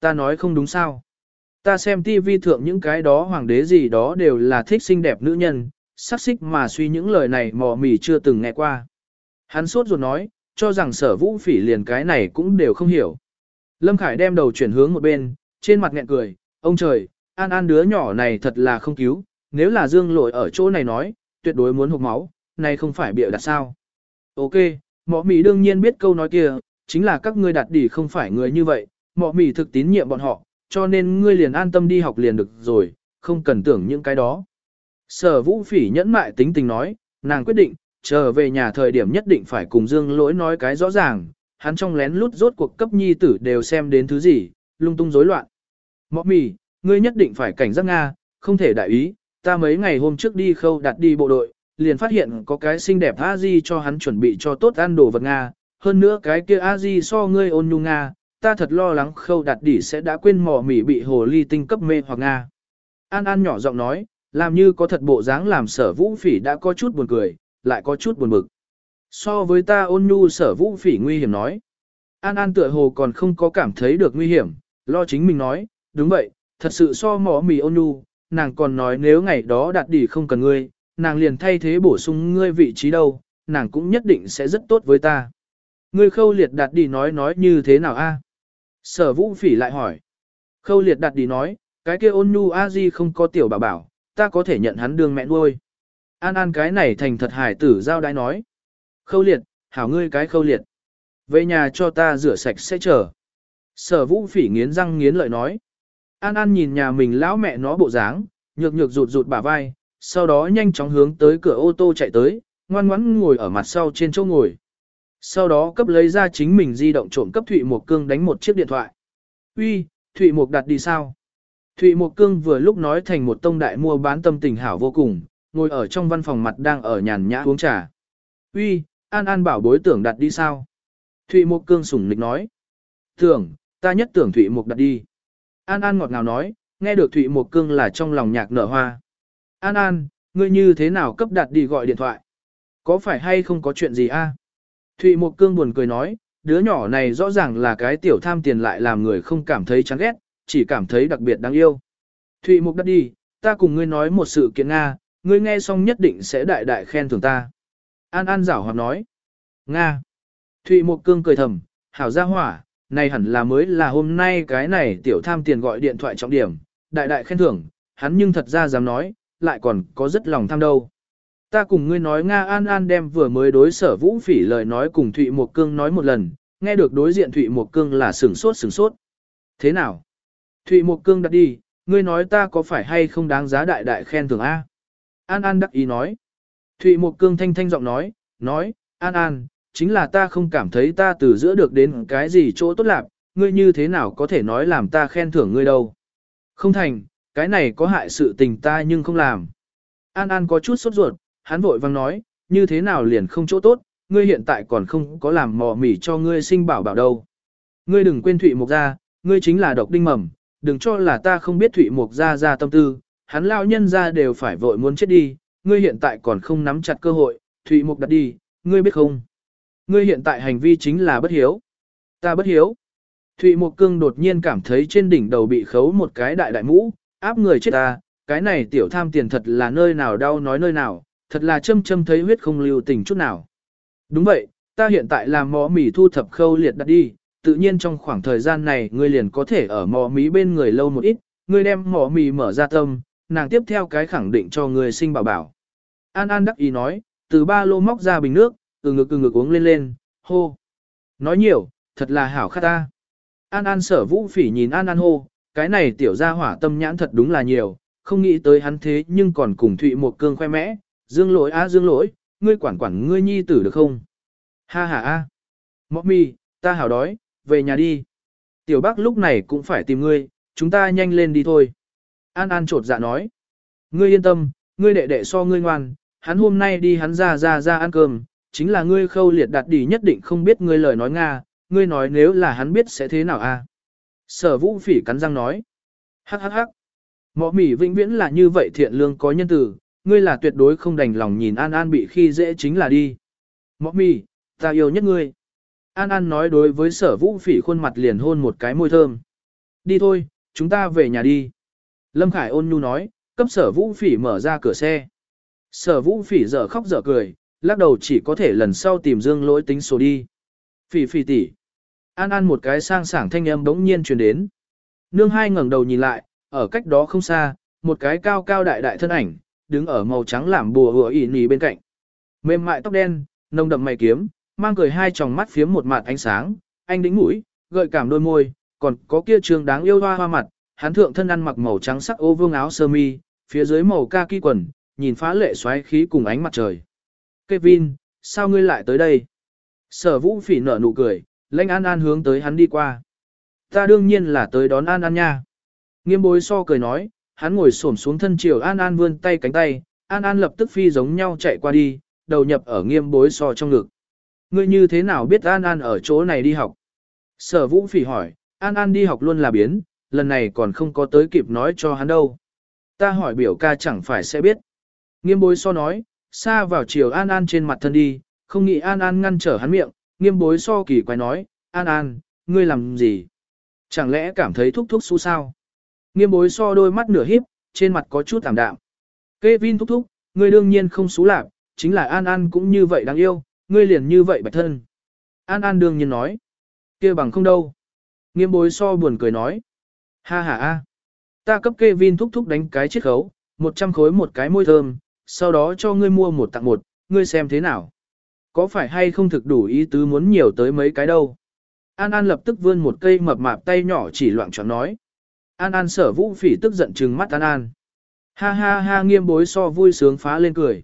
Ta nói không đúng sao. Ta xem tivi thượng những cái đó hoàng đế gì đó đều là thích xinh đẹp nữ nhân, sắc xích mà suy những lời này mò mỉ chưa từng nghe qua. Hắn sốt ruột nói, cho rằng sở vũ phỉ liền cái này cũng đều không hiểu. Lâm Khải đem đầu chuyển hướng một bên, trên mặt nghẹn cười, ông trời, an an đứa nhỏ này thật là không cứu, nếu là dương lội ở chỗ này nói, tuyệt đối muốn hụt máu, này không phải bịa đặt sao. Ok, mọ mỉ đương nhiên biết câu nói kia, chính là các ngươi đặt đỉ không phải người như vậy, mọ mỉ thực tín nhiệm bọn họ, cho nên ngươi liền an tâm đi học liền được rồi, không cần tưởng những cái đó. Sở vũ phỉ nhẫn mại tính tình nói, nàng quyết định, trở về nhà thời điểm nhất định phải cùng dương lỗi nói cái rõ ràng, hắn trong lén lút rốt cuộc cấp nhi tử đều xem đến thứ gì, lung tung rối loạn. Mọ mỉ, ngươi nhất định phải cảnh giác Nga, không thể đại ý, ta mấy ngày hôm trước đi khâu đặt đi bộ đội, liền phát hiện có cái xinh đẹp a di cho hắn chuẩn bị cho tốt ăn đồ vật Nga, hơn nữa cái kia a di so ngươi ôn nhu Nga, ta thật lo lắng khâu đặt đỉ sẽ đã quên mỏ mỉ bị hồ ly tinh cấp mê hoặc Nga. An An nhỏ giọng nói, làm như có thật bộ dáng làm sở vũ phỉ đã có chút buồn cười, lại có chút buồn bực. So với ta ôn nhu sở vũ phỉ nguy hiểm nói. An An tựa hồ còn không có cảm thấy được nguy hiểm, lo chính mình nói, đúng vậy, thật sự so mỏ mì ôn nhu, nàng còn nói nếu ngày đó đạt đỉ không cần ngươi, nàng liền thay thế bổ sung ngươi vị trí đâu, nàng cũng nhất định sẽ rất tốt với ta. Ngươi khâu liệt đạt Đỉ nói nói như thế nào a? Sở vũ phỉ lại hỏi. Khâu liệt đặt đi nói, cái kia ôn nhu a di không có tiểu bảo bảo, ta có thể nhận hắn đương mẹ nuôi. An an cái này thành thật hải tử giao đái nói. Khâu liệt, hảo ngươi cái khâu liệt. Về nhà cho ta rửa sạch sẽ chờ. Sở vũ phỉ nghiến răng nghiến lợi nói. An an nhìn nhà mình lão mẹ nó bộ dáng, nhược nhược rụt rụt bả vai, sau đó nhanh chóng hướng tới cửa ô tô chạy tới, ngoan ngoãn ngồi ở mặt sau trên chỗ ngồi. Sau đó cấp lấy ra chính mình di động trộm cấp Thụy Mộc Cương đánh một chiếc điện thoại. Uy, Thụy Mộc đặt đi sao? Thụy Mộc Cương vừa lúc nói thành một tông đại mua bán tâm tình hảo vô cùng, ngồi ở trong văn phòng mặt đang ở nhàn nhã uống trà. Uy, An An bảo bối tưởng đặt đi sao? Thụy Mộc Cương sủng nịch nói. Tưởng, ta nhất tưởng Thụy Mộc đặt đi. An An ngọt ngào nói, nghe được Thụy Mộc Cương là trong lòng nhạc nở hoa. An An, ngươi như thế nào cấp đặt đi gọi điện thoại? Có phải hay không có chuyện gì a? Thụy Mộc Cương buồn cười nói, đứa nhỏ này rõ ràng là cái tiểu tham tiền lại làm người không cảm thấy chán ghét, chỉ cảm thấy đặc biệt đáng yêu. Thụy Mộc đắt đi, ta cùng ngươi nói một sự kiện Nga, ngươi nghe xong nhất định sẽ đại đại khen thưởng ta. An An giảo hoạt nói. Nga. Thụy Mộc Cương cười thầm, hảo gia hỏa, này hẳn là mới là hôm nay cái này tiểu tham tiền gọi điện thoại trọng điểm, đại đại khen thưởng, hắn nhưng thật ra dám nói, lại còn có rất lòng tham đâu. Ta cùng ngươi nói Nga An An đem vừa mới đối sở vũ phỉ lời nói cùng Thụy Mộc Cương nói một lần, nghe được đối diện Thụy Mộc Cương là sửng sốt sửng sốt. Thế nào? Thụy Mộc Cương đặt đi, ngươi nói ta có phải hay không đáng giá đại đại khen thưởng A? An An đắc ý nói. Thụy Mộc Cương thanh thanh giọng nói, nói, An An, chính là ta không cảm thấy ta từ giữa được đến cái gì chỗ tốt lạc, ngươi như thế nào có thể nói làm ta khen thưởng ngươi đâu. Không thành, cái này có hại sự tình ta nhưng không làm. An An có chút sốt ruột, hắn vội vang nói, như thế nào liền không chỗ tốt, ngươi hiện tại còn không có làm mò mỉ cho ngươi sinh bảo bảo đâu. Ngươi đừng quên Thụy Mục gia, ngươi chính là độc đinh mầm, đừng cho là ta không biết Thụy Mục gia ra tâm tư, hắn lao nhân ra đều phải vội muốn chết đi, ngươi hiện tại còn không nắm chặt cơ hội, Thụy Mục đặt đi, ngươi biết không? Ngươi hiện tại hành vi chính là bất hiếu. Ta bất hiếu. Thụy Mục Cương đột nhiên cảm thấy trên đỉnh đầu bị khấu một cái đại đại mũ, áp người chết ta, cái này tiểu tham tiền thật là nơi nào đau nói nơi nào, thật là châm châm thấy huyết không lưu tình chút nào. Đúng vậy, ta hiện tại làm mò mì thu thập khâu liệt đặt đi, tự nhiên trong khoảng thời gian này ngươi liền có thể ở mò mì bên người lâu một ít, ngươi đem mò mì mở ra tâm, nàng tiếp theo cái khẳng định cho ngươi sinh bảo bảo. An An đắc ý nói, từ ba lô móc ra bình nước, từ ngực từ ngực uống lên lên, hô. Nói nhiều, thật là hảo khát ta. An An sở vũ phỉ nhìn An An hô, cái này tiểu gia hỏa tâm nhãn thật đúng là nhiều, không nghĩ tới hắn thế nhưng còn cùng Thụy một cương khoe mẽ, dương lỗi á dương lỗi, ngươi quản quản ngươi nhi tử được không? Ha ha a, mọc mi, ta hảo đói, về nhà đi. Tiểu bác lúc này cũng phải tìm ngươi, chúng ta nhanh lên đi thôi. An An trột dạ nói. Ngươi yên tâm, ngươi đệ đệ so ngươi ngoan, hắn hôm nay đi hắn ra ra ra ăn cơm, chính là ngươi khâu liệt đặt đi nhất định không biết ngươi lời nói Nga, ngươi nói nếu là hắn biết sẽ thế nào a? Sở vũ phỉ cắn răng nói. Hắc hắc hắc. Mọ mỉ vĩnh viễn là như vậy thiện lương có nhân tử, ngươi là tuyệt đối không đành lòng nhìn An An bị khi dễ chính là đi. Mọ mì, ta yêu nhất ngươi. An An nói đối với sở vũ phỉ khuôn mặt liền hôn một cái môi thơm. đi thôi, chúng ta về nhà đi. Lâm Khải ôn nhu nói, cấp sở vũ phỉ mở ra cửa xe. Sở vũ phỉ dở khóc dở cười, lắc đầu chỉ có thể lần sau tìm dương lỗi tính số đi. Phỉ phỉ tỷ. An An một cái sang sảng thanh âm bỗng nhiên truyền đến. Nương hai ngẩng đầu nhìn lại, ở cách đó không xa, một cái cao cao đại đại thân ảnh, đứng ở màu trắng làm bùa hựa ỉ nì bên cạnh. Mềm mại tóc đen, nông đậm mày kiếm, mang cười hai tròng mắt phiếm một mặt ánh sáng, anh đĩnh mũi, gợi cảm đôi môi, còn có kia trường đáng yêu hoa hoa mặt, hắn thượng thân ăn mặc màu trắng sắc ô vương áo sơ mi, phía dưới màu kaki quần, nhìn phá lệ xoáy khí cùng ánh mặt trời. Kevin, sao ngươi lại tới đây? Sở vũ phỉ nở nụ cười, lãnh An An hướng tới hắn đi qua. Ta đương nhiên là tới đón An An nha. Nghiêm bối so cười nói, hắn ngồi xổm xuống thân chiều An An vươn tay cánh tay, An An lập tức phi giống nhau chạy qua đi, đầu nhập ở nghiêm bối so trong ngực. Ngươi như thế nào biết An An ở chỗ này đi học? Sở vũ phỉ hỏi, An An đi học luôn là biến, lần này còn không có tới kịp nói cho hắn đâu. Ta hỏi biểu ca chẳng phải sẽ biết. Nghiêm bối so nói, xa vào chiều An An trên mặt thân đi, không nghĩ An An ngăn trở hắn miệng, nghiêm bối so kỳ quái nói, An An, ngươi làm gì? Chẳng lẽ cảm thấy thúc thúc su sao? Nghiêm bối so đôi mắt nửa híp, trên mặt có chút tạm đạm. Kevin thúc thúc, ngươi đương nhiên không xú lạc, chính là An An cũng như vậy đáng yêu, ngươi liền như vậy bạch thân. An An đương nhiên nói, kia bằng không đâu. Nghiêm bối so buồn cười nói, ha ha a, ta cấp Kevin thúc thúc đánh cái chiết khấu, 100 khối một cái môi thơm, sau đó cho ngươi mua một tặng một, ngươi xem thế nào. Có phải hay không thực đủ ý tứ muốn nhiều tới mấy cái đâu. An An lập tức vươn một cây mập mạp tay nhỏ chỉ loạn choạng nói. An An sở vũ phỉ tức giận trừng mắt An An. Ha ha ha nghiêm bối so vui sướng phá lên cười.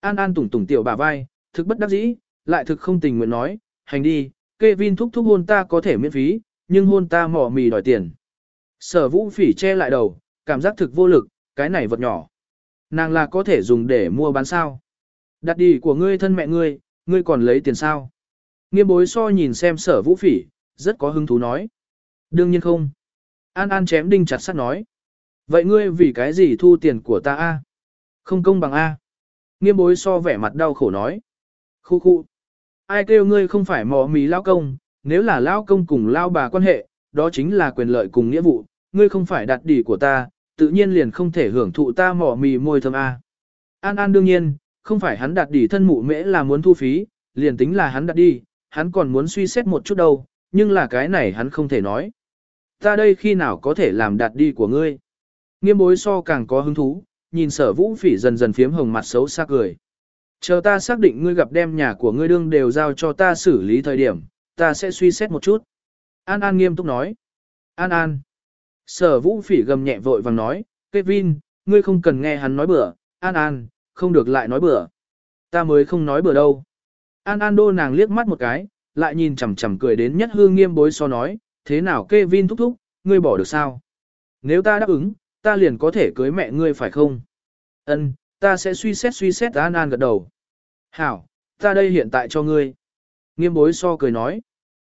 An An tủng tủng tiểu bà vai, thực bất đắc dĩ, lại thực không tình nguyện nói, hành đi, Kevin thúc thúc hôn ta có thể miễn phí, nhưng hôn ta mỏ mì đòi tiền. Sở vũ phỉ che lại đầu, cảm giác thực vô lực, cái này vật nhỏ. Nàng là có thể dùng để mua bán sao. Đặt đi của ngươi thân mẹ ngươi, ngươi còn lấy tiền sao. Nghiêm bối so nhìn xem sở vũ phỉ, rất có hứng thú nói. Đương nhiên không. An An chém đinh chặt sắt nói. Vậy ngươi vì cái gì thu tiền của ta a? Không công bằng a. Nghiêm bối so vẻ mặt đau khổ nói. Khu khu. Ai kêu ngươi không phải mò mì lao công, nếu là lao công cùng lao bà quan hệ, đó chính là quyền lợi cùng nghĩa vụ, ngươi không phải đặt đỉ của ta, tự nhiên liền không thể hưởng thụ ta mỏ mì môi thơm a. An An đương nhiên, không phải hắn đặt đỉ thân mụ mễ là muốn thu phí, liền tính là hắn đặt đi, hắn còn muốn suy xét một chút đâu, nhưng là cái này hắn không thể nói. Ta đây khi nào có thể làm đạt đi của ngươi? Nghiêm bối so càng có hứng thú, nhìn sở vũ phỉ dần dần phiếm hồng mặt xấu xa cười. Chờ ta xác định ngươi gặp đem nhà của ngươi đương đều giao cho ta xử lý thời điểm, ta sẽ suy xét một chút. An An nghiêm túc nói. An An. Sở vũ phỉ gầm nhẹ vội vàng nói, Kevin, ngươi không cần nghe hắn nói bừa, An An, không được lại nói bừa. Ta mới không nói bừa đâu. An An đô nàng liếc mắt một cái, lại nhìn chằm chằm cười đến nhất hương nghiêm bối so nói, thế nào Kevin thúc thúc, ngươi bỏ được sao? Nếu ta đáp ứng, ta liền có thể cưới mẹ ngươi phải không? Ân, ta sẽ suy xét suy xét An An gật đầu. Hảo, ta đây hiện tại cho ngươi. Nghiêm bối so cười nói.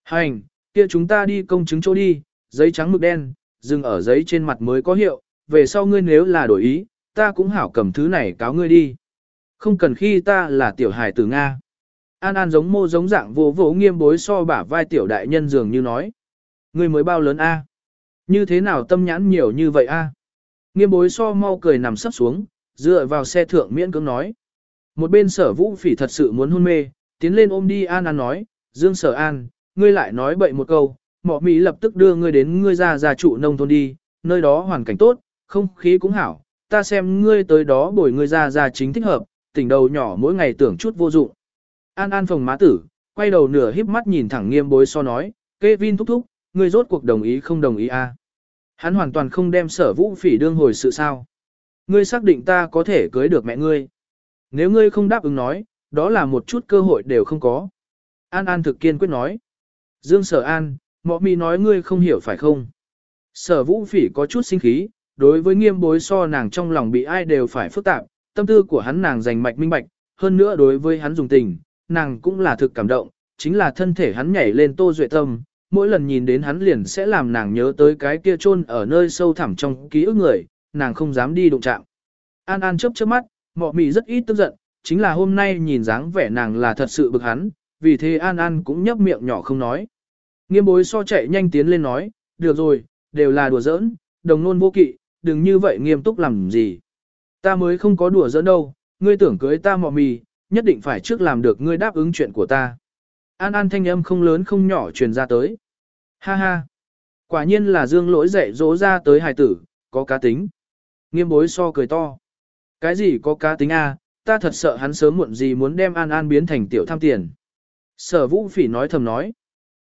Hành, kia chúng ta đi công chứng chỗ đi, giấy trắng mực đen, dừng ở giấy trên mặt mới có hiệu, về sau ngươi nếu là đổi ý, ta cũng hảo cầm thứ này cáo ngươi đi. Không cần khi ta là tiểu hài tử Nga. An An giống mô giống dạng vô vô nghiêm bối so bả vai tiểu đại nhân dường như nói. Ngươi mới bao lớn a? Như thế nào tâm nhãn nhiều như vậy a? Nghiêm bối so mau cười nằm sấp xuống, dựa vào xe thượng miễn cưỡng nói. Một bên sở vũ phỉ thật sự muốn hôn mê, tiến lên ôm đi An An nói, Dương sở An, ngươi lại nói bậy một câu, mọ Mỹ lập tức đưa ngươi đến ngươi ra gia trụ nông thôn đi, nơi đó hoàn cảnh tốt, không khí cũng hảo, ta xem ngươi tới đó bồi ngươi ra ra chính thích hợp, tỉnh đầu nhỏ mỗi ngày tưởng chút vô dụng. An An phòng má tử, quay đầu nửa híp mắt nhìn thẳng nghiêm bối so nói, Kevin thúc thúc, ngươi rốt cuộc đồng ý không đồng ý a? À? Hắn hoàn toàn không đem sở vũ phỉ đương hồi sự sao. Ngươi xác định ta có thể cưới được mẹ ngươi. Nếu ngươi không đáp ứng nói, đó là một chút cơ hội đều không có. An An thực kiên quyết nói. Dương sở An, mọ mi nói ngươi không hiểu phải không? Sở vũ phỉ có chút sinh khí, đối với nghiêm bối so nàng trong lòng bị ai đều phải phức tạp, tâm tư của hắn nàng dành mạch minh bạch, hơn nữa đối với hắn dùng tình, nàng cũng là thực cảm động, chính là thân thể hắn nhảy lên tô duệ tâm, mỗi lần nhìn đến hắn liền sẽ làm nàng nhớ tới cái kia chôn ở nơi sâu thẳm trong ký ức người, nàng không dám đi đụng chạm. An An chớp chớp mắt, mọ mị rất ít tức giận, chính là hôm nay nhìn dáng vẻ nàng là thật sự bực hắn, vì thế An An cũng nhấp miệng nhỏ không nói. Nghiêm bối so chạy nhanh tiến lên nói, được rồi, đều là đùa giỡn, đồng nôn vô kỵ, đừng như vậy nghiêm túc làm gì. Ta mới không có đùa giỡn đâu, ngươi tưởng cưới ta mọ mì, nhất định phải trước làm được ngươi đáp ứng chuyện của ta. An An thanh âm không lớn không nhỏ truyền ra tới. Ha ha. Quả nhiên là dương lỗi dạy dỗ ra tới hài tử, có cá tính. Nghiêm bối so cười to. Cái gì có cá tính a? ta thật sợ hắn sớm muộn gì muốn đem An An biến thành tiểu tham tiền. Sở vũ phỉ nói thầm nói.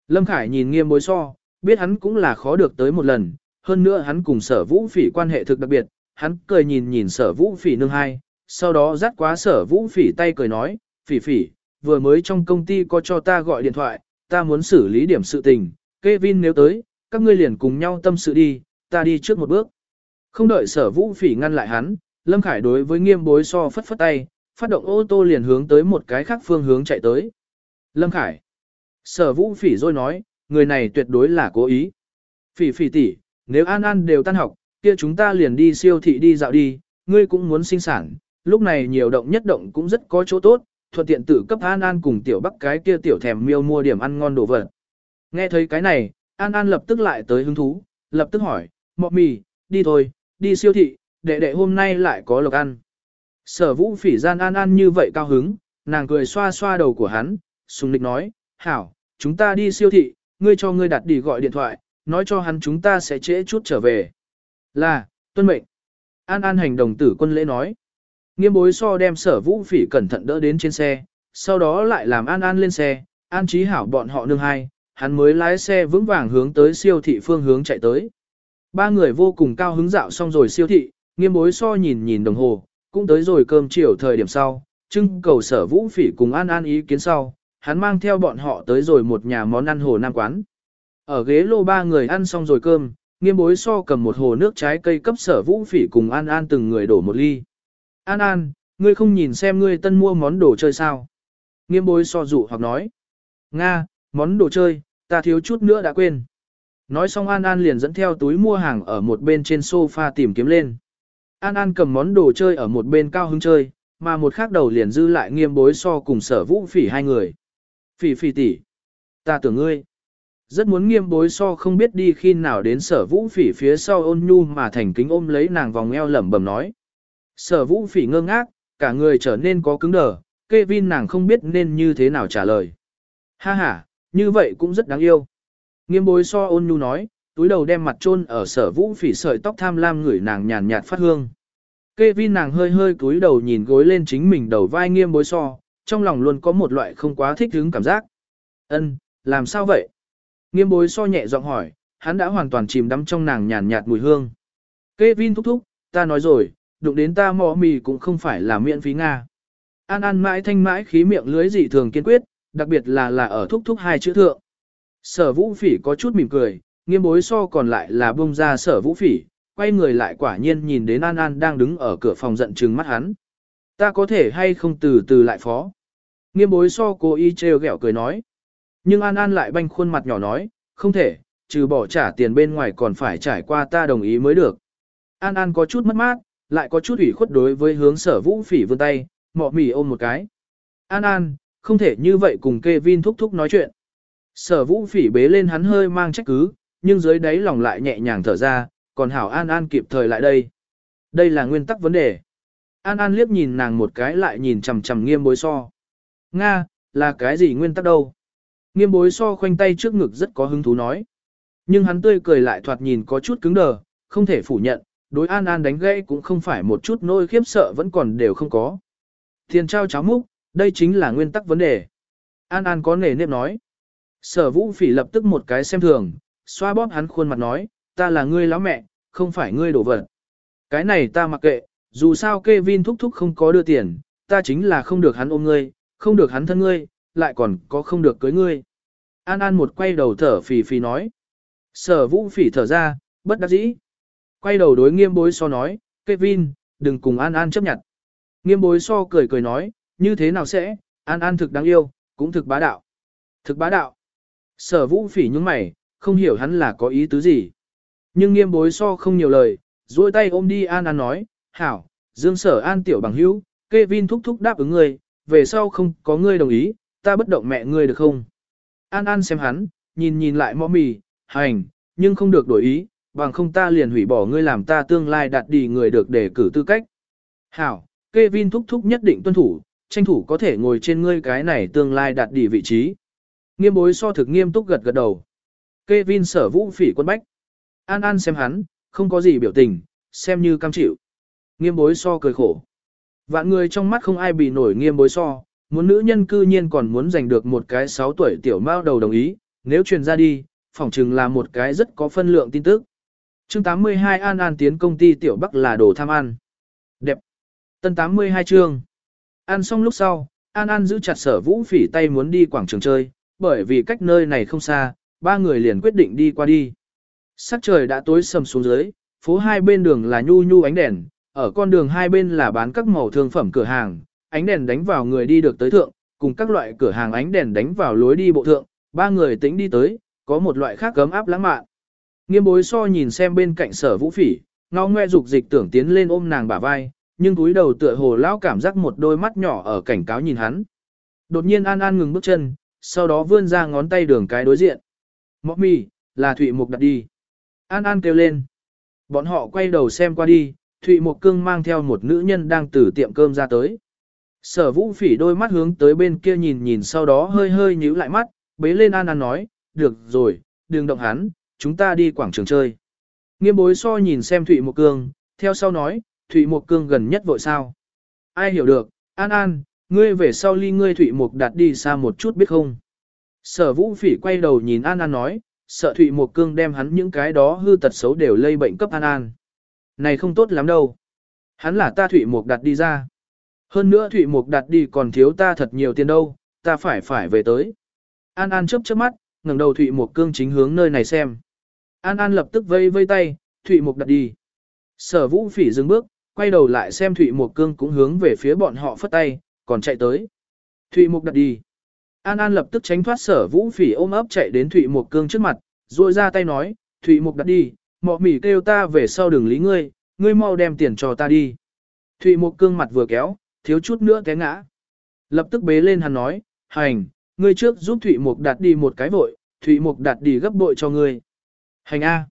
Lâm Khải nhìn nghiêm bối so, biết hắn cũng là khó được tới một lần, hơn nữa hắn cùng sở vũ phỉ quan hệ thực đặc biệt, hắn cười nhìn nhìn sở vũ phỉ nương hai, sau đó dắt quá sở vũ phỉ tay cười nói, phỉ phỉ, vừa mới trong công ty có cho ta gọi điện thoại, ta muốn xử lý điểm sự tình, Kevin nếu tới, các ngươi liền cùng nhau tâm sự đi, ta đi trước một bước. Không đợi sở vũ phỉ ngăn lại hắn, Lâm Khải đối với nghiêm bối so phất phất tay, phát động ô tô liền hướng tới một cái khác phương hướng chạy tới. Lâm Khải. Sở vũ phỉ rồi nói, người này tuyệt đối là cố ý. Phỉ phỉ tỷ, nếu An An đều tan học, kia chúng ta liền đi siêu thị đi dạo đi, ngươi cũng muốn sinh sản, lúc này nhiều động nhất động cũng rất có chỗ tốt, thuận tiện tử cấp An An cùng tiểu bắc cái kia tiểu thèm miêu mua điểm ăn ngon đồ vật. Nghe thấy cái này, An An lập tức lại tới hứng thú, lập tức hỏi, mọ mì, đi thôi, đi siêu thị, đệ đệ hôm nay lại có lộc ăn. Sở vũ phỉ gian An An như vậy cao hứng, nàng cười xoa xoa đầu của hắn, sùng lịch nói, hảo, chúng ta đi siêu thị, ngươi cho ngươi đặt đi gọi điện thoại, nói cho hắn chúng ta sẽ trễ chút trở về. Là, tuân mệnh. An An hành đồng tử quân lễ nói. Nghiêm bối so đem sở vũ phỉ cẩn thận đỡ đến trên xe, sau đó lại làm An An lên xe, An trí hảo bọn họ nương hai, hắn mới lái xe vững vàng hướng tới siêu thị phương hướng chạy tới. Ba người vô cùng cao hứng dạo xong rồi siêu thị, nghiêm bối so nhìn nhìn đồng hồ, cũng tới rồi cơm chiều thời điểm sau, trưng cầu sở vũ phỉ cùng An An ý kiến sau, hắn mang theo bọn họ tới rồi một nhà món ăn hồ nam quán. Ở ghế lô ba người ăn xong rồi cơm, nghiêm bối so cầm một hồ nước trái cây cấp sở vũ phỉ cùng An An từng người đổ một ly. An An, ngươi không nhìn xem ngươi tân mua món đồ chơi sao? Nghiêm bối so dụ hoặc nói. Nga, món đồ chơi, ta thiếu chút nữa đã quên. Nói xong An An liền dẫn theo túi mua hàng ở một bên trên sofa tìm kiếm lên. An An cầm món đồ chơi ở một bên cao hứng chơi, mà một khác đầu liền dư lại nghiêm bối so cùng sở vũ phỉ hai người. Phỉ phỉ tỷ, ta tưởng ngươi. Rất muốn nghiêm bối so không biết đi khi nào đến sở vũ phỉ phía sau ôn nhu mà thành kính ôm lấy nàng vòng eo lẩm bẩm nói. Sở vũ phỉ ngơ ngác, cả người trở nên có cứng đờ, Kevin nàng không biết nên như thế nào trả lời. Ha ha, như vậy cũng rất đáng yêu. Nghiêm bối so ôn nhu nói, túi đầu đem mặt chôn ở sở vũ phỉ sợi tóc tham lam người nàng nhàn nhạt phát hương. Kevin nàng hơi hơi cúi đầu nhìn gối lên chính mình đầu vai nghiêm bối so, trong lòng luôn có một loại không quá thích hứng cảm giác. Ân, làm sao vậy? Nghiêm bối so nhẹ giọng hỏi, hắn đã hoàn toàn chìm đắm trong nàng nhàn nhạt mùi hương. Kevin thúc thúc, ta nói rồi, đụng đến ta mò mì cũng không phải là miễn phí Nga. An An mãi thanh mãi khí miệng lưới dị thường kiên quyết, đặc biệt là là ở thúc thúc hai chữ thượng. Sở vũ phỉ có chút mỉm cười, nghiêm bối so còn lại là bông ra sở vũ phỉ, quay người lại quả nhiên nhìn đến An An đang đứng ở cửa phòng giận trừng mắt hắn. Ta có thể hay không từ từ lại phó. Nghiêm bối so cô y treo gẹo cười nói. Nhưng An An lại banh khuôn mặt nhỏ nói, không thể, trừ bỏ trả tiền bên ngoài còn phải trải qua ta đồng ý mới được. An An có chút mất mát, lại có chút ủy khuất đối với hướng sở vũ phỉ vươn tay, mọ mỉ ôm một cái. An An, không thể như vậy cùng Kevin thúc thúc nói chuyện. Sở vũ phỉ bế lên hắn hơi mang trách cứ, nhưng dưới đáy lòng lại nhẹ nhàng thở ra, còn hảo An An kịp thời lại đây. Đây là nguyên tắc vấn đề. An An liếc nhìn nàng một cái lại nhìn chầm chầm nghiêm bối so. Nga, là cái gì nguyên tắc đâu? Nghiêm bối so khoanh tay trước ngực rất có hứng thú nói. Nhưng hắn tươi cười lại thoạt nhìn có chút cứng đờ, không thể phủ nhận, đối An An đánh gãy cũng không phải một chút nỗi khiếp sợ vẫn còn đều không có. Tiền trao cháo múc, đây chính là nguyên tắc vấn đề. An An có nề nếp nói. Sở vũ phỉ lập tức một cái xem thường, xoa bóp hắn khuôn mặt nói, ta là ngươi lão mẹ, không phải ngươi đổ vật. Cái này ta mặc kệ, dù sao Kevin thúc thúc không có đưa tiền, ta chính là không được hắn ôm ngươi, không được hắn thân ngươi, lại còn có không được cưới ngươi. An An một quay đầu thở phì phì nói. Sở vũ phỉ thở ra, bất đắc dĩ. Quay đầu đối nghiêm bối so nói, Kevin, đừng cùng An An chấp nhận. Nghiêm bối so cười cười nói, như thế nào sẽ, An An thực đáng yêu, cũng thực bá đạo. Thực bá đạo. Sở vũ phỉ nhúng mày, không hiểu hắn là có ý tứ gì. Nhưng nghiêm bối so không nhiều lời, duỗi tay ôm đi An An nói, hảo, dương sở An tiểu bằng hữu, Kevin thúc thúc đáp ứng ngươi, về sau không có ngươi đồng ý, ta bất động mẹ ngươi được không? An An xem hắn, nhìn nhìn lại mò mì, hành, nhưng không được đổi ý, bằng không ta liền hủy bỏ ngươi làm ta tương lai đạt đi người được đề cử tư cách. Hảo, Kevin thúc thúc nhất định tuân thủ, tranh thủ có thể ngồi trên ngươi cái này tương lai đạt đi vị trí. Nghiêm bối so thực nghiêm túc gật gật đầu. Kevin sở vũ phỉ quân bách. An An xem hắn, không có gì biểu tình, xem như cam chịu. Nghiêm bối so cười khổ. Vạn người trong mắt không ai bị nổi nghiêm bối so, muốn nữ nhân cư nhiên còn muốn giành được một cái 6 tuổi tiểu mao đầu đồng ý, nếu truyền ra đi, phỏng chừng là một cái rất có phân lượng tin tức chương 82 An An tiến công ty tiểu Bắc là đồ tham ăn. Đẹp. Tân 82 chương. Ăn xong lúc sau, An An giữ chặt sở vũ phỉ tay muốn đi quảng trường chơi, bởi vì cách nơi này không xa, ba người liền quyết định đi qua đi. Sắc trời đã tối sầm xuống dưới, phố hai bên đường là nhu nhu ánh đèn, ở con đường hai bên là bán các màu thương phẩm cửa hàng, ánh đèn đánh vào người đi được tới thượng, cùng các loại cửa hàng ánh đèn đánh vào lối đi bộ thượng, ba người tĩnh đi tới, có một loại khác cấm áp lãng mạn. Nghiêm bối so nhìn xem bên cạnh sở vũ phỉ, ngao ngoe dục dịch tưởng tiến lên ôm nàng bả vai, nhưng túi đầu tựa hồ lão cảm giác một đôi mắt nhỏ ở cảnh cáo nhìn hắn. Đột nhiên An An ngừng bước chân, sau đó vươn ra ngón tay đường cái đối diện. Mọc mì, là Thụy Mục đặt đi. An An kêu lên. Bọn họ quay đầu xem qua đi, Thụy Mục Cương mang theo một nữ nhân đang từ tiệm cơm ra tới. Sở vũ phỉ đôi mắt hướng tới bên kia nhìn nhìn sau đó hơi hơi nhíu lại mắt, bế lên An An nói, được rồi, đừng động hắn, chúng ta đi quảng trường chơi. Nghiêm bối so nhìn xem Thụy Mục Cương, theo sau nói, Thụy Mục Cương gần nhất vội sao. Ai hiểu được, An An, ngươi về sau ly ngươi Thụy Mục đặt đi xa một chút biết không. Sở vũ phỉ quay đầu nhìn An An nói, sợ Thụy Mục Cương đem hắn những cái đó hư tật xấu đều lây bệnh cấp An An. Này không tốt lắm đâu. Hắn là ta Thụy Mục đặt đi ra. Hơn nữa Thụy Mục đặt đi còn thiếu ta thật nhiều tiền đâu, ta phải phải về tới. An An chớp chớp mắt, ngẩng đầu Thụy Mục Cương chính hướng nơi này xem. An An lập tức vây vây tay, Thụy Mục đặt đi. Sở Vũ Phỉ dừng bước, quay đầu lại xem Thụy Mục Cương cũng hướng về phía bọn họ phất tay, còn chạy tới. Thụy Mục đặt đi. An An lập tức tránh thoát Sở Vũ Phỉ ôm ấp chạy đến Thụy Mục Cương trước mặt, duỗi ra tay nói, Thụy Mục đặt đi, mọ mỉ kêu ta về sau đừng lý ngươi, ngươi mau đem tiền cho ta đi. Thụy Mục Cương mặt vừa kéo, thiếu chút nữa té ngã. Lập tức bế lên hắn nói, hành, ngươi trước giúp Thụy Mục đặt đi một cái vội, Thụy Mục đặt đi gấp bội cho ngươi. Hành A.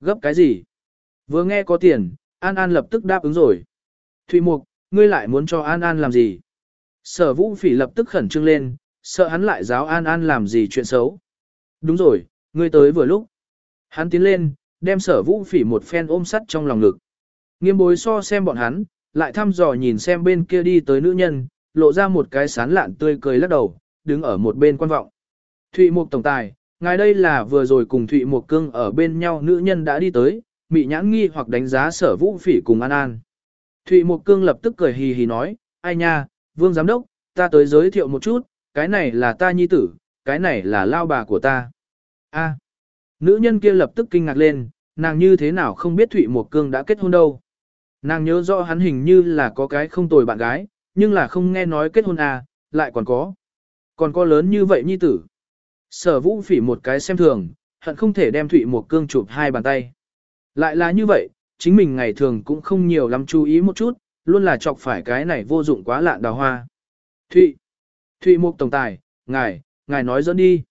Gấp cái gì? Vừa nghe có tiền, An An lập tức đáp ứng rồi. Thụy Mục, ngươi lại muốn cho An An làm gì? Sở Vũ Phỉ lập tức khẩn trương lên, sợ hắn lại giáo An An làm gì chuyện xấu. Đúng rồi, ngươi tới vừa lúc. Hắn tiến lên, đem sở Vũ Phỉ một phen ôm sắt trong lòng ngực. Nghiêm bối so xem bọn hắn, lại thăm dò nhìn xem bên kia đi tới nữ nhân, lộ ra một cái sán lạn tươi cười lắc đầu, đứng ở một bên quan vọng. Thụy Mục Tổng Tài, ngài đây là vừa rồi cùng Thụy Mục Cương ở bên nhau nữ nhân đã đi tới, mị nhãn nghi hoặc đánh giá sở vũ phỉ cùng An An. Thụy Mục Cương lập tức cười hì hì nói, ai nha, Vương Giám Đốc, ta tới giới thiệu một chút, cái này là ta nhi tử, cái này là lao bà của ta. A. Nữ nhân kia lập tức kinh ngạc lên, nàng như thế nào không biết Thụy Mục Cương đã kết hôn đâu. Nàng nhớ rõ hắn hình như là có cái không tồi bạn gái, nhưng là không nghe nói kết hôn à, lại còn có. Còn có lớn như vậy nhi tử. Sở vũ phỉ một cái xem thường, hận không thể đem Thụy một Cương chụp hai bàn tay. Lại là như vậy, chính mình ngày thường cũng không nhiều lắm chú ý một chút, luôn là chọc phải cái này vô dụng quá lạ đào hoa. Thụy, Thụy Mục Tổng Tài, ngài, ngài nói dẫn đi.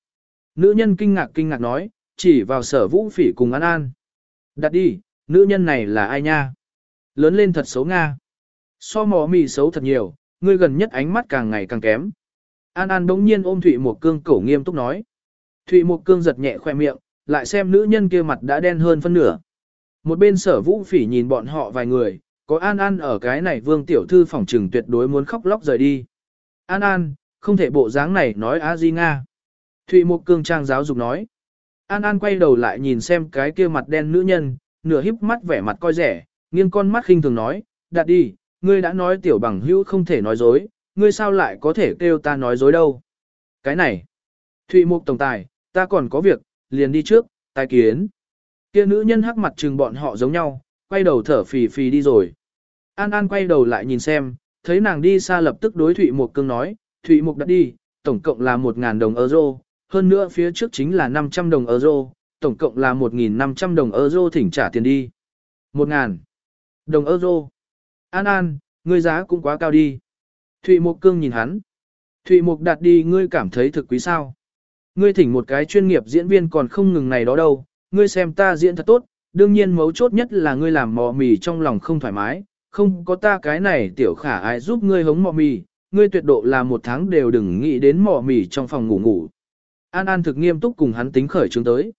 Nữ nhân kinh ngạc kinh ngạc nói, chỉ vào sở vũ phỉ cùng An An. Đặt đi, nữ nhân này là ai nha? Lớn lên thật xấu Nga. So mò mì xấu thật nhiều, ngươi gần nhất ánh mắt càng ngày càng kém. An An đống nhiên ôm Thụy một Cương cổ nghiêm túc nói. Thụy Mộc Cương giật nhẹ khoe miệng, lại xem nữ nhân kia mặt đã đen hơn phân nửa. Một bên sở vũ phỉ nhìn bọn họ vài người, có An An ở cái này vương tiểu thư phòng trừng tuyệt đối muốn khóc lóc rời đi. An An, không thể bộ dáng này nói a di Nga. Thụy Mộc Cương trang giáo dục nói. An An quay đầu lại nhìn xem cái kia mặt đen nữ nhân, nửa híp mắt vẻ mặt coi rẻ, nghiêng con mắt khinh thường nói, đạt đi, ngươi đã nói tiểu bằng hữu không thể nói dối, ngươi sao lại có thể kêu ta nói dối đâu. Cái này, Thụy Mục Tổng Tài, ta còn có việc, liền đi trước, tài kiến. Kia nữ nhân hắc mặt trừng bọn họ giống nhau, quay đầu thở phì phì đi rồi. An An quay đầu lại nhìn xem, thấy nàng đi xa lập tức đối Thụy Mục Cương nói, Thụy Mục đã đi, tổng cộng là 1.000 đồng euro, hơn nữa phía trước chính là 500 đồng euro, tổng cộng là 1.500 đồng euro thỉnh trả tiền đi. 1.000 đồng euro. An An, ngươi giá cũng quá cao đi. Thụy Mục Cương nhìn hắn. Thụy Mục đạt đi ngươi cảm thấy thực quý sao. Ngươi thỉnh một cái chuyên nghiệp diễn viên còn không ngừng này đó đâu, ngươi xem ta diễn thật tốt, đương nhiên mấu chốt nhất là ngươi làm mò mì trong lòng không thoải mái, không có ta cái này tiểu khả ai giúp ngươi hống mò mì, ngươi tuyệt độ là một tháng đều đừng nghĩ đến mò mì trong phòng ngủ ngủ. An An thực nghiêm túc cùng hắn tính khởi chứng tới.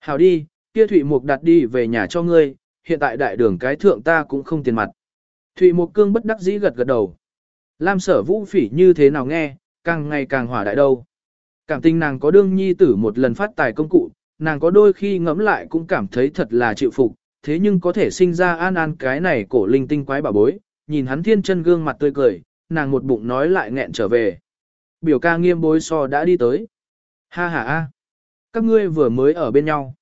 Hảo đi, kia Thụy Mục đặt đi về nhà cho ngươi, hiện tại đại đường cái thượng ta cũng không tiền mặt. Thụy Mục Cương bất đắc dĩ gật gật đầu. Lam sở vũ phỉ như thế nào nghe, càng ngày càng hỏa đại đâu. Cảm tình nàng có đương nhi tử một lần phát tài công cụ, nàng có đôi khi ngẫm lại cũng cảm thấy thật là chịu phục, thế nhưng có thể sinh ra an an cái này cổ linh tinh quái bà bối, nhìn hắn thiên chân gương mặt tươi cười, nàng một bụng nói lại nghẹn trở về. Biểu ca nghiêm bối so đã đi tới. Ha ha ha. các ngươi vừa mới ở bên nhau.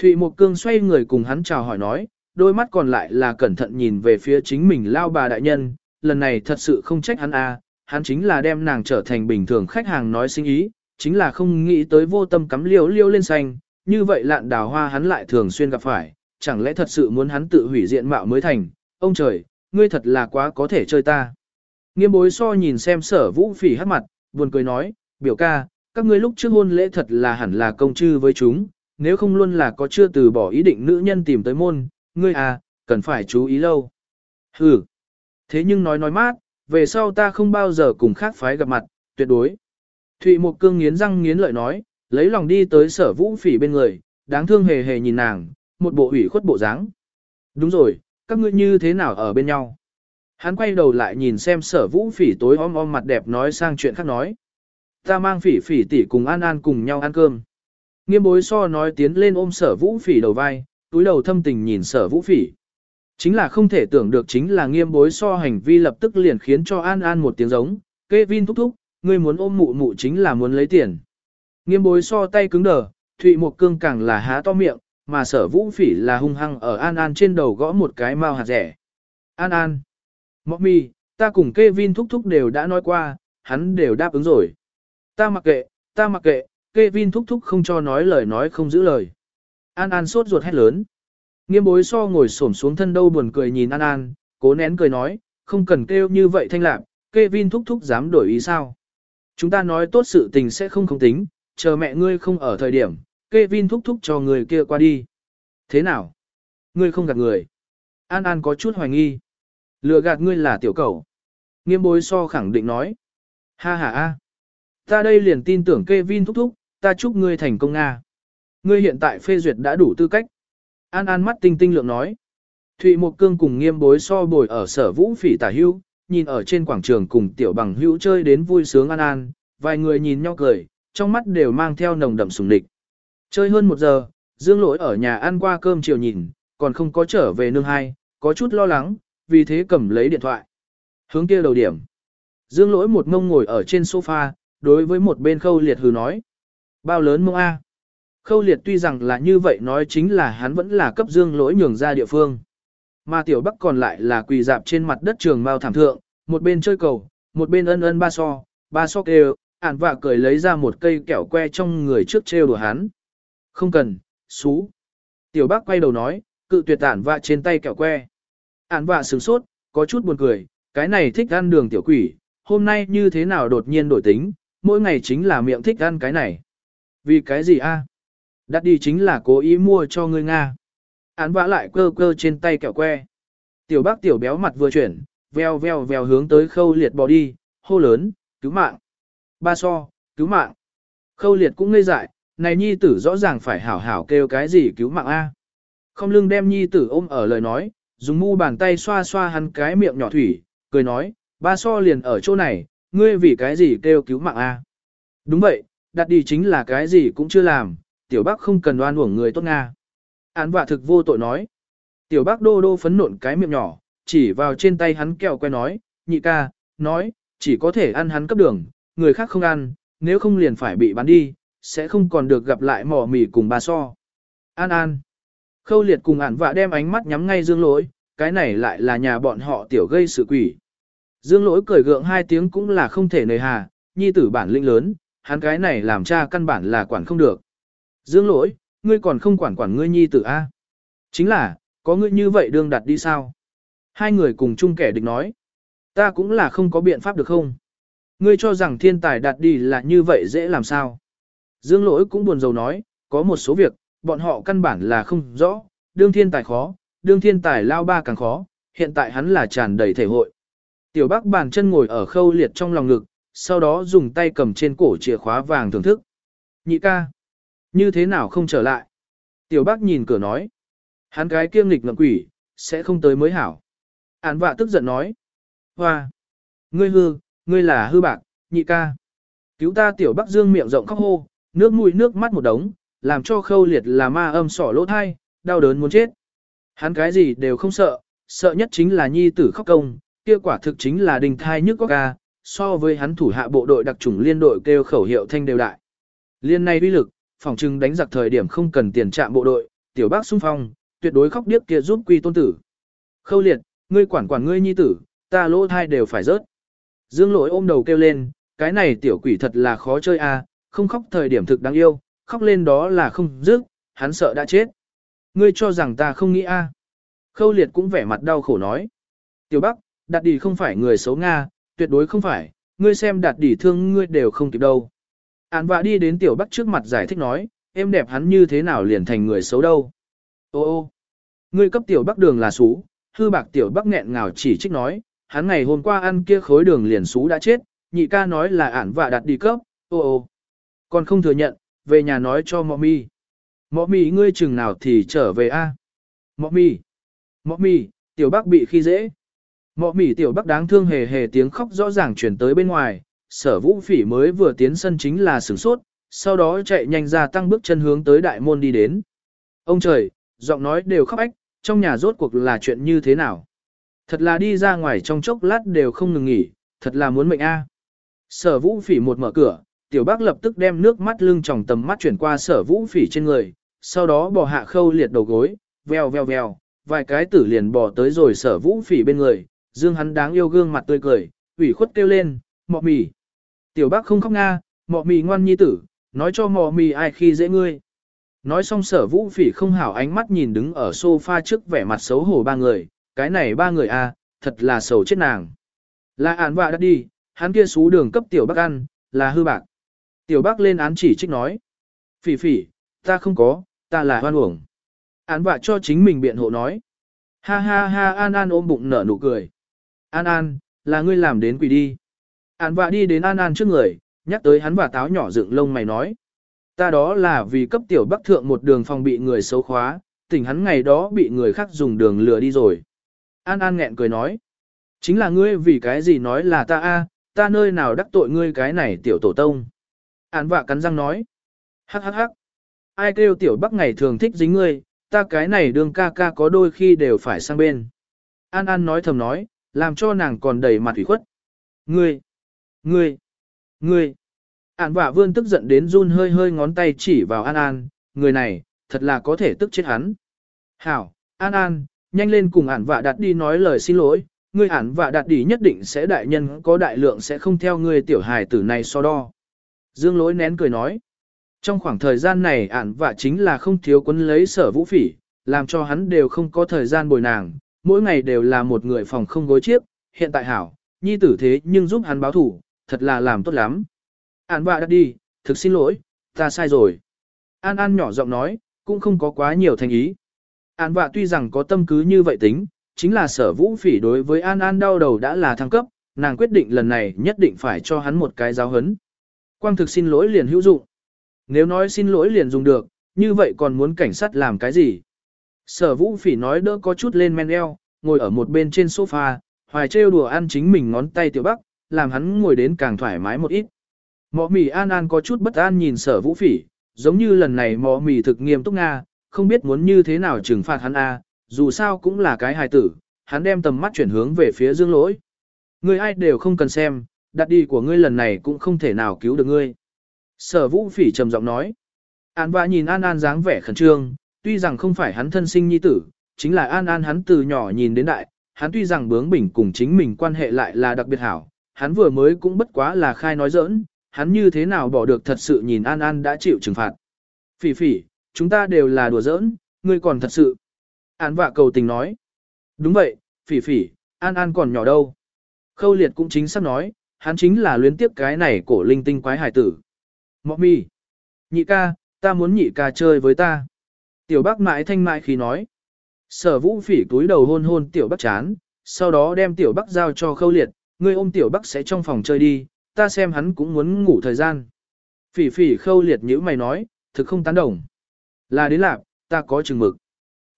Thụy Mộc Cương xoay người cùng hắn chào hỏi nói, đôi mắt còn lại là cẩn thận nhìn về phía chính mình lao bà đại nhân, lần này thật sự không trách hắn a, hắn chính là đem nàng trở thành bình thường khách hàng nói sinh ý, chính là không nghĩ tới vô tâm cắm liêu liêu lên xanh, như vậy lạn đào hoa hắn lại thường xuyên gặp phải, chẳng lẽ thật sự muốn hắn tự hủy diện mạo mới thành, ông trời, ngươi thật là quá có thể chơi ta. Nghiêm bối so nhìn xem sở vũ phỉ hát mặt, buồn cười nói, biểu ca, các ngươi lúc trước hôn lễ thật là hẳn là công chư với chúng, nếu không luôn là có chưa từ bỏ ý định nữ nhân tìm tới môn, ngươi à, cần phải chú ý lâu. Hừ, thế nhưng nói nói mát, về sau ta không bao giờ cùng khác phái gặp mặt, tuyệt đối. Thụy Mộc Cương nghiến răng nghiến lợi nói, lấy lòng đi tới sở vũ phỉ bên người, đáng thương hề hề nhìn nàng, một bộ ủy khuất bộ dáng. Đúng rồi, các ngươi như thế nào ở bên nhau? Hắn quay đầu lại nhìn xem sở vũ phỉ tối om om mặt đẹp nói sang chuyện khác nói. Ta mang phỉ phỉ tỷ cùng An An cùng nhau ăn cơm. Nghiêm bối so nói tiến lên ôm sở vũ phỉ đầu vai, túi đầu thâm tình nhìn sở vũ phỉ. Chính là không thể tưởng được chính là nghiêm bối so hành vi lập tức liền khiến cho An An một tiếng giống, Kevin thúc thúc, ngươi muốn ôm mụ mụ chính là muốn lấy tiền. Nghiêm bối so tay cứng đờ, Thụy Mộc Cương càng là há to miệng, mà sở vũ phỉ là hung hăng ở An An trên đầu gõ một cái mao hạt rẻ. An An. Mọc mi, ta cùng Kevin thúc thúc đều đã nói qua, hắn đều đáp ứng rồi. Ta mặc kệ, ta mặc kệ, Kevin thúc thúc không cho nói lời nói không giữ lời. An An sốt ruột hét lớn. Nghiêm bối so ngồi xổm xuống thân đâu buồn cười nhìn An An, cố nén cười nói, không cần kêu như vậy thanh lạc, Kevin thúc thúc dám đổi ý sao. Chúng ta nói tốt sự tình sẽ không không tính, chờ mẹ ngươi không ở thời điểm, Kevin thúc thúc cho người kia qua đi. Thế nào? Ngươi không gạt người. An An có chút hoài nghi. Lừa gạt ngươi là tiểu cầu. Nghiêm bối so khẳng định nói. Ha ha ha. Ta đây liền tin tưởng Kevin thúc thúc, ta chúc ngươi thành công Nga. Ngươi hiện tại phê duyệt đã đủ tư cách. An An mắt tinh tinh lượng nói. Thụy Mộc Cương cùng nghiêm bối so bồi ở sở vũ phỉ tả hưu, nhìn ở trên quảng trường cùng tiểu bằng hữu chơi đến vui sướng An An, vài người nhìn nhau cười, trong mắt đều mang theo nồng đậm sùng địch. Chơi hơn một giờ, Dương Lỗi ở nhà ăn qua cơm chiều nhìn, còn không có trở về nương hai, có chút lo lắng, vì thế cầm lấy điện thoại. Hướng kia đầu điểm. Dương Lỗi một ngông ngồi ở trên sofa, đối với một bên khâu liệt hừ nói. Bao lớn mông A. Khâu liệt tuy rằng là như vậy nói chính là hắn vẫn là cấp Dương Lỗi nhường ra địa phương. Mà tiểu bắc còn lại là quỳ dạp trên mặt đất trường mao thảm thượng, một bên chơi cầu, một bên ân ân ba so, ba so kêu, ản vạ cười lấy ra một cây kẹo que trong người trước trêu đùa hắn. Không cần, xú. Tiểu bác quay đầu nói, cự tuyệt ản vạ trên tay kẹo que. Ản vạ sửng sốt, có chút buồn cười, cái này thích ăn đường tiểu quỷ, hôm nay như thế nào đột nhiên đổi tính, mỗi ngày chính là miệng thích ăn cái này. Vì cái gì a? Đặt đi chính là cố ý mua cho ngươi Nga. Án vã lại cơ cơ trên tay kẹo que. Tiểu bác tiểu béo mặt vừa chuyển, veo veo veo hướng tới khâu liệt bỏ đi, hô lớn, cứu mạng. Ba so, cứu mạng. Khâu liệt cũng ngây dại, này nhi tử rõ ràng phải hảo hảo kêu cái gì cứu mạng A. Không lưng đem nhi tử ôm ở lời nói, dùng mu bàn tay xoa xoa hắn cái miệng nhỏ thủy, cười nói, ba so liền ở chỗ này, ngươi vì cái gì kêu cứu mạng A. Đúng vậy, đặt đi chính là cái gì cũng chưa làm, tiểu bác không cần đoan uổng người tốt Nga. Án vạ thực vô tội nói. Tiểu bác đô đô phấn nộn cái miệng nhỏ, chỉ vào trên tay hắn kẹo que nói, nhị ca, nói, chỉ có thể ăn hắn cấp đường, người khác không ăn, nếu không liền phải bị bán đi, sẽ không còn được gặp lại mỏ mì cùng bà so. An an. Khâu liệt cùng ản vạ đem ánh mắt nhắm ngay dương lỗi, cái này lại là nhà bọn họ tiểu gây sự quỷ. Dương lỗi cười gượng hai tiếng cũng là không thể nề hà, nhi tử bản lĩnh lớn, hắn cái này làm cha căn bản là quản không được. Dương lỗi, ngươi còn không quản quản ngươi nhi tử A. Chính là, có ngươi như vậy đương đặt đi sao? Hai người cùng chung kẻ địch nói. Ta cũng là không có biện pháp được không? Ngươi cho rằng thiên tài đặt đi là như vậy dễ làm sao? Dương lỗi cũng buồn rầu nói, có một số việc, bọn họ căn bản là không rõ, đương thiên tài khó, đương thiên tài lao ba càng khó, hiện tại hắn là tràn đầy thể hội. Tiểu Bắc bàn chân ngồi ở khâu liệt trong lòng ngực, sau đó dùng tay cầm trên cổ chìa khóa vàng thưởng thức. Nhị ca, như thế nào không trở lại? Tiểu Bắc nhìn cửa nói. Hắn cái kiêng nghịch ngậm quỷ, sẽ không tới mới hảo. Án vạ tức giận nói. Hoa! Ngươi hư, ngươi là hư bạc, nhị ca. Cứu ta tiểu Bắc Dương miệng rộng khóc hô, nước mũi nước mắt một đống, làm cho khâu liệt là ma âm sỏ lỗ thai, đau đớn muốn chết. Hắn cái gì đều không sợ, sợ nhất chính là nhi tử khóc công, kia quả thực chính là đình thai nhức có ca, so với hắn thủ hạ bộ đội đặc chủng liên đội kêu khẩu hiệu thanh đều đại. Liên này uy lực, phòng trưng đánh giặc thời điểm không cần tiền trạm bộ đội, tiểu bác xung phong, tuyệt đối khóc điếc kia giúp quy tôn tử. Khâu liệt, ngươi quản quản ngươi nhi tử, ta lỗ thai đều phải rớt. Dương lỗi ôm đầu kêu lên, cái này tiểu quỷ thật là khó chơi a, không khóc thời điểm thực đáng yêu, khóc lên đó là không dứt, hắn sợ đã chết. Ngươi cho rằng ta không nghĩ a? Khâu liệt cũng vẻ mặt đau khổ nói. Tiểu Bắc, đạt đỉ không phải người xấu Nga, tuyệt đối không phải, ngươi xem đạt đỉ thương ngươi đều không kịp đâu. Án vạ đi đến Tiểu Bắc trước mặt giải thích nói, em đẹp hắn như thế nào liền thành người xấu đâu. Ô ô, ngươi cấp Tiểu Bắc đường là xú, hư bạc Tiểu Bắc nghẹn ngào chỉ trích nói, hắn ngày hôm qua ăn kia khối đường liền xú đã chết, nhị ca nói là ản vạ đặt đi cấp, ô ô. Còn không thừa nhận, về nhà nói cho mọ mi. Mọ mi ngươi chừng nào thì trở về a? Mọ mi. Mọ Mi, tiểu Bắc bị khi dễ. Mọ Mi tiểu Bắc đáng thương hề hề tiếng khóc rõ ràng chuyển tới bên ngoài, sở vũ phỉ mới vừa tiến sân chính là sửng sốt, sau đó chạy nhanh ra tăng bước chân hướng tới đại môn đi đến. Ông trời, giọng nói đều khóc ách, trong nhà rốt cuộc là chuyện như thế nào? Thật là đi ra ngoài trong chốc lát đều không ngừng nghỉ, thật là muốn mệnh a. Sở vũ phỉ một mở cửa, tiểu bác lập tức đem nước mắt lưng tròng tầm mắt chuyển qua sở vũ phỉ trên người, sau đó bỏ hạ khâu liệt đầu gối, veo veo veo, vài cái tử liền bỏ tới rồi sở vũ phỉ bên người, dương hắn đáng yêu gương mặt tươi cười, ủy khuất kêu lên, mọ mì. Tiểu bác không khóc nga, mọ mì ngoan nhi tử, nói cho mọ mì ai khi dễ ngươi. Nói xong sở vũ phỉ không hảo ánh mắt nhìn đứng ở sofa trước vẻ mặt xấu hổ ba người, cái này ba người a à, thật là sầu chết nàng. Là án vạ đã đi, hắn kia xú đường cấp tiểu bác ăn, là hư bạc. Tiểu bác lên án chỉ trích nói. Phỉ phỉ, ta không có, ta là hoan uổng. Án vạ cho chính mình biện hộ nói. Ha ha ha An An ôm bụng nở nụ cười. An An, là ngươi làm đến quỷ đi. An vạ đi đến An An trước người, nhắc tới hắn và táo nhỏ dựng lông mày nói. Ta đó là vì cấp tiểu bắc thượng một đường phòng bị người xấu khóa, tỉnh hắn ngày đó bị người khác dùng đường lừa đi rồi. An An nghẹn cười nói. Chính là ngươi vì cái gì nói là ta a, ta nơi nào đắc tội ngươi cái này tiểu tổ tông. An vạ cắn răng nói. Hắc hắc hắc. Ai kêu tiểu bắc ngày thường thích dính ngươi, ta cái này đường ca ca có đôi khi đều phải sang bên. An An nói thầm nói, làm cho nàng còn đầy mặt ủy khuất. Ngươi, ngươi, ngươi. An vả vươn tức giận đến run hơi hơi ngón tay chỉ vào An An, người này, thật là có thể tức chết hắn. Hảo, An An, nhanh lên cùng ản vạ đặt đi nói lời xin lỗi, ngươi ản vạ đặt đi nhất định sẽ đại nhân có đại lượng sẽ không theo ngươi tiểu hài tử này so đo. Dương lỗi nén cười nói. Trong khoảng thời gian này ản vạ chính là không thiếu quấn lấy sở vũ phỉ, làm cho hắn đều không có thời gian bồi nàng, mỗi ngày đều là một người phòng không gối chiếc, hiện tại hảo, nhi tử thế nhưng giúp hắn báo thủ, thật là làm tốt lắm. an bạ đã đi, thực xin lỗi, ta sai rồi. An An nhỏ giọng nói, cũng không có quá nhiều thành ý. An bạ tuy rằng có tâm cứ như vậy tính, chính là sở vũ phỉ đối với An An đau đầu đã là thăng cấp, nàng quyết định lần này nhất định phải cho hắn một cái giáo hấn. Quang thực xin lỗi liền hữu dụng. Nếu nói xin lỗi liền dùng được, như vậy còn muốn cảnh sát làm cái gì? Sở vũ phỉ nói đỡ có chút lên men eo, ngồi ở một bên trên sofa, hoài trêu đùa ăn chính mình ngón tay tiểu bắc, làm hắn ngồi đến càng thoải mái một ít. Mọ mì an an có chút bất an nhìn sở vũ phỉ, giống như lần này mọ mì thực nghiêm túc Nga, không biết muốn như thế nào trừng phạt hắn A, dù sao cũng là cái hài tử, hắn đem tầm mắt chuyển hướng về phía dương lỗi. Người ai đều không cần xem, đặt đi của ngươi lần này cũng không thể nào cứu được ngươi. Sở vũ phỉ trầm giọng nói. An và nhìn An An dáng vẻ khẩn trương, tuy rằng không phải hắn thân sinh nhi tử, chính là An An hắn từ nhỏ nhìn đến đại, hắn tuy rằng bướng bỉnh cùng chính mình quan hệ lại là đặc biệt hảo, hắn vừa mới cũng bất quá là khai nói giỡn, hắn như thế nào bỏ được thật sự nhìn An An đã chịu trừng phạt. Phỉ phỉ, chúng ta đều là đùa giỡn, ngươi còn thật sự. An vạ cầu tình nói. Đúng vậy, phỉ phỉ, An An còn nhỏ đâu. Khâu liệt cũng chính xác nói, hắn chính là luyến tiếp cái này cổ linh tinh quái hải tử. Mọ mi. Nhị ca, ta muốn nhị ca chơi với ta. Tiểu bác mãi thanh mại khi nói. Sở vũ phỉ túi đầu hôn hôn tiểu bác chán, sau đó đem tiểu bác giao cho khâu liệt, ngươi ôm tiểu bắc sẽ trong phòng chơi đi, ta xem hắn cũng muốn ngủ thời gian. Phỉ phỉ khâu liệt như mày nói, thực không tán đồng. Là đến lạc, ta có chừng mực.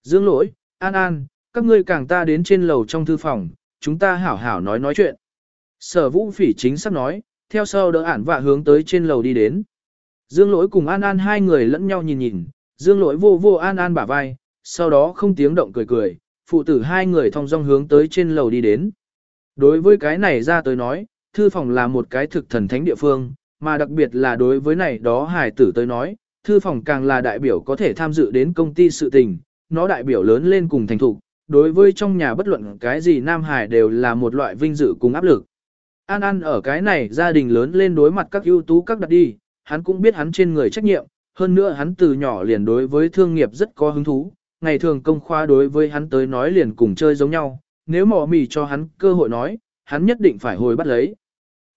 Dương lỗi, an an, các ngươi càng ta đến trên lầu trong thư phòng, chúng ta hảo hảo nói nói chuyện. Sở vũ phỉ chính sắp nói, theo sau đỡ ản và hướng tới trên lầu đi đến. Dương lỗi cùng an an hai người lẫn nhau nhìn nhìn, dương lỗi vô vô an an bả vai, sau đó không tiếng động cười cười, phụ tử hai người thong dong hướng tới trên lầu đi đến. Đối với cái này ra tới nói, thư phòng là một cái thực thần thánh địa phương, mà đặc biệt là đối với này đó hải tử tới nói, thư phòng càng là đại biểu có thể tham dự đến công ty sự tình, nó đại biểu lớn lên cùng thành thục, đối với trong nhà bất luận cái gì Nam Hải đều là một loại vinh dự cùng áp lực. An An ở cái này gia đình lớn lên đối mặt các ưu tú các đặt đi, hắn cũng biết hắn trên người trách nhiệm, hơn nữa hắn từ nhỏ liền đối với thương nghiệp rất có hứng thú, ngày thường công khoa đối với hắn tới nói liền cùng chơi giống nhau, nếu mỏ mì cho hắn cơ hội nói, hắn nhất định phải hồi bắt lấy.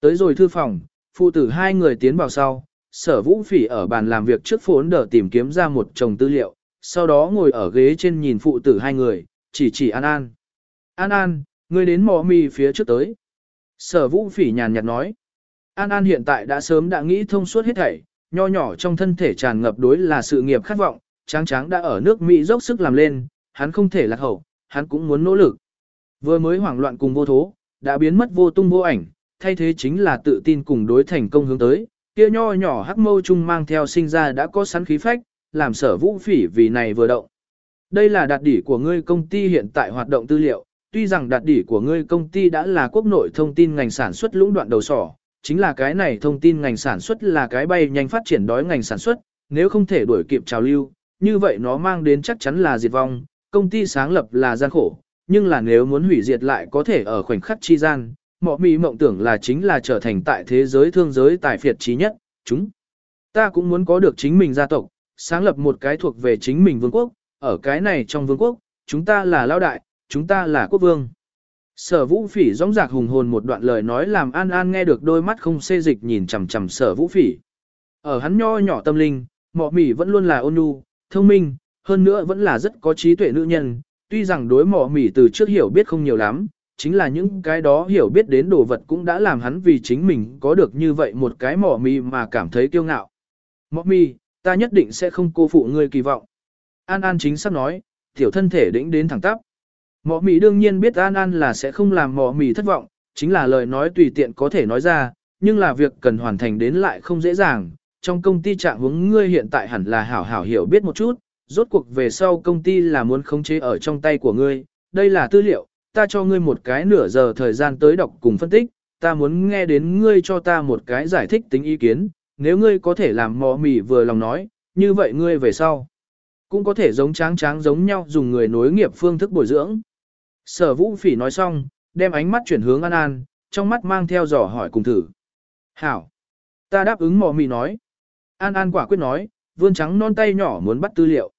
Tới rồi thư phòng, phụ tử hai người tiến vào sau, sở vũ phỉ ở bàn làm việc trước phố đỡ tìm kiếm ra một chồng tư liệu, sau đó ngồi ở ghế trên nhìn phụ tử hai người, chỉ chỉ An An. An An, ngươi đến mỏ mì phía trước tới. Sở vũ phỉ nhàn nhạt nói. An An hiện tại đã sớm đã nghĩ thông suốt hết thảy, nho nhỏ trong thân thể tràn ngập đối là sự nghiệp khát vọng, tráng tráng đã ở nước Mỹ dốc sức làm lên, hắn không thể lạc hậu, hắn cũng muốn nỗ lực. Vừa mới hoảng loạn cùng vô thố, đã biến mất vô tung vô ảnh, thay thế chính là tự tin cùng đối thành công hướng tới, kia nho nhỏ hắc mâu chung mang theo sinh ra đã có sẵn khí phách, làm sở vũ phỉ vì này vừa động. Đây là đạt đỉ của ngươi công ty hiện tại hoạt động tư liệu, tuy rằng đạt đỉ của ngươi công ty đã là quốc nội thông tin ngành sản xuất lũng đoạn đầu sỏ, chính là cái này thông tin ngành sản xuất là cái bay nhanh phát triển đói ngành sản xuất, nếu không thể đuổi kịp trào lưu, như vậy nó mang đến chắc chắn là diệt vong, công ty sáng lập là gian khổ, nhưng là nếu muốn hủy diệt lại có thể ở khoảnh khắc chi gian, mọ mì mộng tưởng là chính là trở thành tại thế giới thương giới tài phiệt trí nhất, chúng. Ta cũng muốn có được chính mình gia tộc, sáng lập một cái thuộc về chính mình vương quốc, ở cái này trong vương quốc, chúng ta là lao đại, chúng ta là quốc vương. Sở vũ phỉ rõng rạc hùng hồn một đoạn lời nói làm An An nghe được đôi mắt không xê dịch nhìn chầm chầm sở vũ phỉ. Ở hắn nho nhỏ tâm linh, mọ mỉ vẫn luôn là ôn nhu, thông minh, hơn nữa vẫn là rất có trí tuệ nữ nhân, tuy rằng đối mỏ mỉ từ trước hiểu biết không nhiều lắm, chính là những cái đó hiểu biết đến đồ vật cũng đã làm hắn vì chính mình có được như vậy một cái mỏ mì mà cảm thấy kiêu ngạo. Mỏ mì, ta nhất định sẽ không cô phụ ngươi kỳ vọng. An An chính xác nói, tiểu thân thể đĩnh đến thẳng tắp. Mỏ mì đương nhiên biết An An là sẽ không làm mỏ mì thất vọng, chính là lời nói tùy tiện có thể nói ra, nhưng là việc cần hoàn thành đến lại không dễ dàng. Trong công ty trạng hướng ngươi hiện tại hẳn là hảo hảo hiểu biết một chút, rốt cuộc về sau công ty là muốn khống chế ở trong tay của ngươi, đây là tư liệu, ta cho ngươi một cái nửa giờ thời gian tới đọc cùng phân tích, ta muốn nghe đến ngươi cho ta một cái giải thích tính ý kiến, nếu ngươi có thể làm mò mì vừa lòng nói, như vậy ngươi về sau. Cũng có thể giống tráng tráng giống nhau dùng người nối nghiệp phương thức bồi dưỡng. Sở vũ phỉ nói xong, đem ánh mắt chuyển hướng An An, trong mắt mang theo dò hỏi cùng thử. Hảo! Ta đáp ứng mò mì nói. An An quả quyết nói, vươn trắng non tay nhỏ muốn bắt tư liệu.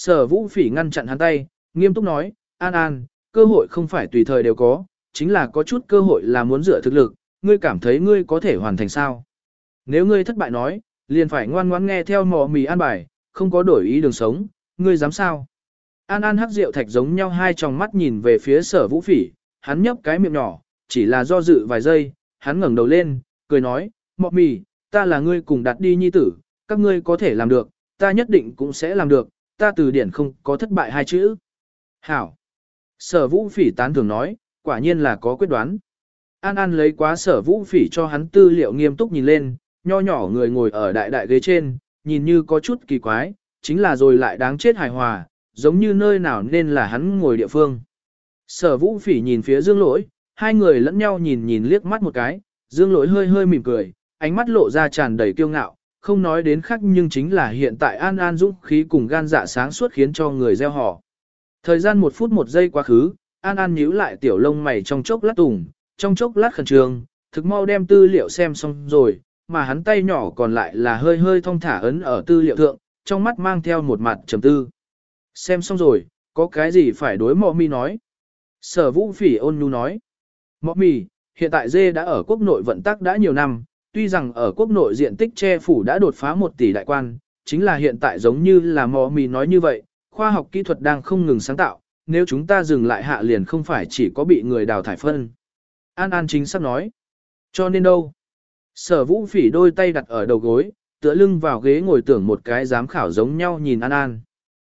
Sở vũ phỉ ngăn chặn hắn tay, nghiêm túc nói, An An, cơ hội không phải tùy thời đều có, chính là có chút cơ hội là muốn dựa thực lực, ngươi cảm thấy ngươi có thể hoàn thành sao. Nếu ngươi thất bại nói, liền phải ngoan ngoãn nghe theo mò mì an bài, không có đổi ý đường sống, ngươi dám sao. An An hắc rượu thạch giống nhau hai tròng mắt nhìn về phía sở vũ phỉ, hắn nhấp cái miệng nhỏ, chỉ là do dự vài giây, hắn ngẩng đầu lên, cười nói, mọ mì, ta là ngươi cùng đặt đi nhi tử, các ngươi có thể làm được, ta nhất định cũng sẽ làm được, ta từ điển không có thất bại hai chữ. Hảo. Sở vũ phỉ tán thường nói, quả nhiên là có quyết đoán. An An lấy quá sở vũ phỉ cho hắn tư liệu nghiêm túc nhìn lên, nho nhỏ người ngồi ở đại đại ghế trên, nhìn như có chút kỳ quái, chính là rồi lại đáng chết hài hòa, giống như nơi nào nên là hắn ngồi địa phương. Sở vũ phỉ nhìn phía dương lỗi, hai người lẫn nhau nhìn nhìn liếc mắt một cái, dương lỗi hơi hơi mỉm cười, ánh mắt lộ ra tràn đầy kiêu ngạo, không nói đến khác nhưng chính là hiện tại An An dũng khí cùng gan dạ sáng suốt khiến cho người gieo họ. Thời gian một phút một giây quá khứ, An An nhíu lại tiểu lông mày trong chốc lát tùng, trong chốc lát khẩn trương, thực mau đem tư liệu xem xong rồi, mà hắn tay nhỏ còn lại là hơi hơi thong thả ấn ở tư liệu thượng, trong mắt mang theo một mặt trầm tư. Xem xong rồi, có cái gì phải đối mọ mi nói? Sở vũ phỉ ôn nhu nói. Mọ mi, hiện tại dê đã ở quốc nội vận tắc đã nhiều năm, tuy rằng ở quốc nội diện tích che phủ đã đột phá một tỷ đại quan, chính là hiện tại giống như là mò mì nói như vậy, khoa học kỹ thuật đang không ngừng sáng tạo, nếu chúng ta dừng lại hạ liền không phải chỉ có bị người đào thải phân. An An chính xác nói. Cho nên đâu? Sở vũ phỉ đôi tay đặt ở đầu gối, tựa lưng vào ghế ngồi tưởng một cái giám khảo giống nhau nhìn An An.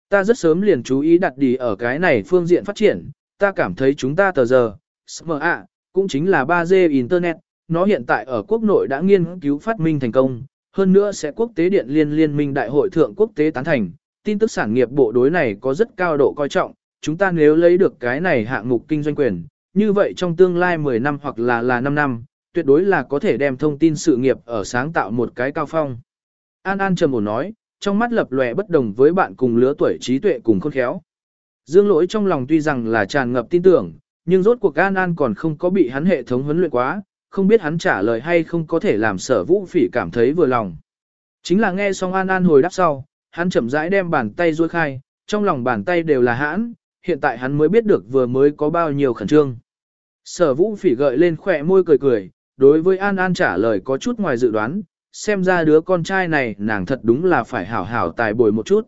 Ta rất sớm liền chú ý đặt đi ở cái này phương diện phát triển, ta cảm thấy chúng ta tờ giờ, SMA, cũng chính là 3G Internet, nó hiện tại ở quốc nội đã nghiên cứu phát minh thành công, hơn nữa sẽ quốc tế điện liên liên minh đại hội thượng quốc tế tán thành, tin tức sản nghiệp bộ đối này có rất cao độ coi trọng, chúng ta nếu lấy được cái này hạng mục kinh doanh quyền, như vậy trong tương lai 10 năm hoặc là là 5 năm, tuyệt đối là có thể đem thông tin sự nghiệp ở sáng tạo một cái cao phong. An An trầm ổn nói, trong mắt lập lòe bất đồng với bạn cùng lứa tuổi trí tuệ cùng khôn khéo. Dương lỗi trong lòng tuy rằng là tràn ngập tin tưởng, nhưng rốt cuộc An An còn không có bị hắn hệ thống huấn luyện quá, không biết hắn trả lời hay không có thể làm sở vũ phỉ cảm thấy vừa lòng. Chính là nghe xong An An hồi đáp sau, hắn chậm rãi đem bàn tay duỗi khai, trong lòng bàn tay đều là hãn, hiện tại hắn mới biết được vừa mới có bao nhiêu khẩn trương. Sở vũ phỉ gợi lên khỏe môi cười cười, đối với An An trả lời có chút ngoài dự đoán, xem ra đứa con trai này nàng thật đúng là phải hảo hảo tài bồi một chút.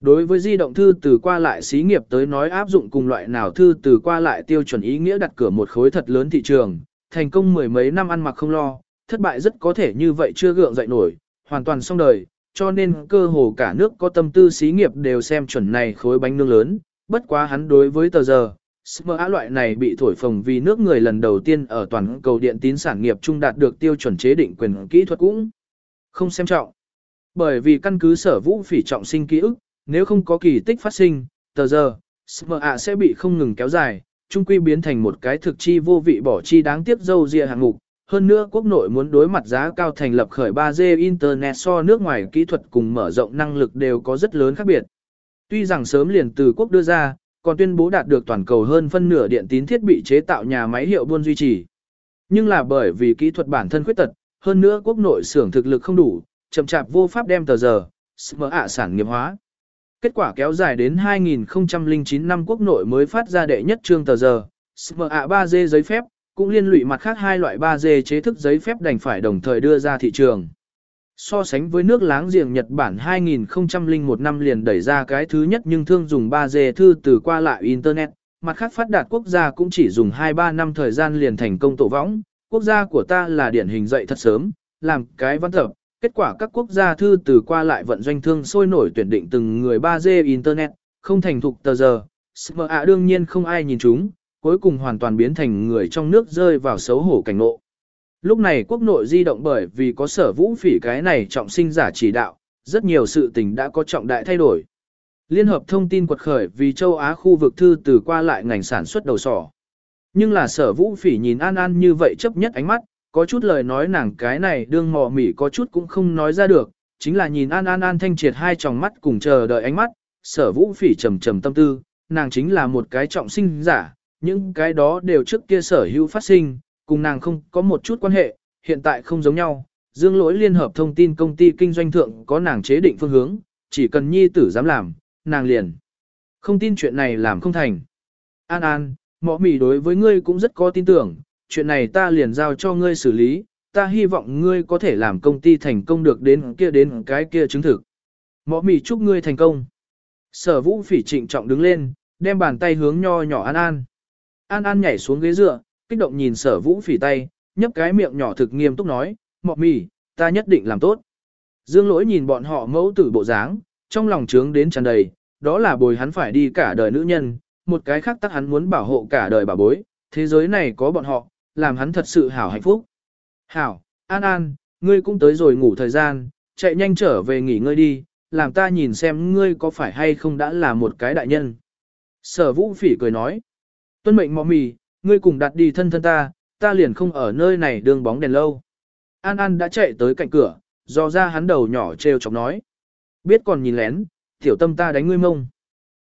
Đối với di động thư từ qua lại xí nghiệp tới nói áp dụng cùng loại nào thư từ qua lại tiêu chuẩn ý nghĩa đặt cửa một khối thật lớn thị trường, thành công mười mấy năm ăn mặc không lo, thất bại rất có thể như vậy chưa gượng dậy nổi, hoàn toàn xong đời, cho nên cơ hồ cả nước có tâm tư xí nghiệp đều xem chuẩn này khối bánh nướng lớn, bất quá hắn đối với tờ giờ, SMA loại này bị thổi phồng vì nước người lần đầu tiên ở toàn cầu điện tín sản nghiệp trung đạt được tiêu chuẩn chế định quyền kỹ thuật cũng không xem trọng. Bởi vì căn cứ sở vũ phỉ trọng sinh ký ức, nếu không có kỳ tích phát sinh, tờ giờ, SMA sẽ bị không ngừng kéo dài, trung quy biến thành một cái thực chi vô vị bỏ chi đáng tiếc dâu ria hạng mục. Hơn nữa quốc nội muốn đối mặt giá cao thành lập khởi 3G Internet so nước ngoài kỹ thuật cùng mở rộng năng lực đều có rất lớn khác biệt. Tuy rằng sớm liền từ quốc đưa ra, còn tuyên bố đạt được toàn cầu hơn phân nửa điện tín thiết bị chế tạo nhà máy hiệu buôn duy trì. Nhưng là bởi vì kỹ thuật bản thân khuyết tật, hơn nữa quốc nội xưởng thực lực không đủ, chậm chạp vô pháp đem tờ giờ, mở ạ sản nghiệp hóa. Kết quả kéo dài đến 2009 năm quốc nội mới phát ra đệ nhất trương tờ giờ, SMA 3G giấy phép, cũng liên lụy mặt khác hai loại 3G chế thức giấy phép đành phải đồng thời đưa ra thị trường. So sánh với nước láng giềng Nhật Bản 2001 năm liền đẩy ra cái thứ nhất nhưng thương dùng 3G thư từ qua lại Internet, mặt khác phát đạt quốc gia cũng chỉ dùng 2-3 năm thời gian liền thành công tổ võng, quốc gia của ta là điển hình dậy thật sớm, làm cái văn tập, kết quả các quốc gia thư từ qua lại vận doanh thương sôi nổi tuyển định từng người 3G Internet, không thành thục tờ giờ, SMA đương nhiên không ai nhìn chúng, cuối cùng hoàn toàn biến thành người trong nước rơi vào xấu hổ cảnh ngộ. Lúc này quốc nội di động bởi vì có sở vũ phỉ cái này trọng sinh giả chỉ đạo, rất nhiều sự tình đã có trọng đại thay đổi. Liên hợp thông tin quật khởi vì châu Á khu vực thư từ qua lại ngành sản xuất đầu sỏ. Nhưng là sở vũ phỉ nhìn An An như vậy chấp nhất ánh mắt, có chút lời nói nàng cái này đương mò mỉ có chút cũng không nói ra được, chính là nhìn An An An thanh triệt hai tròng mắt cùng chờ đợi ánh mắt, sở vũ phỉ trầm trầm tâm tư, nàng chính là một cái trọng sinh giả, những cái đó đều trước kia sở hữu phát sinh, cùng nàng không có một chút quan hệ, hiện tại không giống nhau. Dương lỗi liên hợp thông tin công ty kinh doanh thượng có nàng chế định phương hướng, chỉ cần nhi tử dám làm, nàng liền. Không tin chuyện này làm không thành. An An, mọ mỉ đối với ngươi cũng rất có tin tưởng, chuyện này ta liền giao cho ngươi xử lý, ta hy vọng ngươi có thể làm công ty thành công được đến kia đến cái kia chứng thực. Mọ mỉ chúc ngươi thành công. Sở vũ phỉ trịnh trọng đứng lên, đem bàn tay hướng nho nhỏ An An. An An nhảy xuống ghế dựa, kích động nhìn sở vũ phỉ tay, nhấp cái miệng nhỏ thực nghiêm túc nói, mọ mì, ta nhất định làm tốt. Dương lỗi nhìn bọn họ mẫu tử bộ dáng, trong lòng trướng đến tràn đầy, đó là bồi hắn phải đi cả đời nữ nhân, một cái khác tắc hắn muốn bảo hộ cả đời bà bối, thế giới này có bọn họ, làm hắn thật sự hảo hạnh phúc. Hảo, An An, ngươi cũng tới rồi ngủ thời gian, chạy nhanh trở về nghỉ ngơi đi, làm ta nhìn xem ngươi có phải hay không đã là một cái đại nhân. Sở vũ phỉ cười nói, tuân mệnh mọ mì, ngươi cùng đặt đi thân thân ta, ta liền không ở nơi này đường bóng đèn lâu. An An đã chạy tới cạnh cửa, do ra hắn đầu nhỏ trêu chọc nói. Biết còn nhìn lén, tiểu tâm ta đánh ngươi mông.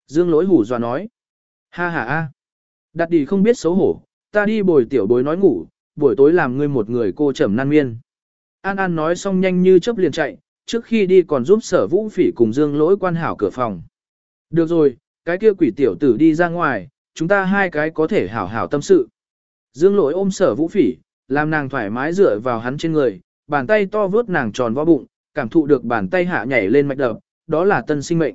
Dương lỗi hủ dọa nói. Ha ha ha. Đặt đi không biết xấu hổ, ta đi bồi tiểu bối nói ngủ, buổi tối làm ngươi một người cô trầm nan miên. An An nói xong nhanh như chớp liền chạy, trước khi đi còn giúp sở vũ phỉ cùng dương lỗi quan hảo cửa phòng. Được rồi, cái kia quỷ tiểu tử đi ra ngoài, chúng ta hai cái có thể hảo hảo tâm sự. Dương lỗi ôm sở vũ phỉ, làm nàng thoải mái dựa vào hắn trên người, bàn tay to vướt nàng tròn vo bụng, cảm thụ được bàn tay hạ nhảy lên mạch đập, đó là tân sinh mệnh.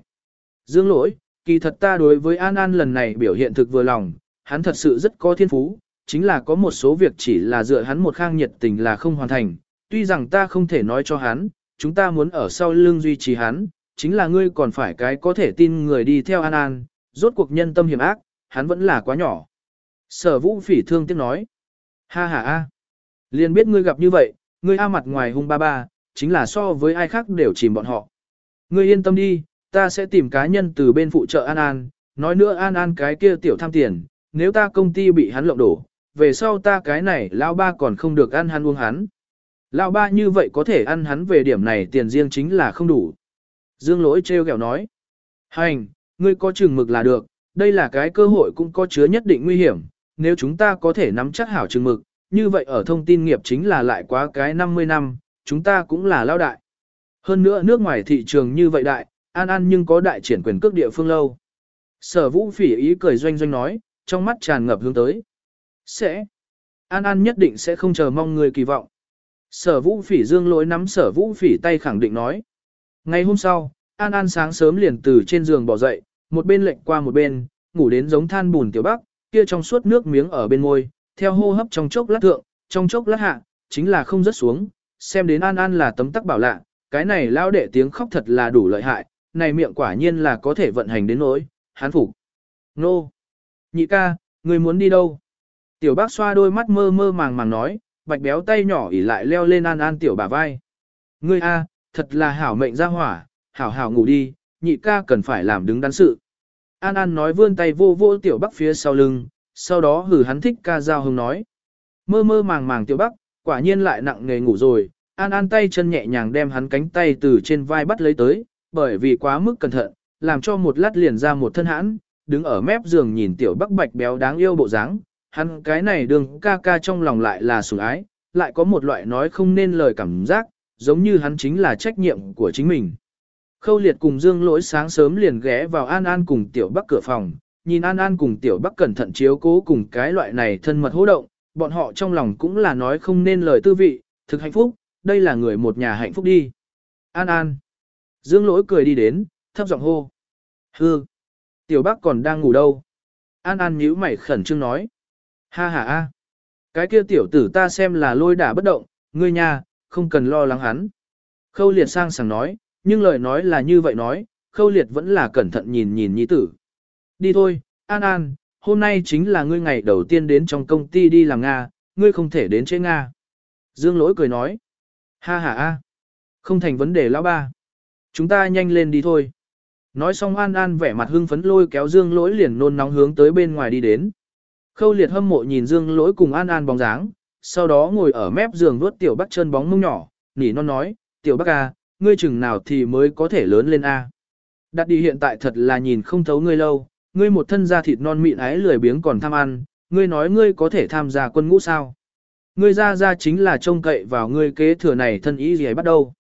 Dương lỗi, kỳ thật ta đối với An An lần này biểu hiện thực vừa lòng, hắn thật sự rất có thiên phú, chính là có một số việc chỉ là dựa hắn một khang nhiệt tình là không hoàn thành, tuy rằng ta không thể nói cho hắn, chúng ta muốn ở sau lưng duy trì hắn, chính là ngươi còn phải cái có thể tin người đi theo An An, rốt cuộc nhân tâm hiểm ác, hắn vẫn là quá nhỏ. Sở vũ phỉ thương tiếc nói, ha ha a, liền biết ngươi gặp như vậy, ngươi a mặt ngoài hung ba ba, chính là so với ai khác đều chìm bọn họ. Ngươi yên tâm đi, ta sẽ tìm cá nhân từ bên phụ trợ An An, nói nữa An An cái kia tiểu tham tiền, nếu ta công ty bị hắn lộng đổ, về sau ta cái này lão ba còn không được ăn hắn uống hắn. Lão ba như vậy có thể ăn hắn về điểm này tiền riêng chính là không đủ. Dương lỗi treo kẹo nói. Hành, ngươi có chừng mực là được, đây là cái cơ hội cũng có chứa nhất định nguy hiểm, nếu chúng ta có thể nắm chắc hảo chừng mực, như vậy ở thông tin nghiệp chính là lại quá cái 50 năm, chúng ta cũng là lao đại. Hơn nữa nước ngoài thị trường như vậy đại, an an nhưng có đại triển quyền cước địa phương lâu. Sở vũ phỉ ý cười doanh doanh nói, trong mắt tràn ngập hướng tới. Sẽ. An An nhất định sẽ không chờ mong người kỳ vọng. Sở vũ phỉ dương lỗi nắm sở vũ phỉ tay khẳng định nói. Ngày hôm sau, An An sáng sớm liền từ trên giường bỏ dậy, một bên lệnh qua một bên, ngủ đến giống than bùn tiểu bắc, kia trong suốt nước miếng ở bên môi, theo hô hấp trong chốc lát thượng, trong chốc lát hạ, chính là không rớt xuống, xem đến An An là tấm tắc bảo lạ, cái này lao đệ tiếng khóc thật là đủ lợi hại, này miệng quả nhiên là có thể vận hành đến nỗi, hán phục. Nô! Nhị ca, người muốn đi đâu? Tiểu bác xoa đôi mắt mơ mơ màng màng nói, bạch béo tay nhỏ ỉ lại leo lên an an tiểu bà vai. Ngươi a, thật là hảo mệnh ra hỏa, hảo hảo ngủ đi, nhị ca cần phải làm đứng đắn sự. An An nói vươn tay vô vô tiểu bắc phía sau lưng, sau đó hử hắn thích ca giao hưng nói. Mơ mơ màng màng tiểu bắc, quả nhiên lại nặng nghề ngủ rồi, An An tay chân nhẹ nhàng đem hắn cánh tay từ trên vai bắt lấy tới, bởi vì quá mức cẩn thận, làm cho một lát liền ra một thân hãn, đứng ở mép giường nhìn tiểu bắc bạch béo đáng yêu bộ dáng, hắn cái này đường ca ca trong lòng lại là sủng ái, lại có một loại nói không nên lời cảm giác, giống như hắn chính là trách nhiệm của chính mình. Khâu liệt cùng Dương lỗi sáng sớm liền ghé vào An An cùng tiểu bắc cửa phòng, nhìn An An cùng tiểu bắc cẩn thận chiếu cố cùng cái loại này thân mật hô động, bọn họ trong lòng cũng là nói không nên lời tư vị, thực hạnh phúc, đây là người một nhà hạnh phúc đi. An An. Dương lỗi cười đi đến, thấp giọng hô. Hư. Tiểu bắc còn đang ngủ đâu? An An nhíu mày khẩn trương nói. Ha ha a. Cái kia tiểu tử ta xem là lôi đả bất động, ngươi nha, không cần lo lắng hắn. Khâu liệt sang sảng nói, nhưng lời nói là như vậy nói, khâu liệt vẫn là cẩn thận nhìn nhìn nhi tử. Đi thôi, An An, hôm nay chính là ngươi ngày đầu tiên đến trong công ty đi làm Nga, ngươi không thể đến chế Nga. Dương lỗi cười nói. Ha ha a. Không thành vấn đề lão ba. Chúng ta nhanh lên đi thôi. Nói xong An An vẻ mặt hưng phấn lôi kéo Dương lỗi liền nôn nóng hướng tới bên ngoài đi đến. Khâu liệt hâm mộ nhìn Dương lỗi cùng An An bóng dáng, sau đó ngồi ở mép giường vuốt tiểu bắc chân bóng mông nhỏ, nỉ non nói, tiểu bắc à, ngươi chừng nào thì mới có thể lớn lên a. Đặt đi hiện tại thật là nhìn không thấu ngươi lâu, ngươi một thân da thịt non mịn ái lười biếng còn tham ăn, ngươi nói ngươi có thể tham gia quân ngũ sao. Ngươi ra ra chính là trông cậy vào ngươi kế thừa này thân ý gì bắt đầu.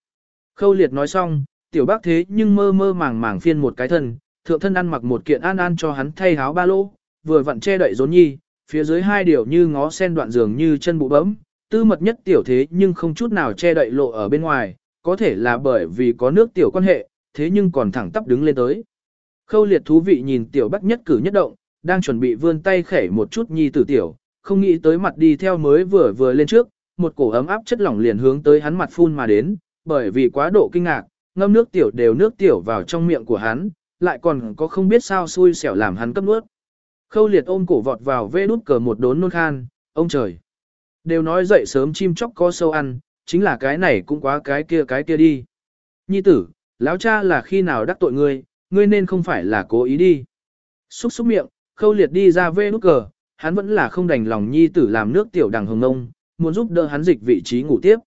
Khâu liệt nói xong, tiểu bác thế nhưng mơ mơ màng màng phiên một cái thân, thượng thân ăn mặc một kiện an an cho hắn thay háo ba lô, vừa vặn che đậy rốn nhi, phía dưới hai điều như ngó sen đoạn giường như chân bụ bấm, tư mật nhất tiểu thế nhưng không chút nào che đậy lộ ở bên ngoài, có thể là bởi vì có nước tiểu quan hệ, thế nhưng còn thẳng tắp đứng lên tới. Khâu liệt thú vị nhìn tiểu bắc nhất cử nhất động, đang chuẩn bị vươn tay khẩy một chút nhi tử tiểu, không nghĩ tới mặt đi theo mới vừa vừa lên trước, một cổ ấm áp chất lỏng liền hướng tới hắn mặt phun mà đến, bởi vì quá độ kinh ngạc, ngâm nước tiểu đều nước tiểu vào trong miệng của hắn, lại còn có không biết sao xui xẻo làm hắn cấp nuốt. Khâu liệt ôm cổ vọt vào vê đút cờ một đốn nôn khan, ông trời. Đều nói dậy sớm chim chóc có sâu ăn, chính là cái này cũng quá cái kia cái kia đi. Nhi tử, lão cha là khi nào đắc tội ngươi, ngươi nên không phải là cố ý đi. Xúc xúc miệng, khâu liệt đi ra vê nút cờ, hắn vẫn là không đành lòng nhi tử làm nước tiểu đằng hồng nông, muốn giúp đỡ hắn dịch vị trí ngủ tiếp.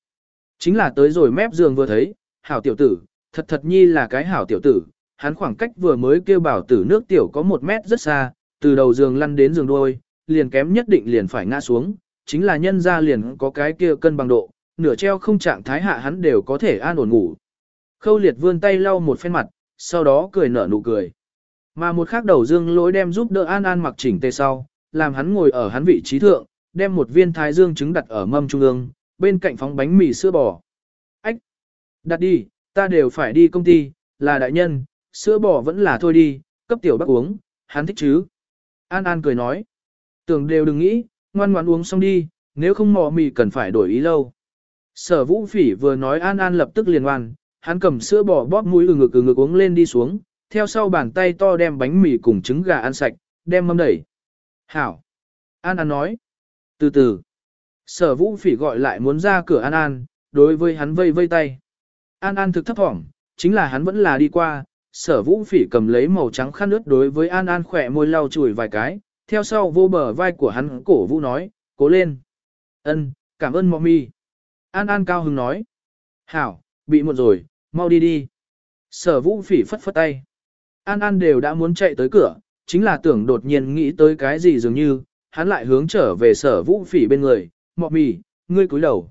Chính là tới rồi mép giường vừa thấy, hảo tiểu tử, thật thật nhi là cái hảo tiểu tử, hắn khoảng cách vừa mới kêu bảo tử nước tiểu có một mét rất xa, từ đầu giường lăn đến giường đôi, liền kém nhất định liền phải ngã xuống, chính là nhân ra liền có cái kia cân bằng độ, nửa treo không trạng thái hạ hắn đều có thể an ổn ngủ. Khâu liệt vươn tay lau một phen mặt, sau đó cười nở nụ cười. Mà một khắc đầu dương lối đem giúp đỡ an an mặc chỉnh tề sau, làm hắn ngồi ở hắn vị trí thượng, đem một viên thái dương trứng đặt ở mâm trung ương, bên cạnh phóng bánh mì sữa bò. Ách! Đặt đi, ta đều phải đi công ty, là đại nhân, sữa bò vẫn là thôi đi, cấp tiểu bác uống, hắn thích chứ. An An cười nói. Tưởng đều đừng nghĩ, ngoan ngoan uống xong đi, nếu không mò mì cần phải đổi ý lâu. Sở vũ phỉ vừa nói An An lập tức liền ngoan, hắn cầm sữa bò bóp mũi ừ ngực ừ ngực uống lên đi xuống, theo sau bàn tay to đem bánh mì cùng trứng gà ăn sạch, đem mâm đẩy. Hảo. An An nói. Từ từ. Sở vũ phỉ gọi lại muốn ra cửa An An, đối với hắn vây vây tay. An An thực thấp thỏm, chính là hắn vẫn là đi qua, sở vũ phỉ cầm lấy màu trắng khăn ướt đối với An An khỏe môi lau chùi vài cái, theo sau vô bờ vai của hắn cổ vũ nói, cố lên. ân cảm ơn mọ mi. An An cao hứng nói. Hảo, bị muộn rồi, mau đi đi. Sở vũ phỉ phất phất tay. An An đều đã muốn chạy tới cửa, chính là tưởng đột nhiên nghĩ tới cái gì dường như, hắn lại hướng trở về sở vũ phỉ bên người, mọ mì, ngươi cúi đầu.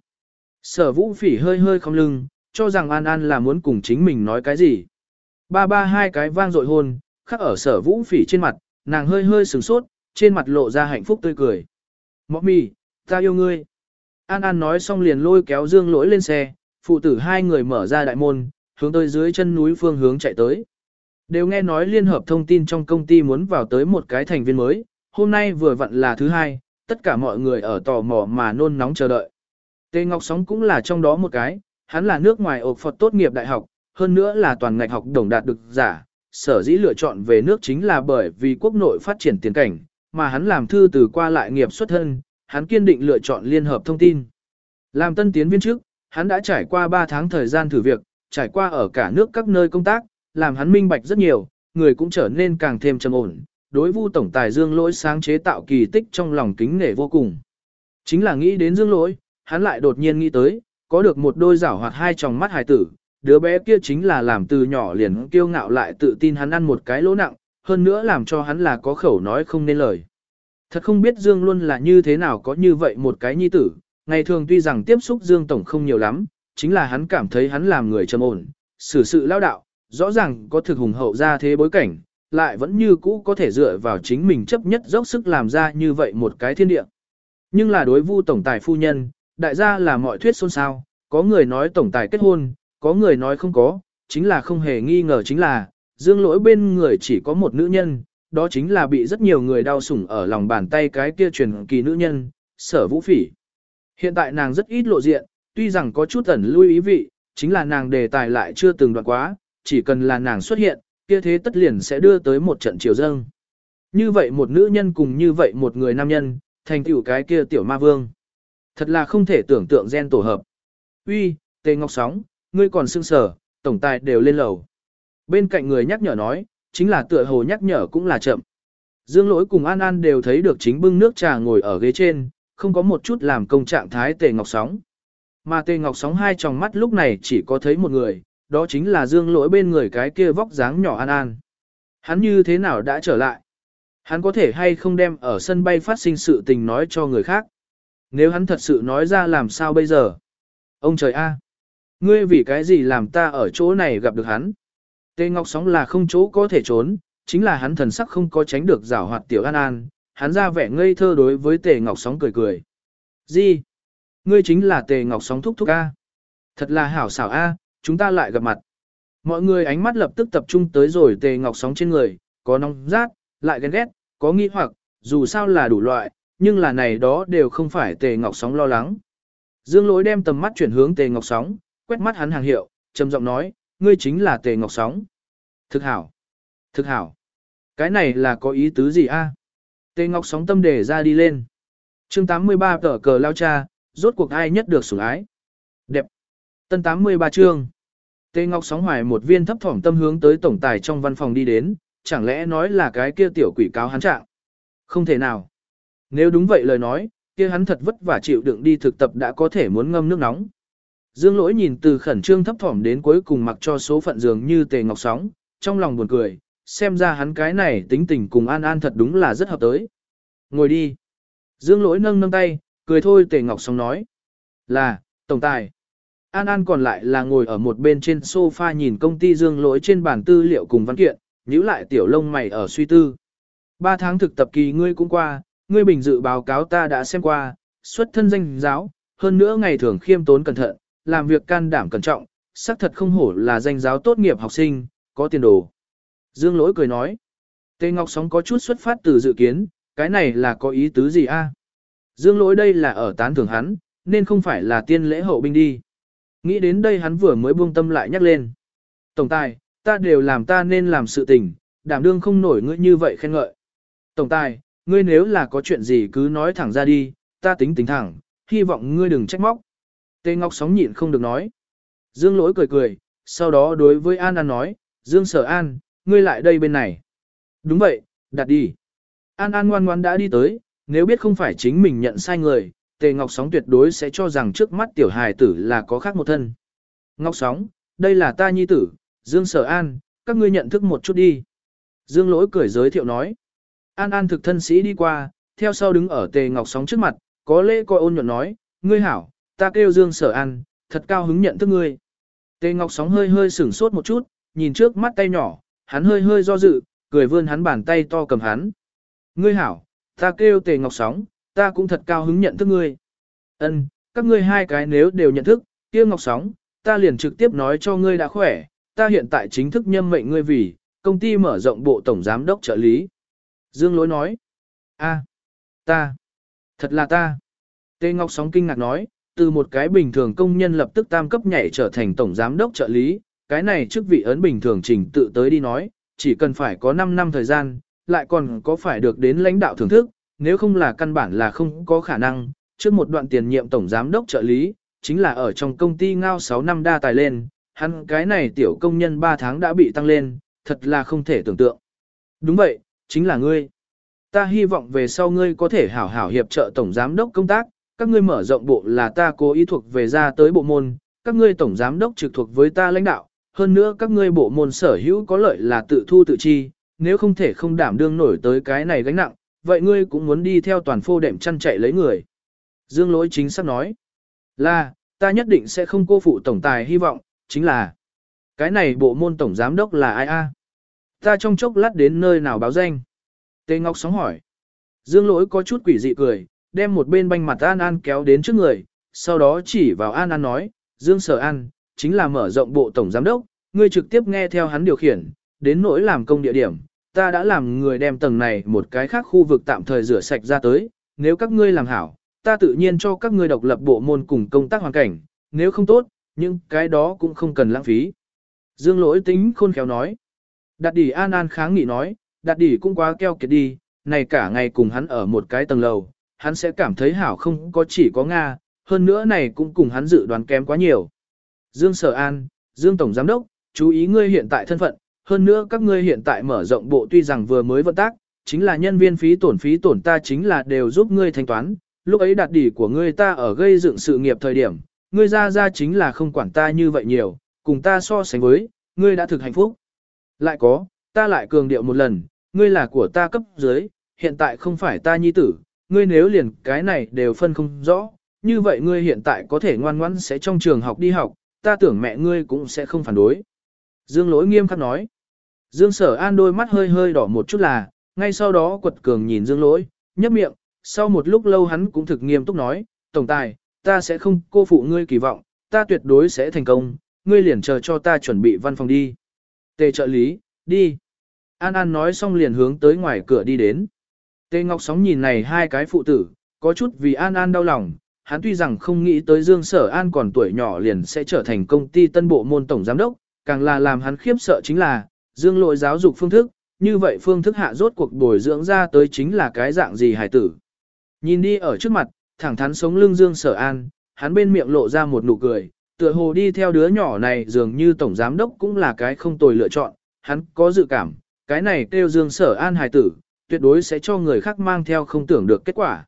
Sở vũ phỉ hơi hơi không lưng, cho rằng An An là muốn cùng chính mình nói cái gì. Ba ba hai cái vang dội hôn, khắc ở sở vũ phỉ trên mặt, nàng hơi hơi sửng sốt, trên mặt lộ ra hạnh phúc tươi cười. Mọ mì, ta yêu ngươi. An An nói xong liền lôi kéo dương lỗi lên xe, phụ tử hai người mở ra đại môn, hướng tới dưới chân núi phương hướng chạy tới. Đều nghe nói liên hợp thông tin trong công ty muốn vào tới một cái thành viên mới, hôm nay vừa vặn là thứ hai, tất cả mọi người ở tò mò mà nôn nóng chờ đợi. Tề Ngọc Sóng cũng là trong đó một cái, hắn là nước ngoài ộc Phật tốt nghiệp đại học, hơn nữa là toàn ngạch học đồng đạt được giả, sở dĩ lựa chọn về nước chính là bởi vì quốc nội phát triển tiền cảnh, mà hắn làm thư từ qua lại nghiệp xuất thân, hắn kiên định lựa chọn liên hợp thông tin. Làm tân tiến viên trước, hắn đã trải qua 3 tháng thời gian thử việc, trải qua ở cả nước các nơi công tác, làm hắn minh bạch rất nhiều, người cũng trở nên càng thêm trầm ổn, đối Vu tổng tài Dương Lỗi sáng chế tạo kỳ tích trong lòng kính nể vô cùng. Chính là nghĩ đến Dương Lỗi, hắn lại đột nhiên nghĩ tới, có được một đôi giảo hoạt hai tròng mắt hài tử, đứa bé kia chính là làm từ nhỏ liền kiêu ngạo lại tự tin hắn ăn một cái lỗ nặng, hơn nữa làm cho hắn là có khẩu nói không nên lời. Thật không biết Dương luôn là như thế nào có như vậy một cái nhi tử, ngày thường tuy rằng tiếp xúc Dương Tổng không nhiều lắm, chính là hắn cảm thấy hắn làm người trầm ổn, xử sự lao đạo, rõ ràng có thực hùng hậu ra thế bối cảnh, lại vẫn như cũ có thể dựa vào chính mình chấp nhất dốc sức làm ra như vậy một cái thiên địa. Nhưng là đối vu tổng tài phu nhân, đại gia là mọi thuyết xôn xao, có người nói tổng tài kết hôn, có người nói không có, chính là không hề nghi ngờ chính là, dương lỗi bên người chỉ có một nữ nhân, đó chính là bị rất nhiều người đau sủng ở lòng bàn tay cái kia truyền kỳ nữ nhân, sở vũ phỉ. Hiện tại nàng rất ít lộ diện, tuy rằng có chút ẩn lui ý vị, chính là nàng đề tài lại chưa từng đoạn quá, chỉ cần là nàng xuất hiện, kia thế tất liền sẽ đưa tới một trận chiều dâng. Như vậy một nữ nhân cùng như vậy một người nam nhân, thành tựu cái kia tiểu ma vương. Thật là không thể tưởng tượng gen tổ hợp. Uy, Tề Ngọc Sóng, ngươi còn sưng sở, tổng tài đều lên lầu. Bên cạnh người nhắc nhở nói, chính là tựa hồ nhắc nhở cũng là chậm. Dương lỗi cùng An An đều thấy được chính bưng nước trà ngồi ở ghế trên, không có một chút làm công trạng thái Tề Ngọc Sóng. Mà Tề Ngọc Sóng hai tròng mắt lúc này chỉ có thấy một người, đó chính là Dương lỗi bên người cái kia vóc dáng nhỏ An An. Hắn như thế nào đã trở lại? Hắn có thể hay không đem ở sân bay phát sinh sự tình nói cho người khác? Nếu hắn thật sự nói ra làm sao bây giờ? Ông trời a, Ngươi vì cái gì làm ta ở chỗ này gặp được hắn? Tề Ngọc Sóng là không chỗ có thể trốn, chính là hắn thần sắc không có tránh được giảo hoạt tiểu An An, hắn ra vẻ ngây thơ đối với Tề Ngọc Sóng cười cười. Gì? Ngươi chính là Tề Ngọc Sóng thúc thúc A. Thật là hảo xảo A, chúng ta lại gặp mặt. Mọi người ánh mắt lập tức tập trung tới rồi Tề Ngọc Sóng trên người, có nóng rát, lại ghen ghét, có nghi hoặc, dù sao là đủ loại, nhưng là này đó đều không phải Tề Ngọc Sóng lo lắng. Dương Lỗi đem tầm mắt chuyển hướng Tề Ngọc Sóng, quét mắt hắn hàng hiệu, trầm giọng nói, ngươi chính là Tề Ngọc Sóng. Thực hảo. Thực hảo. Cái này là có ý tứ gì a? Tề Ngọc Sóng tâm đề ra đi lên. chương 83 tờ cờ lao cha, rốt cuộc ai nhất được sủng ái. Đẹp. Tân 83 chương. Tề Ngọc Sóng hoài một viên thấp thỏm tâm hướng tới tổng tài trong văn phòng đi đến, chẳng lẽ nói là cái kia tiểu quỷ cáo hắn trạng. Không thể nào. Nếu đúng vậy lời nói, kia hắn thật vất vả chịu đựng đi thực tập đã có thể muốn ngâm nước nóng. Dương lỗi nhìn từ khẩn trương thấp thỏm đến cuối cùng mặc cho số phận dường như tề ngọc sóng, trong lòng buồn cười, xem ra hắn cái này tính tình cùng an an thật đúng là rất hợp tới. Ngồi đi. Dương lỗi nâng nâng tay, cười thôi tề ngọc sóng nói. Là, tổng tài. An An còn lại là ngồi ở một bên trên sofa nhìn công ty dương lỗi trên bản tư liệu cùng văn kiện, nhíu lại tiểu lông mày ở suy tư. Ba tháng thực tập kỳ ngươi cũng qua, ngươi bình dự báo cáo ta đã xem qua, xuất thân danh giáo, hơn nữa ngày thường khiêm tốn cẩn thận, làm việc can đảm cẩn trọng, xác thật không hổ là danh giáo tốt nghiệp học sinh, có tiền đồ. Dương lỗi cười nói. Tề Ngọc Sóng có chút xuất phát từ dự kiến, cái này là có ý tứ gì a? Dương lỗi đây là ở tán thưởng hắn, nên không phải là tiên lễ hậu binh đi. Nghĩ đến đây hắn vừa mới buông tâm lại nhắc lên. Tổng tài, ta đều làm ta nên làm sự tình, đảm đương không nổi ngươi như vậy khen ngợi. Tổng tài, ngươi nếu là có chuyện gì cứ nói thẳng ra đi, ta tính tính thẳng, hy vọng ngươi đừng trách móc. Tề Ngọc sóng nhịn không được nói. Dương lỗi cười cười, sau đó đối với An An nói, Dương sở An, ngươi lại đây bên này. Đúng vậy, đặt đi. An An ngoan ngoan đã đi tới, nếu biết không phải chính mình nhận sai người, Tề Ngọc Sóng tuyệt đối sẽ cho rằng trước mắt tiểu hài tử là có khác một thân. Ngọc Sóng, đây là ta nhi tử, Dương Sở An, các ngươi nhận thức một chút đi. Dương Lỗi cười giới thiệu nói. An An thực thân sĩ đi qua, theo sau đứng ở Tề Ngọc Sóng trước mặt, có lễ coi ôn nhuận nói, ngươi hảo, ta kêu Dương Sở An, thật cao hứng nhận thức ngươi. Tề Ngọc Sóng hơi hơi sửng sốt một chút, nhìn trước mắt tay nhỏ, hắn hơi hơi do dự, cười vươn hắn bàn tay to cầm hắn. Ngươi hảo, ta kêu Tề Ngọc Sóng, ta cũng thật cao hứng nhận thức ngươi. Ân, các ngươi hai cái nếu đều nhận thức, kia Ngọc Sóng, ta liền trực tiếp nói cho ngươi đã khỏe, ta hiện tại chính thức nhâm mệnh ngươi vì, công ty mở rộng bộ tổng giám đốc trợ lý. Dương Lỗi nói, a, ta, thật là ta. Tề Ngọc Sóng kinh ngạc nói, từ một cái bình thường công nhân lập tức tam cấp nhảy trở thành tổng giám đốc trợ lý, cái này chức vị ấn bình thường trình tự tới đi nói, chỉ cần phải có 5 năm thời gian, lại còn có phải được đến lãnh đạo thưởng thức, nếu không là căn bản là không có khả năng, trước một đoạn tiền nhiệm tổng giám đốc trợ lý, chính là ở trong công ty ngao 6 năm đa tài lên, hắn cái này tiểu công nhân 3 tháng đã bị tăng lên, thật là không thể tưởng tượng. Đúng vậy, chính là ngươi. Ta hy vọng về sau ngươi có thể hảo hảo hiệp trợ tổng giám đốc công tác, các ngươi mở rộng bộ là ta cố ý thuộc về ra tới bộ môn, các ngươi tổng giám đốc trực thuộc với ta lãnh đạo, hơn nữa các ngươi bộ môn sở hữu có lợi là tự thu tự chi, nếu không thể không đảm đương nổi tới cái này gánh nặng, vậy ngươi cũng muốn đi theo toàn phô đệm chăn chạy lấy người. Dương lỗi chính xác nói, là, ta nhất định sẽ không cô phụ tổng tài hy vọng, chính là, cái này bộ môn tổng giám đốc là ai a? Ta trong chốc lát đến nơi nào báo danh? Tê Ngọc sóng hỏi. Dương lỗi có chút quỷ dị cười, đem một bên banh mặt An An kéo đến trước người, sau đó chỉ vào An An nói, Dương Sở An, chính là mở rộng bộ tổng giám đốc, ngươi trực tiếp nghe theo hắn điều khiển, đến nỗi làm công địa điểm, ta đã làm người đem tầng này một cái khác khu vực tạm thời rửa sạch ra tới, nếu các ngươi làm hảo, ta tự nhiên cho các ngươi độc lập bộ môn cùng công tác hoàn cảnh, nếu không tốt, nhưng cái đó cũng không cần lãng phí. Dương lỗi tính khôn khéo nói. Đạt đỉ an an kháng nghị nói, đạt đỉ cũng quá keo kiệt đi, này cả ngày cùng hắn ở một cái tầng lầu, hắn sẽ cảm thấy hảo không có chỉ có Nga, hơn nữa này cũng cùng hắn dự đoán kém quá nhiều. Dương Sở An, Dương Tổng Giám Đốc, chú ý ngươi hiện tại thân phận, hơn nữa các ngươi hiện tại mở rộng bộ tuy rằng vừa mới vận tác, chính là nhân viên phí tổn phí tổn ta chính là đều giúp ngươi thanh toán, lúc ấy đạt đỉ của ngươi ta ở gây dựng sự nghiệp thời điểm, ngươi ra ra chính là không quản ta như vậy nhiều, cùng ta so sánh với, ngươi đã thực hạnh phúc. Lại có, ta lại cường điệu một lần, ngươi là của ta cấp dưới, hiện tại không phải ta nhi tử, ngươi nếu liền cái này đều phân không rõ, như vậy ngươi hiện tại có thể ngoan ngoãn sẽ trong trường học đi học, ta tưởng mẹ ngươi cũng sẽ không phản đối. Dương lỗi nghiêm khắc nói. Dương sở an đôi mắt hơi hơi đỏ một chút là, ngay sau đó quật cường nhìn dương lỗi, nhấp miệng, sau một lúc lâu hắn cũng thực nghiêm túc nói, tổng tài, ta sẽ không cô phụ ngươi kỳ vọng, ta tuyệt đối sẽ thành công, ngươi liền chờ cho ta chuẩn bị văn phòng đi. Tề trợ lý, đi. An An nói xong liền hướng tới ngoài cửa đi đến. Tề Ngọc Sóng nhìn này hai cái phụ tử, có chút vì An An đau lòng, hắn tuy rằng không nghĩ tới Dương Sở An còn tuổi nhỏ liền sẽ trở thành công ty tân bộ môn tổng giám đốc, càng là làm hắn khiếp sợ chính là, Dương lội giáo dục phương thức, như vậy phương thức hạ rốt cuộc bồi dưỡng ra tới chính là cái dạng gì hải tử. Nhìn đi ở trước mặt, thẳng thắn sống lưng Dương Sở An, hắn bên miệng lộ ra một nụ cười, tựa hồ đi theo đứa nhỏ này dường như tổng giám đốc cũng là cái không tồi lựa chọn, hắn có dự cảm, cái này kêu Dương Sở An hải tử, tuyệt đối sẽ cho người khác mang theo không tưởng được kết quả.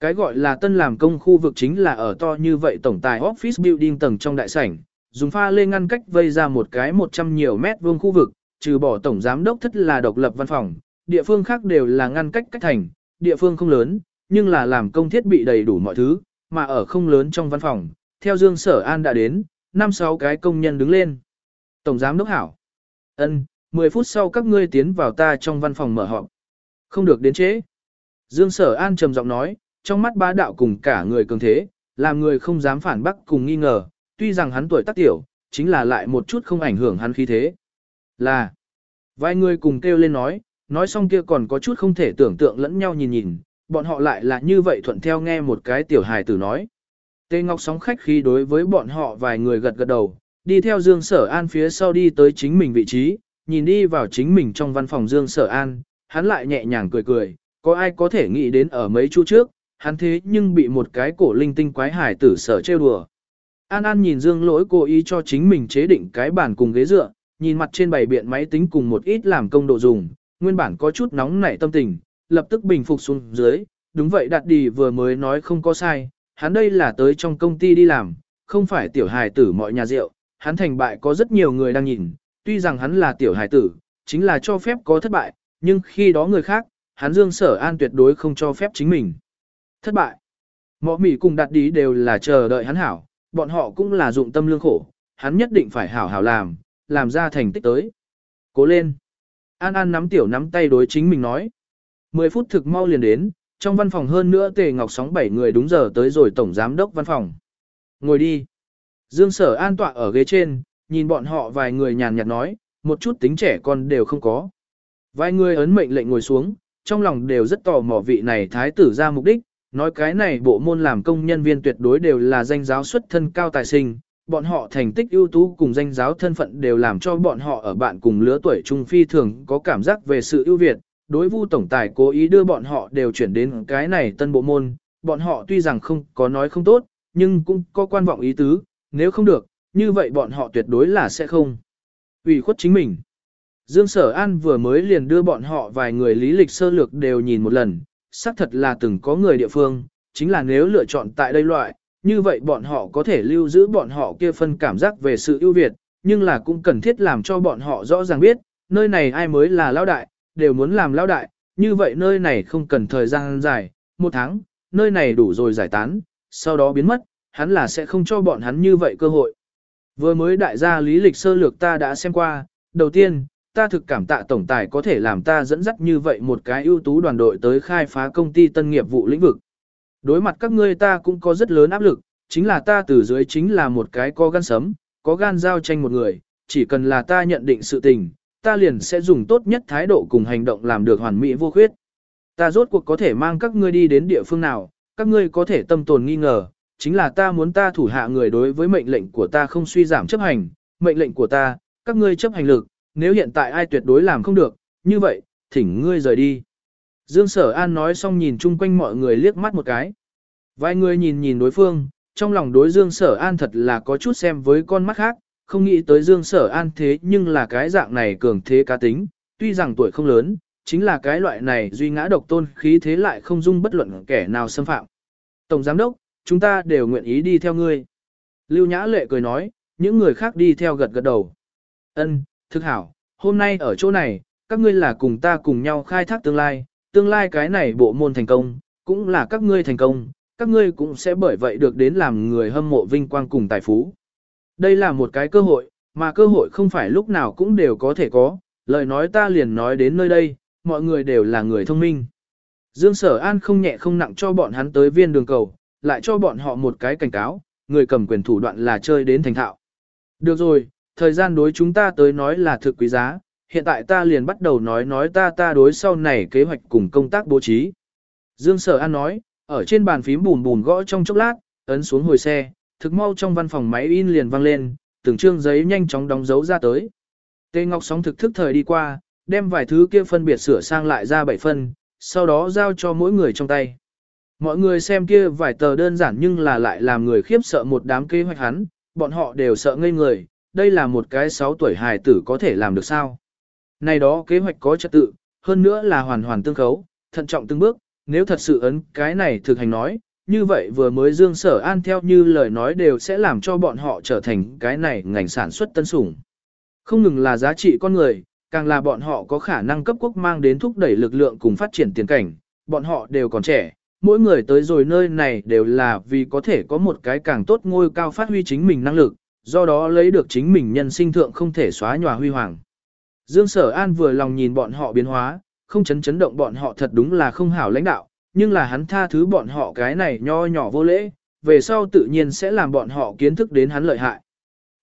Cái gọi là tân làm công khu vực chính là ở to như vậy tổng tài office building tầng trong đại sảnh, dùng pha lê ngăn cách vây ra một cái 100 nhiều mét vuông khu vực, trừ bỏ tổng giám đốc thất là độc lập văn phòng, địa phương khác đều là ngăn cách cách thành, địa phương không lớn, nhưng là làm công thiết bị đầy đủ mọi thứ, mà ở không lớn trong văn phòng, theo Dương Sở An đã đến, năm sáu cái công nhân đứng lên. Tổng giám đốc hảo. ân 10 phút sau các ngươi tiến vào ta trong văn phòng mở họp. Không được đến chế. Dương Sở An trầm giọng nói, trong mắt bá đạo cùng cả người cường thế, làm người không dám phản bác cùng nghi ngờ, tuy rằng hắn tuổi tác tiểu, chính là lại một chút không ảnh hưởng hắn khí thế. Là, vài người cùng kêu lên nói, nói xong kia còn có chút không thể tưởng tượng lẫn nhau nhìn nhìn, bọn họ lại là như vậy thuận theo nghe một cái tiểu hài tử nói. Tê Ngọc sóng khách khi đối với bọn họ vài người gật gật đầu, đi theo Dương Sở An phía sau đi tới chính mình vị trí, nhìn đi vào chính mình trong văn phòng Dương Sở An, hắn lại nhẹ nhàng cười cười, có ai có thể nghĩ đến ở mấy chu trước, hắn thế nhưng bị một cái cổ linh tinh quái hải tử sở trêu đùa. An An nhìn Dương lỗi cố ý cho chính mình chế định cái bàn cùng ghế dựa, nhìn mặt trên bày biện máy tính cùng một ít làm công độ dùng, nguyên bản có chút nóng nảy tâm tình, lập tức bình phục xuống dưới, đúng vậy đạt đi vừa mới nói không có sai, hắn đây là tới trong công ty đi làm, không phải tiểu hài tử mọi nhà rượu, hắn thành bại có rất nhiều người đang nhìn, tuy rằng hắn là tiểu hài tử, chính là cho phép có thất bại, nhưng khi đó người khác, hắn Dương Sở An tuyệt đối không cho phép chính mình. Thất bại. Mọ mỉ cùng đạt đi đều là chờ đợi hắn hảo, bọn họ cũng là dụng tâm lương khổ, hắn nhất định phải hảo hảo làm, làm ra thành tích tới. Cố lên. An An nắm tiểu nắm tay đối chính mình nói. 10 phút thực mau liền đến, trong văn phòng hơn nữa tề ngọc sóng bảy người đúng giờ tới rồi tổng giám đốc văn phòng. Ngồi đi. Dương sở an tọa ở ghế trên, nhìn bọn họ vài người nhàn nhạt nói, một chút tính trẻ con đều không có. Vài người ấn mệnh lệnh ngồi xuống, trong lòng đều rất tò mò vị này thái tử ra mục đích, nói cái này bộ môn làm công nhân viên tuyệt đối đều là danh giáo xuất thân cao tài sinh, bọn họ thành tích ưu tú cùng danh giáo thân phận đều làm cho bọn họ ở bạn cùng lứa tuổi trung phi thường có cảm giác về sự ưu việt. Đối vu tổng tài cố ý đưa bọn họ đều chuyển đến cái này tân bộ môn, bọn họ tuy rằng không có nói không tốt, nhưng cũng có quan vọng ý tứ, nếu không được, như vậy bọn họ tuyệt đối là sẽ không. ủy khuất chính mình. Dương Sở An vừa mới liền đưa bọn họ vài người lý lịch sơ lược đều nhìn một lần, xác thật là từng có người địa phương, chính là nếu lựa chọn tại đây loại, như vậy bọn họ có thể lưu giữ bọn họ kia phân cảm giác về sự ưu việt, nhưng là cũng cần thiết làm cho bọn họ rõ ràng biết, nơi này ai mới là lão đại, đều muốn làm lão đại, như vậy nơi này không cần thời gian dài, một tháng, nơi này đủ rồi giải tán, sau đó biến mất, hắn là sẽ không cho bọn hắn như vậy cơ hội. Vừa mới đại gia lý lịch sơ lược ta đã xem qua, đầu tiên, ta thực cảm tạ tổng tài có thể làm ta dẫn dắt như vậy một cái ưu tú đoàn đội tới khai phá công ty tân nghiệp vụ lĩnh vực. Đối mặt các ngươi ta cũng có rất lớn áp lực, chính là ta từ dưới chính là một cái có gan sấm, có gan giao tranh một người, chỉ cần là ta nhận định sự tình, ta liền sẽ dùng tốt nhất thái độ cùng hành động làm được hoàn mỹ vô khuyết. Ta rốt cuộc có thể mang các ngươi đi đến địa phương nào, các ngươi có thể tâm tồn nghi ngờ, chính là ta muốn ta thủ hạ người đối với mệnh lệnh của ta không suy giảm chấp hành, mệnh lệnh của ta, các ngươi chấp hành lực, nếu hiện tại ai tuyệt đối làm không được, như vậy, thỉnh ngươi rời đi. Dương Sở An nói xong nhìn chung quanh mọi người liếc mắt một cái. Vài người nhìn nhìn đối phương, trong lòng đối Dương Sở An thật là có chút xem với con mắt khác, không nghĩ tới Dương Sở An thế nhưng là cái dạng này cường thế cá tính, tuy rằng tuổi không lớn, chính là cái loại này duy ngã độc tôn khí thế lại không dung bất luận kẻ nào xâm phạm. Tổng Giám Đốc, chúng ta đều nguyện ý đi theo ngươi. Lưu Nhã Lệ cười nói, những người khác đi theo gật gật đầu. Ân, thực hảo, hôm nay ở chỗ này, các ngươi là cùng ta cùng nhau khai thác tương lai, tương lai cái này bộ môn thành công, cũng là các ngươi thành công, các ngươi cũng sẽ bởi vậy được đến làm người hâm mộ vinh quang cùng tài phú. Đây là một cái cơ hội, mà cơ hội không phải lúc nào cũng đều có thể có, lời nói ta liền nói đến nơi đây, mọi người đều là người thông minh. Dương Sở An không nhẹ không nặng cho bọn hắn tới viên đường cầu, lại cho bọn họ một cái cảnh cáo, người cầm quyền thủ đoạn là chơi đến thành thạo. Được rồi, thời gian đối chúng ta tới nói là thực quý giá, hiện tại ta liền bắt đầu nói nói ta ta đối sau này kế hoạch cùng công tác bố trí. Dương Sở An nói, ở trên bàn phím bùn bùn gõ trong chốc lát, ấn xuống hồi xe, thực mau trong văn phòng máy in liền vang lên, từng trương giấy nhanh chóng đóng dấu ra tới. Tê Ngọc sóng thực thức thời đi qua, đem vài thứ kia phân biệt sửa sang lại ra bảy phân, sau đó giao cho mỗi người trong tay. Mọi người xem kia vài tờ đơn giản nhưng là lại làm người khiếp sợ một đám kế hoạch hắn, bọn họ đều sợ ngây người, đây là một cái 6 tuổi hài tử có thể làm được sao. Này đó kế hoạch có trật tự, hơn nữa là hoàn hoàn tương khấu, thận trọng từng bước, nếu thật sự ấn cái này thực hành nói, như vậy vừa mới Dương Sở An theo như lời nói đều sẽ làm cho bọn họ trở thành cái này ngành sản xuất tân sủng. Không ngừng là giá trị con người, càng là bọn họ có khả năng cấp quốc mang đến thúc đẩy lực lượng cùng phát triển tiền cảnh, bọn họ đều còn trẻ, mỗi người tới rồi nơi này đều là vì có thể có một cái càng tốt ngôi cao phát huy chính mình năng lực, do đó lấy được chính mình nhân sinh thượng không thể xóa nhòa huy hoàng. Dương Sở An vừa lòng nhìn bọn họ biến hóa, không chấn chấn động bọn họ thật đúng là không hảo lãnh đạo, nhưng là hắn tha thứ bọn họ cái này nho nhỏ vô lễ, về sau tự nhiên sẽ làm bọn họ kiến thức đến hắn lợi hại.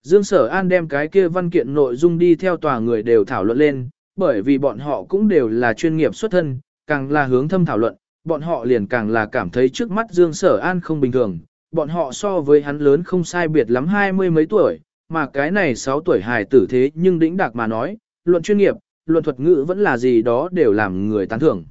Dương Sở An đem cái kia văn kiện nội dung đi theo tòa người đều thảo luận lên, bởi vì bọn họ cũng đều là chuyên nghiệp xuất thân, càng là hướng thâm thảo luận, bọn họ liền càng là cảm thấy trước mắt Dương Sở An không bình thường, bọn họ so với hắn lớn không sai biệt lắm hai mươi mấy tuổi, mà cái này 6 tuổi hài tử thế nhưng đĩnh đạc mà nói, luận chuyên nghiệp, luận thuật ngữ vẫn là gì đó đều làm người tán thưởng.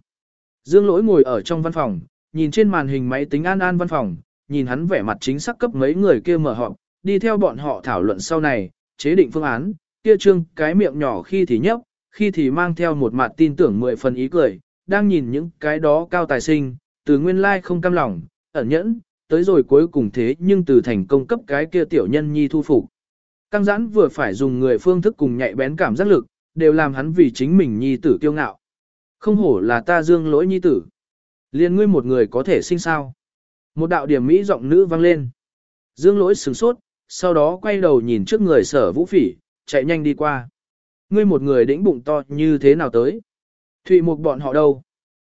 Dương lỗi ngồi ở trong văn phòng, nhìn trên màn hình máy tính an an văn phòng, nhìn hắn vẻ mặt chính xác cấp mấy người kia mở họp, đi theo bọn họ thảo luận sau này, chế định phương án, kia trương cái miệng nhỏ khi thì nhấp, khi thì mang theo một mặt tin tưởng mười phần ý cười, đang nhìn những cái đó cao tài sinh, từ nguyên lai like không cam lòng, ẩn nhẫn, tới rồi cuối cùng thế nhưng từ thành công cấp cái kia tiểu nhân nhi thu phục. Căng giãn vừa phải dùng người phương thức cùng nhạy bén cảm giác lực, đều làm hắn vì chính mình nhi tử kiêu ngạo. Không hổ là ta dương lỗi nhi tử. Liên ngươi một người có thể sinh sao. Một đạo điểm mỹ giọng nữ vang lên. Dương lỗi sửng sốt, sau đó quay đầu nhìn trước người sở vũ phỉ, chạy nhanh đi qua. Ngươi một người đĩnh bụng to như thế nào tới? Thụy một bọn họ đâu?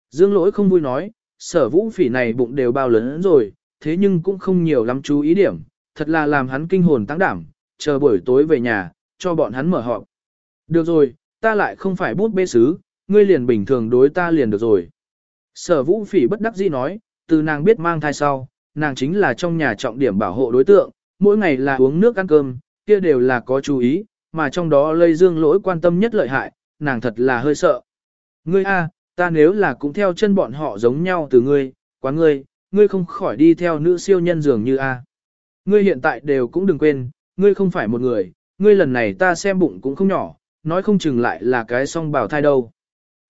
Dương lỗi không vui nói, sở vũ phỉ này bụng đều bao lớn rồi, thế nhưng cũng không nhiều lắm chú ý điểm, thật là làm hắn kinh hồn tăng đảm, chờ buổi tối về nhà, cho bọn hắn mở họp. Được rồi, ta lại không phải bút bê sứ, ngươi liền bình thường đối ta liền được rồi. Sở vũ phỉ bất đắc dĩ nói, từ nàng biết mang thai sau, nàng chính là trong nhà trọng điểm bảo hộ đối tượng, mỗi ngày là uống nước ăn cơm, kia đều là có chú ý, mà trong đó lây dương lỗi quan tâm nhất lợi hại, nàng thật là hơi sợ. Ngươi a, ta nếu là cũng theo chân bọn họ giống nhau từ ngươi, quá ngươi, ngươi không khỏi đi theo nữ siêu nhân dường như a. Ngươi hiện tại đều cũng đừng quên, ngươi không phải một người, ngươi lần này ta xem bụng cũng không nhỏ, nói không chừng lại là cái song bào thai đâu.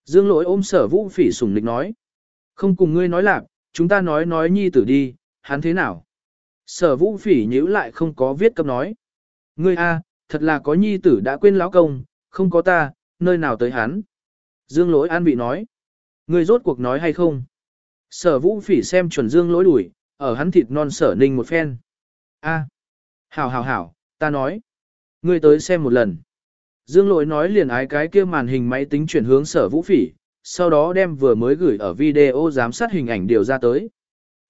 Dương lỗi ôm sở vũ phỉ sùng lịch nói. Không cùng ngươi nói lạc, chúng ta nói nói nhi tử đi, hắn thế nào? Sở vũ phỉ nhíu lại không có viết cấp nói. Ngươi a, thật là có nhi tử đã quên lão công, không có ta, nơi nào tới hắn. Dương lỗi an bị nói. Ngươi rốt cuộc nói hay không? Sở vũ phỉ xem chuẩn dương lỗi đuổi, ở hắn thịt non sở ninh một phen. A, hảo hảo hảo, ta nói. Ngươi tới xem một lần. Dương lỗi nói liền ái cái kia màn hình máy tính chuyển hướng sở vũ phỉ, sau đó đem vừa mới gửi ở video giám sát hình ảnh điều ra tới.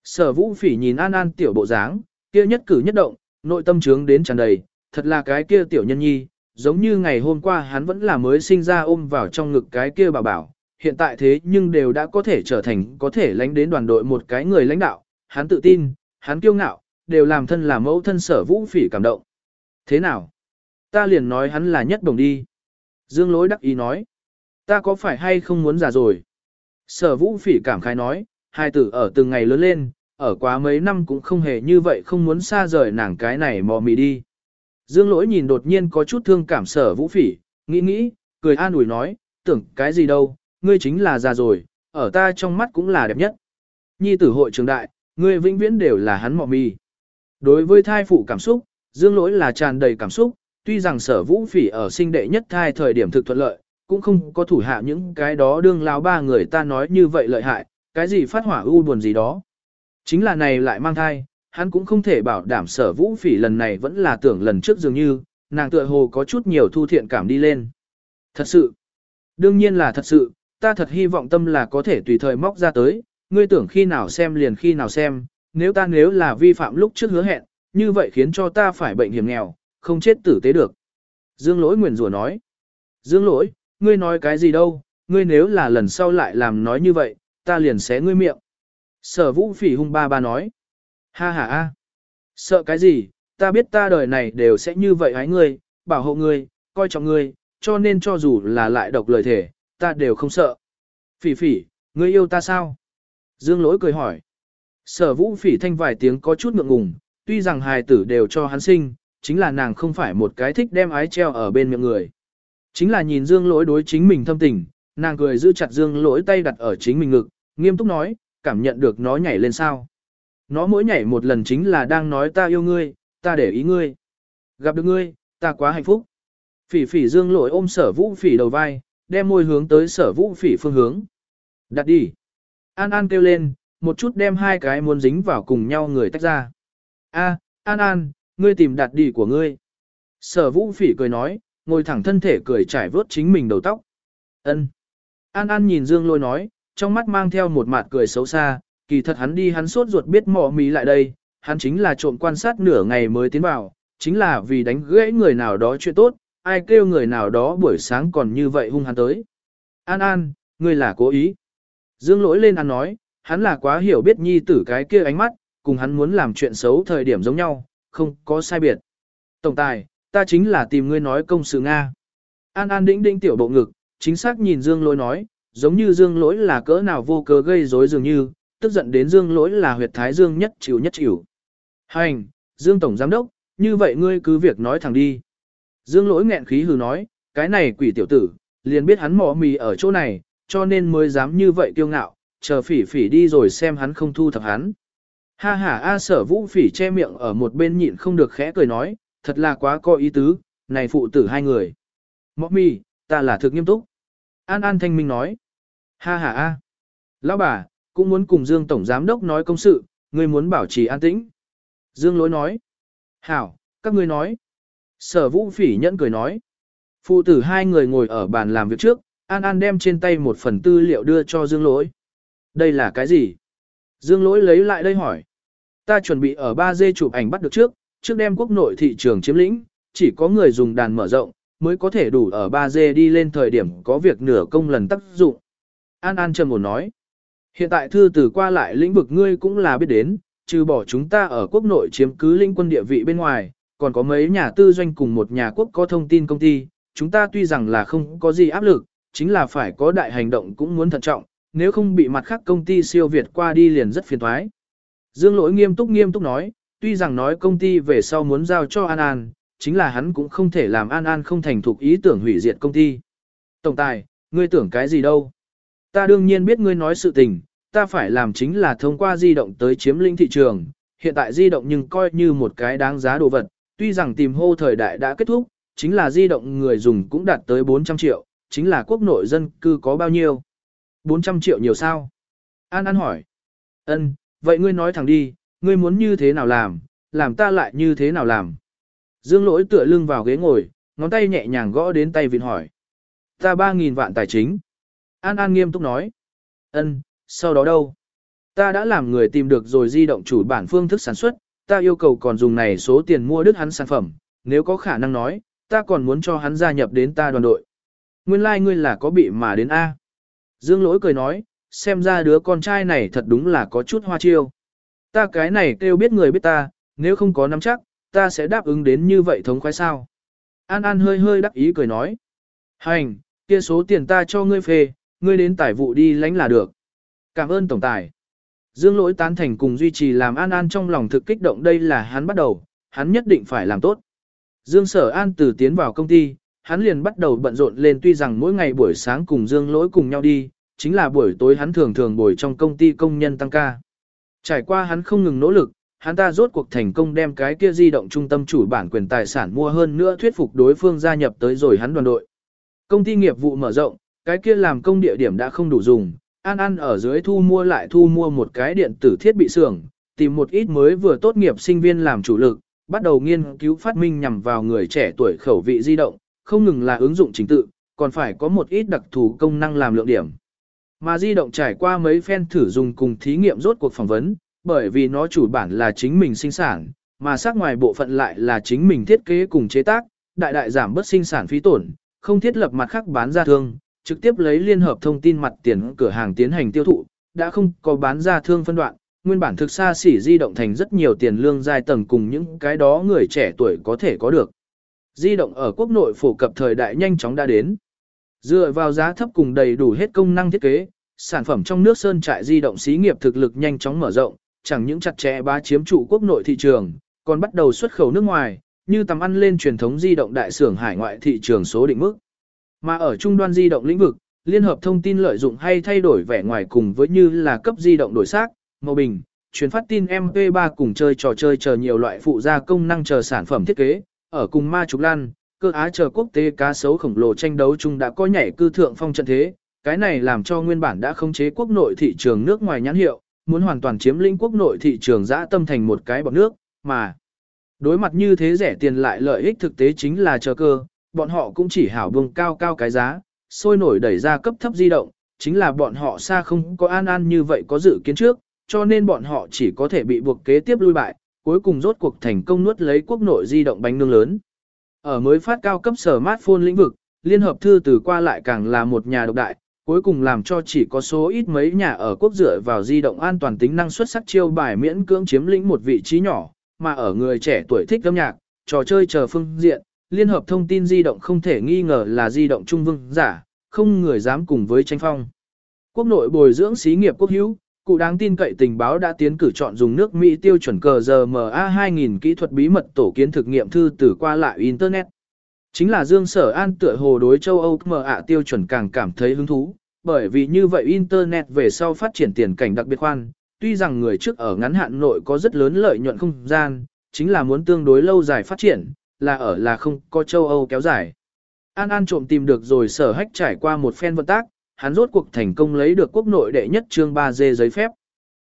Sở vũ phỉ nhìn an an tiểu bộ dáng, kia nhất cử nhất động, nội tâm trướng đến tràn đầy, thật là cái kia tiểu nhân nhi, giống như ngày hôm qua hắn vẫn là mới sinh ra ôm vào trong ngực cái kia bà bảo, hiện tại thế nhưng đều đã có thể trở thành có thể lãnh đến đoàn đội một cái người lãnh đạo, hắn tự tin, hắn kiêu ngạo, đều làm thân là mẫu thân sở vũ phỉ cảm động. Thế nào? Ta liền nói hắn là nhất đồng đi. Dương lối đắc ý nói. Ta có phải hay không muốn già rồi? Sở vũ phỉ cảm khái nói, hai tử ở từng ngày lớn lên, ở quá mấy năm cũng không hề như vậy không muốn xa rời nàng cái này mò mì đi. Dương lỗi nhìn đột nhiên có chút thương cảm sở vũ phỉ, nghĩ nghĩ, cười an ủi nói, tưởng cái gì đâu, ngươi chính là già rồi, ở ta trong mắt cũng là đẹp nhất. Nhi tử hội trường đại, ngươi vĩnh viễn đều là hắn mọ mì. Đối với thai phụ cảm xúc, dương lỗi là tràn đầy cảm xúc, tuy rằng sở vũ phỉ ở sinh đệ nhất thai thời điểm thực thuận lợi, cũng không có thủ hạ những cái đó đương lao ba người ta nói như vậy lợi hại, cái gì phát hỏa u buồn gì đó. Chính là này lại mang thai, hắn cũng không thể bảo đảm sở vũ phỉ lần này vẫn là tưởng lần trước dường như, nàng tựa hồ có chút nhiều thu thiện cảm đi lên. Thật sự, đương nhiên là thật sự, ta thật hy vọng tâm là có thể tùy thời móc ra tới, ngươi tưởng khi nào xem liền khi nào xem, nếu ta nếu là vi phạm lúc trước hứa hẹn, như vậy khiến cho ta phải bệnh hiểm nghèo, không chết tử tế được. Dương lỗi nguyền rủa nói. Dương lỗi, ngươi nói cái gì đâu, ngươi nếu là lần sau lại làm nói như vậy, ta liền xé ngươi miệng. Sở vũ phỉ hung ba ba nói. Ha ha ha. Sợ cái gì, ta biết ta đời này đều sẽ như vậy hái ngươi, bảo hộ ngươi, coi trọng ngươi, cho nên cho dù là lại độc lời thể, ta đều không sợ. Phỉ phỉ, ngươi yêu ta sao? Dương lỗi cười hỏi. Sở vũ phỉ thanh vài tiếng có chút ngượng ngùng, tuy rằng hài tử đều cho hắn sinh, chính là nàng không phải một cái thích đem ái treo ở bên miệng người. Chính là nhìn dương lỗi đối chính mình thâm tình, nàng cười giữ chặt dương lỗi tay đặt ở chính mình ngực, nghiêm túc nói, cảm nhận được nó nhảy lên sao. Nó mỗi nhảy một lần chính là đang nói ta yêu ngươi, ta để ý ngươi. Gặp được ngươi, ta quá hạnh phúc. Phỉ phỉ dương lỗi ôm sở vũ phỉ đầu vai, đem môi hướng tới sở vũ phỉ phương hướng. Đặt đi. An An kêu lên, một chút đem hai cái muốn dính vào cùng nhau người tách ra. A, An An, ngươi tìm đặt đi của ngươi. Sở vũ phỉ cười nói, ngồi thẳng thân thể cười trải vớt chính mình đầu tóc. Ân. An An nhìn Dương Lôi nói, trong mắt mang theo một mặt cười xấu xa, kỳ thật hắn đi hắn sốt ruột biết mò mì lại đây, hắn chính là trộm quan sát nửa ngày mới tiến vào, chính là vì đánh gãy người nào đó chuyện tốt, ai kêu người nào đó buổi sáng còn như vậy hung hắn tới. An An, ngươi là cố ý. Dương lỗi lên ăn nói, hắn là quá hiểu biết nhi tử cái kia ánh mắt, cùng hắn muốn làm chuyện xấu thời điểm giống nhau, không có sai biệt. Tổng tài, ta chính là tìm ngươi nói công sự Nga. An An đĩnh đĩnh tiểu bộ ngực, chính xác nhìn Dương lỗi nói, giống như Dương lỗi là cỡ nào vô cớ gây rối dường như, tức giận đến Dương lỗi là huyệt thái Dương nhất chịu nhất chịu. Hành, Dương Tổng Giám Đốc, như vậy ngươi cứ việc nói thẳng đi. Dương lỗi nghẹn khí hừ nói, cái này quỷ tiểu tử, liền biết hắn mỏ mì ở chỗ này, cho nên mới dám như vậy kiêu ngạo, chờ phỉ phỉ đi rồi xem hắn không thu thập hắn. Ha ha a sở vũ phỉ che miệng ở một bên nhịn không được khẽ cười nói, thật là quá có ý tứ, này phụ tử hai người. Mọ mì, ta là thực nghiêm túc. An An thanh minh nói. Ha ha a. Lão bà, cũng muốn cùng Dương Tổng Giám Đốc nói công sự, ngươi muốn bảo trì an tĩnh. Dương Lỗi nói. Hảo, các ngươi nói. Sở vũ phỉ nhẫn cười nói. Phụ tử hai người ngồi ở bàn làm việc trước, An An đem trên tay một phần tư liệu đưa cho Dương lỗi. Đây là cái gì? Dương lỗi lấy lại đây hỏi. Ta chuẩn bị ở 3G chụp ảnh bắt được trước, trước đem quốc nội thị trường chiếm lĩnh, chỉ có người dùng đàn mở rộng, mới có thể đủ ở 3G đi lên thời điểm có việc nửa công lần tác dụng. An An trầm ổn nói. Hiện tại thư từ qua lại lĩnh vực ngươi cũng là biết đến, trừ bỏ chúng ta ở quốc nội chiếm cứ linh quân địa vị bên ngoài, còn có mấy nhà tư doanh cùng một nhà quốc có thông tin công ty, chúng ta tuy rằng là không có gì áp lực, chính là phải có đại hành động cũng muốn thận trọng, nếu không bị mặt khác công ty siêu việt qua đi liền rất phiền thoái. Dương lỗi nghiêm túc nghiêm túc nói, tuy rằng nói công ty về sau muốn giao cho An An, chính là hắn cũng không thể làm An An không thành thục ý tưởng hủy diệt công ty. Tổng tài, ngươi tưởng cái gì đâu? Ta đương nhiên biết ngươi nói sự tình, ta phải làm chính là thông qua di động tới chiếm lĩnh thị trường, hiện tại di động nhưng coi như một cái đáng giá đồ vật, tuy rằng tìm hô thời đại đã kết thúc, chính là di động người dùng cũng đạt tới 400 triệu, chính là quốc nội dân cư có bao nhiêu? 400 triệu nhiều sao? An An hỏi. Ân, vậy ngươi nói thẳng đi, ngươi muốn như thế nào làm, làm ta lại như thế nào làm? Dương lỗi tựa lưng vào ghế ngồi, ngón tay nhẹ nhàng gõ đến tay vịt hỏi. Ta 3.000 vạn tài chính. An An nghiêm túc nói. Ân, sau đó đâu? Ta đã làm người tìm được rồi di động chủ bản phương thức sản xuất, ta yêu cầu còn dùng này số tiền mua đứt hắn sản phẩm, nếu có khả năng nói, ta còn muốn cho hắn gia nhập đến ta đoàn đội. Nguyên lai like ngươi là có bị mà đến A. Dương lỗi cười nói, xem ra đứa con trai này thật đúng là có chút hoa chiêu. Ta cái này kêu biết người biết ta, nếu không có nắm chắc, ta sẽ đáp ứng đến như vậy thống khoái sao. An An hơi hơi đắc ý cười nói. Hành, kia số tiền ta cho ngươi phê, ngươi đến tải vụ đi lánh là được. Cảm ơn tổng tài. Dương lỗi tán thành cùng duy trì làm An An trong lòng thực kích động đây là hắn bắt đầu, hắn nhất định phải làm tốt. Dương sở An từ tiến vào công ty, hắn liền bắt đầu bận rộn lên tuy rằng mỗi ngày buổi sáng cùng Dương lỗi cùng nhau đi, chính là buổi tối hắn thường thường buổi trong công ty công nhân tăng ca. Trải qua hắn không ngừng nỗ lực, hắn ta rốt cuộc thành công đem cái kia di động trung tâm chủ bản quyền tài sản mua hơn nữa thuyết phục đối phương gia nhập tới rồi hắn đoàn đội. Công ty nghiệp vụ mở rộng, cái kia làm công địa điểm đã không đủ dùng, An An ở dưới thu mua lại thu mua một cái điện tử thiết bị xưởng, tìm một ít mới vừa tốt nghiệp sinh viên làm chủ lực, bắt đầu nghiên cứu phát minh nhằm vào người trẻ tuổi khẩu vị di động, không ngừng là ứng dụng chính tự, còn phải có một ít đặc thù công năng làm lượng điểm. Mà di động trải qua mấy phen thử dùng cùng thí nghiệm rốt cuộc phỏng vấn, bởi vì nó chủ bản là chính mình sinh sản, mà sát ngoài bộ phận lại là chính mình thiết kế cùng chế tác, đại đại giảm bớt sinh sản phí tổn, không thiết lập mặt khác bán ra thương, trực tiếp lấy liên hợp thông tin mặt tiền cửa hàng tiến hành tiêu thụ, đã không có bán ra thương phân đoạn, nguyên bản thực xa xỉ di động thành rất nhiều tiền lương giai tầng cùng những cái đó người trẻ tuổi có thể có được. Di động ở quốc nội phổ cập thời đại nhanh chóng đã đến. Dựa vào giá thấp cùng đầy đủ hết công năng thiết kế, sản phẩm trong nước sơn trại di động xí nghiệp thực lực nhanh chóng mở rộng, chẳng những chặt chẽ bá chiếm trụ quốc nội thị trường, còn bắt đầu xuất khẩu nước ngoài, như tầm ăn lên truyền thống di động đại xưởng hải ngoại thị trường số định mức. Mà ở trung đoan di động lĩnh vực, liên hợp thông tin lợi dụng hay thay đổi vẻ ngoài cùng với như là cấp di động đổi xác, màu bình, truyền phát tin MP3 cùng chơi trò chơi chờ nhiều loại phụ gia công năng chờ sản phẩm thiết kế, ở cùng ma trục lan, cơ á chờ quốc tế cá sấu khổng lồ tranh đấu chung đã có nhảy cư thượng phong trận thế, cái này làm cho nguyên bản đã khống chế quốc nội thị trường nước ngoài nhãn hiệu, muốn hoàn toàn chiếm lĩnh quốc nội thị trường dã tâm thành một cái bọt nước, mà đối mặt như thế rẻ tiền lại lợi ích thực tế chính là chờ cơ, bọn họ cũng chỉ hảo vương cao cao cái giá, sôi nổi đẩy ra cấp thấp di động, chính là bọn họ xa không có an an như vậy có dự kiến trước, cho nên bọn họ chỉ có thể bị buộc kế tiếp lui bại, cuối cùng rốt cuộc thành công nuốt lấy quốc nội di động bánh nương lớn. Ở mới phát cao cấp sở smartphone lĩnh vực, Liên hợp thư từ qua lại càng là một nhà độc đại, cuối cùng làm cho chỉ có số ít mấy nhà ở quốc dựa vào di động an toàn tính năng xuất sắc chiêu bài miễn cưỡng chiếm lĩnh một vị trí nhỏ, mà ở người trẻ tuổi thích âm nhạc, trò chơi chờ phương diện, liên hợp thông tin di động không thể nghi ngờ là di động trung vương giả, không người dám cùng với tranh phong. Quốc nội bồi dưỡng xí nghiệp quốc hữu, cụ đáng tin cậy tình báo đã tiến cử chọn dùng nước Mỹ tiêu chuẩn cờ GMA 2000 kỹ thuật bí mật tổ kiến thực nghiệm thư từ qua lại Internet. Chính là Dương Sở An tựa hồ đối châu Âu MA tiêu chuẩn càng cảm thấy hứng thú, bởi vì như vậy Internet về sau phát triển tiền cảnh đặc biệt khoan, tuy rằng người trước ở ngắn hạn nội có rất lớn lợi nhuận không gian, chính là muốn tương đối lâu dài phát triển, là ở là không có châu Âu kéo dài. An An trộm tìm được rồi sở hách trải qua một phen vận tác, hắn rốt cuộc thành công lấy được quốc nội đệ nhất chương 3G giấy phép.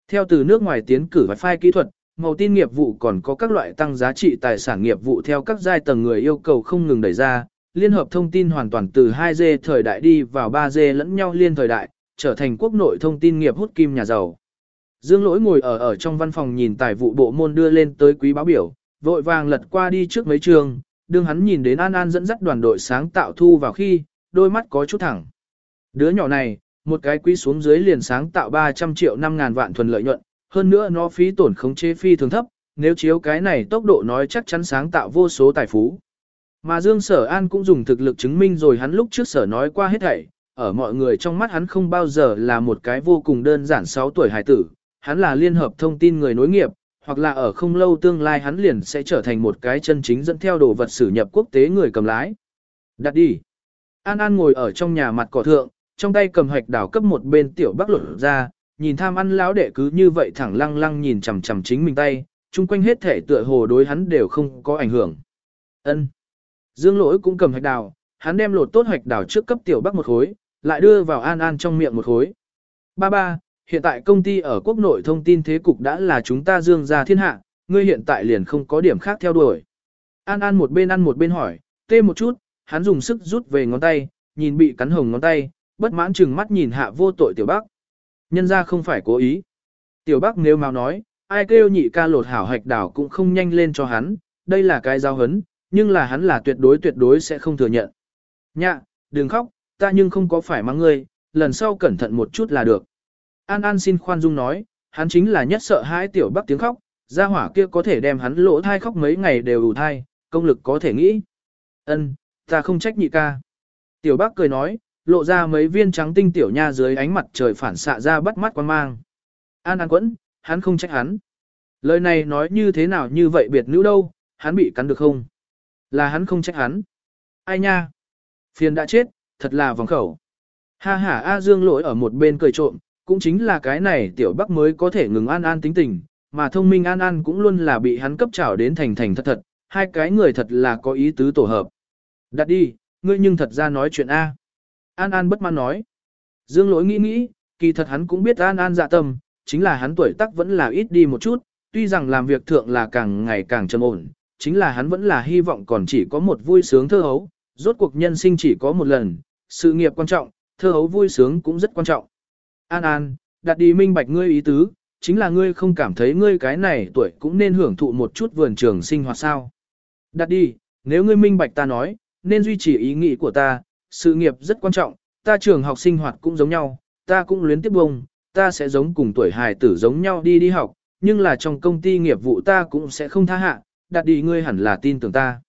Theo từ nước ngoài tiến cử wifi kỹ thuật, màu tin nghiệp vụ còn có các loại tăng giá trị tài sản nghiệp vụ theo các giai tầng người yêu cầu không ngừng đẩy ra, liên hợp thông tin hoàn toàn từ 2G thời đại đi vào 3G lẫn nhau liên thời đại, trở thành quốc nội thông tin nghiệp hút kim nhà giàu. Dương lỗi ngồi ở ở trong văn phòng nhìn tài vụ bộ môn đưa lên tới quý báo biểu, vội vàng lật qua đi trước mấy trường, đương hắn nhìn đến An An dẫn dắt đoàn đội sáng tạo thu vào khi, đôi mắt có chút thẳng. Đứa nhỏ này, một cái quý xuống dưới liền sáng tạo 300 triệu 5 ngàn vạn thuần lợi nhuận, hơn nữa nó phí tổn khống chế phi thường thấp, nếu chiếu cái này tốc độ nói chắc chắn sáng tạo vô số tài phú. Mà Dương Sở An cũng dùng thực lực chứng minh rồi hắn lúc trước sở nói qua hết thảy, ở mọi người trong mắt hắn không bao giờ là một cái vô cùng đơn giản 6 tuổi hải tử, hắn là liên hợp thông tin người nối nghiệp, hoặc là ở không lâu tương lai hắn liền sẽ trở thành một cái chân chính dẫn theo đồ vật sử nhập quốc tế người cầm lái. Đặt đi. An An ngồi ở trong nhà mặt cỏ thượng, trong tay cầm hạch đảo cấp một bên tiểu bắc lột ra, nhìn tham ăn lão đệ cứ như vậy thẳng lăng lăng nhìn chằm chằm chính mình tay, chung quanh hết thể tựa hồ đối hắn đều không có ảnh hưởng. Ân. Dương lỗi cũng cầm hạch đào, hắn đem lột tốt hạch đào trước cấp tiểu bắc một khối, lại đưa vào an an trong miệng một khối. Ba ba, hiện tại công ty ở quốc nội thông tin thế cục đã là chúng ta dương ra thiên hạ, ngươi hiện tại liền không có điểm khác theo đuổi. An an một bên ăn một bên hỏi, tê một chút, hắn dùng sức rút về ngón tay, nhìn bị cắn hồng ngón tay, bất mãn chừng mắt nhìn hạ vô tội tiểu bắc. Nhân ra không phải cố ý. Tiểu bắc nếu mau nói, ai kêu nhị ca lột hảo hạch đảo cũng không nhanh lên cho hắn, đây là cái giao hấn, nhưng là hắn là tuyệt đối tuyệt đối sẽ không thừa nhận. Nhạ, đừng khóc, ta nhưng không có phải mang ngươi, lần sau cẩn thận một chút là được. An An xin khoan dung nói, hắn chính là nhất sợ hãi tiểu bắc tiếng khóc, gia hỏa kia có thể đem hắn lỗ thai khóc mấy ngày đều đủ thai, công lực có thể nghĩ. Ân, ta không trách nhị ca. Tiểu bắc cười nói, lộ ra mấy viên trắng tinh tiểu nha dưới ánh mặt trời phản xạ ra bắt mắt quan mang. An An quẫn, hắn không trách hắn. Lời này nói như thế nào như vậy biệt nữ đâu, hắn bị cắn được không? Là hắn không trách hắn. Ai nha? Phiền đã chết, thật là vòng khẩu. Ha ha A Dương lỗi ở một bên cười trộm, cũng chính là cái này tiểu bắc mới có thể ngừng an an tính tình, mà thông minh an an cũng luôn là bị hắn cấp trảo đến thành thành thật thật, hai cái người thật là có ý tứ tổ hợp. Đặt đi, ngươi nhưng thật ra nói chuyện A. An An bất mãn nói. Dương lỗi nghĩ nghĩ, kỳ thật hắn cũng biết An An dạ tâm, chính là hắn tuổi tác vẫn là ít đi một chút, tuy rằng làm việc thượng là càng ngày càng trầm ổn, chính là hắn vẫn là hy vọng còn chỉ có một vui sướng thơ hấu, rốt cuộc nhân sinh chỉ có một lần, sự nghiệp quan trọng, thơ hấu vui sướng cũng rất quan trọng. An An, đặt đi minh bạch ngươi ý tứ, chính là ngươi không cảm thấy ngươi cái này tuổi cũng nên hưởng thụ một chút vườn trường sinh hoạt sao. Đặt đi, nếu ngươi minh bạch ta nói, nên duy trì ý nghĩ của ta, sự nghiệp rất quan trọng, ta trường học sinh hoạt cũng giống nhau, ta cũng luyến tiếp bông, ta sẽ giống cùng tuổi hài tử giống nhau đi đi học, nhưng là trong công ty nghiệp vụ ta cũng sẽ không tha hạ, đặt đi ngươi hẳn là tin tưởng ta.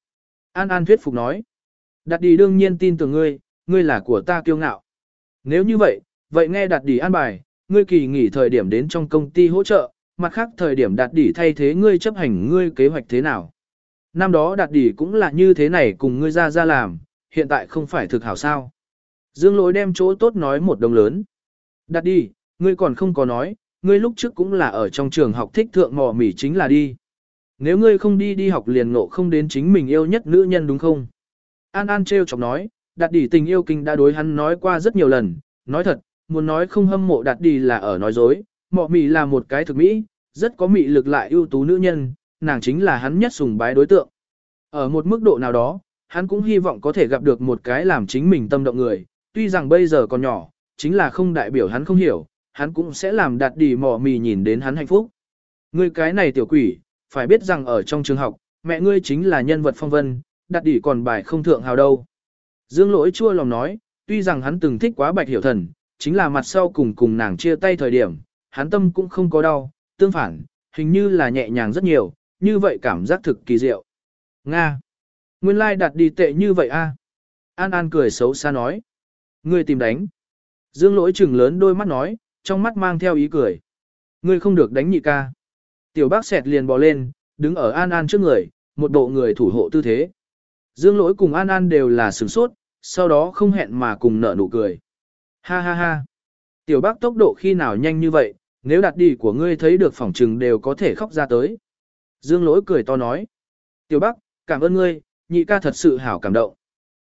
An An thuyết phục nói, đặt đi đương nhiên tin tưởng ngươi, ngươi là của ta kiêu ngạo. Nếu như vậy, vậy nghe đặt đỉ an bài, ngươi kỳ nghỉ thời điểm đến trong công ty hỗ trợ, mặt khác thời điểm đặt đỉ thay thế ngươi chấp hành ngươi kế hoạch thế nào. Năm đó đặt đỉ cũng là như thế này cùng ngươi ra ra làm, hiện tại không phải thực hảo sao. Dương lỗi đem chỗ tốt nói một đồng lớn. Đặt đỉ, ngươi còn không có nói, ngươi lúc trước cũng là ở trong trường học thích thượng mò mỉ chính là đi. Nếu ngươi không đi đi học liền ngộ không đến chính mình yêu nhất nữ nhân đúng không? An An treo chọc nói, đặt đỉ tình yêu kinh đã đối hắn nói qua rất nhiều lần, nói thật, muốn nói không hâm mộ đạt đi là ở nói dối, mọ mị là một cái thực mỹ, rất có mị lực lại ưu tú nữ nhân, nàng chính là hắn nhất sùng bái đối tượng. Ở một mức độ nào đó, hắn cũng hy vọng có thể gặp được một cái làm chính mình tâm động người, tuy rằng bây giờ còn nhỏ, chính là không đại biểu hắn không hiểu, hắn cũng sẽ làm đạt đi mỏ mì nhìn đến hắn hạnh phúc. Ngươi cái này tiểu quỷ, phải biết rằng ở trong trường học, mẹ ngươi chính là nhân vật phong vân, đạt đi còn bài không thượng hào đâu. Dương lỗi chua lòng nói, tuy rằng hắn từng thích quá bạch hiểu thần, chính là mặt sau cùng cùng nàng chia tay thời điểm, hắn tâm cũng không có đau, tương phản, hình như là nhẹ nhàng rất nhiều, như vậy cảm giác thực kỳ diệu. Nga! Nguyên lai đặt đi tệ như vậy a An An cười xấu xa nói. Ngươi tìm đánh. Dương lỗi trừng lớn đôi mắt nói, trong mắt mang theo ý cười. Ngươi không được đánh nhị ca. Tiểu bác sẹt liền bò lên, đứng ở An An trước người, một bộ người thủ hộ tư thế. Dương lỗi cùng An An đều là sửng sốt, sau đó không hẹn mà cùng nở nụ cười. Ha ha ha. Tiểu bác tốc độ khi nào nhanh như vậy, nếu đặt đi của ngươi thấy được phỏng trừng đều có thể khóc ra tới. Dương lỗi cười to nói. Tiểu bác, cảm ơn ngươi, nhị ca thật sự hảo cảm động.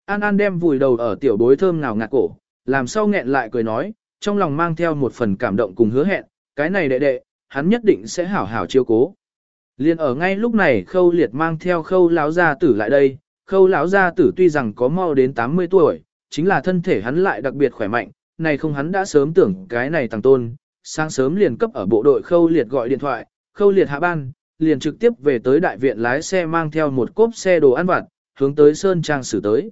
An An đem vùi đầu ở tiểu bối thơm ngào ngạt cổ, làm sau nghẹn lại cười nói, trong lòng mang theo một phần cảm động cùng hứa hẹn, cái này đệ đệ, hắn nhất định sẽ hảo hảo chiêu cố. Liên ở ngay lúc này khâu liệt mang theo khâu lão gia tử lại đây, khâu lão gia tử tuy rằng có mau đến 80 tuổi, chính là thân thể hắn lại đặc biệt khỏe mạnh, này không hắn đã sớm tưởng cái này tàng tôn, sáng sớm liền cấp ở bộ đội khâu liệt gọi điện thoại, khâu liệt hạ ban, liền trực tiếp về tới đại viện lái xe mang theo một cốp xe đồ ăn vặt, hướng tới Sơn Trang xử tới.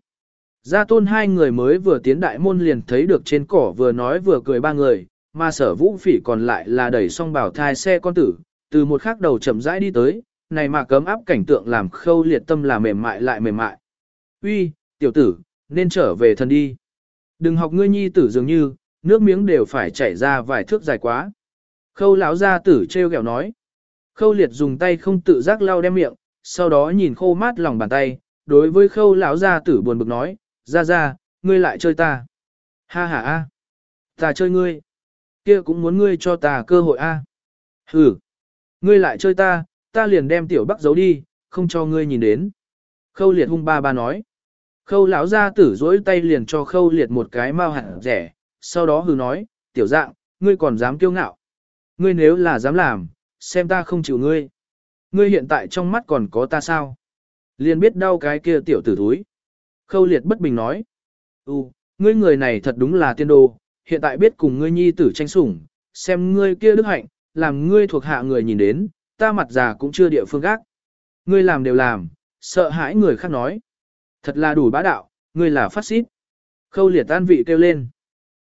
Gia tôn hai người mới vừa tiến đại môn liền thấy được trên cỏ vừa nói vừa cười ba người, mà sở vũ phỉ còn lại là đẩy song bảo thai xe con tử, từ một khắc đầu chậm rãi đi tới, này mà cấm áp cảnh tượng làm khâu liệt tâm là mềm mại lại mềm mại. Uy, tiểu tử, nên trở về thân đi. Đừng học ngươi nhi tử dường như, nước miếng đều phải chảy ra vài thước dài quá. Khâu lão gia tử treo kẹo nói. Khâu liệt dùng tay không tự giác lau đem miệng, sau đó nhìn khô mát lòng bàn tay, đối với khâu lão gia tử buồn bực nói, ra ra, ngươi lại chơi ta. Ha ha a, ta chơi ngươi. Kia cũng muốn ngươi cho ta cơ hội a. Hừ, ngươi lại chơi ta, ta liền đem tiểu bắc giấu đi, không cho ngươi nhìn đến. Khâu liệt hung ba ba nói. Khâu lão gia tử dối tay liền cho khâu liệt một cái mau hẳn rẻ, sau đó hừ nói, tiểu dạng, ngươi còn dám kiêu ngạo. Ngươi nếu là dám làm, xem ta không chịu ngươi. Ngươi hiện tại trong mắt còn có ta sao? Liền biết đau cái kia tiểu tử thúi. Khâu liệt bất bình nói. Ừ, ngươi người này thật đúng là tiên đồ, hiện tại biết cùng ngươi nhi tử tranh sủng, xem ngươi kia đức hạnh, làm ngươi thuộc hạ người nhìn đến, ta mặt già cũng chưa địa phương gác. Ngươi làm đều làm, sợ hãi người khác nói. Thật là đủ bá đạo, ngươi là phát xít. Khâu liệt tan vị kêu lên.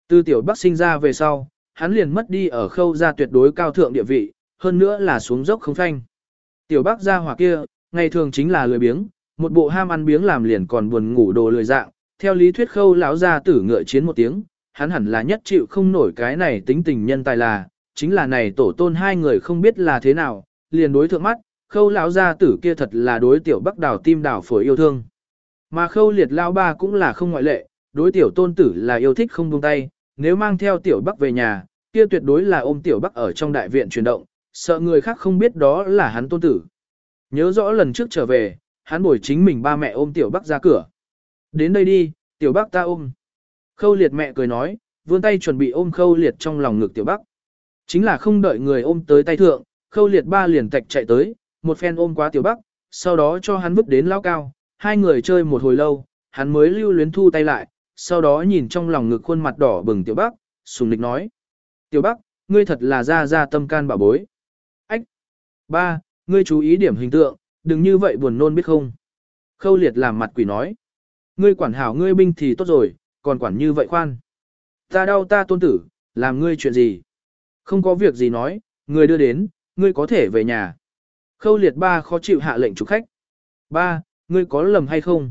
Từ tiểu bắc sinh ra về sau, hắn liền mất đi ở khâu gia tuyệt đối cao thượng địa vị, hơn nữa là xuống dốc không phanh. Tiểu bắc gia hỏa kia, ngày thường chính là lười biếng, một bộ ham ăn biếng làm liền còn buồn ngủ đồ lười dạng, theo lý thuyết khâu lão gia tử ngựa chiến một tiếng, hắn hẳn là nhất chịu không nổi cái này tính tình nhân tài là, chính là này tổ tôn hai người không biết là thế nào, liền đối thượng mắt, khâu lão gia tử kia thật là đối tiểu bắc đào tim đào phổi yêu thương. Mà khâu liệt lão ba cũng là không ngoại lệ, đối tiểu tôn tử là yêu thích không buông tay, nếu mang theo tiểu bắc về nhà, kia tuyệt đối là ôm tiểu bắc ở trong đại viện chuyển động, sợ người khác không biết đó là hắn tôn tử. Nhớ rõ lần trước trở về, hắn bồi chính mình ba mẹ ôm tiểu bắc ra cửa. Đến đây đi, tiểu bắc ta ôm. Khâu liệt mẹ cười nói, vươn tay chuẩn bị ôm khâu liệt trong lòng ngực tiểu bắc. Chính là không đợi người ôm tới tay thượng, khâu liệt ba liền tạch chạy tới, một phen ôm quá tiểu bắc, sau đó cho hắn vứt đến lao cao, hai người chơi một hồi lâu, hắn mới lưu luyến thu tay lại, sau đó nhìn trong lòng ngực khuôn mặt đỏ bừng tiểu bắc, sùng địch nói. Tiểu bắc, ngươi thật là ra ra tâm can bảo bối. Ách! Ba, ngươi chú ý điểm hình tượng, đừng như vậy buồn nôn biết không. Khâu liệt làm mặt quỷ nói. Ngươi quản hảo ngươi binh thì tốt rồi, còn quản như vậy khoan. Ta đau ta tôn tử, làm ngươi chuyện gì? Không có việc gì nói, ngươi đưa đến, ngươi có thể về nhà. Khâu liệt ba khó chịu hạ lệnh chủ khách. Ba, ngươi có lầm hay không?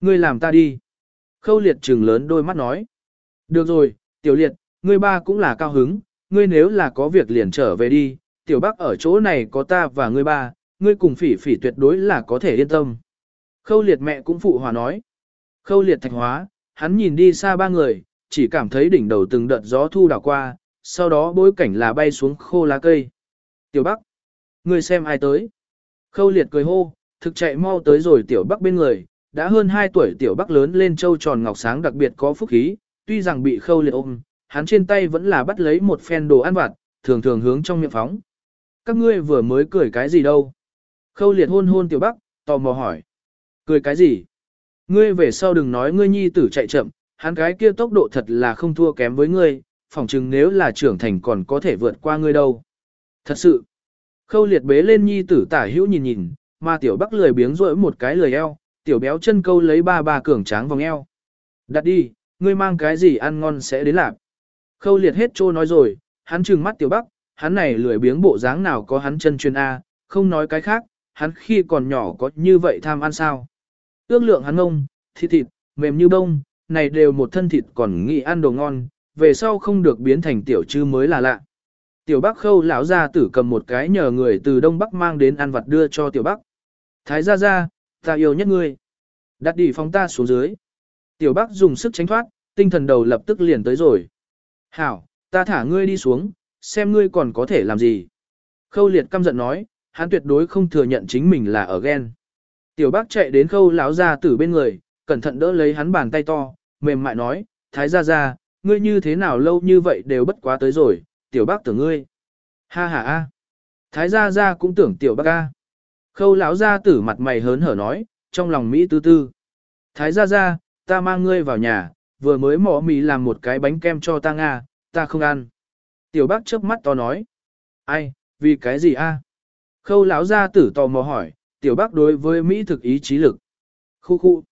Ngươi làm ta đi. Khâu liệt trừng lớn đôi mắt nói. Được rồi, tiểu liệt, ngươi ba cũng là cao hứng, ngươi nếu là có việc liền trở về đi, tiểu bác ở chỗ này có ta và ngươi ba, ngươi cùng phỉ phỉ tuyệt đối là có thể yên tâm. Khâu liệt mẹ cũng phụ hòa nói. Khâu liệt thạch hóa, hắn nhìn đi xa ba người, chỉ cảm thấy đỉnh đầu từng đợt gió thu đảo qua, sau đó bối cảnh là bay xuống khô lá cây. Tiểu Bắc, ngươi xem ai tới. Khâu liệt cười hô, thực chạy mau tới rồi Tiểu Bắc bên người, đã hơn 2 tuổi Tiểu Bắc lớn lên trâu tròn ngọc sáng đặc biệt có phúc khí, tuy rằng bị khâu liệt ôm, hắn trên tay vẫn là bắt lấy một phen đồ ăn vặt, thường thường hướng trong miệng phóng. Các ngươi vừa mới cười cái gì đâu? Khâu liệt hôn hôn Tiểu Bắc, tò mò hỏi. Cười cái gì? Ngươi về sau đừng nói ngươi nhi tử chạy chậm, hắn cái kia tốc độ thật là không thua kém với ngươi, phỏng chừng nếu là trưởng thành còn có thể vượt qua ngươi đâu. Thật sự, khâu liệt bế lên nhi tử tả hữu nhìn nhìn, mà tiểu bắc lười biếng rỗi một cái lười eo, tiểu béo chân câu lấy ba ba cường tráng vòng eo. Đặt đi, ngươi mang cái gì ăn ngon sẽ đến làm. Khâu liệt hết trô nói rồi, hắn trừng mắt tiểu bắc, hắn này lười biếng bộ dáng nào có hắn chân chuyên A, không nói cái khác, hắn khi còn nhỏ có như vậy tham ăn sao. Ước lượng hắn ngông, thịt thịt, mềm như bông, này đều một thân thịt còn nghĩ ăn đồ ngon, về sau không được biến thành tiểu chư mới là lạ. Tiểu Bắc Khâu lão gia tử cầm một cái nhờ người từ Đông Bắc mang đến ăn vặt đưa cho Tiểu Bắc. Thái gia gia, ta yêu nhất ngươi. Đặt đi phóng ta xuống dưới. Tiểu Bắc dùng sức tránh thoát, tinh thần đầu lập tức liền tới rồi. Hảo, ta thả ngươi đi xuống, xem ngươi còn có thể làm gì. Khâu liệt căm giận nói, hắn tuyệt đối không thừa nhận chính mình là ở ghen. Tiểu Bắc chạy đến khâu lão gia tử bên người, cẩn thận đỡ lấy hắn bàn tay to, mềm mại nói, Thái gia gia, ngươi như thế nào lâu như vậy đều bất quá tới rồi, tiểu bác tưởng ngươi. Ha ha a. Thái gia gia cũng tưởng tiểu bác a. Khâu lão gia tử mặt mày hớn hở nói, trong lòng Mỹ tư tư. Thái gia gia, ta mang ngươi vào nhà, vừa mới mỏ mì làm một cái bánh kem cho ta nga, ta không ăn. Tiểu bác chớp mắt to nói. Ai, vì cái gì a? Khâu lão gia tử tò mò hỏi, tiểu bác đối với Mỹ thực ý chí lực. Khu khu.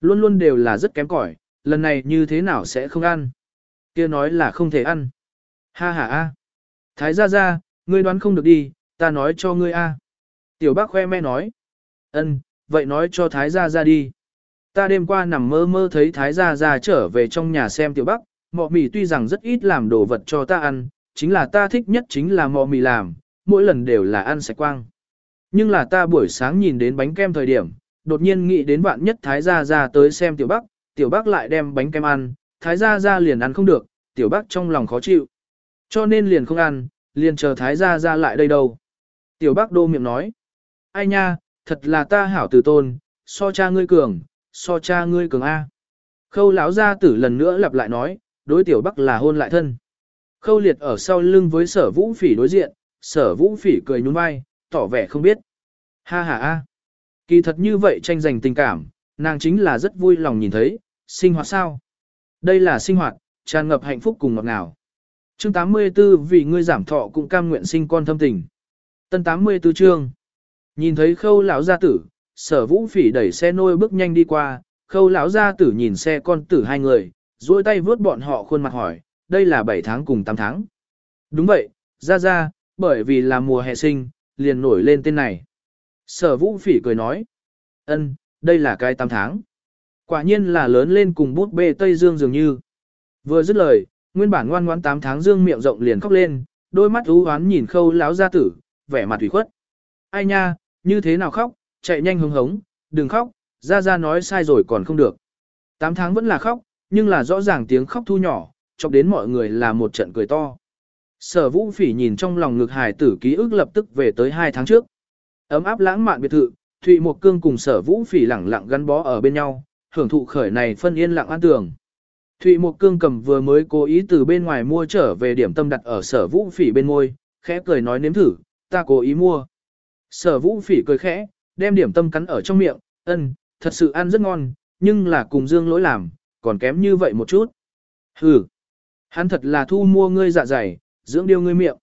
Luôn luôn đều là rất kém cỏi, lần này như thế nào sẽ không ăn. kia nói là không thể ăn. Ha ha a. Thái gia gia, ngươi đoán không được đi, ta nói cho ngươi a. Tiểu bác khoe me nói. Ân, vậy nói cho Thái gia gia đi. Ta đêm qua nằm mơ mơ thấy Thái gia gia trở về trong nhà xem tiểu bác, mọ mì tuy rằng rất ít làm đồ vật cho ta ăn, chính là ta thích nhất chính là mọ mì làm, mỗi lần đều là ăn sạch quang. Nhưng là ta buổi sáng nhìn đến bánh kem thời điểm, đột nhiên nghĩ đến vạn nhất Thái gia gia tới xem tiểu bác, tiểu bác lại đem bánh kem ăn, Thái gia gia liền ăn không được, tiểu bác trong lòng khó chịu. Cho nên liền không ăn, liền chờ thái gia ra lại đây đâu. Tiểu bác đô miệng nói. Ai nha, thật là ta hảo từ tôn, so cha ngươi cường, so cha ngươi cường A. Khâu lão gia tử lần nữa lặp lại nói, đối tiểu bắc là hôn lại thân. Khâu liệt ở sau lưng với sở vũ phỉ đối diện, sở vũ phỉ cười nhún vai, tỏ vẻ không biết. Ha ha a, Kỳ thật như vậy tranh giành tình cảm, nàng chính là rất vui lòng nhìn thấy, sinh hoạt sao. Đây là sinh hoạt, tràn ngập hạnh phúc cùng ngọt ngào. Chương 84 vì ngươi giảm thọ cũng cam nguyện sinh con thâm tình. Tân 84 chương. Nhìn thấy khâu lão gia tử, sở vũ phỉ đẩy xe nôi bước nhanh đi qua, khâu lão gia tử nhìn xe con tử hai người, duỗi tay vướt bọn họ khuôn mặt hỏi, đây là 7 tháng cùng 8 tháng. Đúng vậy, ra ra, bởi vì là mùa hè sinh, liền nổi lên tên này. Sở vũ phỉ cười nói, ân, đây là cái 8 tháng. Quả nhiên là lớn lên cùng bút bê Tây Dương dường như. Vừa dứt lời, nguyên bản ngoan ngoãn 8 tháng dương miệng rộng liền khóc lên, đôi mắt u hoán nhìn khâu láo gia tử, vẻ mặt ủy khuất. Ai nha, như thế nào khóc, chạy nhanh hứng hống, đừng khóc, ra ra nói sai rồi còn không được. 8 tháng vẫn là khóc, nhưng là rõ ràng tiếng khóc thu nhỏ, chọc đến mọi người là một trận cười to. Sở vũ phỉ nhìn trong lòng ngực hài tử ký ức lập tức về tới 2 tháng trước. Ấm áp lãng mạn biệt thự, Thụy Mộc Cương cùng sở vũ phỉ lẳng lặng gắn bó ở bên nhau, hưởng thụ khởi này phân yên lặng an tường. Thụy Mộc Cương cầm vừa mới cố ý từ bên ngoài mua trở về điểm tâm đặt ở sở vũ phỉ bên môi, khẽ cười nói nếm thử, ta cố ý mua. Sở vũ phỉ cười khẽ, đem điểm tâm cắn ở trong miệng, ân, thật sự ăn rất ngon, nhưng là cùng dương lỗi làm, còn kém như vậy một chút. Hừ, hắn thật là thu mua ngươi dạ dày, dưỡng điêu ngươi miệng.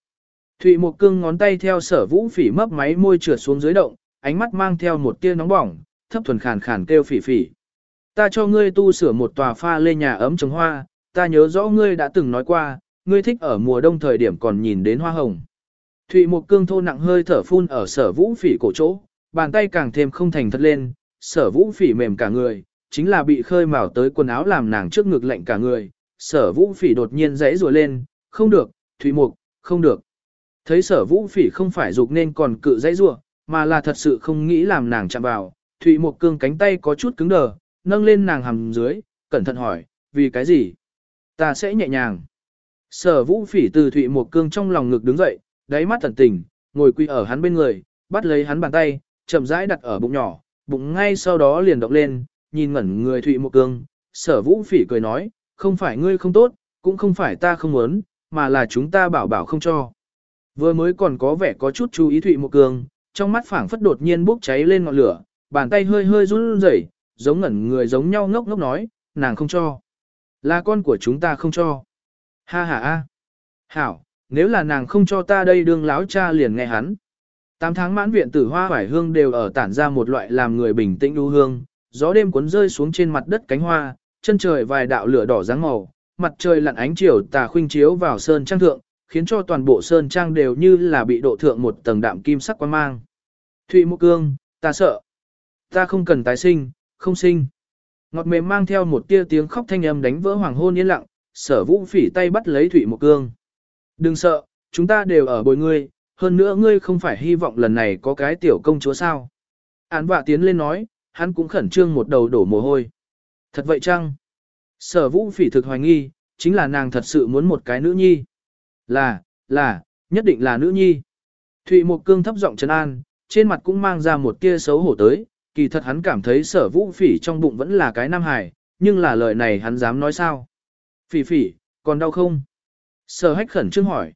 Thụy Mộc Cương ngón tay theo sở vũ phỉ mấp máy môi trượt xuống dưới động, ánh mắt mang theo một tia nóng bỏng, thấp thuần khàn khàn kêu phỉ phỉ. Ta cho ngươi tu sửa một tòa pha lê nhà ấm trồng hoa, ta nhớ rõ ngươi đã từng nói qua, ngươi thích ở mùa đông thời điểm còn nhìn đến hoa hồng. Thụy một cương thô nặng hơi thở phun ở sở vũ phỉ cổ chỗ, bàn tay càng thêm không thành thật lên, sở vũ phỉ mềm cả người, chính là bị khơi mào tới quần áo làm nàng trước ngực lạnh cả người. Sở vũ phỉ đột nhiên rẽ rùa lên, không được, Thụy Mục, không được. Thấy sở vũ phỉ không phải dục nên còn cự dãy rùa, mà là thật sự không nghĩ làm nàng chạm vào. Thụy Mục cương cánh tay có chút cứng đờ, nâng lên nàng hầm dưới, cẩn thận hỏi, vì cái gì? Ta sẽ nhẹ nhàng. Sở vũ phỉ từ Thụy một cương trong lòng ngực đứng dậy, đáy mắt thần tình, ngồi quy ở hắn bên người, bắt lấy hắn bàn tay, chậm rãi đặt ở bụng nhỏ, bụng ngay sau đó liền động lên, nhìn ngẩn người Thụy một cương. Sở vũ phỉ cười nói, không phải ngươi không tốt, cũng không phải ta không muốn, mà là chúng ta bảo bảo không cho. Vừa mới còn có vẻ có chút chú ý Thụy một cương, trong mắt phảng phất đột nhiên bốc cháy lên ngọn lửa, bàn tay hơi hơi run rẩy, giống ngẩn người giống nhau ngốc ngốc nói, nàng không cho. Là con của chúng ta không cho. Ha ha a. Hảo, nếu là nàng không cho ta đây đương láo cha liền nghe hắn. Tám tháng mãn viện tử hoa hoài hương đều ở tản ra một loại làm người bình tĩnh đu hương, gió đêm cuốn rơi xuống trên mặt đất cánh hoa, chân trời vài đạo lửa đỏ dáng màu, mặt trời lặn ánh chiều tà khuynh chiếu vào sơn trang thượng, khiến cho toàn bộ sơn trang đều như là bị độ thượng một tầng đạm kim sắc quan mang. Thụy Mộ Cương, ta sợ. Ta không cần tái sinh, không sinh. Ngọt mềm mang theo một tia tiếng khóc thanh âm đánh vỡ hoàng hôn yên lặng, sở vũ phỉ tay bắt lấy Thụy Mộ Cương. Đừng sợ, chúng ta đều ở bồi ngươi, hơn nữa ngươi không phải hy vọng lần này có cái tiểu công chúa sao. Án vạ tiến lên nói, hắn cũng khẩn trương một đầu đổ mồ hôi. Thật vậy chăng? Sở vũ phỉ thực hoài nghi, chính là nàng thật sự muốn một cái nữ nhi. Là, là, nhất định là nữ nhi. Thụy Mộc Cương thấp giọng trấn an, trên mặt cũng mang ra một tia xấu hổ tới, kỳ thật hắn cảm thấy sở vũ phỉ trong bụng vẫn là cái nam hài, nhưng là lời này hắn dám nói sao. Phỉ phỉ, còn đau không? Sở hách khẩn trương hỏi.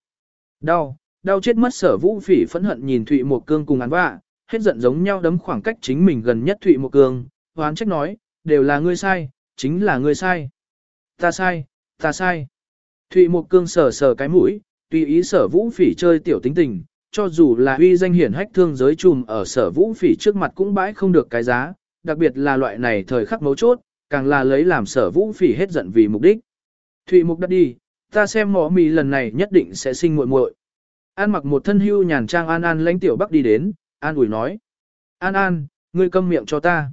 Đau, đau chết mất sở vũ phỉ phẫn hận nhìn Thụy Mộc Cương cùng án vạ, hết giận giống nhau đấm khoảng cách chính mình gần nhất Thụy Mộc Cương, hoán trách nói, đều là ngươi sai, chính là ngươi sai. Ta sai, ta sai. Thụy Mộc Cương sờ sờ cái mũi, tùy ý sở vũ phỉ chơi tiểu tính tình, cho dù là uy danh hiển hách thương giới trùm ở sở vũ phỉ trước mặt cũng bãi không được cái giá, đặc biệt là loại này thời khắc mấu chốt, càng là lấy làm sở vũ phỉ hết giận vì mục đích. Thụy Mục đã đi, ta xem mỏ mì lần này nhất định sẽ sinh muội muội. An mặc một thân hưu nhàn trang An An lãnh tiểu bắc đi đến, An ủi nói. An An, ngươi câm miệng cho ta.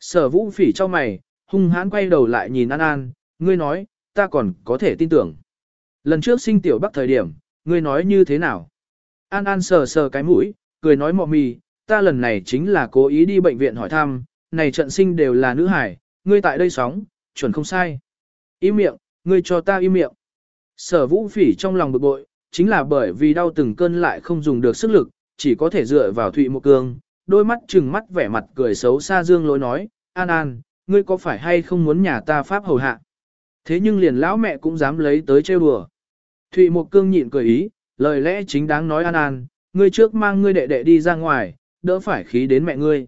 Sở vũ phỉ cho mày, hung hãn quay đầu lại nhìn An An, ngươi nói, ta còn có thể tin tưởng. Lần trước sinh tiểu bắc thời điểm, ngươi nói như thế nào? An An sờ sờ cái mũi, cười nói mọ mì, ta lần này chính là cố ý đi bệnh viện hỏi thăm, này trận sinh đều là nữ hải, ngươi tại đây sóng, chuẩn không sai. Im miệng, ngươi cho ta im miệng. Sở vũ phỉ trong lòng bực bội, chính là bởi vì đau từng cơn lại không dùng được sức lực, chỉ có thể dựa vào Thụy Một Cương, đôi mắt trừng mắt vẻ mặt cười xấu xa dương lối nói, An An, ngươi có phải hay không muốn nhà ta pháp hầu hạ? Thế nhưng liền lão mẹ cũng dám lấy tới trêu đùa. Thụy Một Cương nhịn cười ý, lời lẽ chính đáng nói An An, ngươi trước mang ngươi đệ đệ đi ra ngoài, đỡ phải khí đến mẹ ngươi.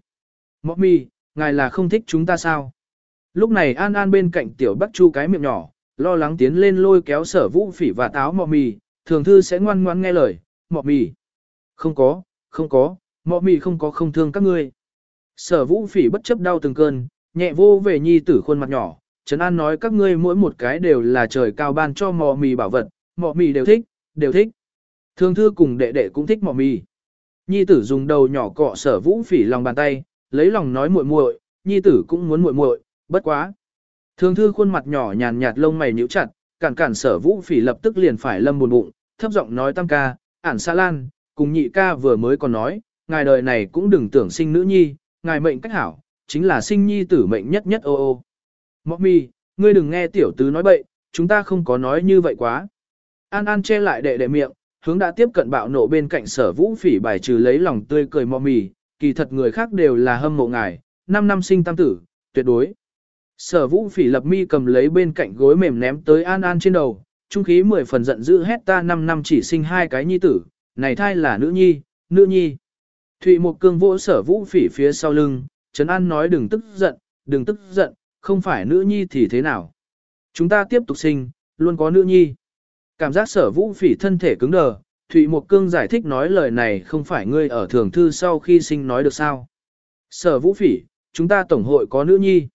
Mọc mi, ngài là không thích chúng ta sao? Lúc này An An bên cạnh tiểu Bắc Chu cái miệng nhỏ, lo lắng tiến lên lôi kéo sở vũ phỉ và táo mọc mì, thường thư sẽ ngoan ngoan nghe lời, mọc mì. Không có, không có, mọc mì không có không thương các ngươi. Sở vũ phỉ bất chấp đau từng cơn, nhẹ vô về nhi tử khuôn mặt nhỏ, Trấn An nói các ngươi mỗi một cái đều là trời cao ban cho mọ mì bảo vật, mọ mì đều thích, đều thích. Thường thư cùng đệ đệ cũng thích mọ mì. Nhi tử dùng đầu nhỏ cọ sở vũ phỉ lòng bàn tay, lấy lòng nói muội muội, nhi tử cũng muốn muội muội, bất quá. Thường thư khuôn mặt nhỏ nhàn nhạt lông mày nhíu chặt, cản cản sở vũ phỉ lập tức liền phải lâm buồn bụng, thấp giọng nói tam ca, ản xa lan, cùng nhị ca vừa mới còn nói, ngài đời này cũng đừng tưởng sinh nữ nhi, ngài mệnh cách hảo, chính là sinh nhi tử mệnh nhất nhất ô ô. Mọc mi, ngươi đừng nghe tiểu tứ nói bậy, chúng ta không có nói như vậy quá. An An che lại đệ đệ miệng, hướng đã tiếp cận bạo nộ bên cạnh sở vũ phỉ bài trừ lấy lòng tươi cười mò mì, kỳ thật người khác đều là hâm mộ ngài, 5 năm sinh tam tử, tuyệt đối. Sở vũ phỉ lập mi cầm lấy bên cạnh gối mềm ném tới An An trên đầu, trung khí mười phần giận dữ hét ta 5 năm chỉ sinh hai cái nhi tử, này thai là nữ nhi, nữ nhi. Thụy một cương vỗ sở vũ phỉ phía sau lưng, Trấn An nói đừng tức giận, đừng tức giận, không phải nữ nhi thì thế nào. Chúng ta tiếp tục sinh, luôn có nữ nhi. Cảm giác sở vũ phỉ thân thể cứng đờ, Thụy Mộc Cương giải thích nói lời này không phải ngươi ở thường thư sau khi sinh nói được sao. Sở vũ phỉ, chúng ta tổng hội có nữ nhi.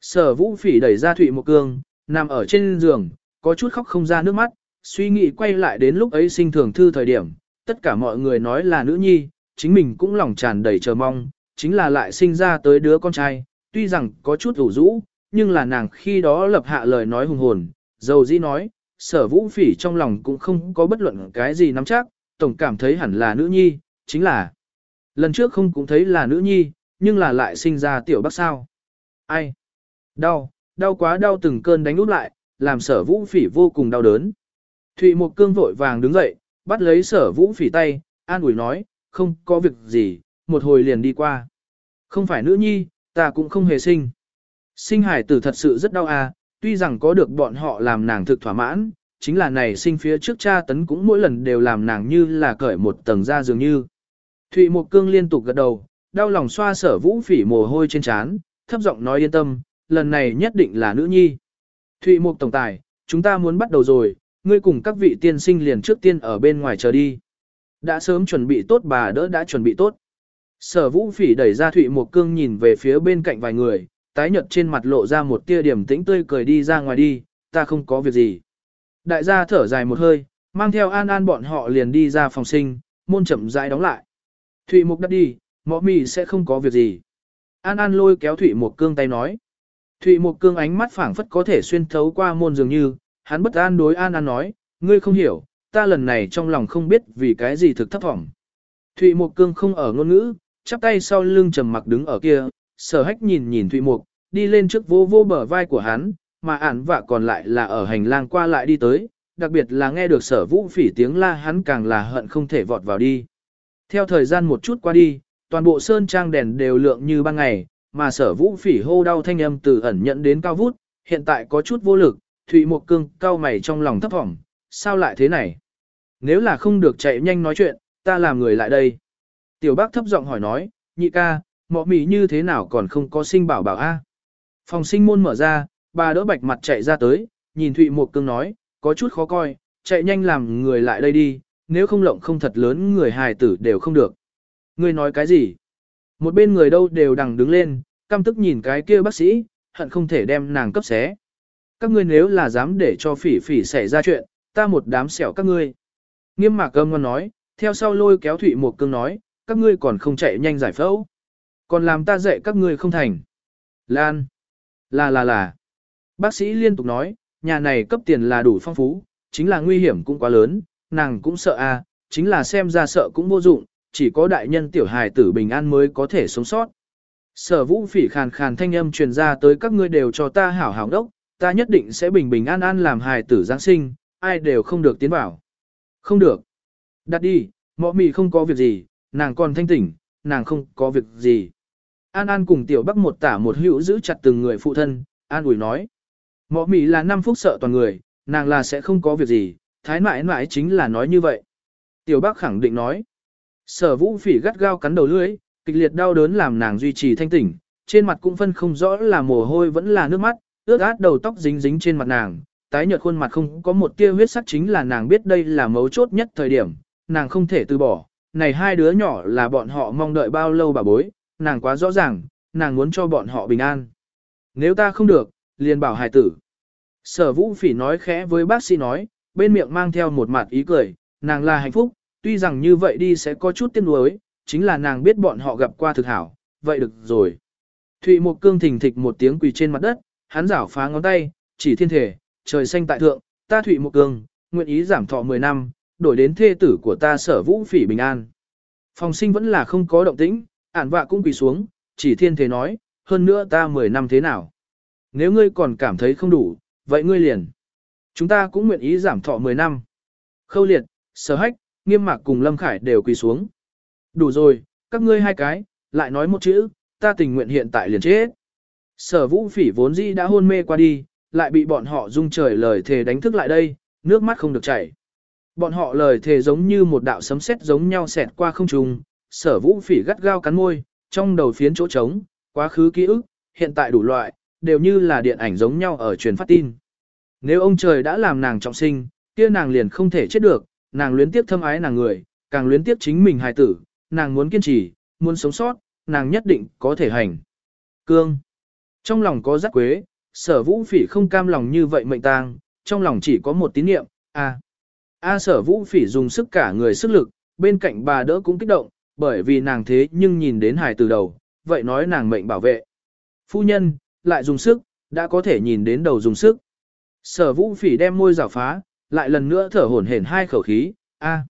Sở vũ phỉ đẩy ra Thụy Mộc Cương, nằm ở trên giường, có chút khóc không ra nước mắt, suy nghĩ quay lại đến lúc ấy sinh thường thư thời điểm, tất cả mọi người nói là nữ nhi, chính mình cũng lòng tràn đầy chờ mong, chính là lại sinh ra tới đứa con trai, tuy rằng có chút ủ rũ, nhưng là nàng khi đó lập hạ lời nói hùng hồn, dầu dĩ nói, sở vũ phỉ trong lòng cũng không có bất luận cái gì nắm chắc, tổng cảm thấy hẳn là nữ nhi, chính là lần trước không cũng thấy là nữ nhi, nhưng là lại sinh ra tiểu bác sao. Ai? Đau, đau quá đau từng cơn đánh út lại, làm sở vũ phỉ vô cùng đau đớn. Thụy một cương vội vàng đứng dậy, bắt lấy sở vũ phỉ tay, an ủi nói, không có việc gì, một hồi liền đi qua. Không phải nữ nhi, ta cũng không hề sinh. Sinh hải tử thật sự rất đau à, tuy rằng có được bọn họ làm nàng thực thỏa mãn, chính là này sinh phía trước cha tấn cũng mỗi lần đều làm nàng như là cởi một tầng da dường như. Thụy Mộc Cương liên tục gật đầu, đau lòng xoa sở vũ phỉ mồ hôi trên trán, thấp giọng nói yên tâm, lần này nhất định là nữ nhi. Thụy Mộc Tổng Tài, chúng ta muốn bắt đầu rồi, ngươi cùng các vị tiên sinh liền trước tiên ở bên ngoài chờ đi. Đã sớm chuẩn bị tốt bà đỡ đã chuẩn bị tốt. Sở vũ phỉ đẩy ra Thụy Mộc Cương nhìn về phía bên cạnh vài người, tái nhợt trên mặt lộ ra một tia điểm tĩnh tươi cười đi ra ngoài đi, ta không có việc gì. Đại gia thở dài một hơi, mang theo An An bọn họ liền đi ra phòng sinh, môn chậm rãi đóng lại. Thụy Mục đắt đi, mọ mì sẽ không có việc gì. An An lôi kéo Thụy Mục cương tay nói. Thụy Mục cương ánh mắt phảng phất có thể xuyên thấu qua môn dường như, hắn bất an đối An An nói, ngươi không hiểu, ta lần này trong lòng không biết vì cái gì thực thấp thỏm. Thụy Mục cương không ở ngôn ngữ, chắp tay sau lưng trầm mặc đứng ở kia, sở hách nhìn nhìn Thụy Mục, đi lên trước vô vô bờ vai của hắn, mà ản vạ còn lại là ở hành lang qua lại đi tới, đặc biệt là nghe được sở vũ phỉ tiếng la hắn càng là hận không thể vọt vào đi. Theo thời gian một chút qua đi, toàn bộ sơn trang đèn đều lượng như ban ngày, mà sở vũ phỉ hô đau thanh âm từ ẩn nhận đến cao vút, hiện tại có chút vô lực, Thụy Mộc Cương cao mày trong lòng thấp thỏm, sao lại thế này? Nếu là không được chạy nhanh nói chuyện, ta làm người lại đây. Tiểu bác thấp giọng hỏi nói, nhị ca, mọ mì như thế nào còn không có sinh bảo bảo a? Phòng sinh môn mở ra, bà đỡ bạch mặt chạy ra tới, nhìn Thụy Mộc Cương nói, có chút khó coi, chạy nhanh làm người lại đây đi, nếu không lộng không thật lớn người hài tử đều không được. Ngươi nói cái gì? Một bên người đâu đều đằng đứng lên, căm tức nhìn cái kia bác sĩ, hận không thể đem nàng cấp xé. Các ngươi nếu là dám để cho phỉ phỉ xảy ra chuyện, ta một đám xẻo các ngươi. Nghiêm mạc cơm ngon nói, theo sau lôi kéo Thụy một cương nói, các ngươi còn không chạy nhanh giải phẫu. Còn làm ta dạy các ngươi không thành. Lan. Là là là. Bác sĩ liên tục nói, nhà này cấp tiền là đủ phong phú, chính là nguy hiểm cũng quá lớn, nàng cũng sợ a, chính là xem ra sợ cũng vô dụng, chỉ có đại nhân tiểu hài tử bình an mới có thể sống sót. Sở vũ phỉ khàn khàn thanh âm truyền ra tới các ngươi đều cho ta hảo hảo đốc, ta nhất định sẽ bình bình an an làm hài tử Giáng sinh, ai đều không được tiến vào. Không được. Đặt đi, mọ mì không có việc gì, nàng còn thanh tỉnh, nàng không có việc gì. An An cùng tiểu bắc một tả một hữu giữ chặt từng người phụ thân, An ủi nói. Mọ mì là năm phút sợ toàn người, nàng là sẽ không có việc gì, thái mãi mãi chính là nói như vậy. Tiểu Bắc khẳng định nói. Sở vũ phỉ gắt gao cắn đầu lưỡi, kịch liệt đau đớn làm nàng duy trì thanh tỉnh, trên mặt cũng phân không rõ là mồ hôi vẫn là nước mắt, ướt át đầu tóc dính dính trên mặt nàng, tái nhợt khuôn mặt không có một tia huyết sắc chính là nàng biết đây là mấu chốt nhất thời điểm, nàng không thể từ bỏ, này hai đứa nhỏ là bọn họ mong đợi bao lâu bà bối, nàng quá rõ ràng, nàng muốn cho bọn họ bình an. Nếu ta không được, liền bảo hài tử. Sở vũ phỉ nói khẽ với bác sĩ nói, bên miệng mang theo một mặt ý cười, nàng là hạnh phúc, tuy rằng như vậy đi sẽ có chút tiếc nuối, chính là nàng biết bọn họ gặp qua thực hảo, vậy được rồi. Thụy một cương thình thịch một tiếng quỳ trên mặt đất, hắn rảo phá ngón tay, chỉ thiên thể, trời xanh tại thượng, ta Thụy một cương, nguyện ý giảm thọ 10 năm, đổi đến thê tử của ta sở vũ phỉ bình an. Phòng sinh vẫn là không có động tĩnh, ản vạ cũng quỳ xuống, chỉ thiên thế nói, hơn nữa ta 10 năm thế nào. Nếu ngươi còn cảm thấy không đủ, vậy ngươi liền. Chúng ta cũng nguyện ý giảm thọ 10 năm. Khâu liệt, sở hách, nghiêm mạc cùng Lâm Khải đều quỳ xuống. Đủ rồi, các ngươi hai cái, lại nói một chữ, ta tình nguyện hiện tại liền chết. Sở vũ phỉ vốn dĩ đã hôn mê qua đi, lại bị bọn họ dung trời lời thề đánh thức lại đây, nước mắt không được chảy. Bọn họ lời thề giống như một đạo sấm sét giống nhau xẹt qua không trung, sở vũ phỉ gắt gao cắn môi, trong đầu phiến chỗ trống, quá khứ ký ức, hiện tại đủ loại, đều như là điện ảnh giống nhau ở truyền phát tin. Nếu ông trời đã làm nàng trọng sinh, kia nàng liền không thể chết được, nàng luyến tiếc thâm ái nàng người, càng luyến tiếc chính mình hài tử, nàng muốn kiên trì, muốn sống sót, nàng nhất định có thể hành. Cương. Trong lòng có giác quế, sở vũ phỉ không cam lòng như vậy mệnh tang, trong lòng chỉ có một tín niệm, a. A sở vũ phỉ dùng sức cả người sức lực, bên cạnh bà đỡ cũng kích động, bởi vì nàng thế nhưng nhìn đến hài từ đầu, vậy nói nàng mệnh bảo vệ. Phu nhân, lại dùng sức, đã có thể nhìn đến đầu dùng sức. Sở vũ phỉ đem môi rào phá, lại lần nữa thở hổn hển hai khẩu khí, a.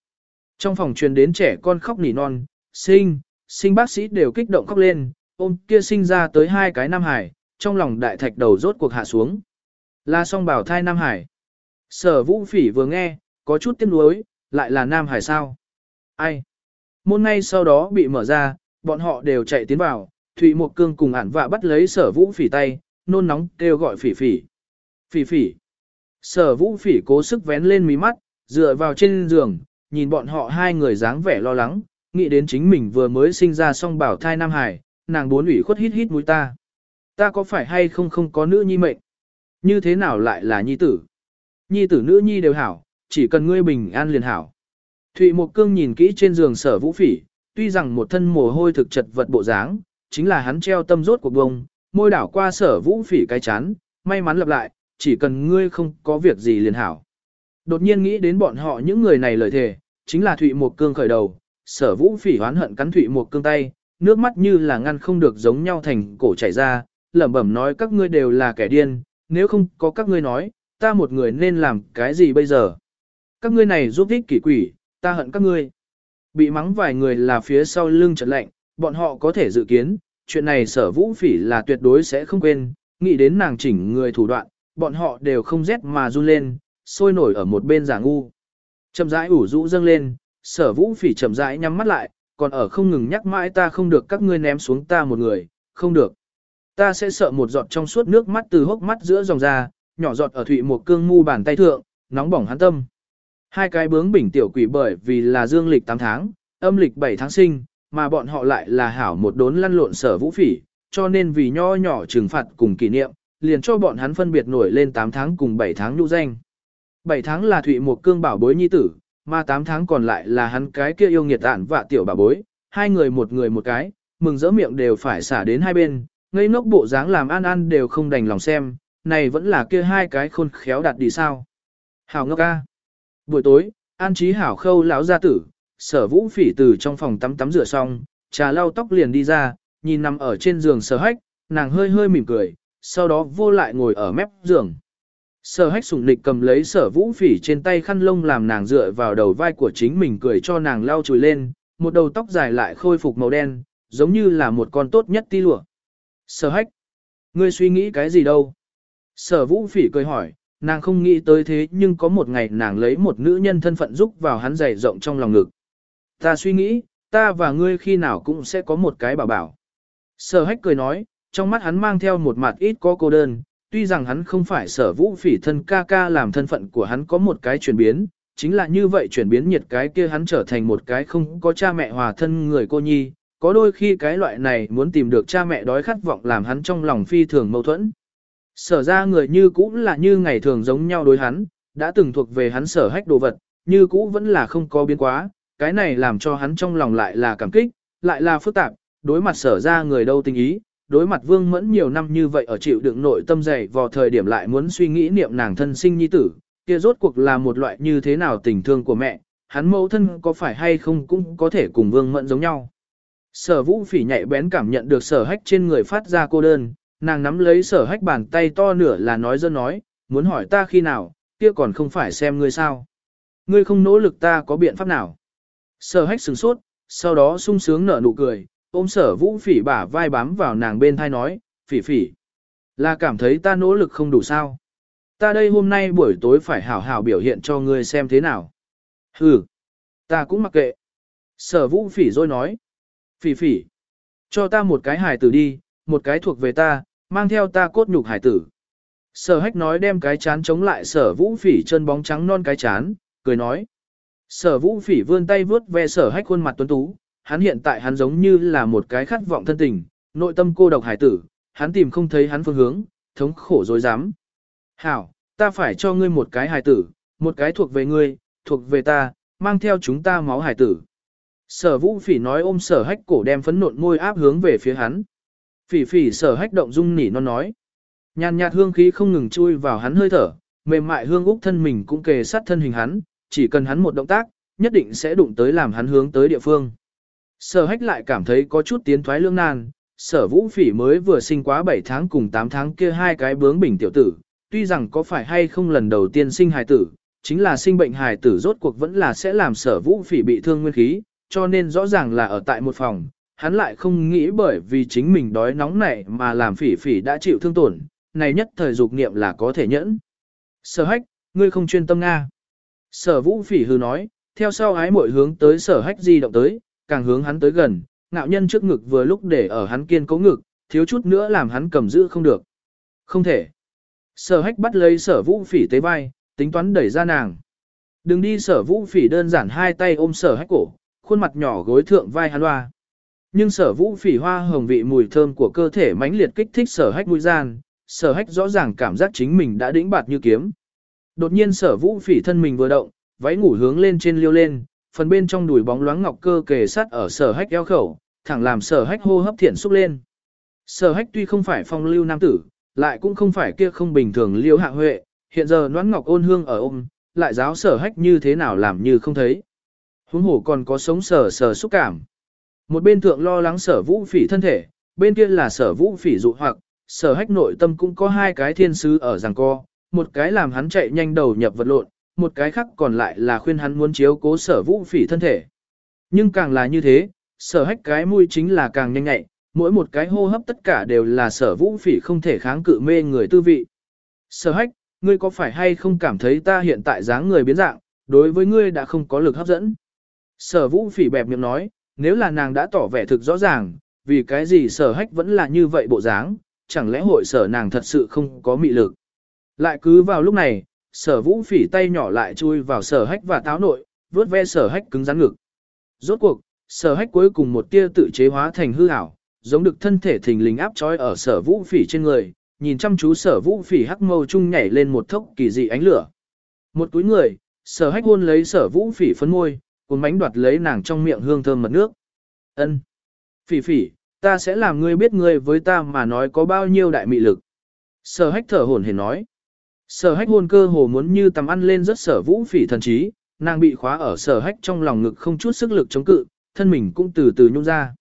Trong phòng truyền đến trẻ con khóc nỉ non, sinh, sinh bác sĩ đều kích động khóc lên, ôm kia sinh ra tới hai cái Nam Hải, trong lòng đại thạch đầu rốt cuộc hạ xuống. Là song bảo thai Nam Hải. Sở vũ phỉ vừa nghe, có chút tiếc nuối, lại là Nam Hải sao? Ai? Môn ngay sau đó bị mở ra, bọn họ đều chạy tiến vào, Thụy Mộc Cương cùng ản vạ bắt lấy sở vũ phỉ tay, nôn nóng kêu gọi phỉ phỉ. Phỉ phỉ. Sở vũ phỉ cố sức vén lên mí mắt, dựa vào trên giường, nhìn bọn họ hai người dáng vẻ lo lắng, nghĩ đến chính mình vừa mới sinh ra song bảo thai Nam Hải, nàng bốn ủy khuất hít hít mũi ta. Ta có phải hay không không có nữ nhi mệnh? Như thế nào lại là nhi tử? Nhi tử nữ nhi đều hảo, chỉ cần ngươi bình an liền hảo. Thụy Mộc Cương nhìn kỹ trên giường sở vũ phỉ, tuy rằng một thân mồ hôi thực chật vật bộ dáng, chính là hắn treo tâm rốt cuộc bông, môi đảo qua sở vũ phỉ cái chán, may mắn lặp lại, chỉ cần ngươi không có việc gì liền hảo. Đột nhiên nghĩ đến bọn họ những người này lời thề, chính là Thụy Mộc Cương khởi đầu, sở vũ phỉ hoán hận cắn Thụy Mộc Cương tay, nước mắt như là ngăn không được giống nhau thành cổ chảy ra, lẩm bẩm nói các ngươi đều là kẻ điên, nếu không có các ngươi nói, ta một người nên làm cái gì bây giờ? Các ngươi này giúp ích kỷ quỷ, ta hận các ngươi. Bị mắng vài người là phía sau lưng trận lệnh, bọn họ có thể dự kiến, chuyện này sở vũ phỉ là tuyệt đối sẽ không quên, nghĩ đến nàng chỉnh người thủ đoạn, bọn họ đều không rét mà run lên, sôi nổi ở một bên giả ngu. Chậm rãi ủ rũ dâng lên, sở vũ phỉ chậm rãi nhắm mắt lại, còn ở không ngừng nhắc mãi ta không được các ngươi ném xuống ta một người, không được. Ta sẽ sợ một giọt trong suốt nước mắt từ hốc mắt giữa dòng ra, nhỏ giọt ở thụy một cương mu bàn tay thượng, nóng bỏng hắn tâm. Hai cái bướng bỉnh tiểu quỷ bởi vì là dương lịch 8 tháng, âm lịch 7 tháng sinh, mà bọn họ lại là hảo một đốn lăn lộn sở vũ phỉ, cho nên vì nho nhỏ trừng phạt cùng kỷ niệm, liền cho bọn hắn phân biệt nổi lên 8 tháng cùng 7 tháng nhũ danh. 7 tháng là Thụy một cương bảo bối nhi tử, mà 8 tháng còn lại là hắn cái kia yêu nghiệt ản và tiểu bảo bối, hai người một người một cái, mừng rỡ miệng đều phải xả đến hai bên, ngây ngốc bộ dáng làm an an đều không đành lòng xem, này vẫn là kia hai cái khôn khéo đạt đi sao. Hảo ngốc ca. Buổi tối, an trí hảo khâu lão gia tử, sở vũ phỉ từ trong phòng tắm tắm rửa xong, trà lau tóc liền đi ra, nhìn nằm ở trên giường sở hách, nàng hơi hơi mỉm cười, sau đó vô lại ngồi ở mép giường. Sở hách sủng nịch cầm lấy sở vũ phỉ trên tay khăn lông làm nàng dựa vào đầu vai của chính mình cười cho nàng lau chùi lên, một đầu tóc dài lại khôi phục màu đen, giống như là một con tốt nhất ti lụa. Sở hách, ngươi suy nghĩ cái gì đâu? Sở vũ phỉ cười hỏi, nàng không nghĩ tới thế nhưng có một ngày nàng lấy một nữ nhân thân phận giúp vào hắn dày rộng trong lòng ngực. Ta suy nghĩ, ta và ngươi khi nào cũng sẽ có một cái bảo bảo. Sở hách cười nói, trong mắt hắn mang theo một mặt ít có cô đơn, tuy rằng hắn không phải sở vũ phỉ thân ca ca làm thân phận của hắn có một cái chuyển biến, chính là như vậy chuyển biến nhiệt cái kia hắn trở thành một cái không có cha mẹ hòa thân người cô nhi, có đôi khi cái loại này muốn tìm được cha mẹ đói khát vọng làm hắn trong lòng phi thường mâu thuẫn. Sở ra người như cũ là như ngày thường giống nhau đối hắn, đã từng thuộc về hắn sở hách đồ vật, như cũ vẫn là không có biến quá, cái này làm cho hắn trong lòng lại là cảm kích, lại là phức tạp, đối mặt sở ra người đâu tình ý, đối mặt vương mẫn nhiều năm như vậy ở chịu đựng nội tâm dày vào thời điểm lại muốn suy nghĩ niệm nàng thân sinh nhi tử, kia rốt cuộc là một loại như thế nào tình thương của mẹ, hắn mẫu thân có phải hay không cũng có thể cùng vương mẫn giống nhau. Sở vũ phỉ nhạy bén cảm nhận được sở hách trên người phát ra cô đơn, nàng nắm lấy sở hách bàn tay to nửa là nói dân nói, muốn hỏi ta khi nào, kia còn không phải xem ngươi sao. Ngươi không nỗ lực ta có biện pháp nào. Sở hách sừng sốt, sau đó sung sướng nở nụ cười, ôm sở vũ phỉ bả vai bám vào nàng bên thai nói, phỉ phỉ. Là cảm thấy ta nỗ lực không đủ sao. Ta đây hôm nay buổi tối phải hảo hảo biểu hiện cho ngươi xem thế nào. Ừ, ta cũng mặc kệ. Sở vũ phỉ rồi nói. Phỉ phỉ, cho ta một cái hài tử đi, một cái thuộc về ta, mang theo ta cốt nhục hải tử. Sở hách nói đem cái chán chống lại sở vũ phỉ chân bóng trắng non cái chán, cười nói. Sở vũ phỉ vươn tay vướt ve sở hách khuôn mặt tuấn tú, hắn hiện tại hắn giống như là một cái khát vọng thân tình, nội tâm cô độc hải tử, hắn tìm không thấy hắn phương hướng, thống khổ dối dám. Hảo, ta phải cho ngươi một cái hải tử, một cái thuộc về ngươi, thuộc về ta, mang theo chúng ta máu hải tử. Sở vũ phỉ nói ôm sở hách cổ đem phấn nộn môi áp hướng về phía hắn. Phỉ phỉ sở hách động dung nỉ non nói. Nhàn nhạt hương khí không ngừng chui vào hắn hơi thở, mềm mại hương úc thân mình cũng kề sát thân hình hắn, chỉ cần hắn một động tác, nhất định sẽ đụng tới làm hắn hướng tới địa phương. Sở hách lại cảm thấy có chút tiến thoái lương nan, sở vũ phỉ mới vừa sinh quá 7 tháng cùng 8 tháng kia hai cái bướng bỉnh tiểu tử, tuy rằng có phải hay không lần đầu tiên sinh hài tử, chính là sinh bệnh hài tử rốt cuộc vẫn là sẽ làm sở vũ phỉ bị thương nguyên khí, cho nên rõ ràng là ở tại một phòng, hắn lại không nghĩ bởi vì chính mình đói nóng này mà làm phỉ phỉ đã chịu thương tổn, này nhất thời dục niệm là có thể nhẫn. Sở hách, ngươi không chuyên tâm Nga. Sở vũ phỉ hư nói, theo sau ái mội hướng tới sở hách di động tới, càng hướng hắn tới gần, ngạo nhân trước ngực vừa lúc để ở hắn kiên cố ngực, thiếu chút nữa làm hắn cầm giữ không được. Không thể. Sở hách bắt lấy sở vũ phỉ tế vai, tính toán đẩy ra nàng. Đừng đi sở vũ phỉ đơn giản hai tay ôm sở hách cổ, khuôn mặt nhỏ gối thượng vai hắn loa. Nhưng sở vũ phỉ hoa hồng vị mùi thơm của cơ thể mãnh liệt kích thích sở hách mũi gian, sở hách rõ ràng cảm giác chính mình đã đĩnh bạt như kiếm. Đột nhiên sở vũ phỉ thân mình vừa động, váy ngủ hướng lên trên liêu lên, phần bên trong đùi bóng loáng ngọc cơ kề sát ở sở hách eo khẩu, thẳng làm sở hách hô hấp thiện xúc lên. Sở hách tuy không phải phong lưu nam tử, lại cũng không phải kia không bình thường liêu hạ huệ, hiện giờ noãn ngọc ôn hương ở ôm, lại giáo sở hách như thế nào làm như không thấy. Huống hổ còn có sống sở sở xúc cảm. Một bên thượng lo lắng sở vũ phỉ thân thể, bên kia là sở vũ phỉ dụ hoặc, sở hách nội tâm cũng có hai cái thiên sứ ở giằng co, một cái làm hắn chạy nhanh đầu nhập vật lộn, một cái khác còn lại là khuyên hắn muốn chiếu cố sở vũ phỉ thân thể. Nhưng càng là như thế, sở hách cái mũi chính là càng nhanh nhạy, mỗi một cái hô hấp tất cả đều là sở vũ phỉ không thể kháng cự mê người tư vị. Sở hách, ngươi có phải hay không cảm thấy ta hiện tại dáng người biến dạng, đối với ngươi đã không có lực hấp dẫn? Sở vũ phỉ bẹp miệng nói, nếu là nàng đã tỏ vẻ thực rõ ràng, vì cái gì sở hách vẫn là như vậy bộ dáng, chẳng lẽ hội sở nàng thật sự không có mị lực. Lại cứ vào lúc này, sở vũ phỉ tay nhỏ lại chui vào sở hách và táo nội, vớt ve sở hách cứng rắn ngực. Rốt cuộc, sở hách cuối cùng một tia tự chế hóa thành hư ảo, giống được thân thể thình lình áp trói ở sở vũ phỉ trên người, nhìn chăm chú sở vũ phỉ hắc mâu chung nhảy lên một thốc kỳ dị ánh lửa. Một túi người, sở hách hôn lấy sở vũ phỉ phấn môi, cuốn mánh đoạt lấy nàng trong miệng hương thơm mật nước. ân Phỉ phỉ, ta sẽ làm ngươi biết ngươi với ta mà nói có bao nhiêu đại mị lực. Sở hách thở hổn hển nói. Sở hách hôn cơ hồ muốn như tầm ăn lên rất sở vũ phỉ thần trí, nàng bị khóa ở sở hách trong lòng ngực không chút sức lực chống cự, thân mình cũng từ từ nhung ra.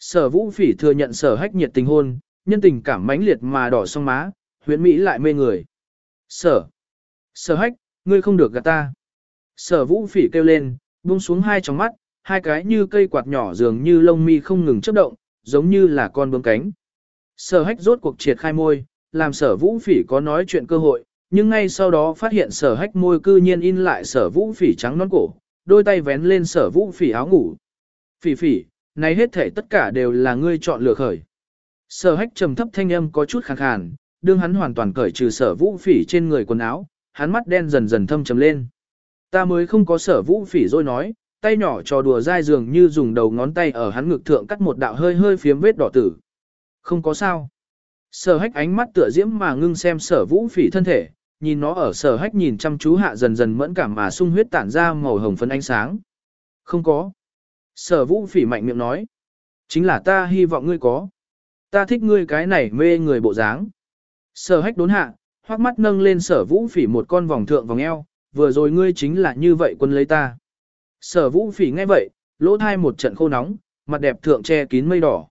Sở vũ phỉ thừa nhận sở hách nhiệt tình hôn, nhân tình cảm mãnh liệt mà đỏ song má, huyễn mỹ lại mê người. Sở, sở hách, ngươi không được gạt ta. Sở vũ phỉ kêu lên, buông xuống hai tròng mắt, hai cái như cây quạt nhỏ dường như lông mi không ngừng chớp động, giống như là con bướm cánh. Sở hách rốt cuộc triệt khai môi, làm sở vũ phỉ có nói chuyện cơ hội, nhưng ngay sau đó phát hiện sở hách môi cư nhiên in lại sở vũ phỉ trắng nón cổ, đôi tay vén lên sở vũ phỉ áo ngủ. Phỉ phỉ, này hết thể tất cả đều là ngươi chọn lựa khởi. Sở hách trầm thấp thanh âm có chút khàn khàn, đương hắn hoàn toàn cởi trừ sở vũ phỉ trên người quần áo, hắn mắt đen dần dần thâm trầm lên. Ta mới không có sở vũ phỉ rồi nói, tay nhỏ trò đùa dai dường như dùng đầu ngón tay ở hắn ngực thượng cắt một đạo hơi hơi phiếm vết đỏ tử. Không có sao. Sở hách ánh mắt tựa diễm mà ngưng xem sở vũ phỉ thân thể, nhìn nó ở sở hách nhìn chăm chú hạ dần dần mẫn cảm mà sung huyết tản ra màu hồng phấn ánh sáng. Không có. Sở vũ phỉ mạnh miệng nói. Chính là ta hy vọng ngươi có. Ta thích ngươi cái này mê người bộ dáng. Sở hách đốn hạ, hoác mắt nâng lên sở vũ phỉ một con vòng thượng vòng eo, vừa rồi ngươi chính là như vậy quân lấy ta. Sở vũ phỉ nghe vậy, lỗ thai một trận khô nóng, mặt đẹp thượng che kín mây đỏ.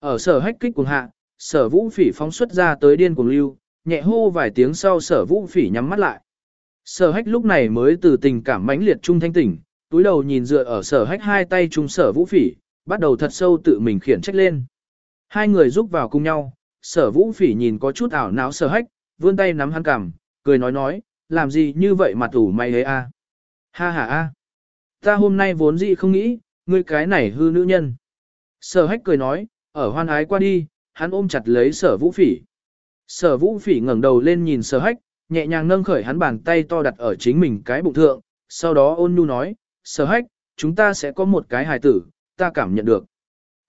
Ở sở hách kích cùng hạ, sở vũ phỉ phóng xuất ra tới điên cuồng lưu, nhẹ hô vài tiếng sau sở vũ phỉ nhắm mắt lại. Sở hách lúc này mới từ tình cảm mãnh liệt trung thanh tỉnh, túi đầu nhìn dựa ở sở hách hai tay trung sở vũ phỉ, bắt đầu thật sâu tự mình khiển trách lên. Hai người giúp vào cùng nhau, sở vũ phỉ nhìn có chút ảo não sở hách, vươn tay nắm hắn cằm, cười nói nói, làm gì như vậy mà tủ mày hế a à? Ha ha a Ta hôm nay vốn dĩ không nghĩ, ngươi cái này hư nữ nhân. Sở hách cười nói, ở hoan ái qua đi, hắn ôm chặt lấy sở vũ phỉ. Sở vũ phỉ ngẩng đầu lên nhìn sở hách, nhẹ nhàng nâng khởi hắn bàn tay to đặt ở chính mình cái bụng thượng, sau đó ôn nhu nói, sở hách, chúng ta sẽ có một cái hài tử, ta cảm nhận được.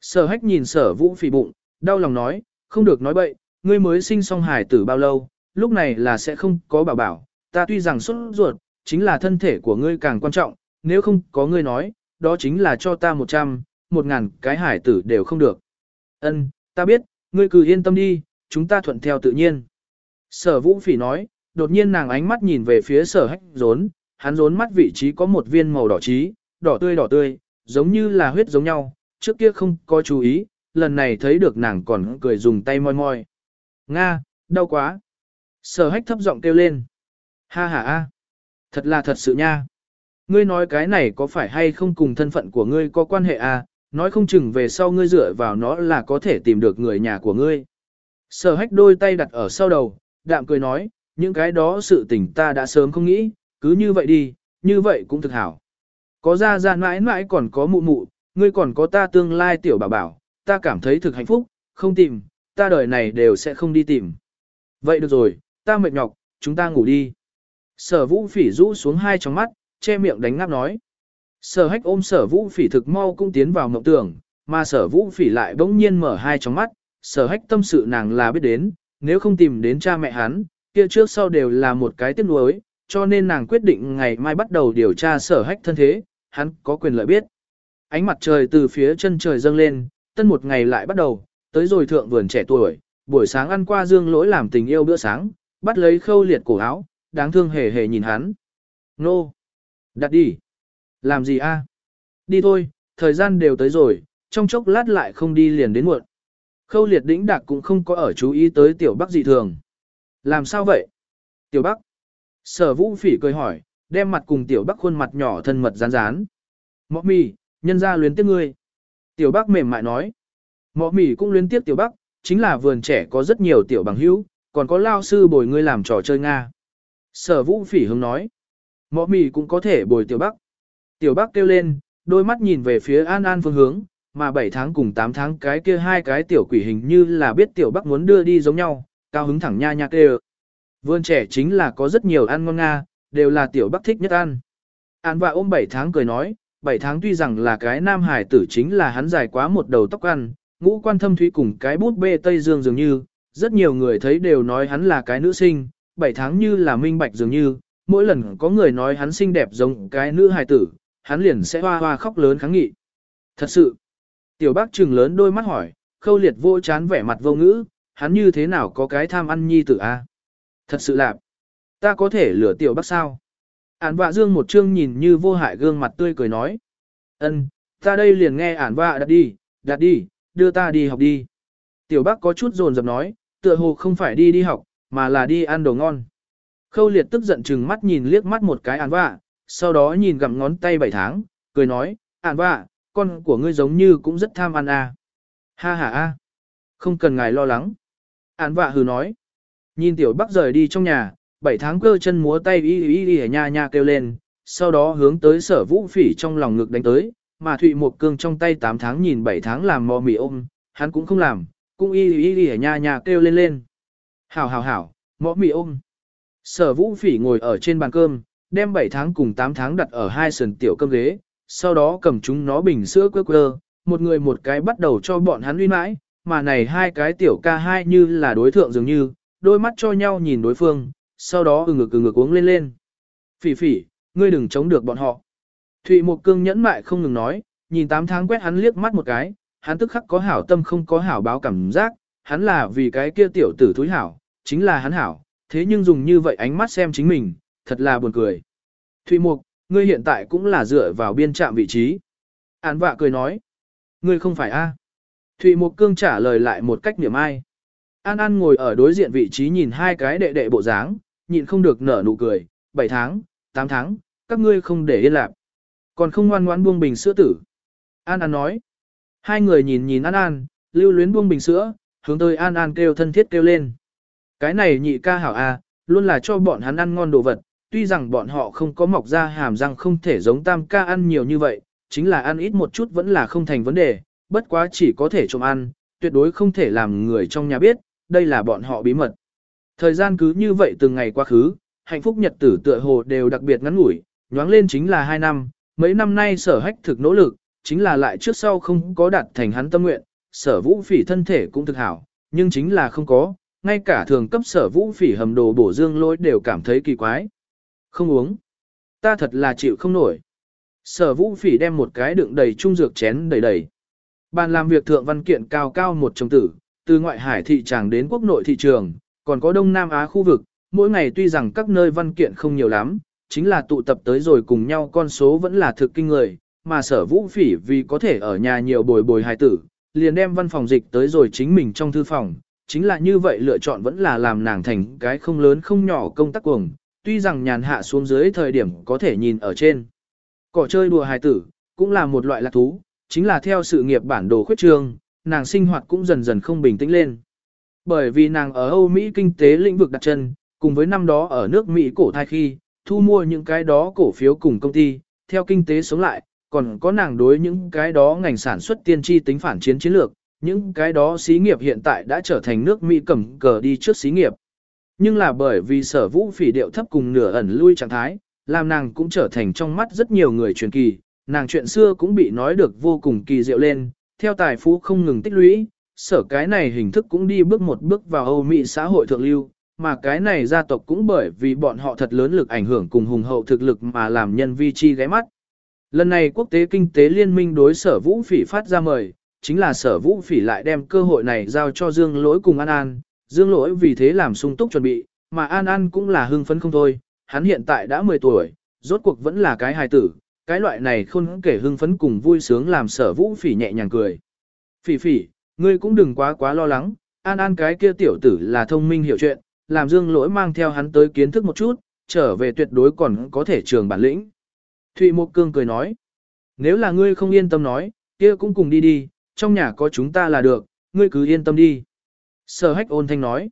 Sở hách nhìn sở vũ phỉ bụng, đau lòng nói, không được nói bậy, ngươi mới sinh xong hài tử bao lâu, lúc này là sẽ không có bảo bảo, ta tuy rằng xuất ruột, chính là thân thể của ngươi càng quan trọng, nếu không có ngươi nói, đó chính là cho ta một trăm, một ngàn cái hải tử đều không được. Ân, ta biết, ngươi cứ yên tâm đi, chúng ta thuận theo tự nhiên. Sở vũ phỉ nói, đột nhiên nàng ánh mắt nhìn về phía sở hách rốn, hắn rốn mắt vị trí có một viên màu đỏ trí, đỏ tươi đỏ tươi, giống như là huyết giống nhau, trước kia không có chú ý, lần này thấy được nàng còn cười dùng tay moi moi. Nga, đau quá. Sở hách thấp giọng kêu lên. Ha ha a, thật là thật sự nha. Ngươi nói cái này có phải hay không cùng thân phận của ngươi có quan hệ à, nói không chừng về sau ngươi dựa vào nó là có thể tìm được người nhà của ngươi. Sở hách đôi tay đặt ở sau đầu, đạm cười nói, những cái đó sự tình ta đã sớm không nghĩ, cứ như vậy đi, như vậy cũng thực hảo. Có ra ra mãi mãi còn có mụ mụ, ngươi còn có ta tương lai tiểu bảo bảo, ta cảm thấy thực hạnh phúc, không tìm, ta đời này đều sẽ không đi tìm. Vậy được rồi, ta mệt nhọc, chúng ta ngủ đi. Sở vũ phỉ rũ xuống hai tròng mắt, che miệng đánh ngáp nói. Sở hách ôm sở vũ phỉ thực mau cũng tiến vào mộng tưởng, mà sở vũ phỉ lại bỗng nhiên mở hai tròng mắt, sở hách tâm sự nàng là biết đến, nếu không tìm đến cha mẹ hắn, kia trước sau đều là một cái tiếc nuối, cho nên nàng quyết định ngày mai bắt đầu điều tra sở hách thân thế, hắn có quyền lợi biết. Ánh mặt trời từ phía chân trời dâng lên, tân một ngày lại bắt đầu, tới rồi thượng vườn trẻ tuổi, buổi sáng ăn qua dương lỗi làm tình yêu bữa sáng, bắt lấy khâu liệt cổ áo, đáng thương hề hề nhìn hắn. Nô! Đặt đi! Làm gì a? Đi thôi, thời gian đều tới rồi, trong chốc lát lại không đi liền đến muộn. Khâu liệt đĩnh đạc cũng không có ở chú ý tới tiểu bắc dị thường. Làm sao vậy? Tiểu bắc. Sở vũ phỉ cười hỏi, đem mặt cùng tiểu bắc khuôn mặt nhỏ thân mật rán rán. Mọ mì, nhân ra luyến tiếc ngươi. Tiểu bắc mềm mại nói. Mọ mì cũng luyến tiếc tiểu bắc, chính là vườn trẻ có rất nhiều tiểu bằng hữu, còn có lao sư bồi ngươi làm trò chơi Nga. Sở vũ phỉ hướng nói. Mọ mì cũng có thể bồi tiểu bắc. Tiểu bắc kêu lên, đôi mắt nhìn về phía an an phương hướng, mà 7 tháng cùng 8 tháng cái kia hai cái tiểu quỷ hình như là biết tiểu bắc muốn đưa đi giống nhau, cao hứng thẳng nha nha kêu. Vườn trẻ chính là có rất nhiều ăn ngon nga, đều là tiểu bắc thích nhất ăn. An và ôm 7 tháng cười nói, 7 tháng tuy rằng là cái nam hải tử chính là hắn dài quá một đầu tóc ăn, ngũ quan thâm thúy cùng cái bút bê Tây Dương dường như, rất nhiều người thấy đều nói hắn là cái nữ sinh, 7 tháng như là minh bạch dường như, mỗi lần có người nói hắn xinh đẹp giống cái nữ hài tử, hắn liền sẽ hoa hoa khóc lớn kháng nghị. Thật sự, tiểu bác trừng lớn đôi mắt hỏi, khâu liệt vô chán vẻ mặt vô ngữ, hắn như thế nào có cái tham ăn nhi tử a? Thật sự lạp, ta có thể lừa tiểu bác sao? Ản vạ dương một chương nhìn như vô hại gương mặt tươi cười nói. ân, ta đây liền nghe ản vạ đặt đi, đặt đi, đưa ta đi học đi. Tiểu bác có chút dồn dập nói, tựa hồ không phải đi đi học, mà là đi ăn đồ ngon. Khâu liệt tức giận chừng mắt nhìn liếc mắt một cái ản vạ, sau đó nhìn gặm ngón tay bảy tháng, cười nói, ản vạ, con của ngươi giống như cũng rất tham ăn à. Ha ha a, không cần ngài lo lắng. Ản vạ hừ nói, nhìn tiểu bắc rời đi trong nhà, bảy tháng cơ chân múa tay y y y nha nha kêu lên, sau đó hướng tới sở vũ phỉ trong lòng ngực đánh tới, mà Thụy Một Cương trong tay 8 tháng nhìn 7 tháng làm mò mì ôm, hắn cũng không làm, cũng y y y nha nha kêu lên lên. Hảo hảo hảo, mõ mì ôm. Sở vũ phỉ ngồi ở trên bàn cơm, đem 7 tháng cùng 8 tháng đặt ở hai sườn tiểu cơm ghế, sau đó cầm chúng nó bình sữa quơ quơ, một người một cái bắt đầu cho bọn hắn uy mãi, mà này hai cái tiểu ca hai như là đối thượng dường như, đôi mắt cho nhau nhìn đối phương, sau đó ừ ngực ừ ngực uống lên lên. Phỉ phỉ, ngươi đừng chống được bọn họ. Thụy Một Cương nhẫn mại không ngừng nói, nhìn 8 tháng quét hắn liếc mắt một cái, hắn tức khắc có hảo tâm không có hảo báo cảm giác, hắn là vì cái kia tiểu tử thúi hảo, chính là hắn hảo, thế nhưng dùng như vậy ánh mắt xem chính mình, thật là buồn cười. Thụy Mục, ngươi hiện tại cũng là dựa vào biên trạm vị trí. Án vạ cười nói, ngươi không phải a? Thụy Mục Cương trả lời lại một cách niệm ai. An An ngồi ở đối diện vị trí nhìn hai cái đệ đệ bộ dáng, nhịn không được nở nụ cười, 7 tháng, 8 tháng, các ngươi không để yên lạc. Còn không ngoan ngoãn buông bình sữa tử. An An nói. Hai người nhìn nhìn An An, lưu luyến buông bình sữa, hướng tới An An kêu thân thiết kêu lên. Cái này nhị ca hảo a, luôn là cho bọn hắn ăn ngon đồ vật, tuy rằng bọn họ không có mọc ra hàm răng không thể giống tam ca ăn nhiều như vậy, chính là ăn ít một chút vẫn là không thành vấn đề, bất quá chỉ có thể trộm ăn, tuyệt đối không thể làm người trong nhà biết, đây là bọn họ bí mật. Thời gian cứ như vậy từng ngày quá khứ, hạnh phúc nhật tử tựa hồ đều đặc biệt ngắn ngủi, nhoáng lên chính là 2 năm, mấy năm nay sở hách thực nỗ lực, chính là lại trước sau không có đạt thành hắn tâm nguyện, sở vũ phỉ thân thể cũng thực hảo, nhưng chính là không có, ngay cả thường cấp sở vũ phỉ hầm đồ bổ dương lỗi đều cảm thấy kỳ quái. Không uống. Ta thật là chịu không nổi. Sở vũ phỉ đem một cái đựng đầy trung dược chén đầy đầy. Bàn làm việc thượng văn kiện cao cao một chồng tử, từ ngoại hải thị tràng đến quốc nội thị trường, còn có Đông Nam Á khu vực, mỗi ngày tuy rằng các nơi văn kiện không nhiều lắm, chính là tụ tập tới rồi cùng nhau con số vẫn là thực kinh người, mà sở vũ phỉ vì có thể ở nhà nhiều bồi bồi hài tử, liền đem văn phòng dịch tới rồi chính mình trong thư phòng, chính là như vậy lựa chọn vẫn là làm nàng thành cái không lớn không nhỏ công tác cuồng, tuy rằng nhàn hạ xuống dưới thời điểm có thể nhìn ở trên. Cỏ chơi đùa hài tử, cũng là một loại lạc thú, chính là theo sự nghiệp bản đồ khuyết trương, nàng sinh hoạt cũng dần dần không bình tĩnh lên. Bởi vì nàng ở Âu Mỹ kinh tế lĩnh vực đặt chân, cùng với năm đó ở nước Mỹ cổ thai khi, thu mua những cái đó cổ phiếu cùng công ty, theo kinh tế sống lại, còn có nàng đối những cái đó ngành sản xuất tiên tri tính phản chiến chiến lược, những cái đó xí nghiệp hiện tại đã trở thành nước Mỹ cầm cờ đi trước xí nghiệp. Nhưng là bởi vì sở vũ phỉ điệu thấp cùng nửa ẩn lui trạng thái, làm nàng cũng trở thành trong mắt rất nhiều người truyền kỳ, nàng chuyện xưa cũng bị nói được vô cùng kỳ diệu lên, theo tài phú không ngừng tích lũy, sở cái này hình thức cũng đi bước một bước vào Âu Mỹ xã hội thượng lưu, mà cái này gia tộc cũng bởi vì bọn họ thật lớn lực ảnh hưởng cùng hùng hậu thực lực mà làm nhân vi chi ghé mắt. Lần này quốc tế kinh tế liên minh đối sở vũ phỉ phát ra mời, chính là sở vũ phỉ lại đem cơ hội này giao cho Dương lỗi cùng An An, Dương lỗi vì thế làm sung túc chuẩn bị, mà An An cũng là hưng phấn không thôi, hắn hiện tại đã 10 tuổi, rốt cuộc vẫn là cái hài tử, cái loại này không kể hưng phấn cùng vui sướng làm sở vũ phỉ nhẹ nhàng cười. Phỉ phỉ, ngươi cũng đừng quá quá lo lắng, An An cái kia tiểu tử là thông minh hiểu chuyện, làm Dương lỗi mang theo hắn tới kiến thức một chút, trở về tuyệt đối còn có thể trường bản lĩnh. Thụy Mộc Cương cười nói, nếu là ngươi không yên tâm nói, kia cũng cùng đi đi, trong nhà có chúng ta là được, ngươi cứ yên tâm đi. Sở hách ôn thanh nói,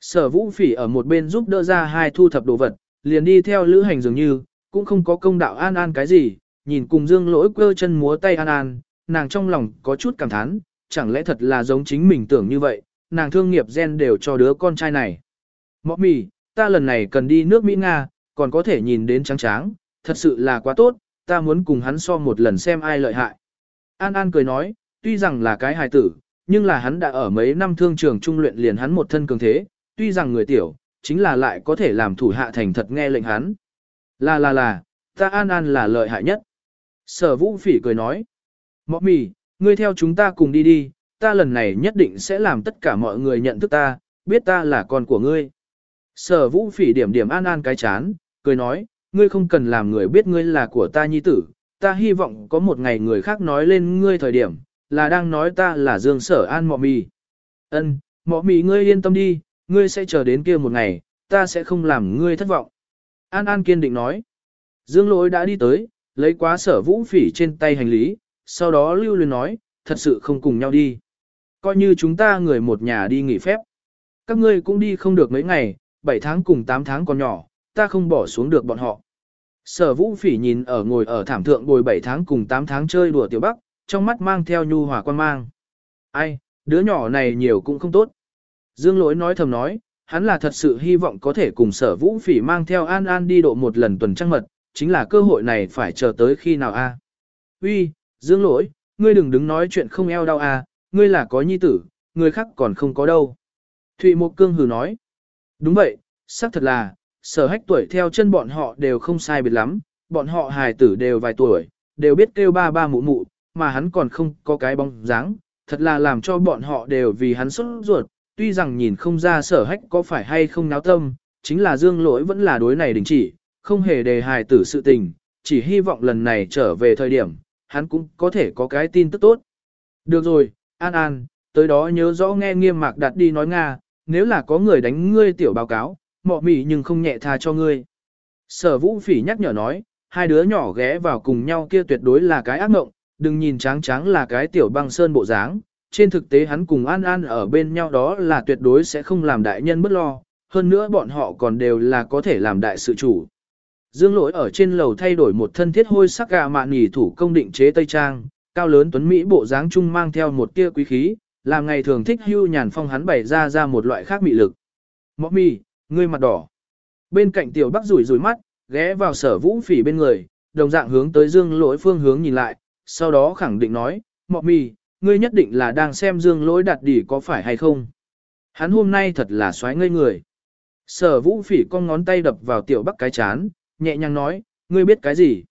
sở vũ phỉ ở một bên giúp đỡ ra hai thu thập đồ vật, liền đi theo lữ hành dường như, cũng không có công đạo an an cái gì, nhìn cùng dương lỗi quơ chân múa tay an an, nàng trong lòng có chút cảm thán, chẳng lẽ thật là giống chính mình tưởng như vậy, nàng thương nghiệp gen đều cho đứa con trai này. Mọ mì, ta lần này cần đi nước Mỹ Nga, còn có thể nhìn đến trắng tráng, thật sự là quá tốt, ta muốn cùng hắn so một lần xem ai lợi hại. An An cười nói, tuy rằng là cái hài tử, nhưng là hắn đã ở mấy năm thương trường trung luyện liền hắn một thân cường thế, tuy rằng người tiểu, chính là lại có thể làm thủ hạ thành thật nghe lệnh hắn. Là là là, ta An An là lợi hại nhất. Sở vũ phỉ cười nói, Mọ mì, ngươi theo chúng ta cùng đi đi, ta lần này nhất định sẽ làm tất cả mọi người nhận thức ta, biết ta là con của ngươi. Sở vũ phỉ điểm điểm An An cái chán, cười nói, ngươi không cần làm người biết ngươi là của ta nhi tử, ta hy vọng có một ngày người khác nói lên ngươi thời điểm, là đang nói ta là Dương Sở An Mọ Mì. Ân, Mọ Mì ngươi yên tâm đi, ngươi sẽ chờ đến kia một ngày, ta sẽ không làm ngươi thất vọng. An An kiên định nói. Dương lỗi đã đi tới, lấy quá sở vũ phỉ trên tay hành lý, sau đó lưu luyến nói, thật sự không cùng nhau đi. Coi như chúng ta người một nhà đi nghỉ phép. Các ngươi cũng đi không được mấy ngày, 7 tháng cùng 8 tháng còn nhỏ, ta không bỏ xuống được bọn họ. Sở vũ phỉ nhìn ở ngồi ở thảm thượng bồi 7 tháng cùng 8 tháng chơi đùa tiểu bắc, trong mắt mang theo nhu hòa quan mang. Ai, đứa nhỏ này nhiều cũng không tốt. Dương lỗi nói thầm nói, hắn là thật sự hy vọng có thể cùng sở vũ phỉ mang theo An An đi độ một lần tuần trăng mật, chính là cơ hội này phải chờ tới khi nào a Uy, Dương lỗi, ngươi đừng đứng nói chuyện không eo đau a ngươi là có nhi tử, người khác còn không có đâu. Thụy Mộc Cương hừ nói, đúng vậy, xác thật là, sở hách tuổi theo chân bọn họ đều không sai biệt lắm, bọn họ hài tử đều vài tuổi, đều biết kêu ba ba mụ mụ, mà hắn còn không có cái bóng dáng, thật là làm cho bọn họ đều vì hắn sốt ruột, tuy rằng nhìn không ra sở hách có phải hay không náo tâm, chính là dương lỗi vẫn là đối này đình chỉ, không hề đề hài tử sự tình, chỉ hy vọng lần này trở về thời điểm, hắn cũng có thể có cái tin tức tốt. Được rồi, An An, tới đó nhớ rõ nghe nghiêm mạc đặt đi nói Nga, nếu là có người đánh ngươi tiểu báo cáo, mọ mỉ nhưng không nhẹ tha cho ngươi. Sở vũ phỉ nhắc nhở nói, hai đứa nhỏ ghé vào cùng nhau kia tuyệt đối là cái ác mộng, đừng nhìn tráng tráng là cái tiểu băng sơn bộ dáng, trên thực tế hắn cùng An An ở bên nhau đó là tuyệt đối sẽ không làm đại nhân bất lo, hơn nữa bọn họ còn đều là có thể làm đại sự chủ. Dương lỗi ở trên lầu thay đổi một thân thiết hôi sắc gà mạn nhỉ thủ công định chế Tây Trang, cao lớn tuấn Mỹ bộ dáng trung mang theo một tia quý khí, làm ngày thường thích hưu nhàn phong hắn bày ra ra một loại khác mị lực. Mọc mì, ngươi mặt đỏ. Bên cạnh tiểu bắc rủi rủi mắt, ghé vào sở vũ phỉ bên người, đồng dạng hướng tới dương lỗi phương hướng nhìn lại, sau đó khẳng định nói, Mọc mì, ngươi nhất định là đang xem dương lỗi đặt đỉ có phải hay không. Hắn hôm nay thật là xoáy ngây người. Sở vũ phỉ con ngón tay đập vào tiểu bắc cái chán, nhẹ nhàng nói, ngươi biết cái gì?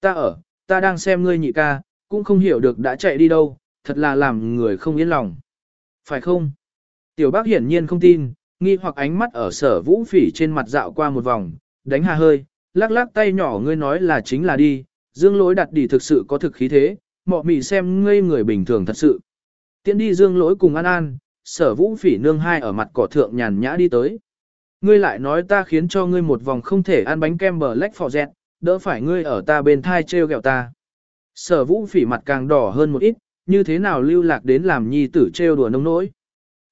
Ta ở, ta đang xem ngươi nhị ca, cũng không hiểu được đã chạy đi đâu, thật là làm người không yên lòng. Phải không? Tiểu bác hiển nhiên không tin, nghi hoặc ánh mắt ở sở vũ phỉ trên mặt dạo qua một vòng, đánh hà hơi, lắc lắc tay nhỏ ngươi nói là chính là đi, dương lỗi đặt đi thực sự có thực khí thế, mọ mị xem ngây người bình thường thật sự. Tiến đi dương lỗi cùng an an, sở vũ phỉ nương hai ở mặt cỏ thượng nhàn nhã đi tới. Ngươi lại nói ta khiến cho ngươi một vòng không thể ăn bánh kem bờ lách phò dẹt, đỡ phải ngươi ở ta bên thai treo gẹo ta. Sở vũ phỉ mặt càng đỏ hơn một ít, như thế nào lưu lạc đến làm nhi tử trêu đùa nông nỗi.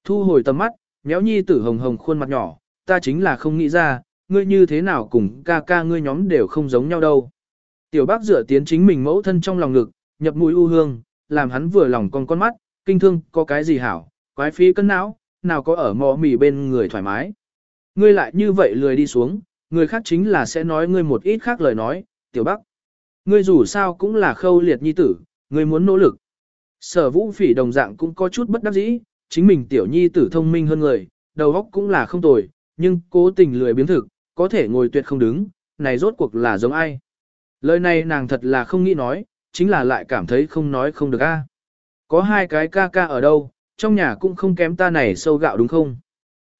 Thu hồi tầm mắt, méo nhi tử hồng hồng khuôn mặt nhỏ, ta chính là không nghĩ ra, ngươi như thế nào cùng ca ca ngươi nhóm đều không giống nhau đâu. Tiểu bác dựa tiến chính mình mẫu thân trong lòng ngực, nhập mũi u hương, làm hắn vừa lòng con con mắt, kinh thương có cái gì hảo, quái phí cân não, nào có ở mò mì bên người thoải mái. Ngươi lại như vậy lười đi xuống, người khác chính là sẽ nói ngươi một ít khác lời nói, tiểu bác. Ngươi dù sao cũng là khâu liệt nhi tử, ngươi muốn nỗ lực. Sở vũ phỉ đồng dạng cũng có chút bất đắc dĩ, chính mình tiểu nhi tử thông minh hơn người, đầu óc cũng là không tồi, nhưng cố tình lười biến thực, có thể ngồi tuyệt không đứng, này rốt cuộc là giống ai. Lời này nàng thật là không nghĩ nói, chính là lại cảm thấy không nói không được a. Có hai cái ca ca ở đâu, trong nhà cũng không kém ta này sâu gạo đúng không?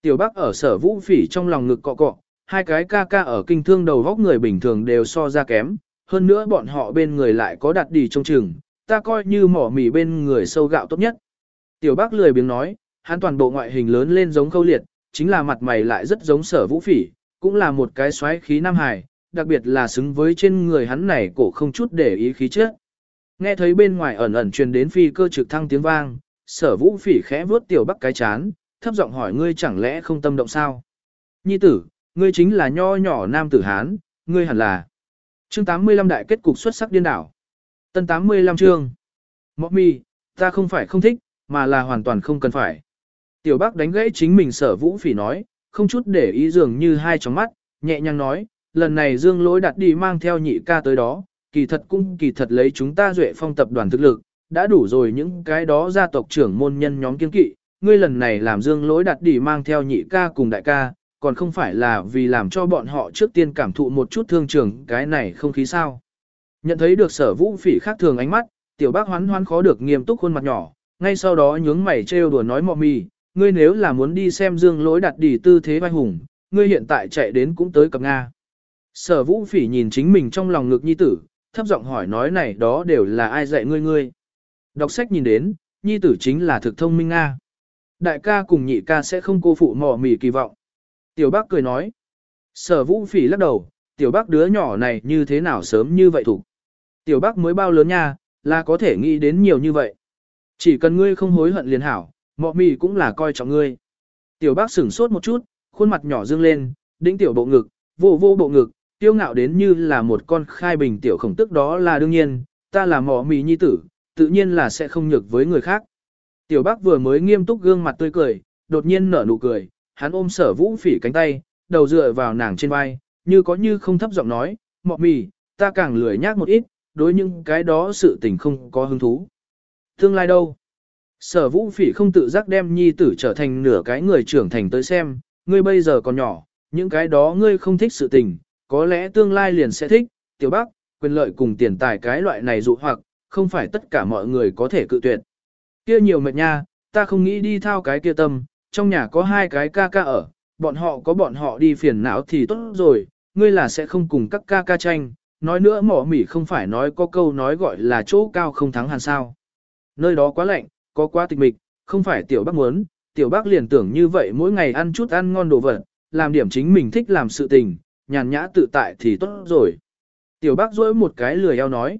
Tiểu Bắc ở sở vũ phỉ trong lòng ngực cọ cọ, hai cái ca ca ở kinh thương đầu vóc người bình thường đều so ra kém, hơn nữa bọn họ bên người lại có đặt đi trong trường, ta coi như mỏ mì bên người sâu gạo tốt nhất. Tiểu Bắc lười biếng nói, hắn toàn bộ ngoại hình lớn lên giống khâu liệt, chính là mặt mày lại rất giống sở vũ phỉ, cũng là một cái xoáy khí nam hài, đặc biệt là xứng với trên người hắn này cổ không chút để ý khí chất. Nghe thấy bên ngoài ẩn ẩn truyền đến phi cơ trực thăng tiếng vang, sở vũ phỉ khẽ vuốt tiểu bắc cái chán, thấp giọng hỏi ngươi chẳng lẽ không tâm động sao? Nhi tử, ngươi chính là nho nhỏ nam tử Hán, ngươi hẳn là. Chương 85 đại kết cục xuất sắc điên đảo. Tân 85 chương. Mọ mi, ta không phải không thích, mà là hoàn toàn không cần phải. Tiểu Bắc đánh gãy chính mình sở vũ phỉ nói, không chút để ý dường như hai tròng mắt, nhẹ nhàng nói, lần này dương lỗi đặt đi mang theo nhị ca tới đó, kỳ thật cũng kỳ thật lấy chúng ta duệ phong tập đoàn thực lực, đã đủ rồi những cái đó gia tộc trưởng môn nhân nhóm kiên kỵ, ngươi lần này làm dương lỗi đặt đi mang theo nhị ca cùng đại ca, còn không phải là vì làm cho bọn họ trước tiên cảm thụ một chút thương trường cái này không khí sao. Nhận thấy được sở vũ phỉ khác thường ánh mắt, tiểu bác hoán hoán khó được nghiêm túc khuôn mặt nhỏ, ngay sau đó nhướng mày trêu đùa nói mọ mì, ngươi nếu là muốn đi xem dương lỗi đặt đỉ tư thế vai hùng, ngươi hiện tại chạy đến cũng tới cập Nga. Sở vũ phỉ nhìn chính mình trong lòng ngực nhi tử, thấp giọng hỏi nói này đó đều là ai dạy ngươi ngươi. Đọc sách nhìn đến, nhi tử chính là thực thông minh Nga. Đại ca cùng nhị ca sẽ không cô phụ mò mỉ kỳ vọng. Tiểu bác cười nói. Sở vũ phỉ lắc đầu, tiểu bác đứa nhỏ này như thế nào sớm như vậy thủ. Tiểu bác mới bao lớn nha, là có thể nghĩ đến nhiều như vậy. Chỉ cần ngươi không hối hận liền hảo, mọ mì cũng là coi trọng ngươi. Tiểu bác sửng sốt một chút, khuôn mặt nhỏ dương lên, đĩnh tiểu bộ ngực, vô vô bộ ngực, tiêu ngạo đến như là một con khai bình tiểu khổng tức đó là đương nhiên, ta là mỏ mì nhi tử, tự nhiên là sẽ không nhược với người khác. Tiểu bác vừa mới nghiêm túc gương mặt tươi cười, đột nhiên nở nụ cười, hắn ôm sở vũ phỉ cánh tay, đầu dựa vào nàng trên vai, như có như không thấp giọng nói, mọ mì, ta càng lười nhác một ít, đối những cái đó sự tình không có hứng thú. Tương lai đâu? Sở vũ phỉ không tự giác đem nhi tử trở thành nửa cái người trưởng thành tới xem, ngươi bây giờ còn nhỏ, những cái đó ngươi không thích sự tình, có lẽ tương lai liền sẽ thích, tiểu bác, quyền lợi cùng tiền tài cái loại này dụ hoặc, không phải tất cả mọi người có thể cự tuyệt. Kia nhiều mệt nha, ta không nghĩ đi thao cái kia tâm, trong nhà có hai cái ca ca ở, bọn họ có bọn họ đi phiền não thì tốt rồi, ngươi là sẽ không cùng các ca ca tranh, nói nữa mỏ mỉ không phải nói có câu nói gọi là chỗ cao không thắng hàn sao. Nơi đó quá lạnh, có quá tịch mịch, không phải tiểu bác muốn, tiểu bác liền tưởng như vậy mỗi ngày ăn chút ăn ngon đồ vật, làm điểm chính mình thích làm sự tình, nhàn nhã tự tại thì tốt rồi. Tiểu bác rỗi một cái lười eo nói.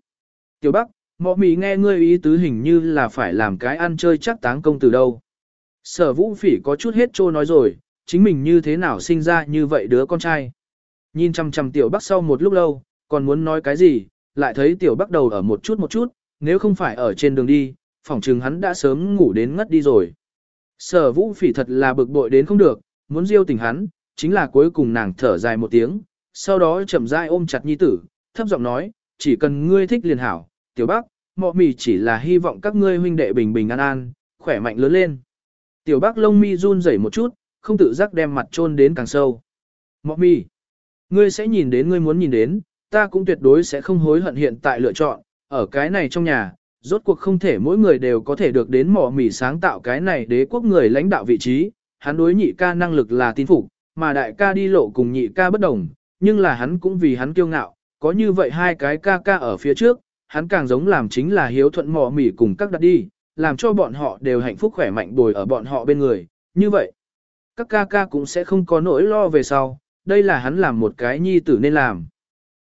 Tiểu bác, mọ mì nghe ngươi ý tứ hình như là phải làm cái ăn chơi chắc táng công từ đâu. Sở vũ phỉ có chút hết trô nói rồi, chính mình như thế nào sinh ra như vậy đứa con trai. Nhìn chăm chăm tiểu bắc sau một lúc lâu, còn muốn nói cái gì, lại thấy tiểu bắc đầu ở một chút một chút, nếu không phải ở trên đường đi, phỏng chừng hắn đã sớm ngủ đến ngất đi rồi. Sở vũ phỉ thật là bực bội đến không được, muốn diêu tình hắn, chính là cuối cùng nàng thở dài một tiếng, sau đó chậm rãi ôm chặt nhi tử, thấp giọng nói, chỉ cần ngươi thích liền hảo, tiểu bác, mọ mì chỉ là hy vọng các ngươi huynh đệ bình bình an an, khỏe mạnh lớn lên. Tiểu bác lông mi run rẩy một chút, không tự giác đem mặt chôn đến càng sâu. Mọ mi, ngươi sẽ nhìn đến ngươi muốn nhìn đến, ta cũng tuyệt đối sẽ không hối hận hiện tại lựa chọn, ở cái này trong nhà, rốt cuộc không thể mỗi người đều có thể được đến mỏ mỉ sáng tạo cái này đế quốc người lãnh đạo vị trí, hắn đối nhị ca năng lực là tin phục, mà đại ca đi lộ cùng nhị ca bất đồng, nhưng là hắn cũng vì hắn kiêu ngạo, có như vậy hai cái ca ca ở phía trước, hắn càng giống làm chính là hiếu thuận mò mỉ cùng các đặt đi, làm cho bọn họ đều hạnh phúc khỏe mạnh bồi ở bọn họ bên người, như vậy. Các ca ca cũng sẽ không có nỗi lo về sau, đây là hắn làm một cái nhi tử nên làm.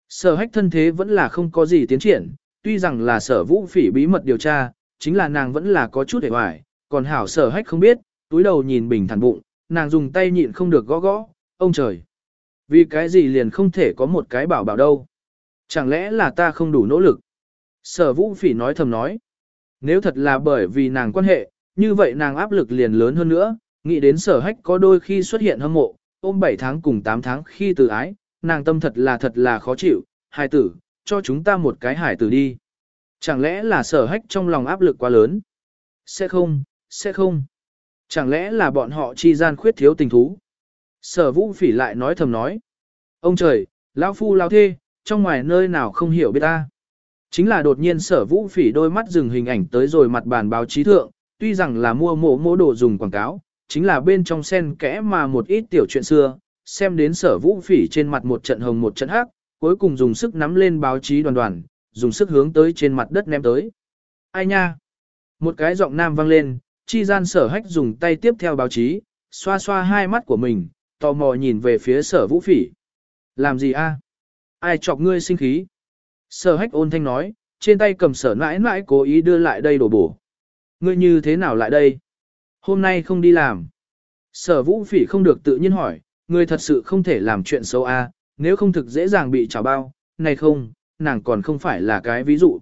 Sở hách thân thế vẫn là không có gì tiến triển, tuy rằng là sở vũ phỉ bí mật điều tra, chính là nàng vẫn là có chút hề hoài, còn hảo sở hách không biết, túi đầu nhìn bình thản bụng, nàng dùng tay nhịn không được gõ gõ, ông trời. Vì cái gì liền không thể có một cái bảo bảo đâu. Chẳng lẽ là ta không đủ nỗ lực? Sở vũ phỉ nói thầm nói. Nếu thật là bởi vì nàng quan hệ, như vậy nàng áp lực liền lớn hơn nữa, nghĩ đến sở hách có đôi khi xuất hiện hâm mộ, ôm 7 tháng cùng 8 tháng khi từ ái, nàng tâm thật là thật là khó chịu, hài tử, cho chúng ta một cái hải tử đi. Chẳng lẽ là sở hách trong lòng áp lực quá lớn? Sẽ không, sẽ không. Chẳng lẽ là bọn họ chi gian khuyết thiếu tình thú? Sở vũ phỉ lại nói thầm nói. Ông trời, lão phu lão thê, trong ngoài nơi nào không hiểu biết ta. Chính là đột nhiên sở vũ phỉ đôi mắt dừng hình ảnh tới rồi mặt bàn báo chí thượng, tuy rằng là mua mổ mổ đồ dùng quảng cáo, chính là bên trong sen kẽ mà một ít tiểu chuyện xưa, xem đến sở vũ phỉ trên mặt một trận hồng một trận hắc, cuối cùng dùng sức nắm lên báo chí đoàn đoàn, dùng sức hướng tới trên mặt đất ném tới. Ai nha? Một cái giọng nam vang lên, chi gian sở hách dùng tay tiếp theo báo chí, xoa xoa hai mắt của mình, tò mò nhìn về phía sở vũ phỉ. Làm gì a? Ai chọc ngươi sinh khí? Sở hách ôn thanh nói, trên tay cầm sở mãi mãi cố ý đưa lại đây đổ bổ. Ngươi như thế nào lại đây? Hôm nay không đi làm. Sở vũ phỉ không được tự nhiên hỏi, ngươi thật sự không thể làm chuyện xấu a, nếu không thực dễ dàng bị trả bao, này không, nàng còn không phải là cái ví dụ.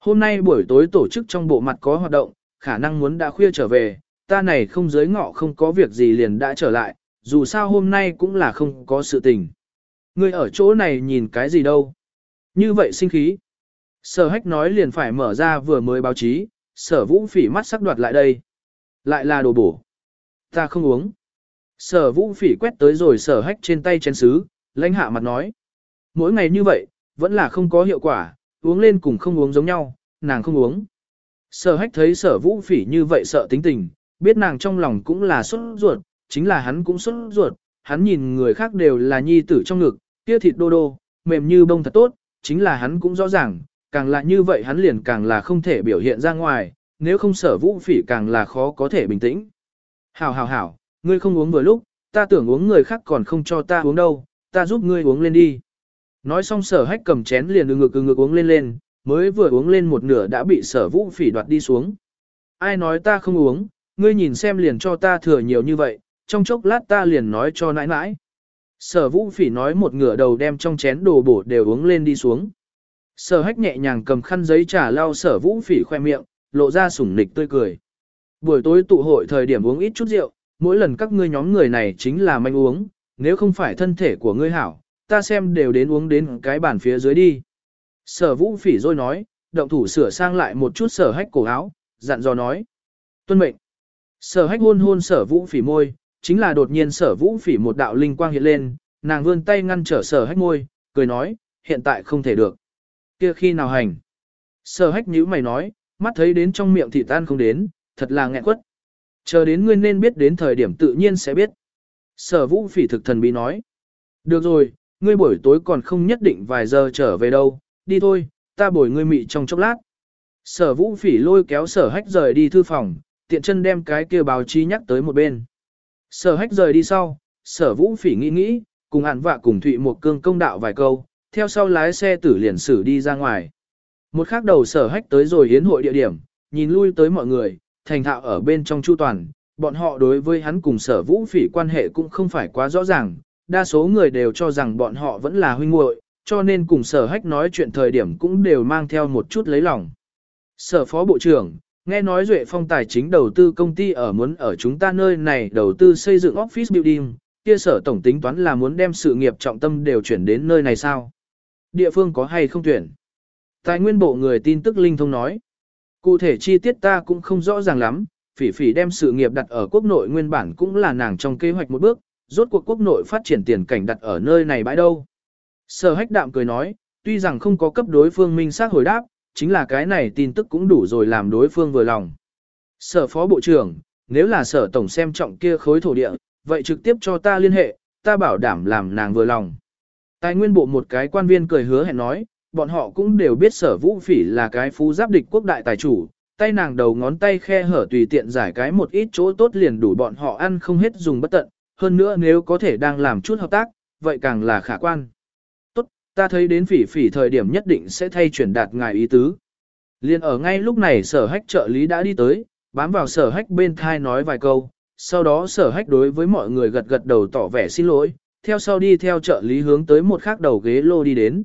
Hôm nay buổi tối tổ chức trong bộ mặt có hoạt động, khả năng muốn đã khuya trở về, ta này không giới ngọ không có việc gì liền đã trở lại, dù sao hôm nay cũng là không có sự tình. Ngươi ở chỗ này nhìn cái gì đâu? Như vậy sinh khí. Sở hách nói liền phải mở ra vừa mới báo chí, sở vũ phỉ mắt sắc đoạt lại đây. Lại là đồ bổ. Ta không uống. Sở vũ phỉ quét tới rồi sở hách trên tay chén sứ, lãnh hạ mặt nói. Mỗi ngày như vậy, vẫn là không có hiệu quả, uống lên cùng không uống giống nhau, nàng không uống. Sở hách thấy sở vũ phỉ như vậy sợ tính tình, biết nàng trong lòng cũng là xuất ruột, chính là hắn cũng xuất ruột, hắn nhìn người khác đều là nhi tử trong ngực, kia thịt đô đô, mềm như bông thật tốt, chính là hắn cũng rõ ràng, càng là như vậy hắn liền càng là không thể biểu hiện ra ngoài, nếu không sở vũ phỉ càng là khó có thể bình tĩnh. Hảo hảo hảo, ngươi không uống vừa lúc, ta tưởng uống người khác còn không cho ta uống đâu, ta giúp ngươi uống lên đi. Nói xong sở hách cầm chén liền ư ngực ư ngực uống lên lên, mới vừa uống lên một nửa đã bị sở vũ phỉ đoạt đi xuống. Ai nói ta không uống, ngươi nhìn xem liền cho ta thừa nhiều như vậy, trong chốc lát ta liền nói cho nãi nãi. Sở vũ phỉ nói một ngửa đầu đem trong chén đồ bổ đều uống lên đi xuống. Sở hách nhẹ nhàng cầm khăn giấy trà lau sở vũ phỉ khoe miệng, lộ ra sủng nịch tươi cười. Buổi tối tụ hội thời điểm uống ít chút rượu, mỗi lần các ngươi nhóm người này chính là manh uống, nếu không phải thân thể của ngươi hảo, ta xem đều đến uống đến cái bàn phía dưới đi. Sở vũ phỉ rồi nói, động thủ sửa sang lại một chút sở hách cổ áo, dặn dò nói. Tuân mệnh. Sở hách hôn hôn sở vũ phỉ môi, chính là đột nhiên sở vũ phỉ một đạo linh quang hiện lên, nàng vươn tay ngăn trở sở hách môi, cười nói, hiện tại không thể được. kia khi nào hành? Sở hách nhữ mày nói, mắt thấy đến trong miệng thì tan không đến, thật là nghẹn quất. Chờ đến ngươi nên biết đến thời điểm tự nhiên sẽ biết. Sở vũ phỉ thực thần bí nói. Được rồi, ngươi buổi tối còn không nhất định vài giờ trở về đâu, đi thôi, ta bồi ngươi mị trong chốc lát. Sở vũ phỉ lôi kéo sở hách rời đi thư phòng, tiện chân đem cái kia báo chí nhắc tới một bên. Sở hách rời đi sau, sở vũ phỉ nghĩ nghĩ, cùng hạn vạ cùng thụy một cương công đạo vài câu, theo sau lái xe tử liền xử đi ra ngoài. Một khắc đầu sở hách tới rồi hiến hội địa điểm, nhìn lui tới mọi người, thành thạo ở bên trong chu toàn, bọn họ đối với hắn cùng sở vũ phỉ quan hệ cũng không phải quá rõ ràng, đa số người đều cho rằng bọn họ vẫn là huynh muội, cho nên cùng sở hách nói chuyện thời điểm cũng đều mang theo một chút lấy lòng. Sở phó bộ trưởng, nghe nói Duệ Phong tài chính đầu tư công ty ở muốn ở chúng ta nơi này đầu tư xây dựng office building, kia sở tổng tính toán là muốn đem sự nghiệp trọng tâm đều chuyển đến nơi này sao? Địa phương có hay không tuyển? Tài nguyên bộ người tin tức linh thông nói. Cụ thể chi tiết ta cũng không rõ ràng lắm, phỉ phỉ đem sự nghiệp đặt ở quốc nội nguyên bản cũng là nàng trong kế hoạch một bước, rốt cuộc quốc nội phát triển tiền cảnh đặt ở nơi này bãi đâu. Sở hách đạm cười nói, tuy rằng không có cấp đối phương minh xác hồi đáp, chính là cái này tin tức cũng đủ rồi làm đối phương vừa lòng. Sở phó bộ trưởng, nếu là sở tổng xem trọng kia khối thổ địa, vậy trực tiếp cho ta liên hệ, ta bảo đảm làm nàng vừa lòng. Tài nguyên bộ một cái quan viên cười hứa hẹn nói, bọn họ cũng đều biết sở vũ phỉ là cái phú giáp địch quốc đại tài chủ, tay nàng đầu ngón tay khe hở tùy tiện giải cái một ít chỗ tốt liền đủ bọn họ ăn không hết dùng bất tận, hơn nữa nếu có thể đang làm chút hợp tác, vậy càng là khả quan. Ta thấy đến phỉ phỉ thời điểm nhất định sẽ thay chuyển đạt ngài ý tứ. Liên ở ngay lúc này sở hách trợ lý đã đi tới, bám vào sở hách bên thai nói vài câu, sau đó sở hách đối với mọi người gật gật đầu tỏ vẻ xin lỗi, theo sau đi theo trợ lý hướng tới một khác đầu ghế lô đi đến.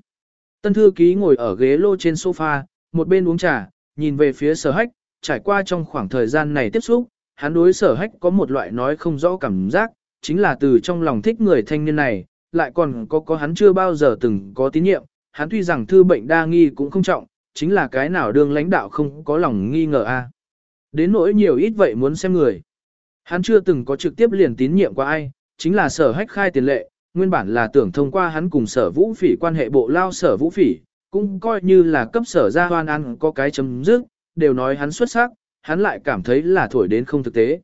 Tân thư ký ngồi ở ghế lô trên sofa, một bên uống trà, nhìn về phía sở hách, trải qua trong khoảng thời gian này tiếp xúc, hắn đối sở hách có một loại nói không rõ cảm giác, chính là từ trong lòng thích người thanh niên này, lại còn có có hắn chưa bao giờ từng có tín nhiệm, hắn tuy rằng thư bệnh đa nghi cũng không trọng, chính là cái nào đương lãnh đạo không có lòng nghi ngờ a. Đến nỗi nhiều ít vậy muốn xem người. Hắn chưa từng có trực tiếp liền tín nhiệm qua ai, chính là sở hách khai tiền lệ, nguyên bản là tưởng thông qua hắn cùng sở vũ phỉ quan hệ bộ lao sở vũ phỉ, cũng coi như là cấp sở ra hoan ăn có cái chấm dứt, đều nói hắn xuất sắc, hắn lại cảm thấy là thổi đến không thực tế.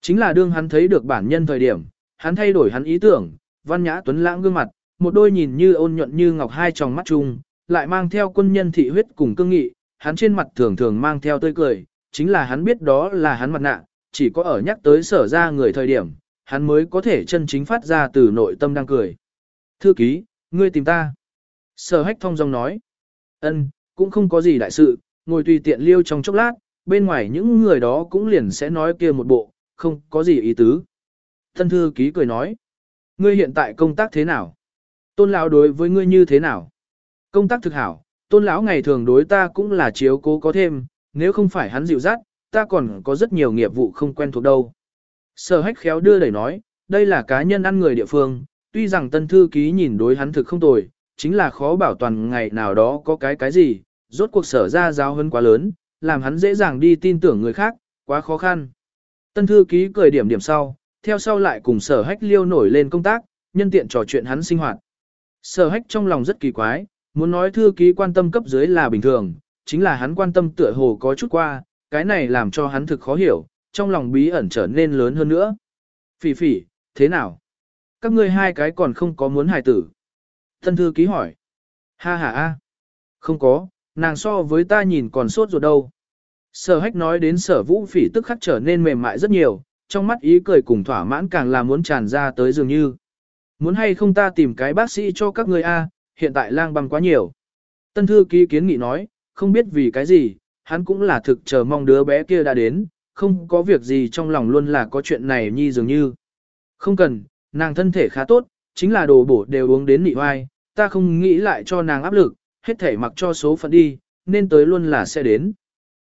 Chính là đương hắn thấy được bản nhân thời điểm, hắn thay đổi hắn ý tưởng, văn nhã tuấn lãng gương mặt, một đôi nhìn như ôn nhuận như ngọc hai tròng mắt chung, lại mang theo quân nhân thị huyết cùng cương nghị, hắn trên mặt thường thường mang theo tươi cười, chính là hắn biết đó là hắn mặt nạ, chỉ có ở nhắc tới sở ra người thời điểm, hắn mới có thể chân chính phát ra từ nội tâm đang cười. Thư ký, ngươi tìm ta. Sở hách thông dong nói. ân, cũng không có gì đại sự, ngồi tùy tiện liêu trong chốc lát, bên ngoài những người đó cũng liền sẽ nói kia một bộ, không có gì ý tứ. Thân thư ký cười nói. Ngươi hiện tại công tác thế nào? Tôn lão đối với ngươi như thế nào? Công tác thực hảo, tôn lão ngày thường đối ta cũng là chiếu cố có thêm, nếu không phải hắn dịu dắt, ta còn có rất nhiều nghiệp vụ không quen thuộc đâu. Sở hách khéo đưa đẩy nói, đây là cá nhân ăn người địa phương, tuy rằng tân thư ký nhìn đối hắn thực không tồi, chính là khó bảo toàn ngày nào đó có cái cái gì, rốt cuộc sở ra giáo hơn quá lớn, làm hắn dễ dàng đi tin tưởng người khác, quá khó khăn. Tân thư ký cười điểm điểm sau, theo sau lại cùng sở hách liêu nổi lên công tác, nhân tiện trò chuyện hắn sinh hoạt. Sở hách trong lòng rất kỳ quái, muốn nói thư ký quan tâm cấp dưới là bình thường, chính là hắn quan tâm tựa hồ có chút qua, cái này làm cho hắn thực khó hiểu, trong lòng bí ẩn trở nên lớn hơn nữa. Phỉ phỉ, thế nào? Các ngươi hai cái còn không có muốn hài tử. Thân thư ký hỏi. Ha ha a, Không có, nàng so với ta nhìn còn sốt ruột đâu. Sở hách nói đến sở vũ phỉ tức khắc trở nên mềm mại rất nhiều, trong mắt ý cười cùng thỏa mãn càng là muốn tràn ra tới dường như. Muốn hay không ta tìm cái bác sĩ cho các ngươi a, hiện tại lang băng quá nhiều. Tân thư ký kiến nghị nói, không biết vì cái gì, hắn cũng là thực chờ mong đứa bé kia đã đến, không có việc gì trong lòng luôn là có chuyện này nhi dường như. Không cần, nàng thân thể khá tốt, chính là đồ bổ đều uống đến nị hoai, ta không nghĩ lại cho nàng áp lực, hết thể mặc cho số phận đi, nên tới luôn là sẽ đến.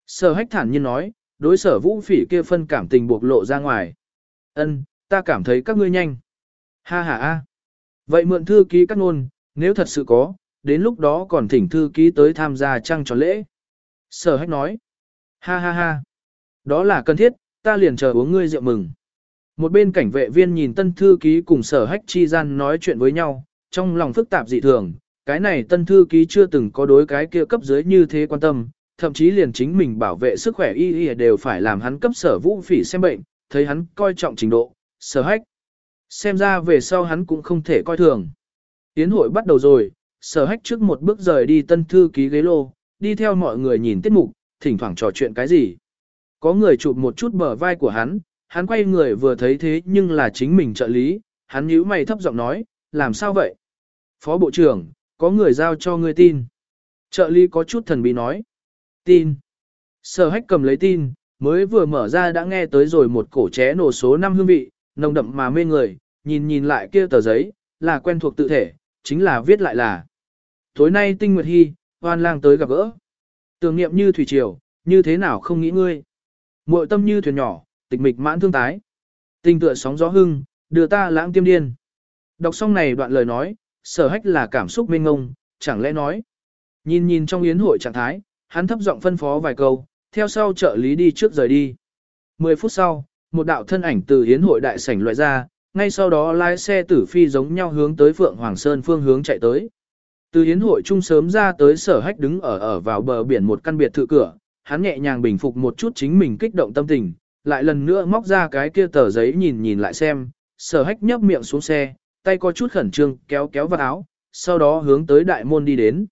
Sở hách thản nhiên nói, đối sở vũ phỉ kia phân cảm tình buộc lộ ra ngoài. Ân, ta cảm thấy các ngươi nhanh. Ha ha a. Vậy mượn thư ký các ngôn, nếu thật sự có, đến lúc đó còn thỉnh thư ký tới tham gia trăng tròn lễ. Sở hách nói. Ha ha ha. Đó là cần thiết, ta liền chờ uống ngươi rượu mừng. Một bên cảnh vệ viên nhìn tân thư ký cùng sở hách chi gian nói chuyện với nhau, trong lòng phức tạp dị thường, cái này tân thư ký chưa từng có đối cái kia cấp dưới như thế quan tâm, thậm chí liền chính mình bảo vệ sức khỏe y y đều phải làm hắn cấp sở vũ phỉ xem bệnh, thấy hắn coi trọng trình độ, sở hách. Xem ra về sau hắn cũng không thể coi thường. Tiến hội bắt đầu rồi, sở hách trước một bước rời đi tân thư ký ghế lô, đi theo mọi người nhìn tiết mục, thỉnh thoảng trò chuyện cái gì. Có người chụp một chút bờ vai của hắn, hắn quay người vừa thấy thế nhưng là chính mình trợ lý, hắn nhíu mày thấp giọng nói, làm sao vậy? Phó Bộ trưởng, có người giao cho ngươi tin. Trợ lý có chút thần bí nói. Tin. Sở hách cầm lấy tin, mới vừa mở ra đã nghe tới rồi một cổ ché nổ số năm hương vị, nồng đậm mà mê người, nhìn nhìn lại kia tờ giấy, là quen thuộc tự thể, chính là viết lại là. Tối nay tinh nguyệt hy, hoan lang tới gặp gỡ. Tưởng niệm như thủy triều, như thế nào không nghĩ ngươi. Muội tâm như thuyền nhỏ, tịch mịch mãn thương tái. Tình tựa sóng gió hưng, đưa ta lãng tiêm điên. Đọc xong này đoạn lời nói, sở hách là cảm xúc mênh ngông, chẳng lẽ nói. Nhìn nhìn trong yến hội trạng thái, hắn thấp giọng phân phó vài câu, theo sau trợ lý đi trước rời đi. Mười phút sau, một đạo thân ảnh từ hiến hội đại sảnh loại ra, ngay sau đó lái xe tử phi giống nhau hướng tới Phượng Hoàng Sơn phương hướng chạy tới. Từ hiến hội trung sớm ra tới sở hách đứng ở ở vào bờ biển một căn biệt thự cửa, hắn nhẹ nhàng bình phục một chút chính mình kích động tâm tình, lại lần nữa móc ra cái kia tờ giấy nhìn nhìn lại xem, sở hách nhấp miệng xuống xe, tay có chút khẩn trương kéo kéo vào áo, sau đó hướng tới đại môn đi đến.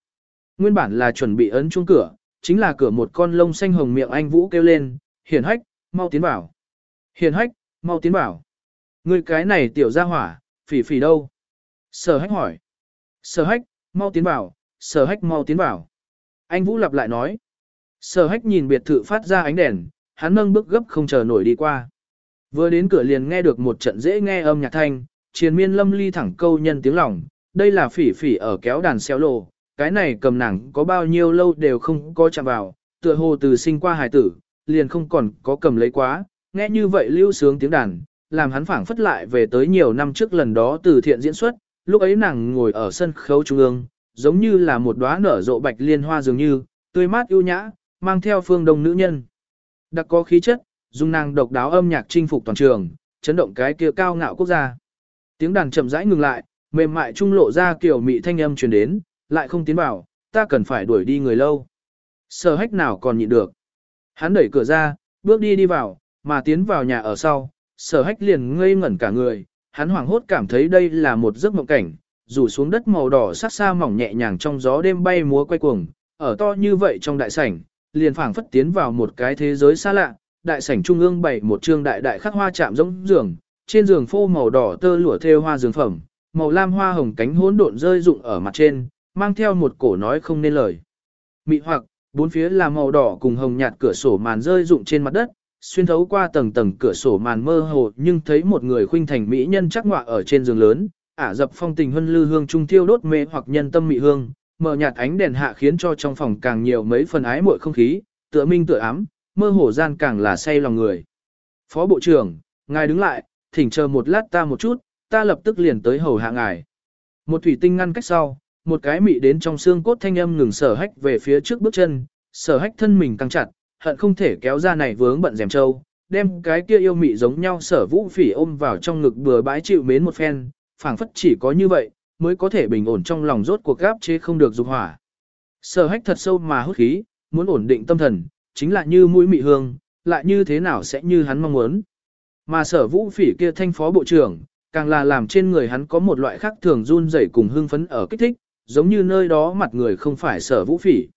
Nguyên bản là chuẩn bị ấn chuông cửa, chính là cửa một con lông xanh hồng miệng anh Vũ kêu lên, hiền hách, mau tiến vào. Hiền hách, mau tiến vào. Người cái này tiểu ra hỏa, phỉ phỉ đâu? Sở hách hỏi. Sở hách, mau tiến vào, sở hách mau tiến vào. Anh Vũ lặp lại nói. Sở hách nhìn biệt thự phát ra ánh đèn, hắn nâng bước gấp không chờ nổi đi qua. Vừa đến cửa liền nghe được một trận dễ nghe âm nhạc thanh, triền miên lâm ly thẳng câu nhân tiếng lòng, đây là phỉ phỉ ở kéo đàn xeo lộ, cái này cầm nàng có bao nhiêu lâu đều không có chạm vào, tựa hồ từ sinh qua hài tử, liền không còn có cầm lấy quá, nghe như vậy lưu sướng tiếng đàn, làm hắn phảng phất lại về tới nhiều năm trước lần đó từ thiện diễn xuất, lúc ấy nàng ngồi ở sân khấu trung ương, giống như là một đóa nở rộ bạch liên hoa dường như, tươi mát ưu nhã, mang theo phương đông nữ nhân. Đặc có khí chất, dung nàng độc đáo âm nhạc chinh phục toàn trường, chấn động cái kia cao ngạo quốc gia. Tiếng đàn chậm rãi ngừng lại, mềm mại trung lộ ra kiểu mị thanh âm truyền đến, lại không tiến vào, ta cần phải đuổi đi người lâu. Sở hách nào còn nhịn được. Hắn đẩy cửa ra, bước đi đi vào, mà tiến vào nhà ở sau, sở hách liền ngây ngẩn cả người, hắn hoảng hốt cảm thấy đây là một giấc mộng cảnh, rủ xuống đất màu đỏ sát xa mỏng nhẹ nhàng trong gió đêm bay múa quay cuồng, ở to như vậy trong đại sảnh, liền phảng phất tiến vào một cái thế giới xa lạ, đại sảnh trung ương bày một trương đại đại khắc hoa chạm giống giường, trên giường phô màu đỏ tơ lụa thêu hoa giường phẩm, màu lam hoa hồng cánh hỗn độn rơi rụng ở mặt trên, mang theo một cổ nói không nên lời. Mị hoặc, bốn phía là màu đỏ cùng hồng nhạt cửa sổ màn rơi rụng trên mặt đất, xuyên thấu qua tầng tầng cửa sổ màn mơ hồ nhưng thấy một người khuynh thành mỹ nhân chắc ngọa ở trên giường lớn, ả dập phong tình hân lư hương trung tiêu đốt mê hoặc nhân tâm mị hương, mở nhạt ánh đèn hạ khiến cho trong phòng càng nhiều mấy phần ái muội không khí, tựa minh tựa ám, mơ hồ gian càng là say lòng người. Phó Bộ trưởng, ngài đứng lại, thỉnh chờ một lát ta một chút, ta lập tức liền tới hầu hạ ngài. Một thủy tinh ngăn cách sau, một cái mị đến trong xương cốt thanh âm ngừng sở hách về phía trước bước chân, sở hách thân mình căng chặt, hận không thể kéo ra này vướng bận rèm trâu, đem cái kia yêu mị giống nhau sở vũ phỉ ôm vào trong ngực bừa bãi chịu mến một phen, phảng phất chỉ có như vậy, mới có thể bình ổn trong lòng rốt cuộc gáp chế không được dục hỏa. Sở hách thật sâu mà hút khí, muốn ổn định tâm thần, chính là như mũi mị hương, lại như thế nào sẽ như hắn mong muốn. Mà sở vũ phỉ kia thanh phó bộ trưởng, càng là làm trên người hắn có một loại khác thường run rẩy cùng hưng phấn ở kích thích, giống như nơi đó mặt người không phải sở vũ phỉ.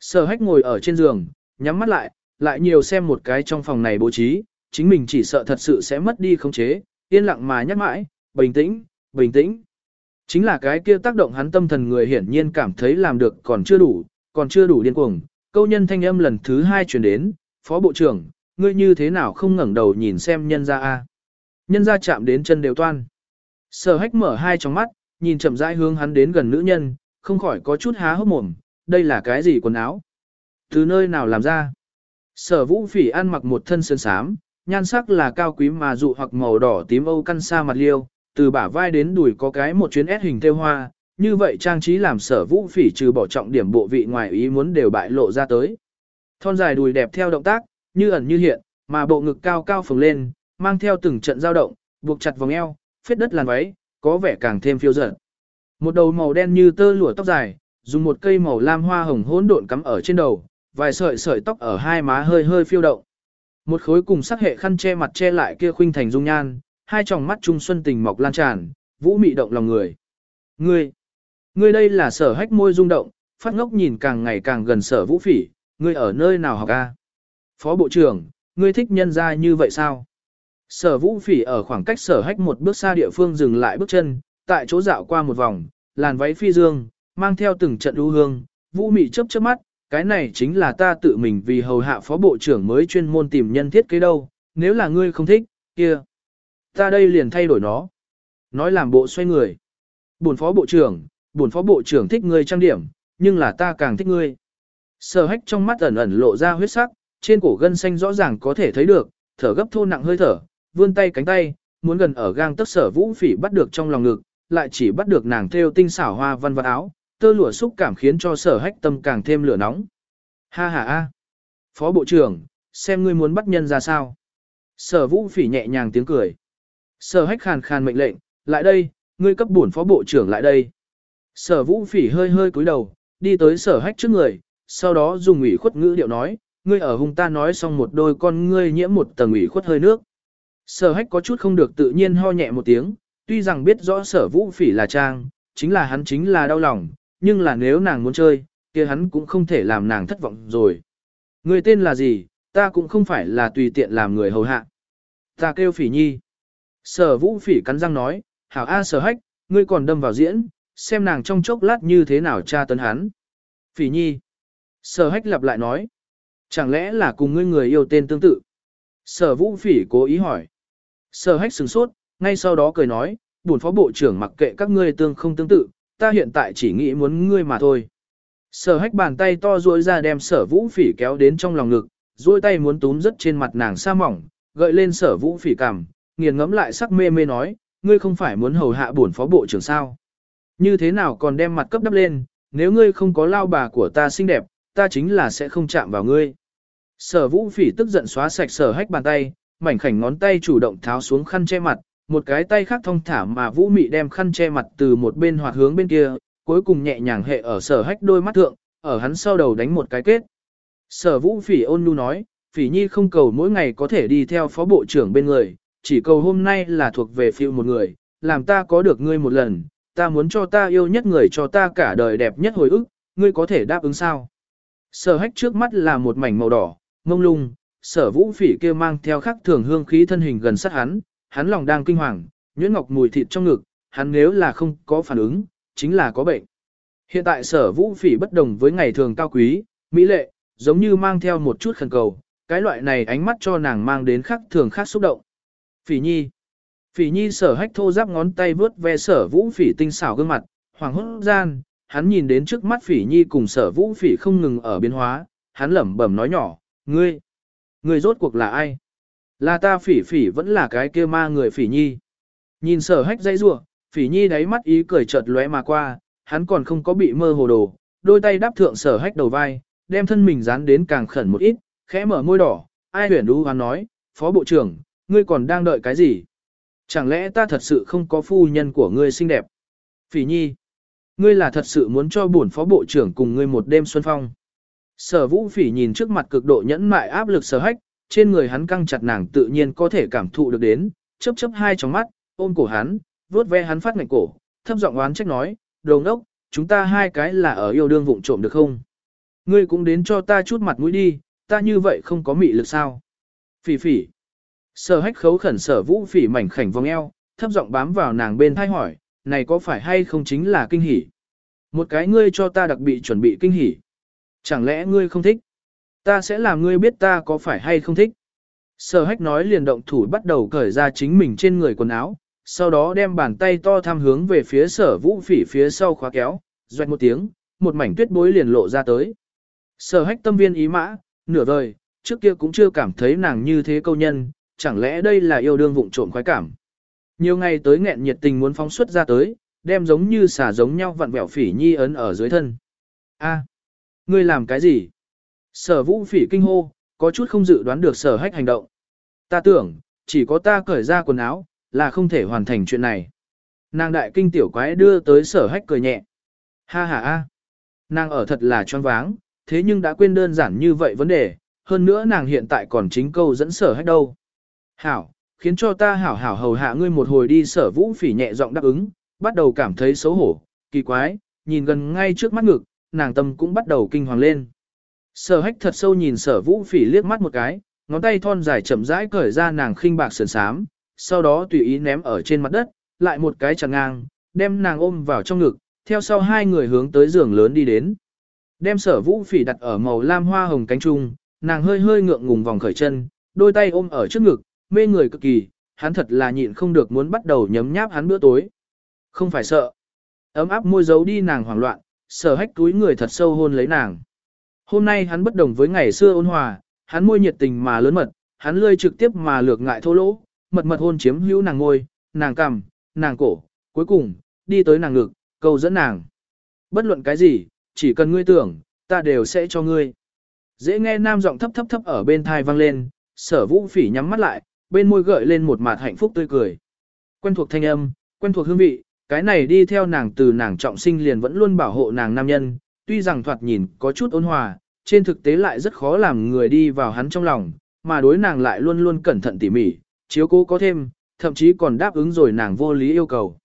Sở hách ngồi ở trên giường, nhắm mắt lại, lại nhiều xem một cái trong phòng này bố trí, chính mình chỉ sợ thật sự sẽ mất đi khống chế, yên lặng mà nhắc mãi, bình tĩnh, bình tĩnh. Chính là cái kia tác động hắn tâm thần người hiển nhiên cảm thấy làm được còn chưa đủ, còn chưa đủ điên cuồng. Câu nhân thanh âm lần thứ hai truyền đến, Phó Bộ trưởng, ngươi như thế nào không ngẩng đầu nhìn xem nhân ra a Nhân ra chạm đến chân đều toan. Sở hách mở hai trong mắt, nhìn chậm rãi hướng hắn đến gần nữ nhân, không khỏi có chút há hốc mồm, đây là cái gì quần áo? Từ nơi nào làm ra? Sở vũ phỉ ăn mặc một thân sơn sám, nhan sắc là cao quý mà dụ hoặc màu đỏ tím âu căn sa mặt liêu, từ bả vai đến đùi có cái một chuyến S hình theo hoa, như vậy trang trí làm sở vũ phỉ trừ bỏ trọng điểm bộ vị ngoài ý muốn đều bại lộ ra tới. Thon dài đùi đẹp theo động tác, như ẩn như hiện, mà bộ ngực cao cao phồng lên, mang theo từng trận dao động, buộc chặt vòng eo, phết đất làn váy, có vẻ càng thêm phiêu dở. Một đầu màu đen như tơ lụa tóc dài, dùng một cây màu lam hoa hồng hỗn độn cắm ở trên đầu, vài sợi sợi tóc ở hai má hơi hơi phiêu động. Một khối cùng sắc hệ khăn che mặt che lại kia khuynh thành dung nhan, hai tròng mắt trung xuân tình mọc lan tràn, vũ mị động lòng người. Ngươi, ngươi đây là sở hách môi rung động, phát ngốc nhìn càng ngày càng gần sở vũ phỉ, ngươi ở nơi nào học a? Phó Bộ trưởng, ngươi thích nhân gia như vậy sao? Sở vũ phỉ ở khoảng cách sở hách một bước xa địa phương dừng lại bước chân, tại chỗ dạo qua một vòng, làn váy phi dương, mang theo từng trận lưu hương, vũ mị chớp chớp mắt, cái này chính là ta tự mình vì hầu hạ phó bộ trưởng mới chuyên môn tìm nhân thiết kế đâu, nếu là ngươi không thích, kia. Ta đây liền thay đổi nó. Nói làm bộ xoay người. Bổn phó bộ trưởng, bổn phó bộ trưởng thích ngươi trang điểm, nhưng là ta càng thích ngươi. Sở hách trong mắt ẩn ẩn lộ ra huyết sắc, trên cổ gân xanh rõ ràng có thể thấy được, thở gấp thô nặng hơi thở, vươn tay cánh tay, muốn gần ở gang tấc sở vũ phỉ bắt được trong lòng ngực, lại chỉ bắt được nàng theo tinh xảo hoa văn vật áo, tơ lụa xúc cảm khiến cho sở hách tâm càng thêm lửa nóng. Ha ha ha! Phó Bộ trưởng, xem ngươi muốn bắt nhân ra sao? Sở vũ phỉ nhẹ nhàng tiếng cười. Sở hách khàn khàn mệnh lệnh, lại đây, ngươi cấp bổn phó bộ trưởng lại đây. Sở vũ phỉ hơi hơi cúi đầu, đi tới sở hách trước người, sau đó dùng ủy khuất ngữ điệu nói, ngươi ở hung ta nói xong một đôi con ngươi nhiễm một tầng ủy khuất hơi nước. Sở hách có chút không được tự nhiên ho nhẹ một tiếng, tuy rằng biết rõ sở vũ phỉ là trang, chính là hắn chính là đau lòng, nhưng là nếu nàng muốn chơi, kia hắn cũng không thể làm nàng thất vọng rồi. Người tên là gì, ta cũng không phải là tùy tiện làm người hầu hạ. Ta kêu phỉ nhi. Sở vũ phỉ cắn răng nói, hảo A sở hách, ngươi còn đâm vào diễn, xem nàng trong chốc lát như thế nào tra tấn hắn. Phỉ nhi. Sở hách lặp lại nói. Chẳng lẽ là cùng ngươi người yêu tên tương tự? Sở vũ phỉ cố ý hỏi. Sở hách sừng sốt, ngay sau đó cười nói, bổn phó bộ trưởng mặc kệ các ngươi tương không tương tự, ta hiện tại chỉ nghĩ muốn ngươi mà thôi. Sở hách bàn tay to duỗi ra đem sở vũ phỉ kéo đến trong lòng ngực, duỗi tay muốn túm rất trên mặt nàng sa mỏng, gợi lên sở vũ phỉ cằm, nghiền ngẫm lại sắc mê mê nói, ngươi không phải muốn hầu hạ bổn phó bộ trưởng sao. Như thế nào còn đem mặt cấp đắp lên, nếu ngươi không có lao bà của ta xinh đẹp, ta chính là sẽ không chạm vào ngươi. Sở vũ phỉ tức giận xóa sạch sở hách bàn tay, mảnh khảnh ngón tay chủ động tháo xuống khăn che mặt, một cái tay khác thông thả mà vũ mị đem khăn che mặt từ một bên hoạt hướng bên kia, cuối cùng nhẹ nhàng hệ ở sở hách đôi mắt thượng, ở hắn sau đầu đánh một cái kết. Sở vũ phỉ ôn nhu nói, phỉ nhi không cầu mỗi ngày có thể đi theo phó bộ trưởng bên người, chỉ cầu hôm nay là thuộc về phiêu một người, làm ta có được ngươi một lần, ta muốn cho ta yêu nhất người cho ta cả đời đẹp nhất hồi ức, ngươi có thể đáp ứng sao. Sở hách trước mắt là một mảnh màu đỏ, mông lung, sở vũ phỉ kia mang theo khắc thường hương khí thân hình gần sát hắn, hắn lòng đang kinh hoàng, nhuyễn ngọc mùi thịt trong ngực, hắn nếu là không có phản ứng, chính là có bệnh. Hiện tại sở vũ phỉ bất đồng với ngày thường cao quý, mỹ lệ, giống như mang theo một chút khẩn cầu, cái loại này ánh mắt cho nàng mang đến khắc thường khác xúc động. Phỉ nhi. Phỉ nhi sở hách thô giáp ngón tay vướt ve sở vũ phỉ tinh xảo gương mặt, hoàng hốt gian, hắn nhìn đến trước mắt phỉ nhi cùng sở vũ phỉ không ngừng ở biến hóa, hắn lẩm bẩm nói nhỏ, ngươi, Người rốt cuộc là ai? Là ta phỉ phỉ vẫn là cái kia ma người phỉ nhi. Nhìn sở hách dây rua, phỉ nhi đáy mắt ý cười chợt lóe mà qua, hắn còn không có bị mơ hồ đồ, đôi tay đáp thượng sở hách đầu vai, đem thân mình dán đến càng khẩn một ít, khẽ mở môi đỏ, ai huyền đu hắn nói, phó bộ trưởng, ngươi còn đang đợi cái gì? Chẳng lẽ ta thật sự không có phu nhân của ngươi xinh đẹp? Phỉ nhi, ngươi là thật sự muốn cho bổn phó bộ trưởng cùng ngươi một đêm xuân phong. Sở vũ phỉ nhìn trước mặt cực độ nhẫn mại áp lực sở hách, trên người hắn căng chặt nàng tự nhiên có thể cảm thụ được đến, chớp chớp hai tròng mắt, ôm cổ hắn, vuốt ve hắn phát ngạch cổ, thấp giọng oán trách nói, đồ ngốc, chúng ta hai cái là ở yêu đương vụng trộm được không? Ngươi cũng đến cho ta chút mặt mũi đi, ta như vậy không có mị lực sao? Phỉ phỉ. Sở hách khấu khẩn sở vũ phỉ mảnh khảnh vòng eo, thấp giọng bám vào nàng bên thai hỏi, này có phải hay không chính là kinh hỉ? Một cái ngươi cho ta đặc bị chuẩn bị kinh hỉ. Chẳng lẽ ngươi không thích? Ta sẽ làm ngươi biết ta có phải hay không thích. Sở hách nói liền động thủ bắt đầu cởi ra chính mình trên người quần áo, sau đó đem bàn tay to tham hướng về phía sở vũ phỉ phía sau khóa kéo, doạch một tiếng, một mảnh tuyết bối liền lộ ra tới. Sở hách tâm viên ý mã, nửa vời, trước kia cũng chưa cảm thấy nàng như thế câu nhân, chẳng lẽ đây là yêu đương vụng trộm khoái cảm. Nhiều ngày tới nghẹn nhiệt tình muốn phóng xuất ra tới, đem giống như xả giống nhau vặn vẹo phỉ nhi ấn ở dưới thân. A, ngươi làm cái gì? Sở vũ phỉ kinh hô, có chút không dự đoán được sở hách hành động. Ta tưởng, chỉ có ta cởi ra quần áo, là không thể hoàn thành chuyện này. Nàng đại kinh tiểu quái đưa tới sở hách cười nhẹ. Ha ha ha, Nàng ở thật là choáng váng, thế nhưng đã quên đơn giản như vậy vấn đề, hơn nữa nàng hiện tại còn chính câu dẫn sở hách đâu. Hảo, khiến cho ta hảo hảo hầu hạ ngươi một hồi đi sở vũ phỉ nhẹ giọng đáp ứng, bắt đầu cảm thấy xấu hổ, kỳ quái, nhìn gần ngay trước mắt ngực, nàng tâm cũng bắt đầu kinh hoàng lên. Sở hách thật sâu nhìn sở vũ phỉ liếc mắt một cái, ngón tay thon dài chậm rãi cởi ra nàng khinh bạc sườn sám, sau đó tùy ý ném ở trên mặt đất, lại một cái chặt ngang, đem nàng ôm vào trong ngực, theo sau hai người hướng tới giường lớn đi đến. Đem sở vũ phỉ đặt ở màu lam hoa hồng cánh trung, nàng hơi hơi ngượng ngùng vòng khởi chân, đôi tay ôm ở trước ngực, mê người cực kỳ, hắn thật là nhịn không được muốn bắt đầu nhấm nháp hắn bữa tối. Không phải sợ. Ấm áp môi giấu đi nàng hoảng loạn, sở hách túi người thật sâu hôn lấy nàng. Hôm nay hắn bất đồng với ngày xưa ôn hòa, hắn môi nhiệt tình mà lớn mật, hắn lươi trực tiếp mà lược ngại thô lỗ, mật mật hôn chiếm hữu nàng ngôi, nàng cằm, nàng cổ, cuối cùng, đi tới nàng ngực, cầu dẫn nàng. Bất luận cái gì, chỉ cần ngươi tưởng, ta đều sẽ cho ngươi. Dễ nghe nam giọng thấp thấp thấp ở bên thai vang lên, sở vũ phỉ nhắm mắt lại, bên môi gợi lên một mặt hạnh phúc tươi cười. Quen thuộc thanh âm, quen thuộc hương vị, cái này đi theo nàng từ nàng trọng sinh liền vẫn luôn bảo hộ nàng nam nhân, tuy rằng thoạt nhìn có chút ôn hòa, trên thực tế lại rất khó làm người đi vào hắn trong lòng, mà đối nàng lại luôn luôn cẩn thận tỉ mỉ, chiếu cố có thêm, thậm chí còn đáp ứng rồi nàng vô lý yêu cầu.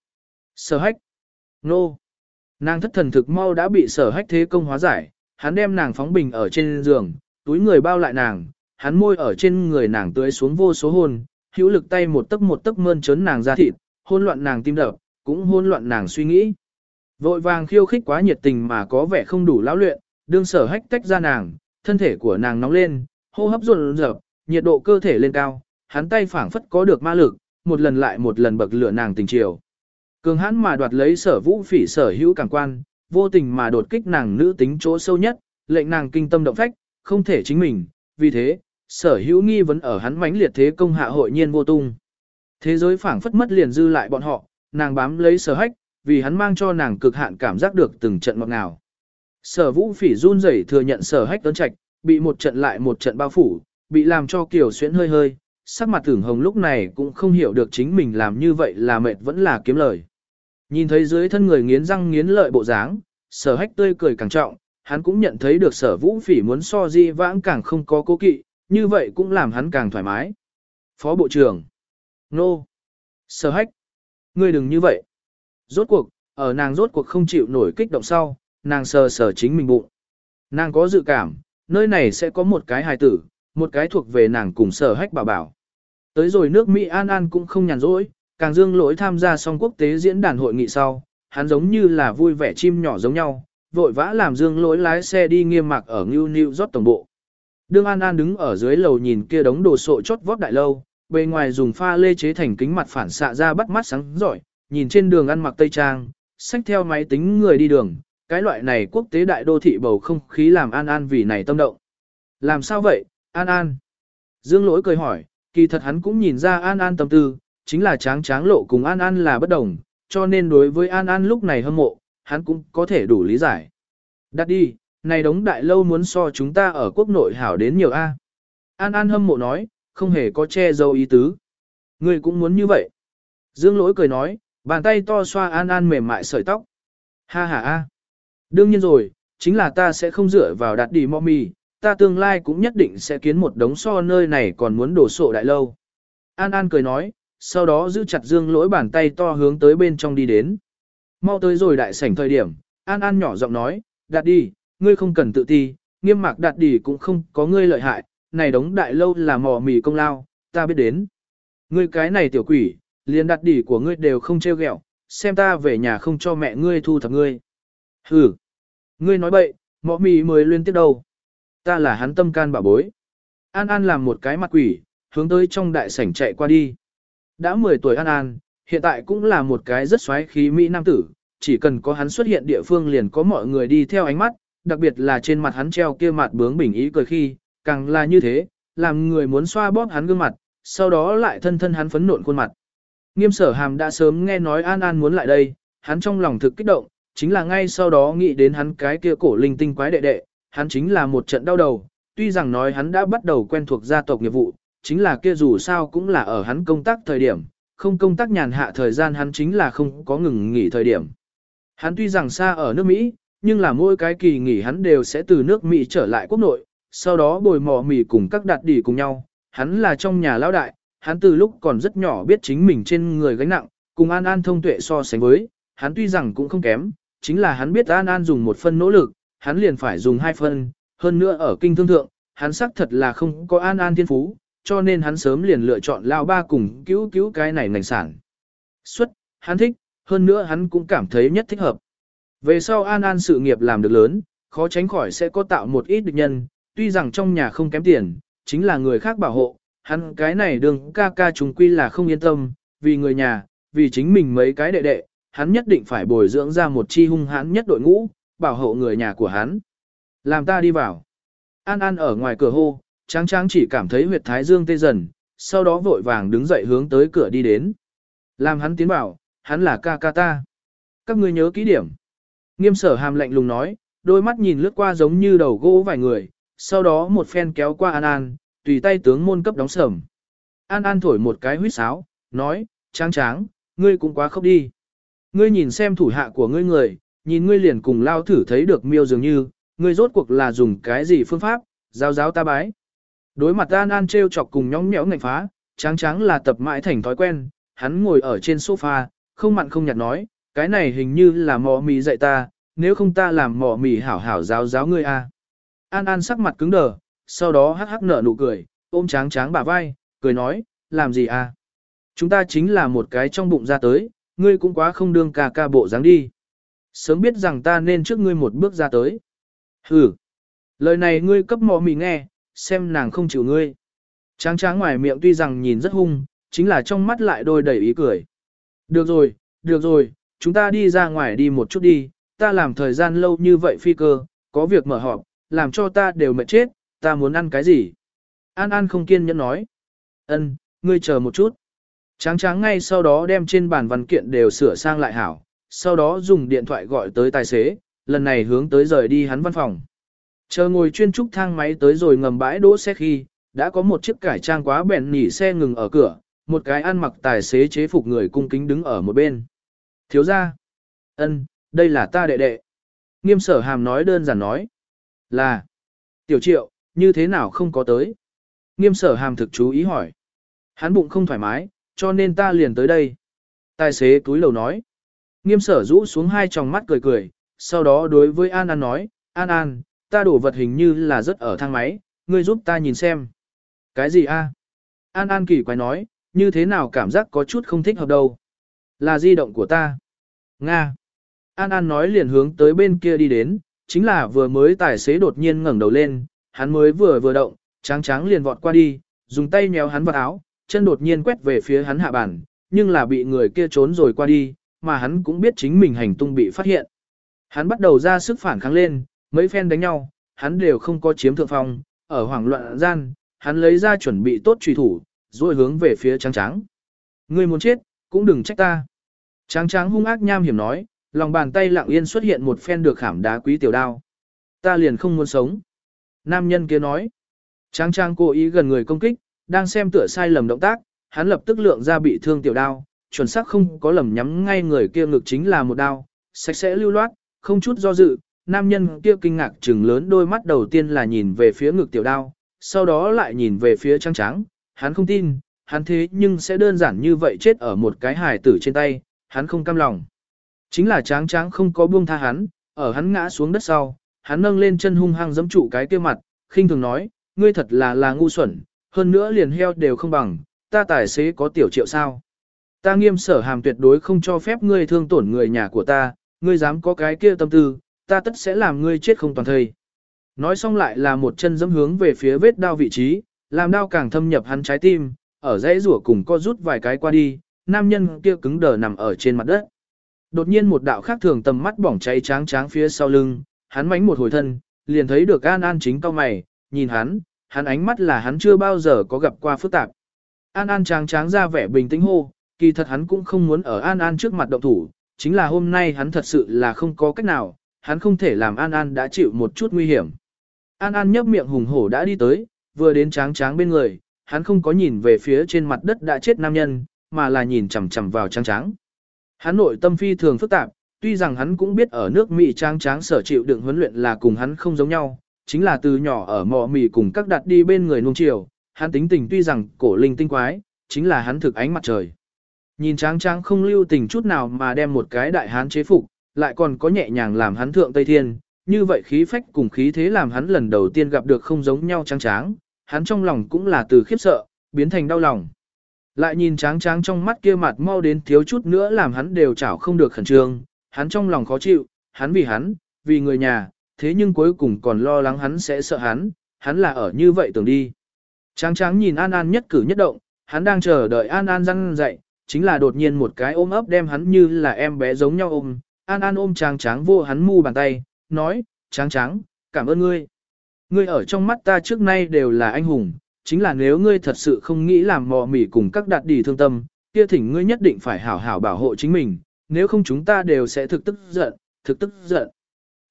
Sở hách. Nô. No. Nàng thất thần thực mau đã bị sở hách thế công hóa giải, hắn đem nàng phóng bình ở trên giường, túi người bao lại nàng, hắn môi ở trên người nàng tưới xuống vô số hôn, hữu lực tay một tấc một tấc mơn trớn nàng ra thịt, hôn loạn nàng tim đập, cũng hôn loạn nàng suy nghĩ. Vội vàng khiêu khích quá nhiệt tình mà có vẻ không đủ lão luyện, đương sở hách tách ra nàng, thân thể của nàng nóng lên, hô hấp run rợp, nhiệt độ cơ thể lên cao, hắn tay phảng phất có được ma lực, một lần lại một lần bậc lửa nàng tình chiều. Cường hãn mà đoạt lấy sở vũ phỉ sở hữu cảm quan, vô tình mà đột kích nàng nữ tính chỗ sâu nhất, lệnh nàng kinh tâm động phách, không thể chính mình, vì thế, sở hữu nghi vấn ở hắn mãnh liệt thế công hạ hội nhiên vô tung. Thế giới phảng phất mất liền dư lại bọn họ, nàng bám lấy sở hách, vì hắn mang cho nàng cực hạn cảm giác được từng trận ngọt ngào. Sở vũ phỉ run rẩy thừa nhận sở hách tấn trạch, bị một trận lại một trận bao phủ, bị làm cho kiểu xuyến hơi hơi, sắc mặt tưởng hồng lúc này cũng không hiểu được chính mình làm như vậy là mệt vẫn là kiếm lời. Nhìn thấy dưới thân người nghiến răng nghiến lợi bộ dáng, sở hách tươi cười càng trọng, hắn cũng nhận thấy được sở vũ phỉ muốn so di vãng càng không có cố kỵ, như vậy cũng làm hắn càng thoải mái. Phó Bộ trưởng Nô Sở hách Ngươi đừng như vậy. Rốt cuộc, ở nàng rốt cuộc không chịu nổi kích động sau, nàng sờ sờ chính mình bụng. Nàng có dự cảm, nơi này sẽ có một cái hài tử, một cái thuộc về nàng cùng sở hách bảo bảo. Tới rồi nước Mỹ An An cũng không nhàn rỗi, càng dương lỗi tham gia xong quốc tế diễn đàn hội nghị sau, hắn giống như là vui vẻ chim nhỏ giống nhau, vội vã làm dương lỗi lái xe đi nghiêm mạc ở New New York tổng bộ. Đương An An đứng ở dưới lầu nhìn kia đống đồ sộ chốt vót đại lâu, bề ngoài dùng pha lê chế thành kính mặt phản xạ ra bắt mắt sáng giỏi, nhìn trên đường ăn mặc tây trang, xách theo máy tính người đi đường, cái loại này quốc tế đại đô thị bầu không khí làm An An vì này tâm động. Làm sao vậy, An An? Dương lỗi cười hỏi, kỳ thật hắn cũng nhìn ra An An tâm tư, chính là tráng tráng lộ cùng An An là bất đồng, cho nên đối với An An lúc này hâm mộ, hắn cũng có thể đủ lý giải. Đặt đi, này đống đại lâu muốn so chúng ta ở quốc nội hảo đến nhiều A. An An hâm mộ nói, không hề có che giấu ý tứ. Ngươi cũng muốn như vậy. Dương lỗi cười nói, bàn tay to xoa An An mềm mại sợi tóc. Ha ha a. Đương nhiên rồi, chính là ta sẽ không dựa vào đạt đi mò mì, ta tương lai cũng nhất định sẽ kiến một đống so nơi này còn muốn đổ sộ đại lâu. An An cười nói, sau đó giữ chặt dương lỗi bàn tay to hướng tới bên trong đi đến. Mau tới rồi đại sảnh thời điểm, An An nhỏ giọng nói, đạt đi, ngươi không cần tự ti, nghiêm mạc đạt đi cũng không có ngươi lợi hại, này đống đại lâu là mò mì công lao, ta biết đến. Ngươi cái này tiểu quỷ, liền đặt đỉ của ngươi đều không treo gẹo xem ta về nhà không cho mẹ ngươi thu thập ngươi. Hừ, ngươi nói bậy, mọ mì mới liên tiếp đâu. Ta là hắn tâm can bảo bối. An An làm một cái mặt quỷ, hướng tới trong đại sảnh chạy qua đi. Đã 10 tuổi An An, hiện tại cũng là một cái rất xoáy khí mỹ nam tử, chỉ cần có hắn xuất hiện địa phương liền có mọi người đi theo ánh mắt, đặc biệt là trên mặt hắn treo kia mặt bướng bình ý cười khi, càng là như thế, làm người muốn xoa bóp hắn gương mặt, sau đó lại thân thân hắn phấn nộn khuôn mặt. Nghiêm sở hàm đã sớm nghe nói An An muốn lại đây, hắn trong lòng thực kích động, chính là ngay sau đó nghĩ đến hắn cái kia cổ linh tinh quái đệ đệ, hắn chính là một trận đau đầu, tuy rằng nói hắn đã bắt đầu quen thuộc gia tộc nghiệp vụ, chính là kia dù sao cũng là ở hắn công tác thời điểm, không công tác nhàn hạ thời gian hắn chính là không có ngừng nghỉ thời điểm. Hắn tuy rằng xa ở nước Mỹ, nhưng là mỗi cái kỳ nghỉ hắn đều sẽ từ nước Mỹ trở lại quốc nội, sau đó bồi mò mì cùng các đạt đỉ cùng nhau, hắn là trong nhà lão đại, hắn từ lúc còn rất nhỏ biết chính mình trên người gánh nặng, cùng An An thông tuệ so sánh với, hắn tuy rằng cũng không kém, chính là hắn biết An An dùng một phân nỗ lực, hắn liền phải dùng hai phân, hơn nữa ở kinh thương thượng, hắn xác thật là không có An An thiên phú, cho nên hắn sớm liền lựa chọn lao ba cùng cứu cứu cái này ngành sản. Xuất, hắn thích, hơn nữa hắn cũng cảm thấy nhất thích hợp. Về sau An An sự nghiệp làm được lớn, khó tránh khỏi sẽ có tạo một ít địch nhân, tuy rằng trong nhà không kém tiền, chính là người khác bảo hộ, hắn cái này đường ca ca chúng quy là không yên tâm, vì người nhà, vì chính mình mấy cái đệ đệ, hắn nhất định phải bồi dưỡng ra một chi hung hãn nhất đội ngũ, bảo hộ người nhà của hắn. Làm ta đi vào. An An ở ngoài cửa hô, tráng tráng chỉ cảm thấy huyệt thái dương tê dần, sau đó vội vàng đứng dậy hướng tới cửa đi đến. Làm hắn tiến bảo, hắn là ca ca ta. Các ngươi nhớ kỹ điểm. Nghiêm sở hàm lạnh lùng nói, đôi mắt nhìn lướt qua giống như đầu gỗ vài người, sau đó một phen kéo qua An An, tùy tay tướng môn cấp đóng sầm. An An thổi một cái huýt sáo, nói, tráng tráng, ngươi cũng quá khóc đi. Ngươi nhìn xem thủ hạ của ngươi người, nhìn ngươi liền cùng lao thử thấy được miêu dường như, ngươi rốt cuộc là dùng cái gì phương pháp, giáo giáo ta bái. Đối mặt An An treo chọc cùng nhõng nhẽo ngạnh phá, tráng tráng là tập mãi thành thói quen, hắn ngồi ở trên sofa, không mặn không nhạt nói, cái này hình như là mò mì dạy ta, nếu không ta làm mò mì hảo hảo giáo giáo ngươi a. An An sắc mặt cứng đờ, sau đó hắc hắc nở nụ cười, ôm tráng tráng bả vai, cười nói, làm gì à? Chúng ta chính là một cái trong bụng ra tới, ngươi cũng quá không đương ca ca bộ dáng đi. Sớm biết rằng ta nên trước ngươi một bước ra tới. Hừ, lời này ngươi cấp mò mì nghe, xem nàng không chịu ngươi. Tráng tráng ngoài miệng tuy rằng nhìn rất hung, chính là trong mắt lại đôi đầy ý cười. Được rồi, được rồi, chúng ta đi ra ngoài đi một chút đi, ta làm thời gian lâu như vậy phi cơ, có việc mở họp, làm cho ta đều mệt chết, ta muốn ăn cái gì? An An không kiên nhẫn nói. Ân, ngươi chờ một chút. Tráng tráng ngay sau đó đem trên bàn văn kiện đều sửa sang lại hảo, sau đó dùng điện thoại gọi tới tài xế, lần này hướng tới rời đi hắn văn phòng. Chờ ngồi chuyên trúc thang máy tới rồi ngầm bãi đỗ xe khi, đã có một chiếc cải trang quá bèn nỉ xe ngừng ở cửa, một cái ăn mặc tài xế chế phục người cung kính đứng ở một bên. Thiếu ra, Ân, đây là ta đệ đệ. Nghiêm sở hàm nói đơn giản nói. Là. Tiểu triệu, như thế nào không có tới? Nghiêm sở hàm thực chú ý hỏi. Hắn bụng không thoải mái, cho nên ta liền tới đây. Tài xế túi lầu nói. Nghiêm sở rũ xuống hai tròng mắt cười cười, sau đó đối với An An nói, An An, ta đổ vật hình như là rất ở thang máy, ngươi giúp ta nhìn xem. Cái gì a? An An kỳ quái nói, như thế nào cảm giác có chút không thích hợp đâu. Là di động của ta. Nga. An An nói liền hướng tới bên kia đi đến, chính là vừa mới tài xế đột nhiên ngẩng đầu lên, hắn mới vừa vừa động, tráng tráng liền vọt qua đi, dùng tay nhéo hắn vào áo, chân đột nhiên quét về phía hắn hạ bản, nhưng là bị người kia trốn rồi qua đi, mà hắn cũng biết chính mình hành tung bị phát hiện. Hắn bắt đầu ra sức phản kháng lên, mấy phen đánh nhau, hắn đều không có chiếm thượng phong, ở hoảng loạn gian, hắn lấy ra chuẩn bị tốt truy thủ, rồi hướng về phía tráng tráng, Ngươi muốn chết, cũng đừng trách ta. tráng tráng hung ác nham hiểm nói, lòng bàn tay lặng yên xuất hiện một phen được khảm đá quý tiểu đao. Ta liền không muốn sống. Nam nhân kia nói. Tráng trang cố ý gần người công kích, đang xem tựa sai lầm động tác, hắn lập tức lượng ra bị thương tiểu đao, chuẩn xác không có lầm nhắm ngay người kia ngực chính là một đao, sạch sẽ lưu loát, không chút do dự, nam nhân kia kinh ngạc trừng lớn đôi mắt đầu tiên là nhìn về phía ngực tiểu đao, sau đó lại nhìn về phía trắng trắng, hắn không tin, hắn thế nhưng sẽ đơn giản như vậy chết ở một cái hài tử trên tay, hắn không cam lòng. Chính là tráng tráng không có buông tha hắn, ở hắn ngã xuống đất sau, hắn nâng lên chân hung hăng giẫm trụ cái kia mặt, khinh thường nói, ngươi thật là là ngu xuẩn, hơn nữa liền heo đều không bằng, ta tài xế có tiểu triệu sao. Ta nghiêm sở hàm tuyệt đối không cho phép ngươi thương tổn người nhà của ta, ngươi dám có cái kia tâm tư, ta tất sẽ làm ngươi chết không toàn thây. Nói xong lại là một chân dẫm hướng về phía vết đao vị trí, làm đao càng thâm nhập hắn trái tim, ở dãy rủa cùng co rút vài cái qua đi, nam nhân kia cứng đờ nằm ở trên mặt đất. Đột nhiên một đạo khác thường tầm mắt bỏng cháy tráng tráng phía sau lưng, hắn mánh một hồi thân, liền thấy được An An chính cao mày, nhìn hắn, hắn ánh mắt là hắn chưa bao giờ có gặp qua phức tạp. An An tráng tráng ra vẻ bình tĩnh hô, kỳ thật hắn cũng không muốn ở An An trước mặt động thủ, chính là hôm nay hắn thật sự là không có cách nào, hắn không thể làm An An đã chịu một chút nguy hiểm. An An nhấp miệng hùng hổ đã đi tới, vừa đến tráng tráng bên người, hắn không có nhìn về phía trên mặt đất đã chết nam nhân, mà là nhìn chằm chằm vào tráng tráng. Hắn nội tâm phi thường phức tạp, tuy rằng hắn cũng biết ở nước Mỹ Trang tráng sở chịu đựng huấn luyện là cùng hắn không giống nhau, chính là từ nhỏ ở mò mì cùng các đặt đi bên người nung chiều, hắn tính tình tuy rằng cổ linh tinh quái, chính là hắn thực ánh mặt trời. Nhìn tráng tráng không lưu tình chút nào mà đem một cái đại hán chế phục, lại còn có nhẹ nhàng làm hắn thượng Tây Thiên, như vậy khí phách cùng khí thế làm hắn lần đầu tiên gặp được không giống nhau tráng tráng, hắn trong lòng cũng là từ khiếp sợ, biến thành đau lòng. Lại nhìn tráng tráng trong mắt kia mặt mau đến thiếu chút nữa làm hắn đều chảo không được khẩn trương, hắn trong lòng khó chịu, hắn vì hắn, vì người nhà, thế nhưng cuối cùng còn lo lắng hắn sẽ sợ hắn, hắn là ở như vậy tưởng đi. Tráng tráng nhìn An An nhất cử nhất động, hắn đang chờ đợi An An răng dậy, chính là đột nhiên một cái ôm ấp đem hắn như là em bé giống nhau ôm, An An ôm tráng tráng vô hắn mu bàn tay, nói, tráng tráng, cảm ơn ngươi. Ngươi ở trong mắt ta trước nay đều là anh hùng, chính là nếu ngươi thật sự không nghĩ làm mò mỉ cùng các đạt đi thương tâm, kia thỉnh ngươi nhất định phải hảo hảo bảo hộ chính mình, nếu không chúng ta đều sẽ thực tức giận, thực tức giận.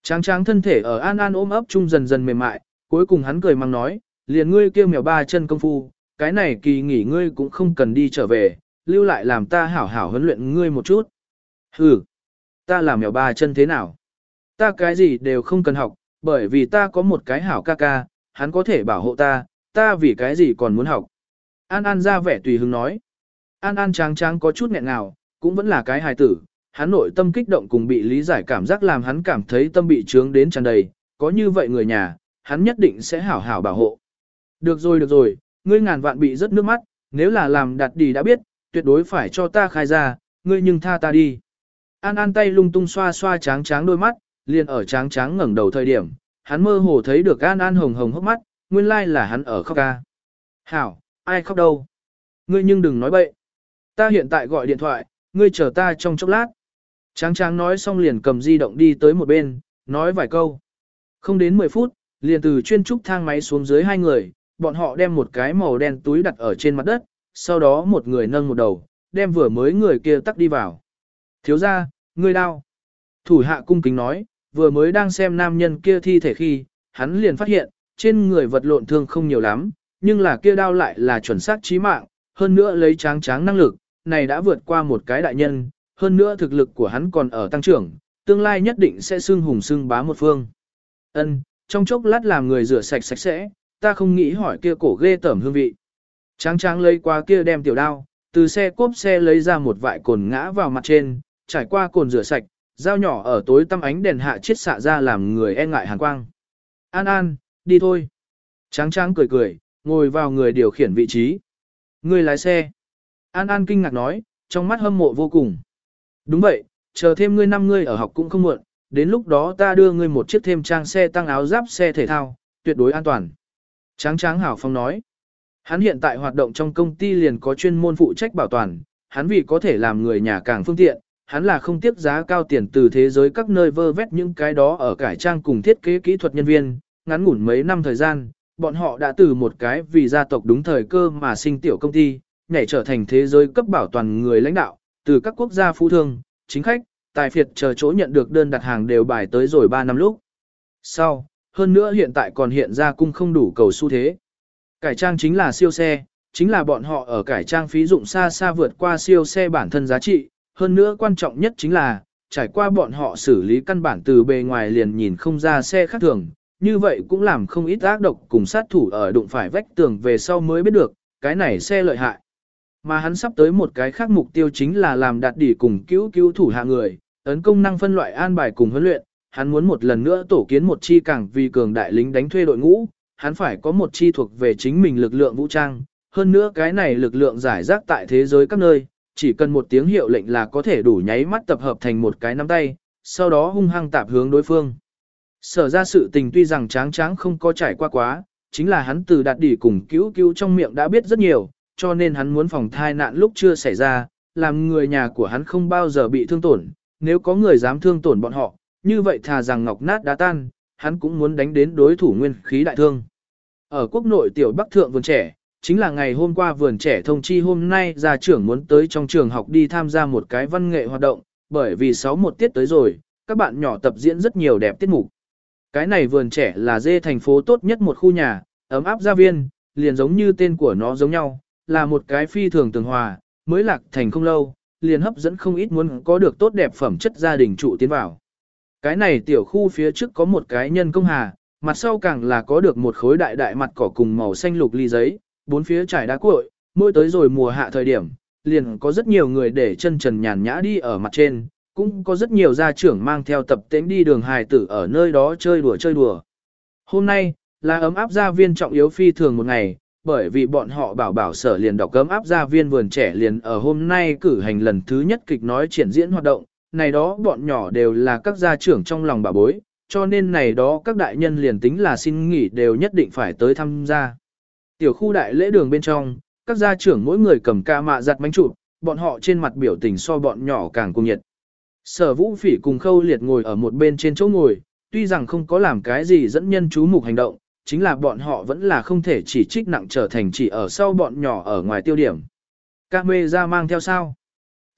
Tráng tráng thân thể ở An An ôm ấp chung dần dần mềm mại, cuối cùng hắn cười mang nói, liền ngươi kêu mèo ba chân công phu, cái này kỳ nghỉ ngươi cũng không cần đi trở về, lưu lại làm ta hảo hảo huấn luyện ngươi một chút. Hừ, ta làm mèo ba chân thế nào? Ta cái gì đều không cần học, bởi vì ta có một cái hảo ca ca, hắn có thể bảo hộ ta, ta vì cái gì còn muốn học. An An ra vẻ tùy hứng nói. An An tráng tráng có chút nghẹn ngào, cũng vẫn là cái hài tử, hắn nội tâm kích động cùng bị lý giải cảm giác làm hắn cảm thấy tâm bị trướng đến tràn đầy, có như vậy người nhà, hắn nhất định sẽ hảo hảo bảo hộ. Được rồi được rồi, ngươi ngàn vạn bị rất nước mắt, nếu là làm đặt đi đã biết, tuyệt đối phải cho ta khai ra, ngươi nhưng tha ta đi. An An tay lung tung xoa xoa tráng tráng đôi mắt, liền ở tráng tráng ngẩng đầu thời điểm, hắn mơ hồ thấy được An An hồng hồng hốc mắt, nguyên lai là hắn ở khóc ca. Hảo, ai khóc đâu? Ngươi nhưng đừng nói bậy. Ta hiện tại gọi điện thoại, ngươi chờ ta trong chốc lát. Tráng tráng nói xong liền cầm di động đi tới một bên, nói vài câu. Không đến 10 phút, liền từ chuyên trúc thang máy xuống dưới hai người, bọn họ đem một cái màu đen túi đặt ở trên mặt đất, sau đó một người nâng một đầu, đem vừa mới người kia tắt đi vào. Thiếu ra, ngươi đau. Thủ hạ cung kính nói, vừa mới đang xem nam nhân kia thi thể khi, hắn liền phát hiện, trên người vật lộn thương không nhiều lắm, nhưng là kia đao lại là chuẩn xác chí mạng, hơn nữa lấy tráng tráng năng lực, này đã vượt qua một cái đại nhân, hơn nữa thực lực của hắn còn ở tăng trưởng, tương lai nhất định sẽ xưng hùng xưng bá một phương. Ân, trong chốc lát làm người rửa sạch sạch sẽ, ta không nghĩ hỏi kia cổ ghê tởm hương vị. Tráng tráng lấy qua kia đem tiểu đao, từ xe cốp xe lấy ra một vại cồn ngã vào mặt trên, trải qua cồn rửa sạch, dao nhỏ ở tối tăm ánh đèn hạ chiết xạ ra làm người e ngại hàn quang. An An, đi thôi. Tráng tráng cười cười, ngồi vào người điều khiển vị trí. Người lái xe. An An kinh ngạc nói, trong mắt hâm mộ vô cùng. Đúng vậy, chờ thêm ngươi năm ngươi ở học cũng không muộn, đến lúc đó ta đưa ngươi một chiếc thêm trang xe tăng áo giáp xe thể thao, tuyệt đối an toàn. Tráng tráng hảo phong nói. Hắn hiện tại hoạt động trong công ty liền có chuyên môn phụ trách bảo toàn, hắn vì có thể làm người nhà càng phương tiện, hắn là không tiếp giá cao tiền từ thế giới các nơi vơ vét những cái đó ở cải trang cùng thiết kế kỹ thuật nhân viên, ngắn ngủn mấy năm thời gian, bọn họ đã từ một cái vì gia tộc đúng thời cơ mà sinh tiểu công ty, nhảy trở thành thế giới cấp bảo toàn người lãnh đạo, từ các quốc gia phú thương, chính khách, tài phiệt chờ chỗ nhận được đơn đặt hàng đều bài tới rồi 3 năm lúc. Sau, hơn nữa hiện tại còn hiện ra cung không đủ cầu xu thế. Cải trang chính là siêu xe, chính là bọn họ ở cải trang phí dụng xa xa vượt qua siêu xe bản thân giá trị, hơn nữa quan trọng nhất chính là, trải qua bọn họ xử lý căn bản từ bề ngoài liền nhìn không ra xe khác thường, như vậy cũng làm không ít ác độc cùng sát thủ ở đụng phải vách tường về sau mới biết được, cái này xe lợi hại. Mà hắn sắp tới một cái khác mục tiêu chính là làm đạt đỉ cùng cứu cứu thủ hạ người, ấn công năng phân loại an bài cùng huấn luyện, hắn muốn một lần nữa tổ kiến một chi càng vì cường đại lính đánh thuê đội ngũ, hắn phải có một chi thuộc về chính mình lực lượng vũ trang, hơn nữa cái này lực lượng giải rác tại thế giới các nơi, chỉ cần một tiếng hiệu lệnh là có thể đủ nháy mắt tập hợp thành một cái nắm tay, sau đó hung hăng tạp hướng đối phương. Sở ra sự tình tuy rằng tráng tráng không có trải qua quá, chính là hắn từ đạt đỉ cùng cứu cứu trong miệng đã biết rất nhiều, cho nên hắn muốn phòng thai nạn lúc chưa xảy ra, làm người nhà của hắn không bao giờ bị thương tổn, nếu có người dám thương tổn bọn họ, như vậy thà rằng ngọc nát đá tan, hắn cũng muốn đánh đến đối thủ nguyên khí đại thương. Ở quốc nội tiểu Bắc Thượng vườn trẻ, chính là ngày hôm qua vườn trẻ thông chi hôm nay gia trưởng muốn tới trong trường học đi tham gia một cái văn nghệ hoạt động, bởi vì 61 tiết tới rồi, các bạn nhỏ tập diễn rất nhiều đẹp tiết mục. Cái này vườn trẻ là dê thành phố tốt nhất một khu nhà, ấm áp gia viên, liền giống như tên của nó giống nhau, là một cái phi thường tường hòa, mới lạc thành không lâu, liền hấp dẫn không ít muốn có được tốt đẹp phẩm chất gia đình trụ tiến vào. Cái này tiểu khu phía trước có một cái nhân công hà, mặt sau càng là có được một khối đại đại mặt cỏ cùng màu xanh lục ly giấy, bốn phía trải đá cuội, mỗi tới rồi mùa hạ thời điểm, liền có rất nhiều người để chân trần nhàn nhã đi ở mặt trên, cũng có rất nhiều gia trưởng mang theo tập tễnh đi đường hài tử ở nơi đó chơi đùa chơi đùa. Hôm nay, là ấm áp gia viên trọng yếu phi thường một ngày, bởi vì bọn họ bảo bảo sở liền đọc cấm áp gia viên vườn trẻ liền ở hôm nay cử hành lần thứ nhất kịch nói triển diễn hoạt động, này đó bọn nhỏ đều là các gia trưởng trong lòng bà bối, cho nên này đó các đại nhân liền tính là xin nghỉ đều nhất định phải tới tham gia. Tiểu khu đại lễ đường bên trong, các gia trưởng mỗi người cầm ca mạ giặt bánh trụ, bọn họ trên mặt biểu tình so bọn nhỏ càng cung nhiệt. Sở vũ phỉ cùng khâu liệt ngồi ở một bên trên chỗ ngồi, tuy rằng không có làm cái gì dẫn nhân chú mục hành động, chính là bọn họ vẫn là không thể chỉ trích nặng trở thành chỉ ở sau bọn nhỏ ở ngoài tiêu điểm. Các mê ra mang theo sao?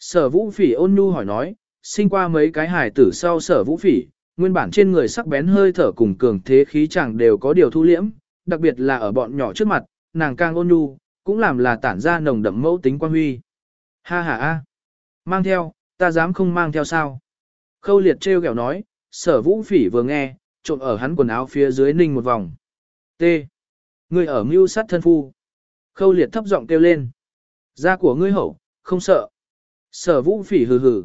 Sở vũ phỉ ôn nhu hỏi nói, sinh qua mấy cái hài tử sau sở vũ phỉ, nguyên bản trên người sắc bén hơi thở cùng cường thế khí chẳng đều có điều thu liễm, đặc biệt là ở bọn nhỏ trước mặt, nàng càng ôn nhu, cũng làm là tản ra nồng đậm mẫu tính quan huy. Ha ha ha. mang theo, ta dám không mang theo sao? Khâu liệt trêu ghẹo nói, sở vũ phỉ vừa nghe, trộn ở hắn quần áo phía dưới ninh một vòng. T. Ngươi ở mưu sát thân phu. Khâu liệt thấp giọng kêu lên. Da của ngươi hậu, không sợ. Sở vũ phỉ hừ hừ.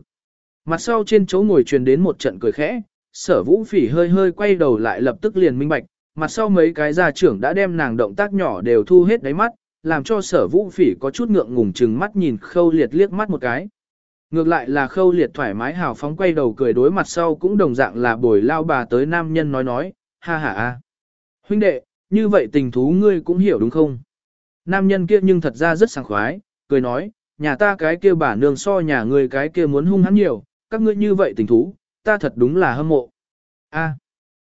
Mặt sau trên chỗ ngồi truyền đến một trận cười khẽ, sở vũ phỉ hơi hơi quay đầu lại lập tức liền minh bạch, mặt sau mấy cái gia trưởng đã đem nàng động tác nhỏ đều thu hết đáy mắt, làm cho sở vũ phỉ có chút ngượng ngùng chừng mắt nhìn khâu liệt liếc mắt một cái. Ngược lại là khâu liệt thoải mái hào phóng quay đầu cười đối mặt sau cũng đồng dạng là bồi lao bà tới nam nhân nói nói, ha ha a, Huynh đệ, như vậy tình thú ngươi cũng hiểu đúng không? Nam nhân kia nhưng thật ra rất sảng khoái, cười nói, nhà ta cái kia bà nương so nhà ngươi cái kia muốn hung hắn nhiều, các ngươi như vậy tình thú, ta thật đúng là hâm mộ. A.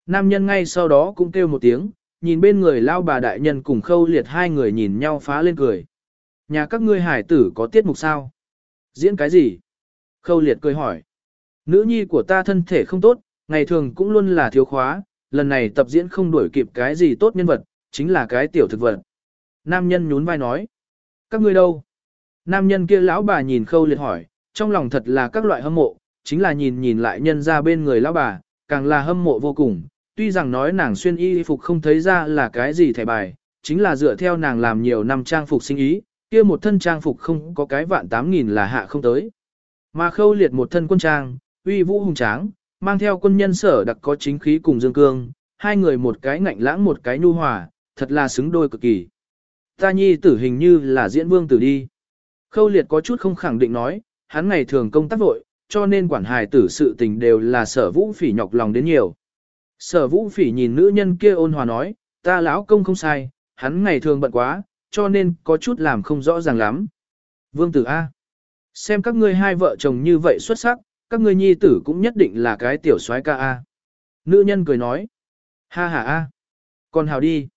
Nam nhân ngay sau đó cũng kêu một tiếng, nhìn bên người lao bà đại nhân cùng khâu liệt hai người nhìn nhau phá lên cười. Nhà các ngươi hải tử có tiết mục sao? Diễn cái gì? Khâu liệt cười hỏi. Nữ nhi của ta thân thể không tốt, ngày thường cũng luôn là thiếu khóa, lần này tập diễn không đuổi kịp cái gì tốt nhân vật, chính là cái tiểu thực vật. Nam nhân nhún vai nói. Các ngươi đâu? Nam nhân kia lão bà nhìn khâu liệt hỏi, trong lòng thật là các loại hâm mộ, chính là nhìn nhìn lại nhân ra bên người lão bà, càng là hâm mộ vô cùng, tuy rằng nói nàng xuyên y phục không thấy ra là cái gì thẻ bài, chính là dựa theo nàng làm nhiều năm trang phục sinh ý, kia một thân trang phục không có cái vạn tám nghìn là hạ không tới. Mà khâu liệt một thân quân trang, uy vũ hùng tráng, mang theo quân nhân sở đặc có chính khí cùng dương cương, hai người một cái ngạnh lãng một cái nhu hòa, thật là xứng đôi cực kỳ. Ta nhi tử hình như là diễn vương tử đi. Khâu liệt có chút không khẳng định nói, hắn ngày thường công tác vội, cho nên quản hài tử sự tình đều là sở vũ phỉ nhọc lòng đến nhiều. Sở vũ phỉ nhìn nữ nhân kia ôn hòa nói, ta lão công không sai, hắn ngày thường bận quá, cho nên có chút làm không rõ ràng lắm. Vương tử A. Xem các ngươi hai vợ chồng như vậy xuất sắc, các ngươi nhi tử cũng nhất định là cái tiểu soái ca A. Nữ nhân cười nói. Ha ha A. Còn hào đi.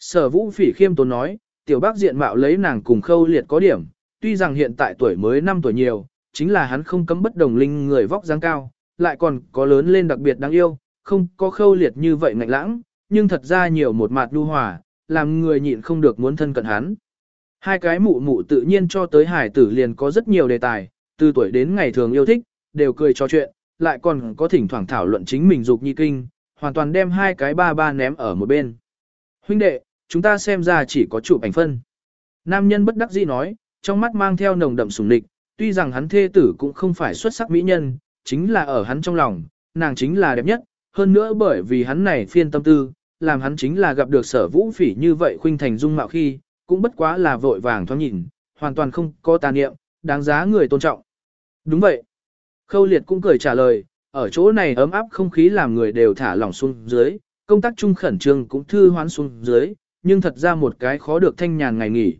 Sở vũ phỉ khiêm tốn nói, tiểu bác diện mạo lấy nàng cùng khâu liệt có điểm, tuy rằng hiện tại tuổi mới 5 tuổi nhiều, chính là hắn không cấm bất đồng linh người vóc dáng cao, lại còn có lớn lên đặc biệt đáng yêu, không có khâu liệt như vậy ngạnh lãng, nhưng thật ra nhiều một mặt đu hòa, làm người nhịn không được muốn thân cận hắn. Hai cái mụ mụ tự nhiên cho tới hải tử liền có rất nhiều đề tài, từ tuổi đến ngày thường yêu thích, đều cười trò chuyện, lại còn có thỉnh thoảng thảo luận chính mình dục nhi kinh, hoàn toàn đem hai cái ba ba ném ở một bên. Huynh đệ, chúng ta xem ra chỉ có chụp ảnh phân. Nam nhân bất đắc dĩ nói, trong mắt mang theo nồng đậm sùng địch, tuy rằng hắn thê tử cũng không phải xuất sắc mỹ nhân, chính là ở hắn trong lòng, nàng chính là đẹp nhất, hơn nữa bởi vì hắn này phiên tâm tư, làm hắn chính là gặp được sở vũ phỉ như vậy khuynh thành dung mạo khi, cũng bất quá là vội vàng thoáng nhìn, hoàn toàn không có tà niệm, đáng giá người tôn trọng. Đúng vậy. Khâu liệt cũng cười trả lời, ở chỗ này ấm áp không khí làm người đều thả lỏng xuống dưới, công tác chung khẩn trương cũng thư hoán xuống dưới, nhưng thật ra một cái khó được thanh nhàn ngày nghỉ.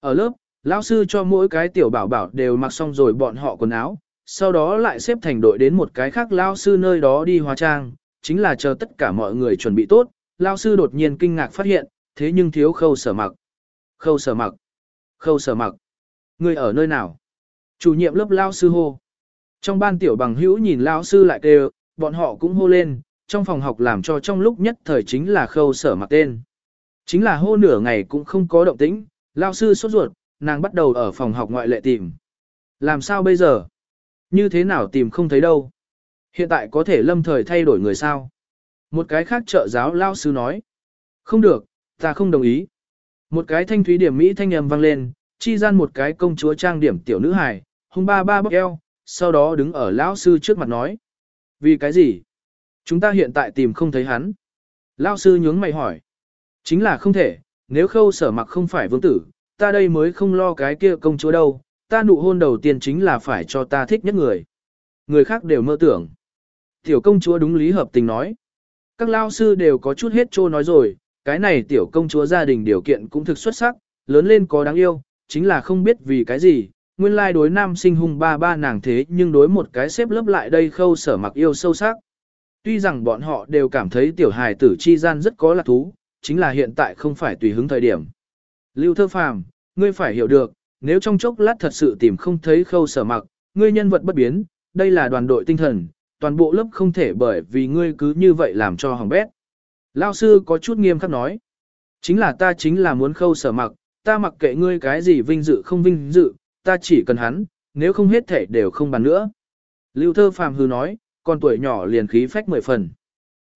Ở lớp, lão sư cho mỗi cái tiểu bảo bảo đều mặc xong rồi bọn họ quần áo, sau đó lại xếp thành đội đến một cái khác lão sư nơi đó đi hóa trang, chính là chờ tất cả mọi người chuẩn bị tốt, lão sư đột nhiên kinh ngạc phát hiện, thế nhưng thiếu khâu sở mặc. Khâu sở mặc. Khâu sở mặc. Người ở nơi nào? Chủ nhiệm lớp lao sư hô. Trong ban tiểu bằng hữu nhìn lao sư lại kêu, bọn họ cũng hô lên, trong phòng học làm cho trong lúc nhất thời chính là khâu sở mặc tên. Chính là hô nửa ngày cũng không có động tĩnh, lao sư sốt ruột, nàng bắt đầu ở phòng học ngoại lệ tìm. Làm sao bây giờ? Như thế nào tìm không thấy đâu? Hiện tại có thể lâm thời thay đổi người sao? Một cái khác trợ giáo lao sư nói. Không được, ta không đồng ý. Một cái thanh thúy điểm Mỹ thanh âm vang lên, chi gian một cái công chúa trang điểm tiểu nữ hài, hung ba ba bóc eo, sau đó đứng ở lão sư trước mặt nói. Vì cái gì? Chúng ta hiện tại tìm không thấy hắn. Lão sư nhướng mày hỏi. Chính là không thể, nếu khâu sở mặc không phải vương tử, ta đây mới không lo cái kia công chúa đâu, ta nụ hôn đầu tiên chính là phải cho ta thích nhất người. Người khác đều mơ tưởng. Tiểu công chúa đúng lý hợp tình nói. Các lao sư đều có chút hết trô nói rồi, cái này tiểu công chúa gia đình điều kiện cũng thực xuất sắc, lớn lên có đáng yêu, chính là không biết vì cái gì, nguyên lai đối nam sinh hung ba ba nàng thế nhưng đối một cái xếp lớp lại đây khâu sở mặc yêu sâu sắc. Tuy rằng bọn họ đều cảm thấy tiểu hài tử chi gian rất có lạc thú, chính là hiện tại không phải tùy hứng thời điểm. Lưu thơ phàm, ngươi phải hiểu được, nếu trong chốc lát thật sự tìm không thấy khâu sở mặc, ngươi nhân vật bất biến, đây là đoàn đội tinh thần, toàn bộ lớp không thể bởi vì ngươi cứ như vậy làm cho hỏng bét. Lao sư có chút nghiêm khắc nói, chính là ta chính là muốn khâu sở mặc, ta mặc kệ ngươi cái gì vinh dự không vinh dự, ta chỉ cần hắn, nếu không hết thể đều không bàn nữa. Lưu thơ phàm hư nói, con tuổi nhỏ liền khí phách mười phần.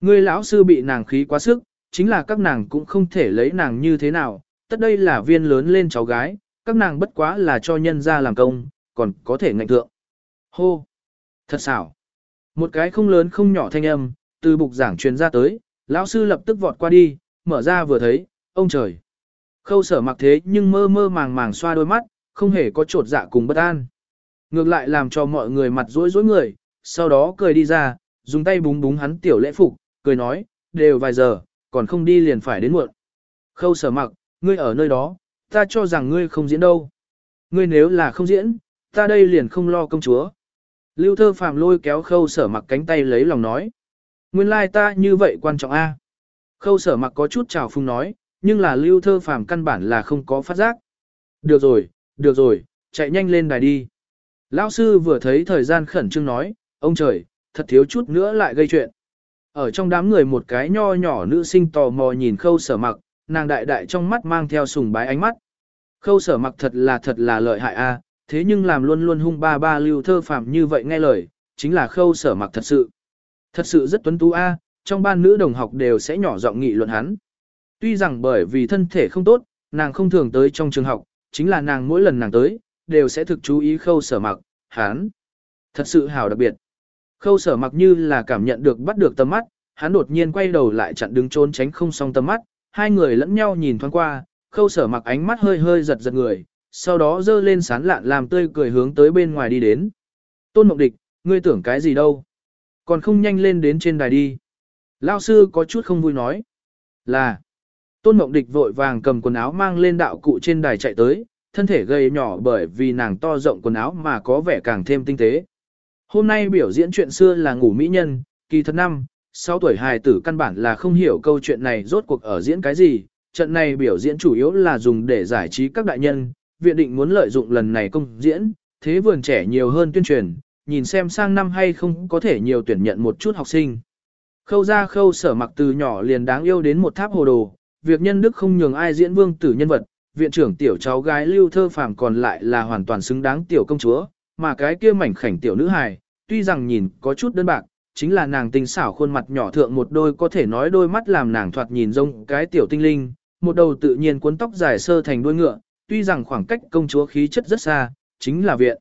Ngươi lão sư bị nàng khí quá sức, chính là các nàng cũng không thể lấy nàng như thế nào, tất đây là viên lớn lên cháu gái, các nàng bất quá là cho nhân ra làm công, còn có thể ngạnh thượng. Hô! Thật xảo! Một cái không lớn không nhỏ thanh âm, từ bục giảng truyền ra tới, lão sư lập tức vọt qua đi, mở ra vừa thấy, ông trời! Khâu sở mặc thế nhưng mơ mơ màng màng xoa đôi mắt, không hề có trột dạ cùng bất an. Ngược lại làm cho mọi người mặt rối rối người, sau đó cười đi ra, dùng tay búng búng hắn tiểu lễ phục, cười nói, đều vài giờ, còn không đi liền phải đến muộn. Khâu sở mặc, ngươi ở nơi đó, ta cho rằng ngươi không diễn đâu. Ngươi nếu là không diễn, ta đây liền không lo công chúa. Lưu thơ phàm lôi kéo khâu sở mặc cánh tay lấy lòng nói. Nguyên lai ta như vậy quan trọng a. Khâu sở mặc có chút trào phung nói, nhưng là lưu thơ phàm căn bản là không có phát giác. Được rồi, được rồi, chạy nhanh lên đài đi. Lão sư vừa thấy thời gian khẩn trương nói, ông trời, thật thiếu chút nữa lại gây chuyện. Ở trong đám người một cái nho nhỏ nữ sinh tò mò nhìn khâu sở mặc, nàng đại đại trong mắt mang theo sùng bái ánh mắt. Khâu sở mặc thật là thật là lợi hại a, thế nhưng làm luôn luôn hung ba ba lưu thơ phàm như vậy nghe lời, chính là khâu sở mặc thật sự. Thật sự rất tuấn tú a, trong ban nữ đồng học đều sẽ nhỏ giọng nghị luận hắn. Tuy rằng bởi vì thân thể không tốt, nàng không thường tới trong trường học, chính là nàng mỗi lần nàng tới, đều sẽ thực chú ý khâu sở mặc, hắn. Thật sự hào đặc biệt. Khâu sở mặc như là cảm nhận được bắt được tầm mắt, hắn đột nhiên quay đầu lại chặn đứng trốn tránh không xong tầm mắt, hai người lẫn nhau nhìn thoáng qua, khâu sở mặc ánh mắt hơi hơi giật giật người, sau đó dơ lên sán lạn làm tươi cười hướng tới bên ngoài đi đến. Tôn Mộng Địch, ngươi tưởng cái gì đâu? Còn không nhanh lên đến trên đài đi. Lao sư có chút không vui nói. Là. Tôn Mộng Địch vội vàng cầm quần áo mang lên đạo cụ trên đài chạy tới, thân thể gầy nhỏ bởi vì nàng to rộng quần áo mà có vẻ càng thêm tinh tế. Hôm nay biểu diễn chuyện xưa là ngủ mỹ nhân, kỳ thật năm, 6 tuổi hài tử căn bản là không hiểu câu chuyện này rốt cuộc ở diễn cái gì, trận này biểu diễn chủ yếu là dùng để giải trí các đại nhân, viện định muốn lợi dụng lần này công diễn, thế vườn trẻ nhiều hơn tuyên truyền, nhìn xem sang năm hay không có thể nhiều tuyển nhận một chút học sinh. Khâu ra khâu sở mặc từ nhỏ liền đáng yêu đến một tháp hồ đồ, việc nhân đức không nhường ai diễn vương tử nhân vật, viện trưởng tiểu cháu gái lưu thơ phàm còn lại là hoàn toàn xứng đáng tiểu công chúa, mà cái kia mảnh khảnh tiểu nữ hài, tuy rằng nhìn có chút đơn bạc, chính là nàng tinh xảo khuôn mặt nhỏ thượng một đôi có thể nói đôi mắt làm nàng thoạt nhìn giống cái tiểu tinh linh, một đầu tự nhiên cuốn tóc dài sơ thành đuôi ngựa, tuy rằng khoảng cách công chúa khí chất rất xa, chính là viện.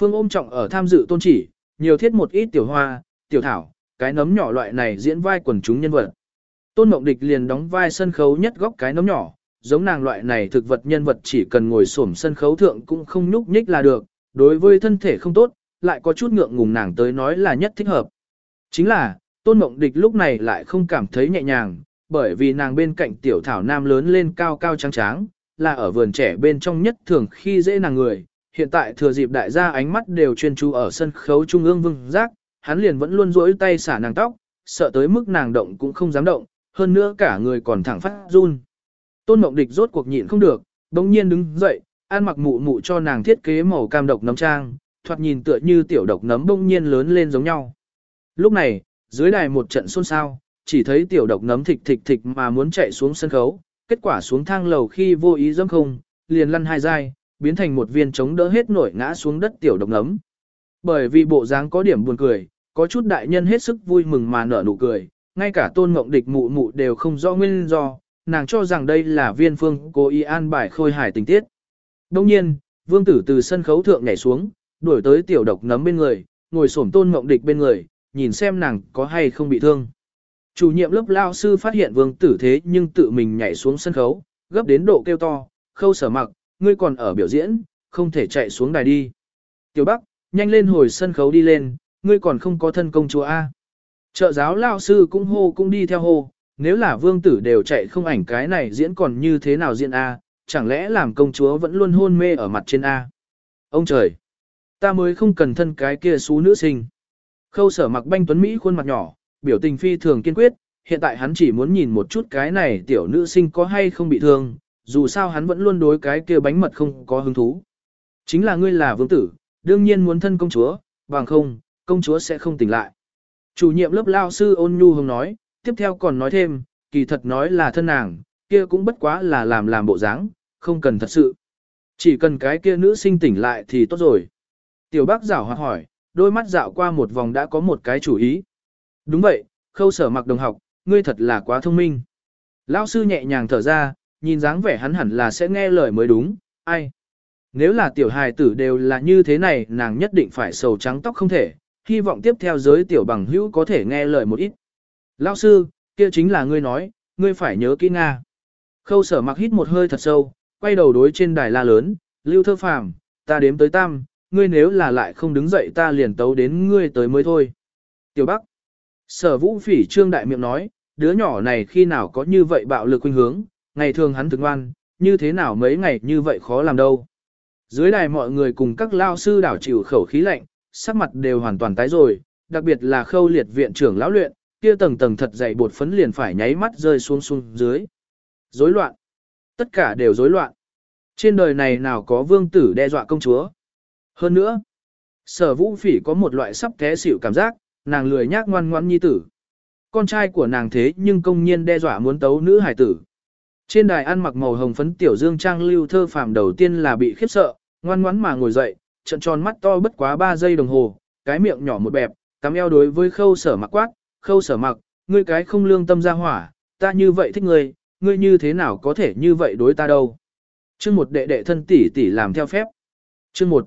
Phương ôm trọng ở tham dự tôn chỉ, nhiều thiết một ít tiểu hoa, tiểu thảo, cái nấm nhỏ loại này diễn vai quần chúng nhân vật. Tôn Mộng Địch liền đóng vai sân khấu nhất góc cái nấm nhỏ, giống nàng loại này thực vật nhân vật chỉ cần ngồi xổm sân khấu thượng cũng không nhúc nhích là được, đối với thân thể không tốt, lại có chút ngượng ngùng nàng tới nói là nhất thích hợp. Chính là, Tôn Mộng Địch lúc này lại không cảm thấy nhẹ nhàng, bởi vì nàng bên cạnh tiểu thảo nam lớn lên cao cao trắng tráng, là ở vườn trẻ bên trong nhất thường khi dễ nàng người. Hiện tại thừa dịp đại gia ánh mắt đều chuyên chú ở sân khấu trung ương vương giác, hắn liền vẫn luôn duỗi tay xả nàng tóc, sợ tới mức nàng động cũng không dám động, hơn nữa cả người còn thẳng phát run. Tôn Mộng Địch rốt cuộc nhịn không được, đống nhiên đứng dậy, an mặc mụ mụ cho nàng thiết kế màu cam độc nấm trang, thoạt nhìn tựa như tiểu độc nấm bỗng nhiên lớn lên giống nhau. Lúc này, dưới đài một trận xôn xao, chỉ thấy tiểu độc nấm thịch thịch thịch mà muốn chạy xuống sân khấu, kết quả xuống thang lầu khi vô ý dẫm không, liền lăn hai dai, biến thành một viên chống đỡ hết nổi ngã xuống đất tiểu độc nấm. Bởi vì bộ dáng có điểm buồn cười, có chút đại nhân hết sức vui mừng mà nở nụ cười, ngay cả tôn ngộng địch mụ mụ đều không rõ nguyên do, nàng cho rằng đây là viên phương cố ý an bài khôi hài tình tiết. Đồng nhiên, vương tử từ sân khấu thượng nhảy xuống, đuổi tới tiểu độc nấm bên người, ngồi xổm tôn ngộng địch bên người, nhìn xem nàng có hay không bị thương. Chủ nhiệm lớp lao sư phát hiện vương tử thế nhưng tự mình nhảy xuống sân khấu, gấp đến độ kêu to, khâu sở mặc, ngươi còn ở biểu diễn, không thể chạy xuống đài đi. Tiểu Bắc, nhanh lên hồi sân khấu đi lên, ngươi còn không có thân công chúa A. Trợ giáo lao sư cũng hô cũng đi theo hô, nếu là vương tử đều chạy không ảnh cái này diễn còn như thế nào diễn A, chẳng lẽ làm công chúa vẫn luôn hôn mê ở mặt trên A. Ông trời, ta mới không cần thân cái kia xú nữ sinh. Khâu sở mặc banh tuấn Mỹ khuôn mặt nhỏ, biểu tình phi thường kiên quyết, hiện tại hắn chỉ muốn nhìn một chút cái này tiểu nữ sinh có hay không bị thương, dù sao hắn vẫn luôn đối cái kia bánh mật không có hứng thú. Chính là ngươi là vương tử, đương nhiên muốn thân công chúa, bằng không, công chúa sẽ không tỉnh lại. Chủ nhiệm lớp lao sư ôn nhu hồng nói, tiếp theo còn nói thêm, kỳ thật nói là thân nàng, kia cũng bất quá là làm làm bộ dáng, không cần thật sự. Chỉ cần cái kia nữ sinh tỉnh lại thì tốt rồi. Tiểu bác giảo hoạt hỏi, đôi mắt dạo qua một vòng đã có một cái chủ ý. Đúng vậy, khâu sở mặc đồng học, ngươi thật là quá thông minh. Lao sư nhẹ nhàng thở ra, nhìn dáng vẻ hắn hẳn là sẽ nghe lời mới đúng, ai. Nếu là tiểu hài tử đều là như thế này nàng nhất định phải sầu trắng tóc không thể, hy vọng tiếp theo giới tiểu bằng hữu có thể nghe lời một ít. Lão sư, kia chính là ngươi nói, ngươi phải nhớ kỹ Nga. Khâu sở mặc hít một hơi thật sâu, quay đầu đối trên đài la lớn, lưu thơ phàm, ta đếm tới tam, ngươi nếu là lại không đứng dậy ta liền tấu đến ngươi tới mới thôi. Tiểu Bắc. Sở vũ phỉ trương đại miệng nói, đứa nhỏ này khi nào có như vậy bạo lực khuynh hướng, ngày thường hắn thường ngoan, như thế nào mấy ngày như vậy khó làm đâu. Dưới đài mọi người cùng các lao sư đảo chịu khẩu khí lạnh, sắc mặt đều hoàn toàn tái rồi, đặc biệt là khâu liệt viện trưởng lão luyện, kia tầng tầng thật dày bột phấn liền phải nháy mắt rơi xuống xuống dưới. Rối loạn. Tất cả đều rối loạn. Trên đời này nào có vương tử đe dọa công chúa. Hơn nữa, sở vũ phỉ có một loại sắp té xỉu cảm giác, nàng lười nhác ngoan ngoãn nhi tử. Con trai của nàng thế nhưng công nhiên đe dọa muốn tấu nữ hải tử. Trên đài ăn mặc màu hồng phấn tiểu dương trang lưu thơ phàm đầu tiên là bị khiếp sợ, ngoan ngoãn mà ngồi dậy, trận tròn mắt to bất quá 3 giây đồng hồ, cái miệng nhỏ một bẹp, cắm eo đối với khâu sở mặc quát, khâu sở mặc, ngươi cái không lương tâm ra hỏa, ta như vậy thích ngươi, ngươi như thế nào có thể như vậy đối ta đâu. Chương một đệ đệ thân tỷ tỷ làm theo phép. Chương một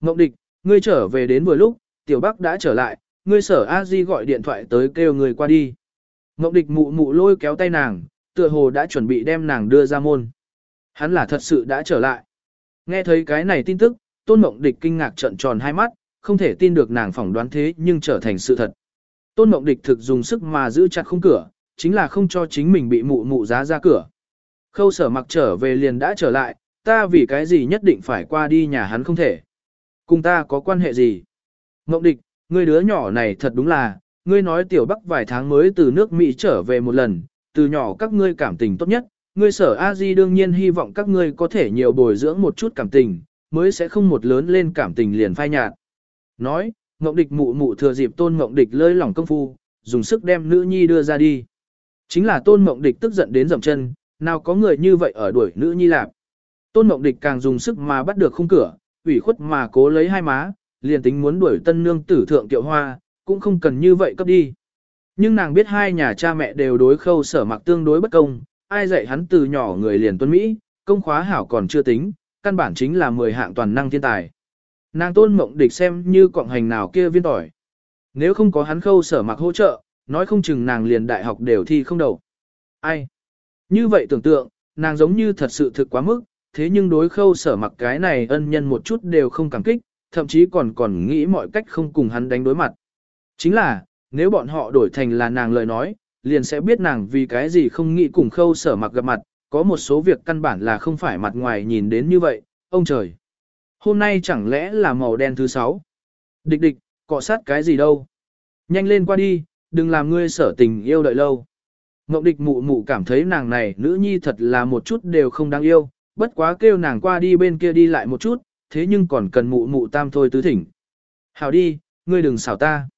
Ngộng địch, ngươi trở về đến vừa lúc, tiểu bắc đã trở lại, ngươi sở a di gọi điện thoại tới kêu người qua đi. Ngộng địch mụ mụ lôi kéo tay nàng, tựa hồ đã chuẩn bị đem nàng đưa ra môn. Hắn là thật sự đã trở lại. Nghe thấy cái này tin tức, tôn mộng địch kinh ngạc trận tròn hai mắt, không thể tin được nàng phỏng đoán thế nhưng trở thành sự thật. Tôn mộng địch thực dùng sức mà giữ chặt khung cửa, chính là không cho chính mình bị mụ mụ giá ra cửa. Khâu sở mặc trở về liền đã trở lại, ta vì cái gì nhất định phải qua đi nhà hắn không thể. Cùng ta có quan hệ gì? Mộng địch, ngươi đứa nhỏ này thật đúng là, ngươi nói tiểu bắc vài tháng mới từ nước Mỹ trở về một lần, từ nhỏ các ngươi cảm tình tốt nhất, ngươi sở a di đương nhiên hy vọng các ngươi có thể nhiều bồi dưỡng một chút cảm tình, mới sẽ không một lớn lên cảm tình liền phai nhạt. Nói, Ngộng Địch mụ mụ thừa dịp Tôn Ngộng Địch lơi lỏng công phu, dùng sức đem nữ nhi đưa ra đi. Chính là Tôn Ngộng Địch tức giận đến dậm chân, nào có người như vậy ở đuổi nữ nhi lạp. Tôn Ngộng Địch càng dùng sức mà bắt được khung cửa, ủy khuất mà cố lấy hai má, liền tính muốn đuổi tân nương tử thượng tiệu hoa, cũng không cần như vậy cấp đi. Nhưng nàng biết hai nhà cha mẹ đều đối khâu sở mặc tương đối bất công, ai dạy hắn từ nhỏ người liền tuân Mỹ, công khóa hảo còn chưa tính, căn bản chính là 10 hạng toàn năng thiên tài. Nàng tôn mộng địch xem như quạng hành nào kia viên tỏi. Nếu không có hắn khâu sở mặc hỗ trợ, nói không chừng nàng liền đại học đều thi không đầu. Ai? Như vậy tưởng tượng, nàng giống như thật sự thực quá mức, thế nhưng đối khâu sở mặc cái này ân nhân một chút đều không cảm kích, thậm chí còn còn nghĩ mọi cách không cùng hắn đánh đối mặt. Chính là, nếu bọn họ đổi thành là nàng lời nói, liền sẽ biết nàng vì cái gì không nghĩ cùng khâu sở mặc gặp mặt, có một số việc căn bản là không phải mặt ngoài nhìn đến như vậy, ông trời. Hôm nay chẳng lẽ là màu đen thứ sáu? Địch địch, cọ sát cái gì đâu? Nhanh lên qua đi, đừng làm ngươi sở tình yêu đợi lâu. Ngọc địch mụ mụ cảm thấy nàng này nữ nhi thật là một chút đều không đáng yêu, bất quá kêu nàng qua đi bên kia đi lại một chút, thế nhưng còn cần mụ mụ tam thôi tứ thỉnh. Hảo đi, ngươi đừng xảo ta.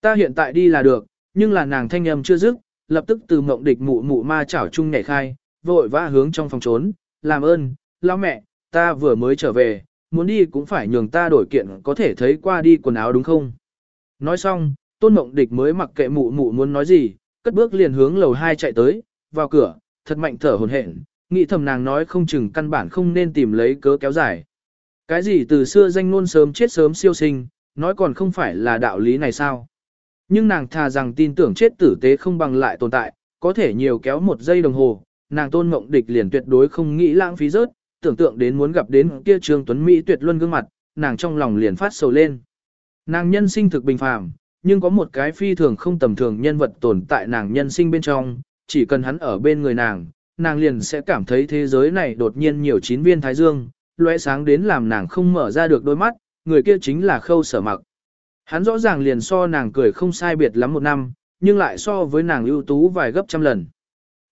Ta hiện tại đi là được, nhưng là nàng thanh âm chưa dứt, lập tức từ mộng địch mụ mụ ma chảo chung nhảy khai, vội vã hướng trong phòng trốn, làm ơn, lão mẹ, ta vừa mới trở về, muốn đi cũng phải nhường ta đổi kiện có thể thấy qua đi quần áo đúng không? Nói xong, tôn mộng địch mới mặc kệ mụ mụ muốn nói gì, cất bước liền hướng lầu 2 chạy tới, vào cửa, thật mạnh thở hồn hển, nghĩ thầm nàng nói không chừng căn bản không nên tìm lấy cớ kéo dài. Cái gì từ xưa danh luôn sớm chết sớm siêu sinh, nói còn không phải là đạo lý này sao? Nhưng nàng thà rằng tin tưởng chết tử tế không bằng lại tồn tại, có thể nhiều kéo một giây đồng hồ, nàng tôn mộng địch liền tuyệt đối không nghĩ lãng phí rớt, tưởng tượng đến muốn gặp đến kia Trương Tuấn Mỹ tuyệt luân gương mặt, nàng trong lòng liền phát sầu lên. Nàng nhân sinh thực bình phàm, nhưng có một cái phi thường không tầm thường nhân vật tồn tại nàng nhân sinh bên trong, chỉ cần hắn ở bên người nàng, nàng liền sẽ cảm thấy thế giới này đột nhiên nhiều chín viên thái dương, lóe sáng đến làm nàng không mở ra được đôi mắt, người kia chính là khâu sở mặc. Hắn rõ ràng liền so nàng cười không sai biệt lắm một năm, nhưng lại so với nàng ưu tú vài gấp trăm lần.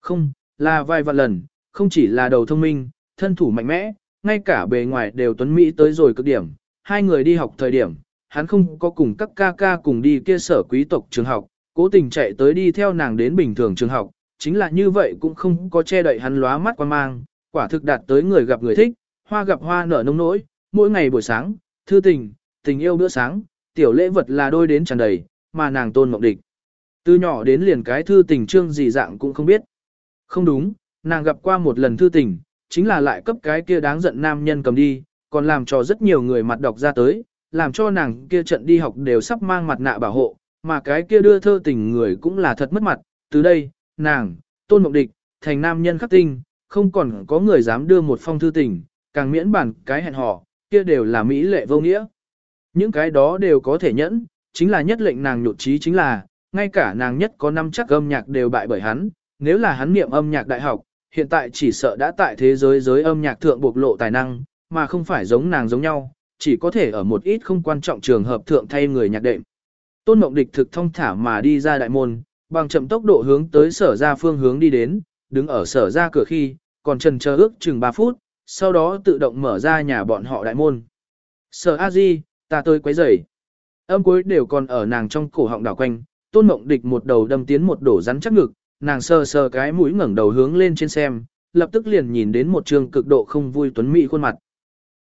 Không, là vài vạn lần, không chỉ là đầu thông minh, thân thủ mạnh mẽ, ngay cả bề ngoài đều tuấn Mỹ tới rồi cực điểm. Hai người đi học thời điểm, hắn không có cùng các ca ca cùng đi kia sở quý tộc trường học, cố tình chạy tới đi theo nàng đến bình thường trường học, chính là như vậy cũng không có che đậy hắn lóa mắt quan mang, quả thực đạt tới người gặp người thích, hoa gặp hoa nở nông nỗi, mỗi ngày buổi sáng, thư tình, tình yêu bữa sáng, tiểu lễ vật là đôi đến tràn đầy, mà nàng tôn mộng địch. Từ nhỏ đến liền cái thư tình trương gì dạng cũng không biết. Không đúng, nàng gặp qua một lần thư tình, chính là lại cấp cái kia đáng giận nam nhân cầm đi, còn làm cho rất nhiều người mặt đọc ra tới, làm cho nàng kia trận đi học đều sắp mang mặt nạ bảo hộ, mà cái kia đưa thơ tình người cũng là thật mất mặt, từ đây, nàng, tôn mộng địch, thành nam nhân khắc tinh, không còn có người dám đưa một phong thư tình, càng miễn bản cái hẹn hò, kia đều là mỹ lệ vô nghĩa. Những cái đó đều có thể nhẫn, chính là nhất lệnh nàng nhụt trí chính là, ngay cả nàng nhất có năm chắc âm nhạc đều bại bởi hắn, nếu là hắn niệm âm nhạc đại học, hiện tại chỉ sợ đã tại thế giới giới âm nhạc thượng bộc lộ tài năng, mà không phải giống nàng giống nhau, chỉ có thể ở một ít không quan trọng trường hợp thượng thay người nhạc đệm. Tôn Mộng Địch thực thông thả mà đi ra đại môn, bằng chậm tốc độ hướng tới sở ra phương hướng đi đến, đứng ở sở ra cửa khi, còn trần chờ ước chừng 3 phút, sau đó tự động mở ra nhà bọn họ đại môn. Sở A Di, ta tới quấy rầy. Âm cuối đều còn ở nàng trong cổ họng đảo quanh, Tôn Mộng Địch một đầu đâm tiến một đổ rắn chắc ngực, nàng sờ sờ cái mũi ngẩng đầu hướng lên trên xem, lập tức liền nhìn đến một trường cực độ không vui tuấn mỹ khuôn mặt.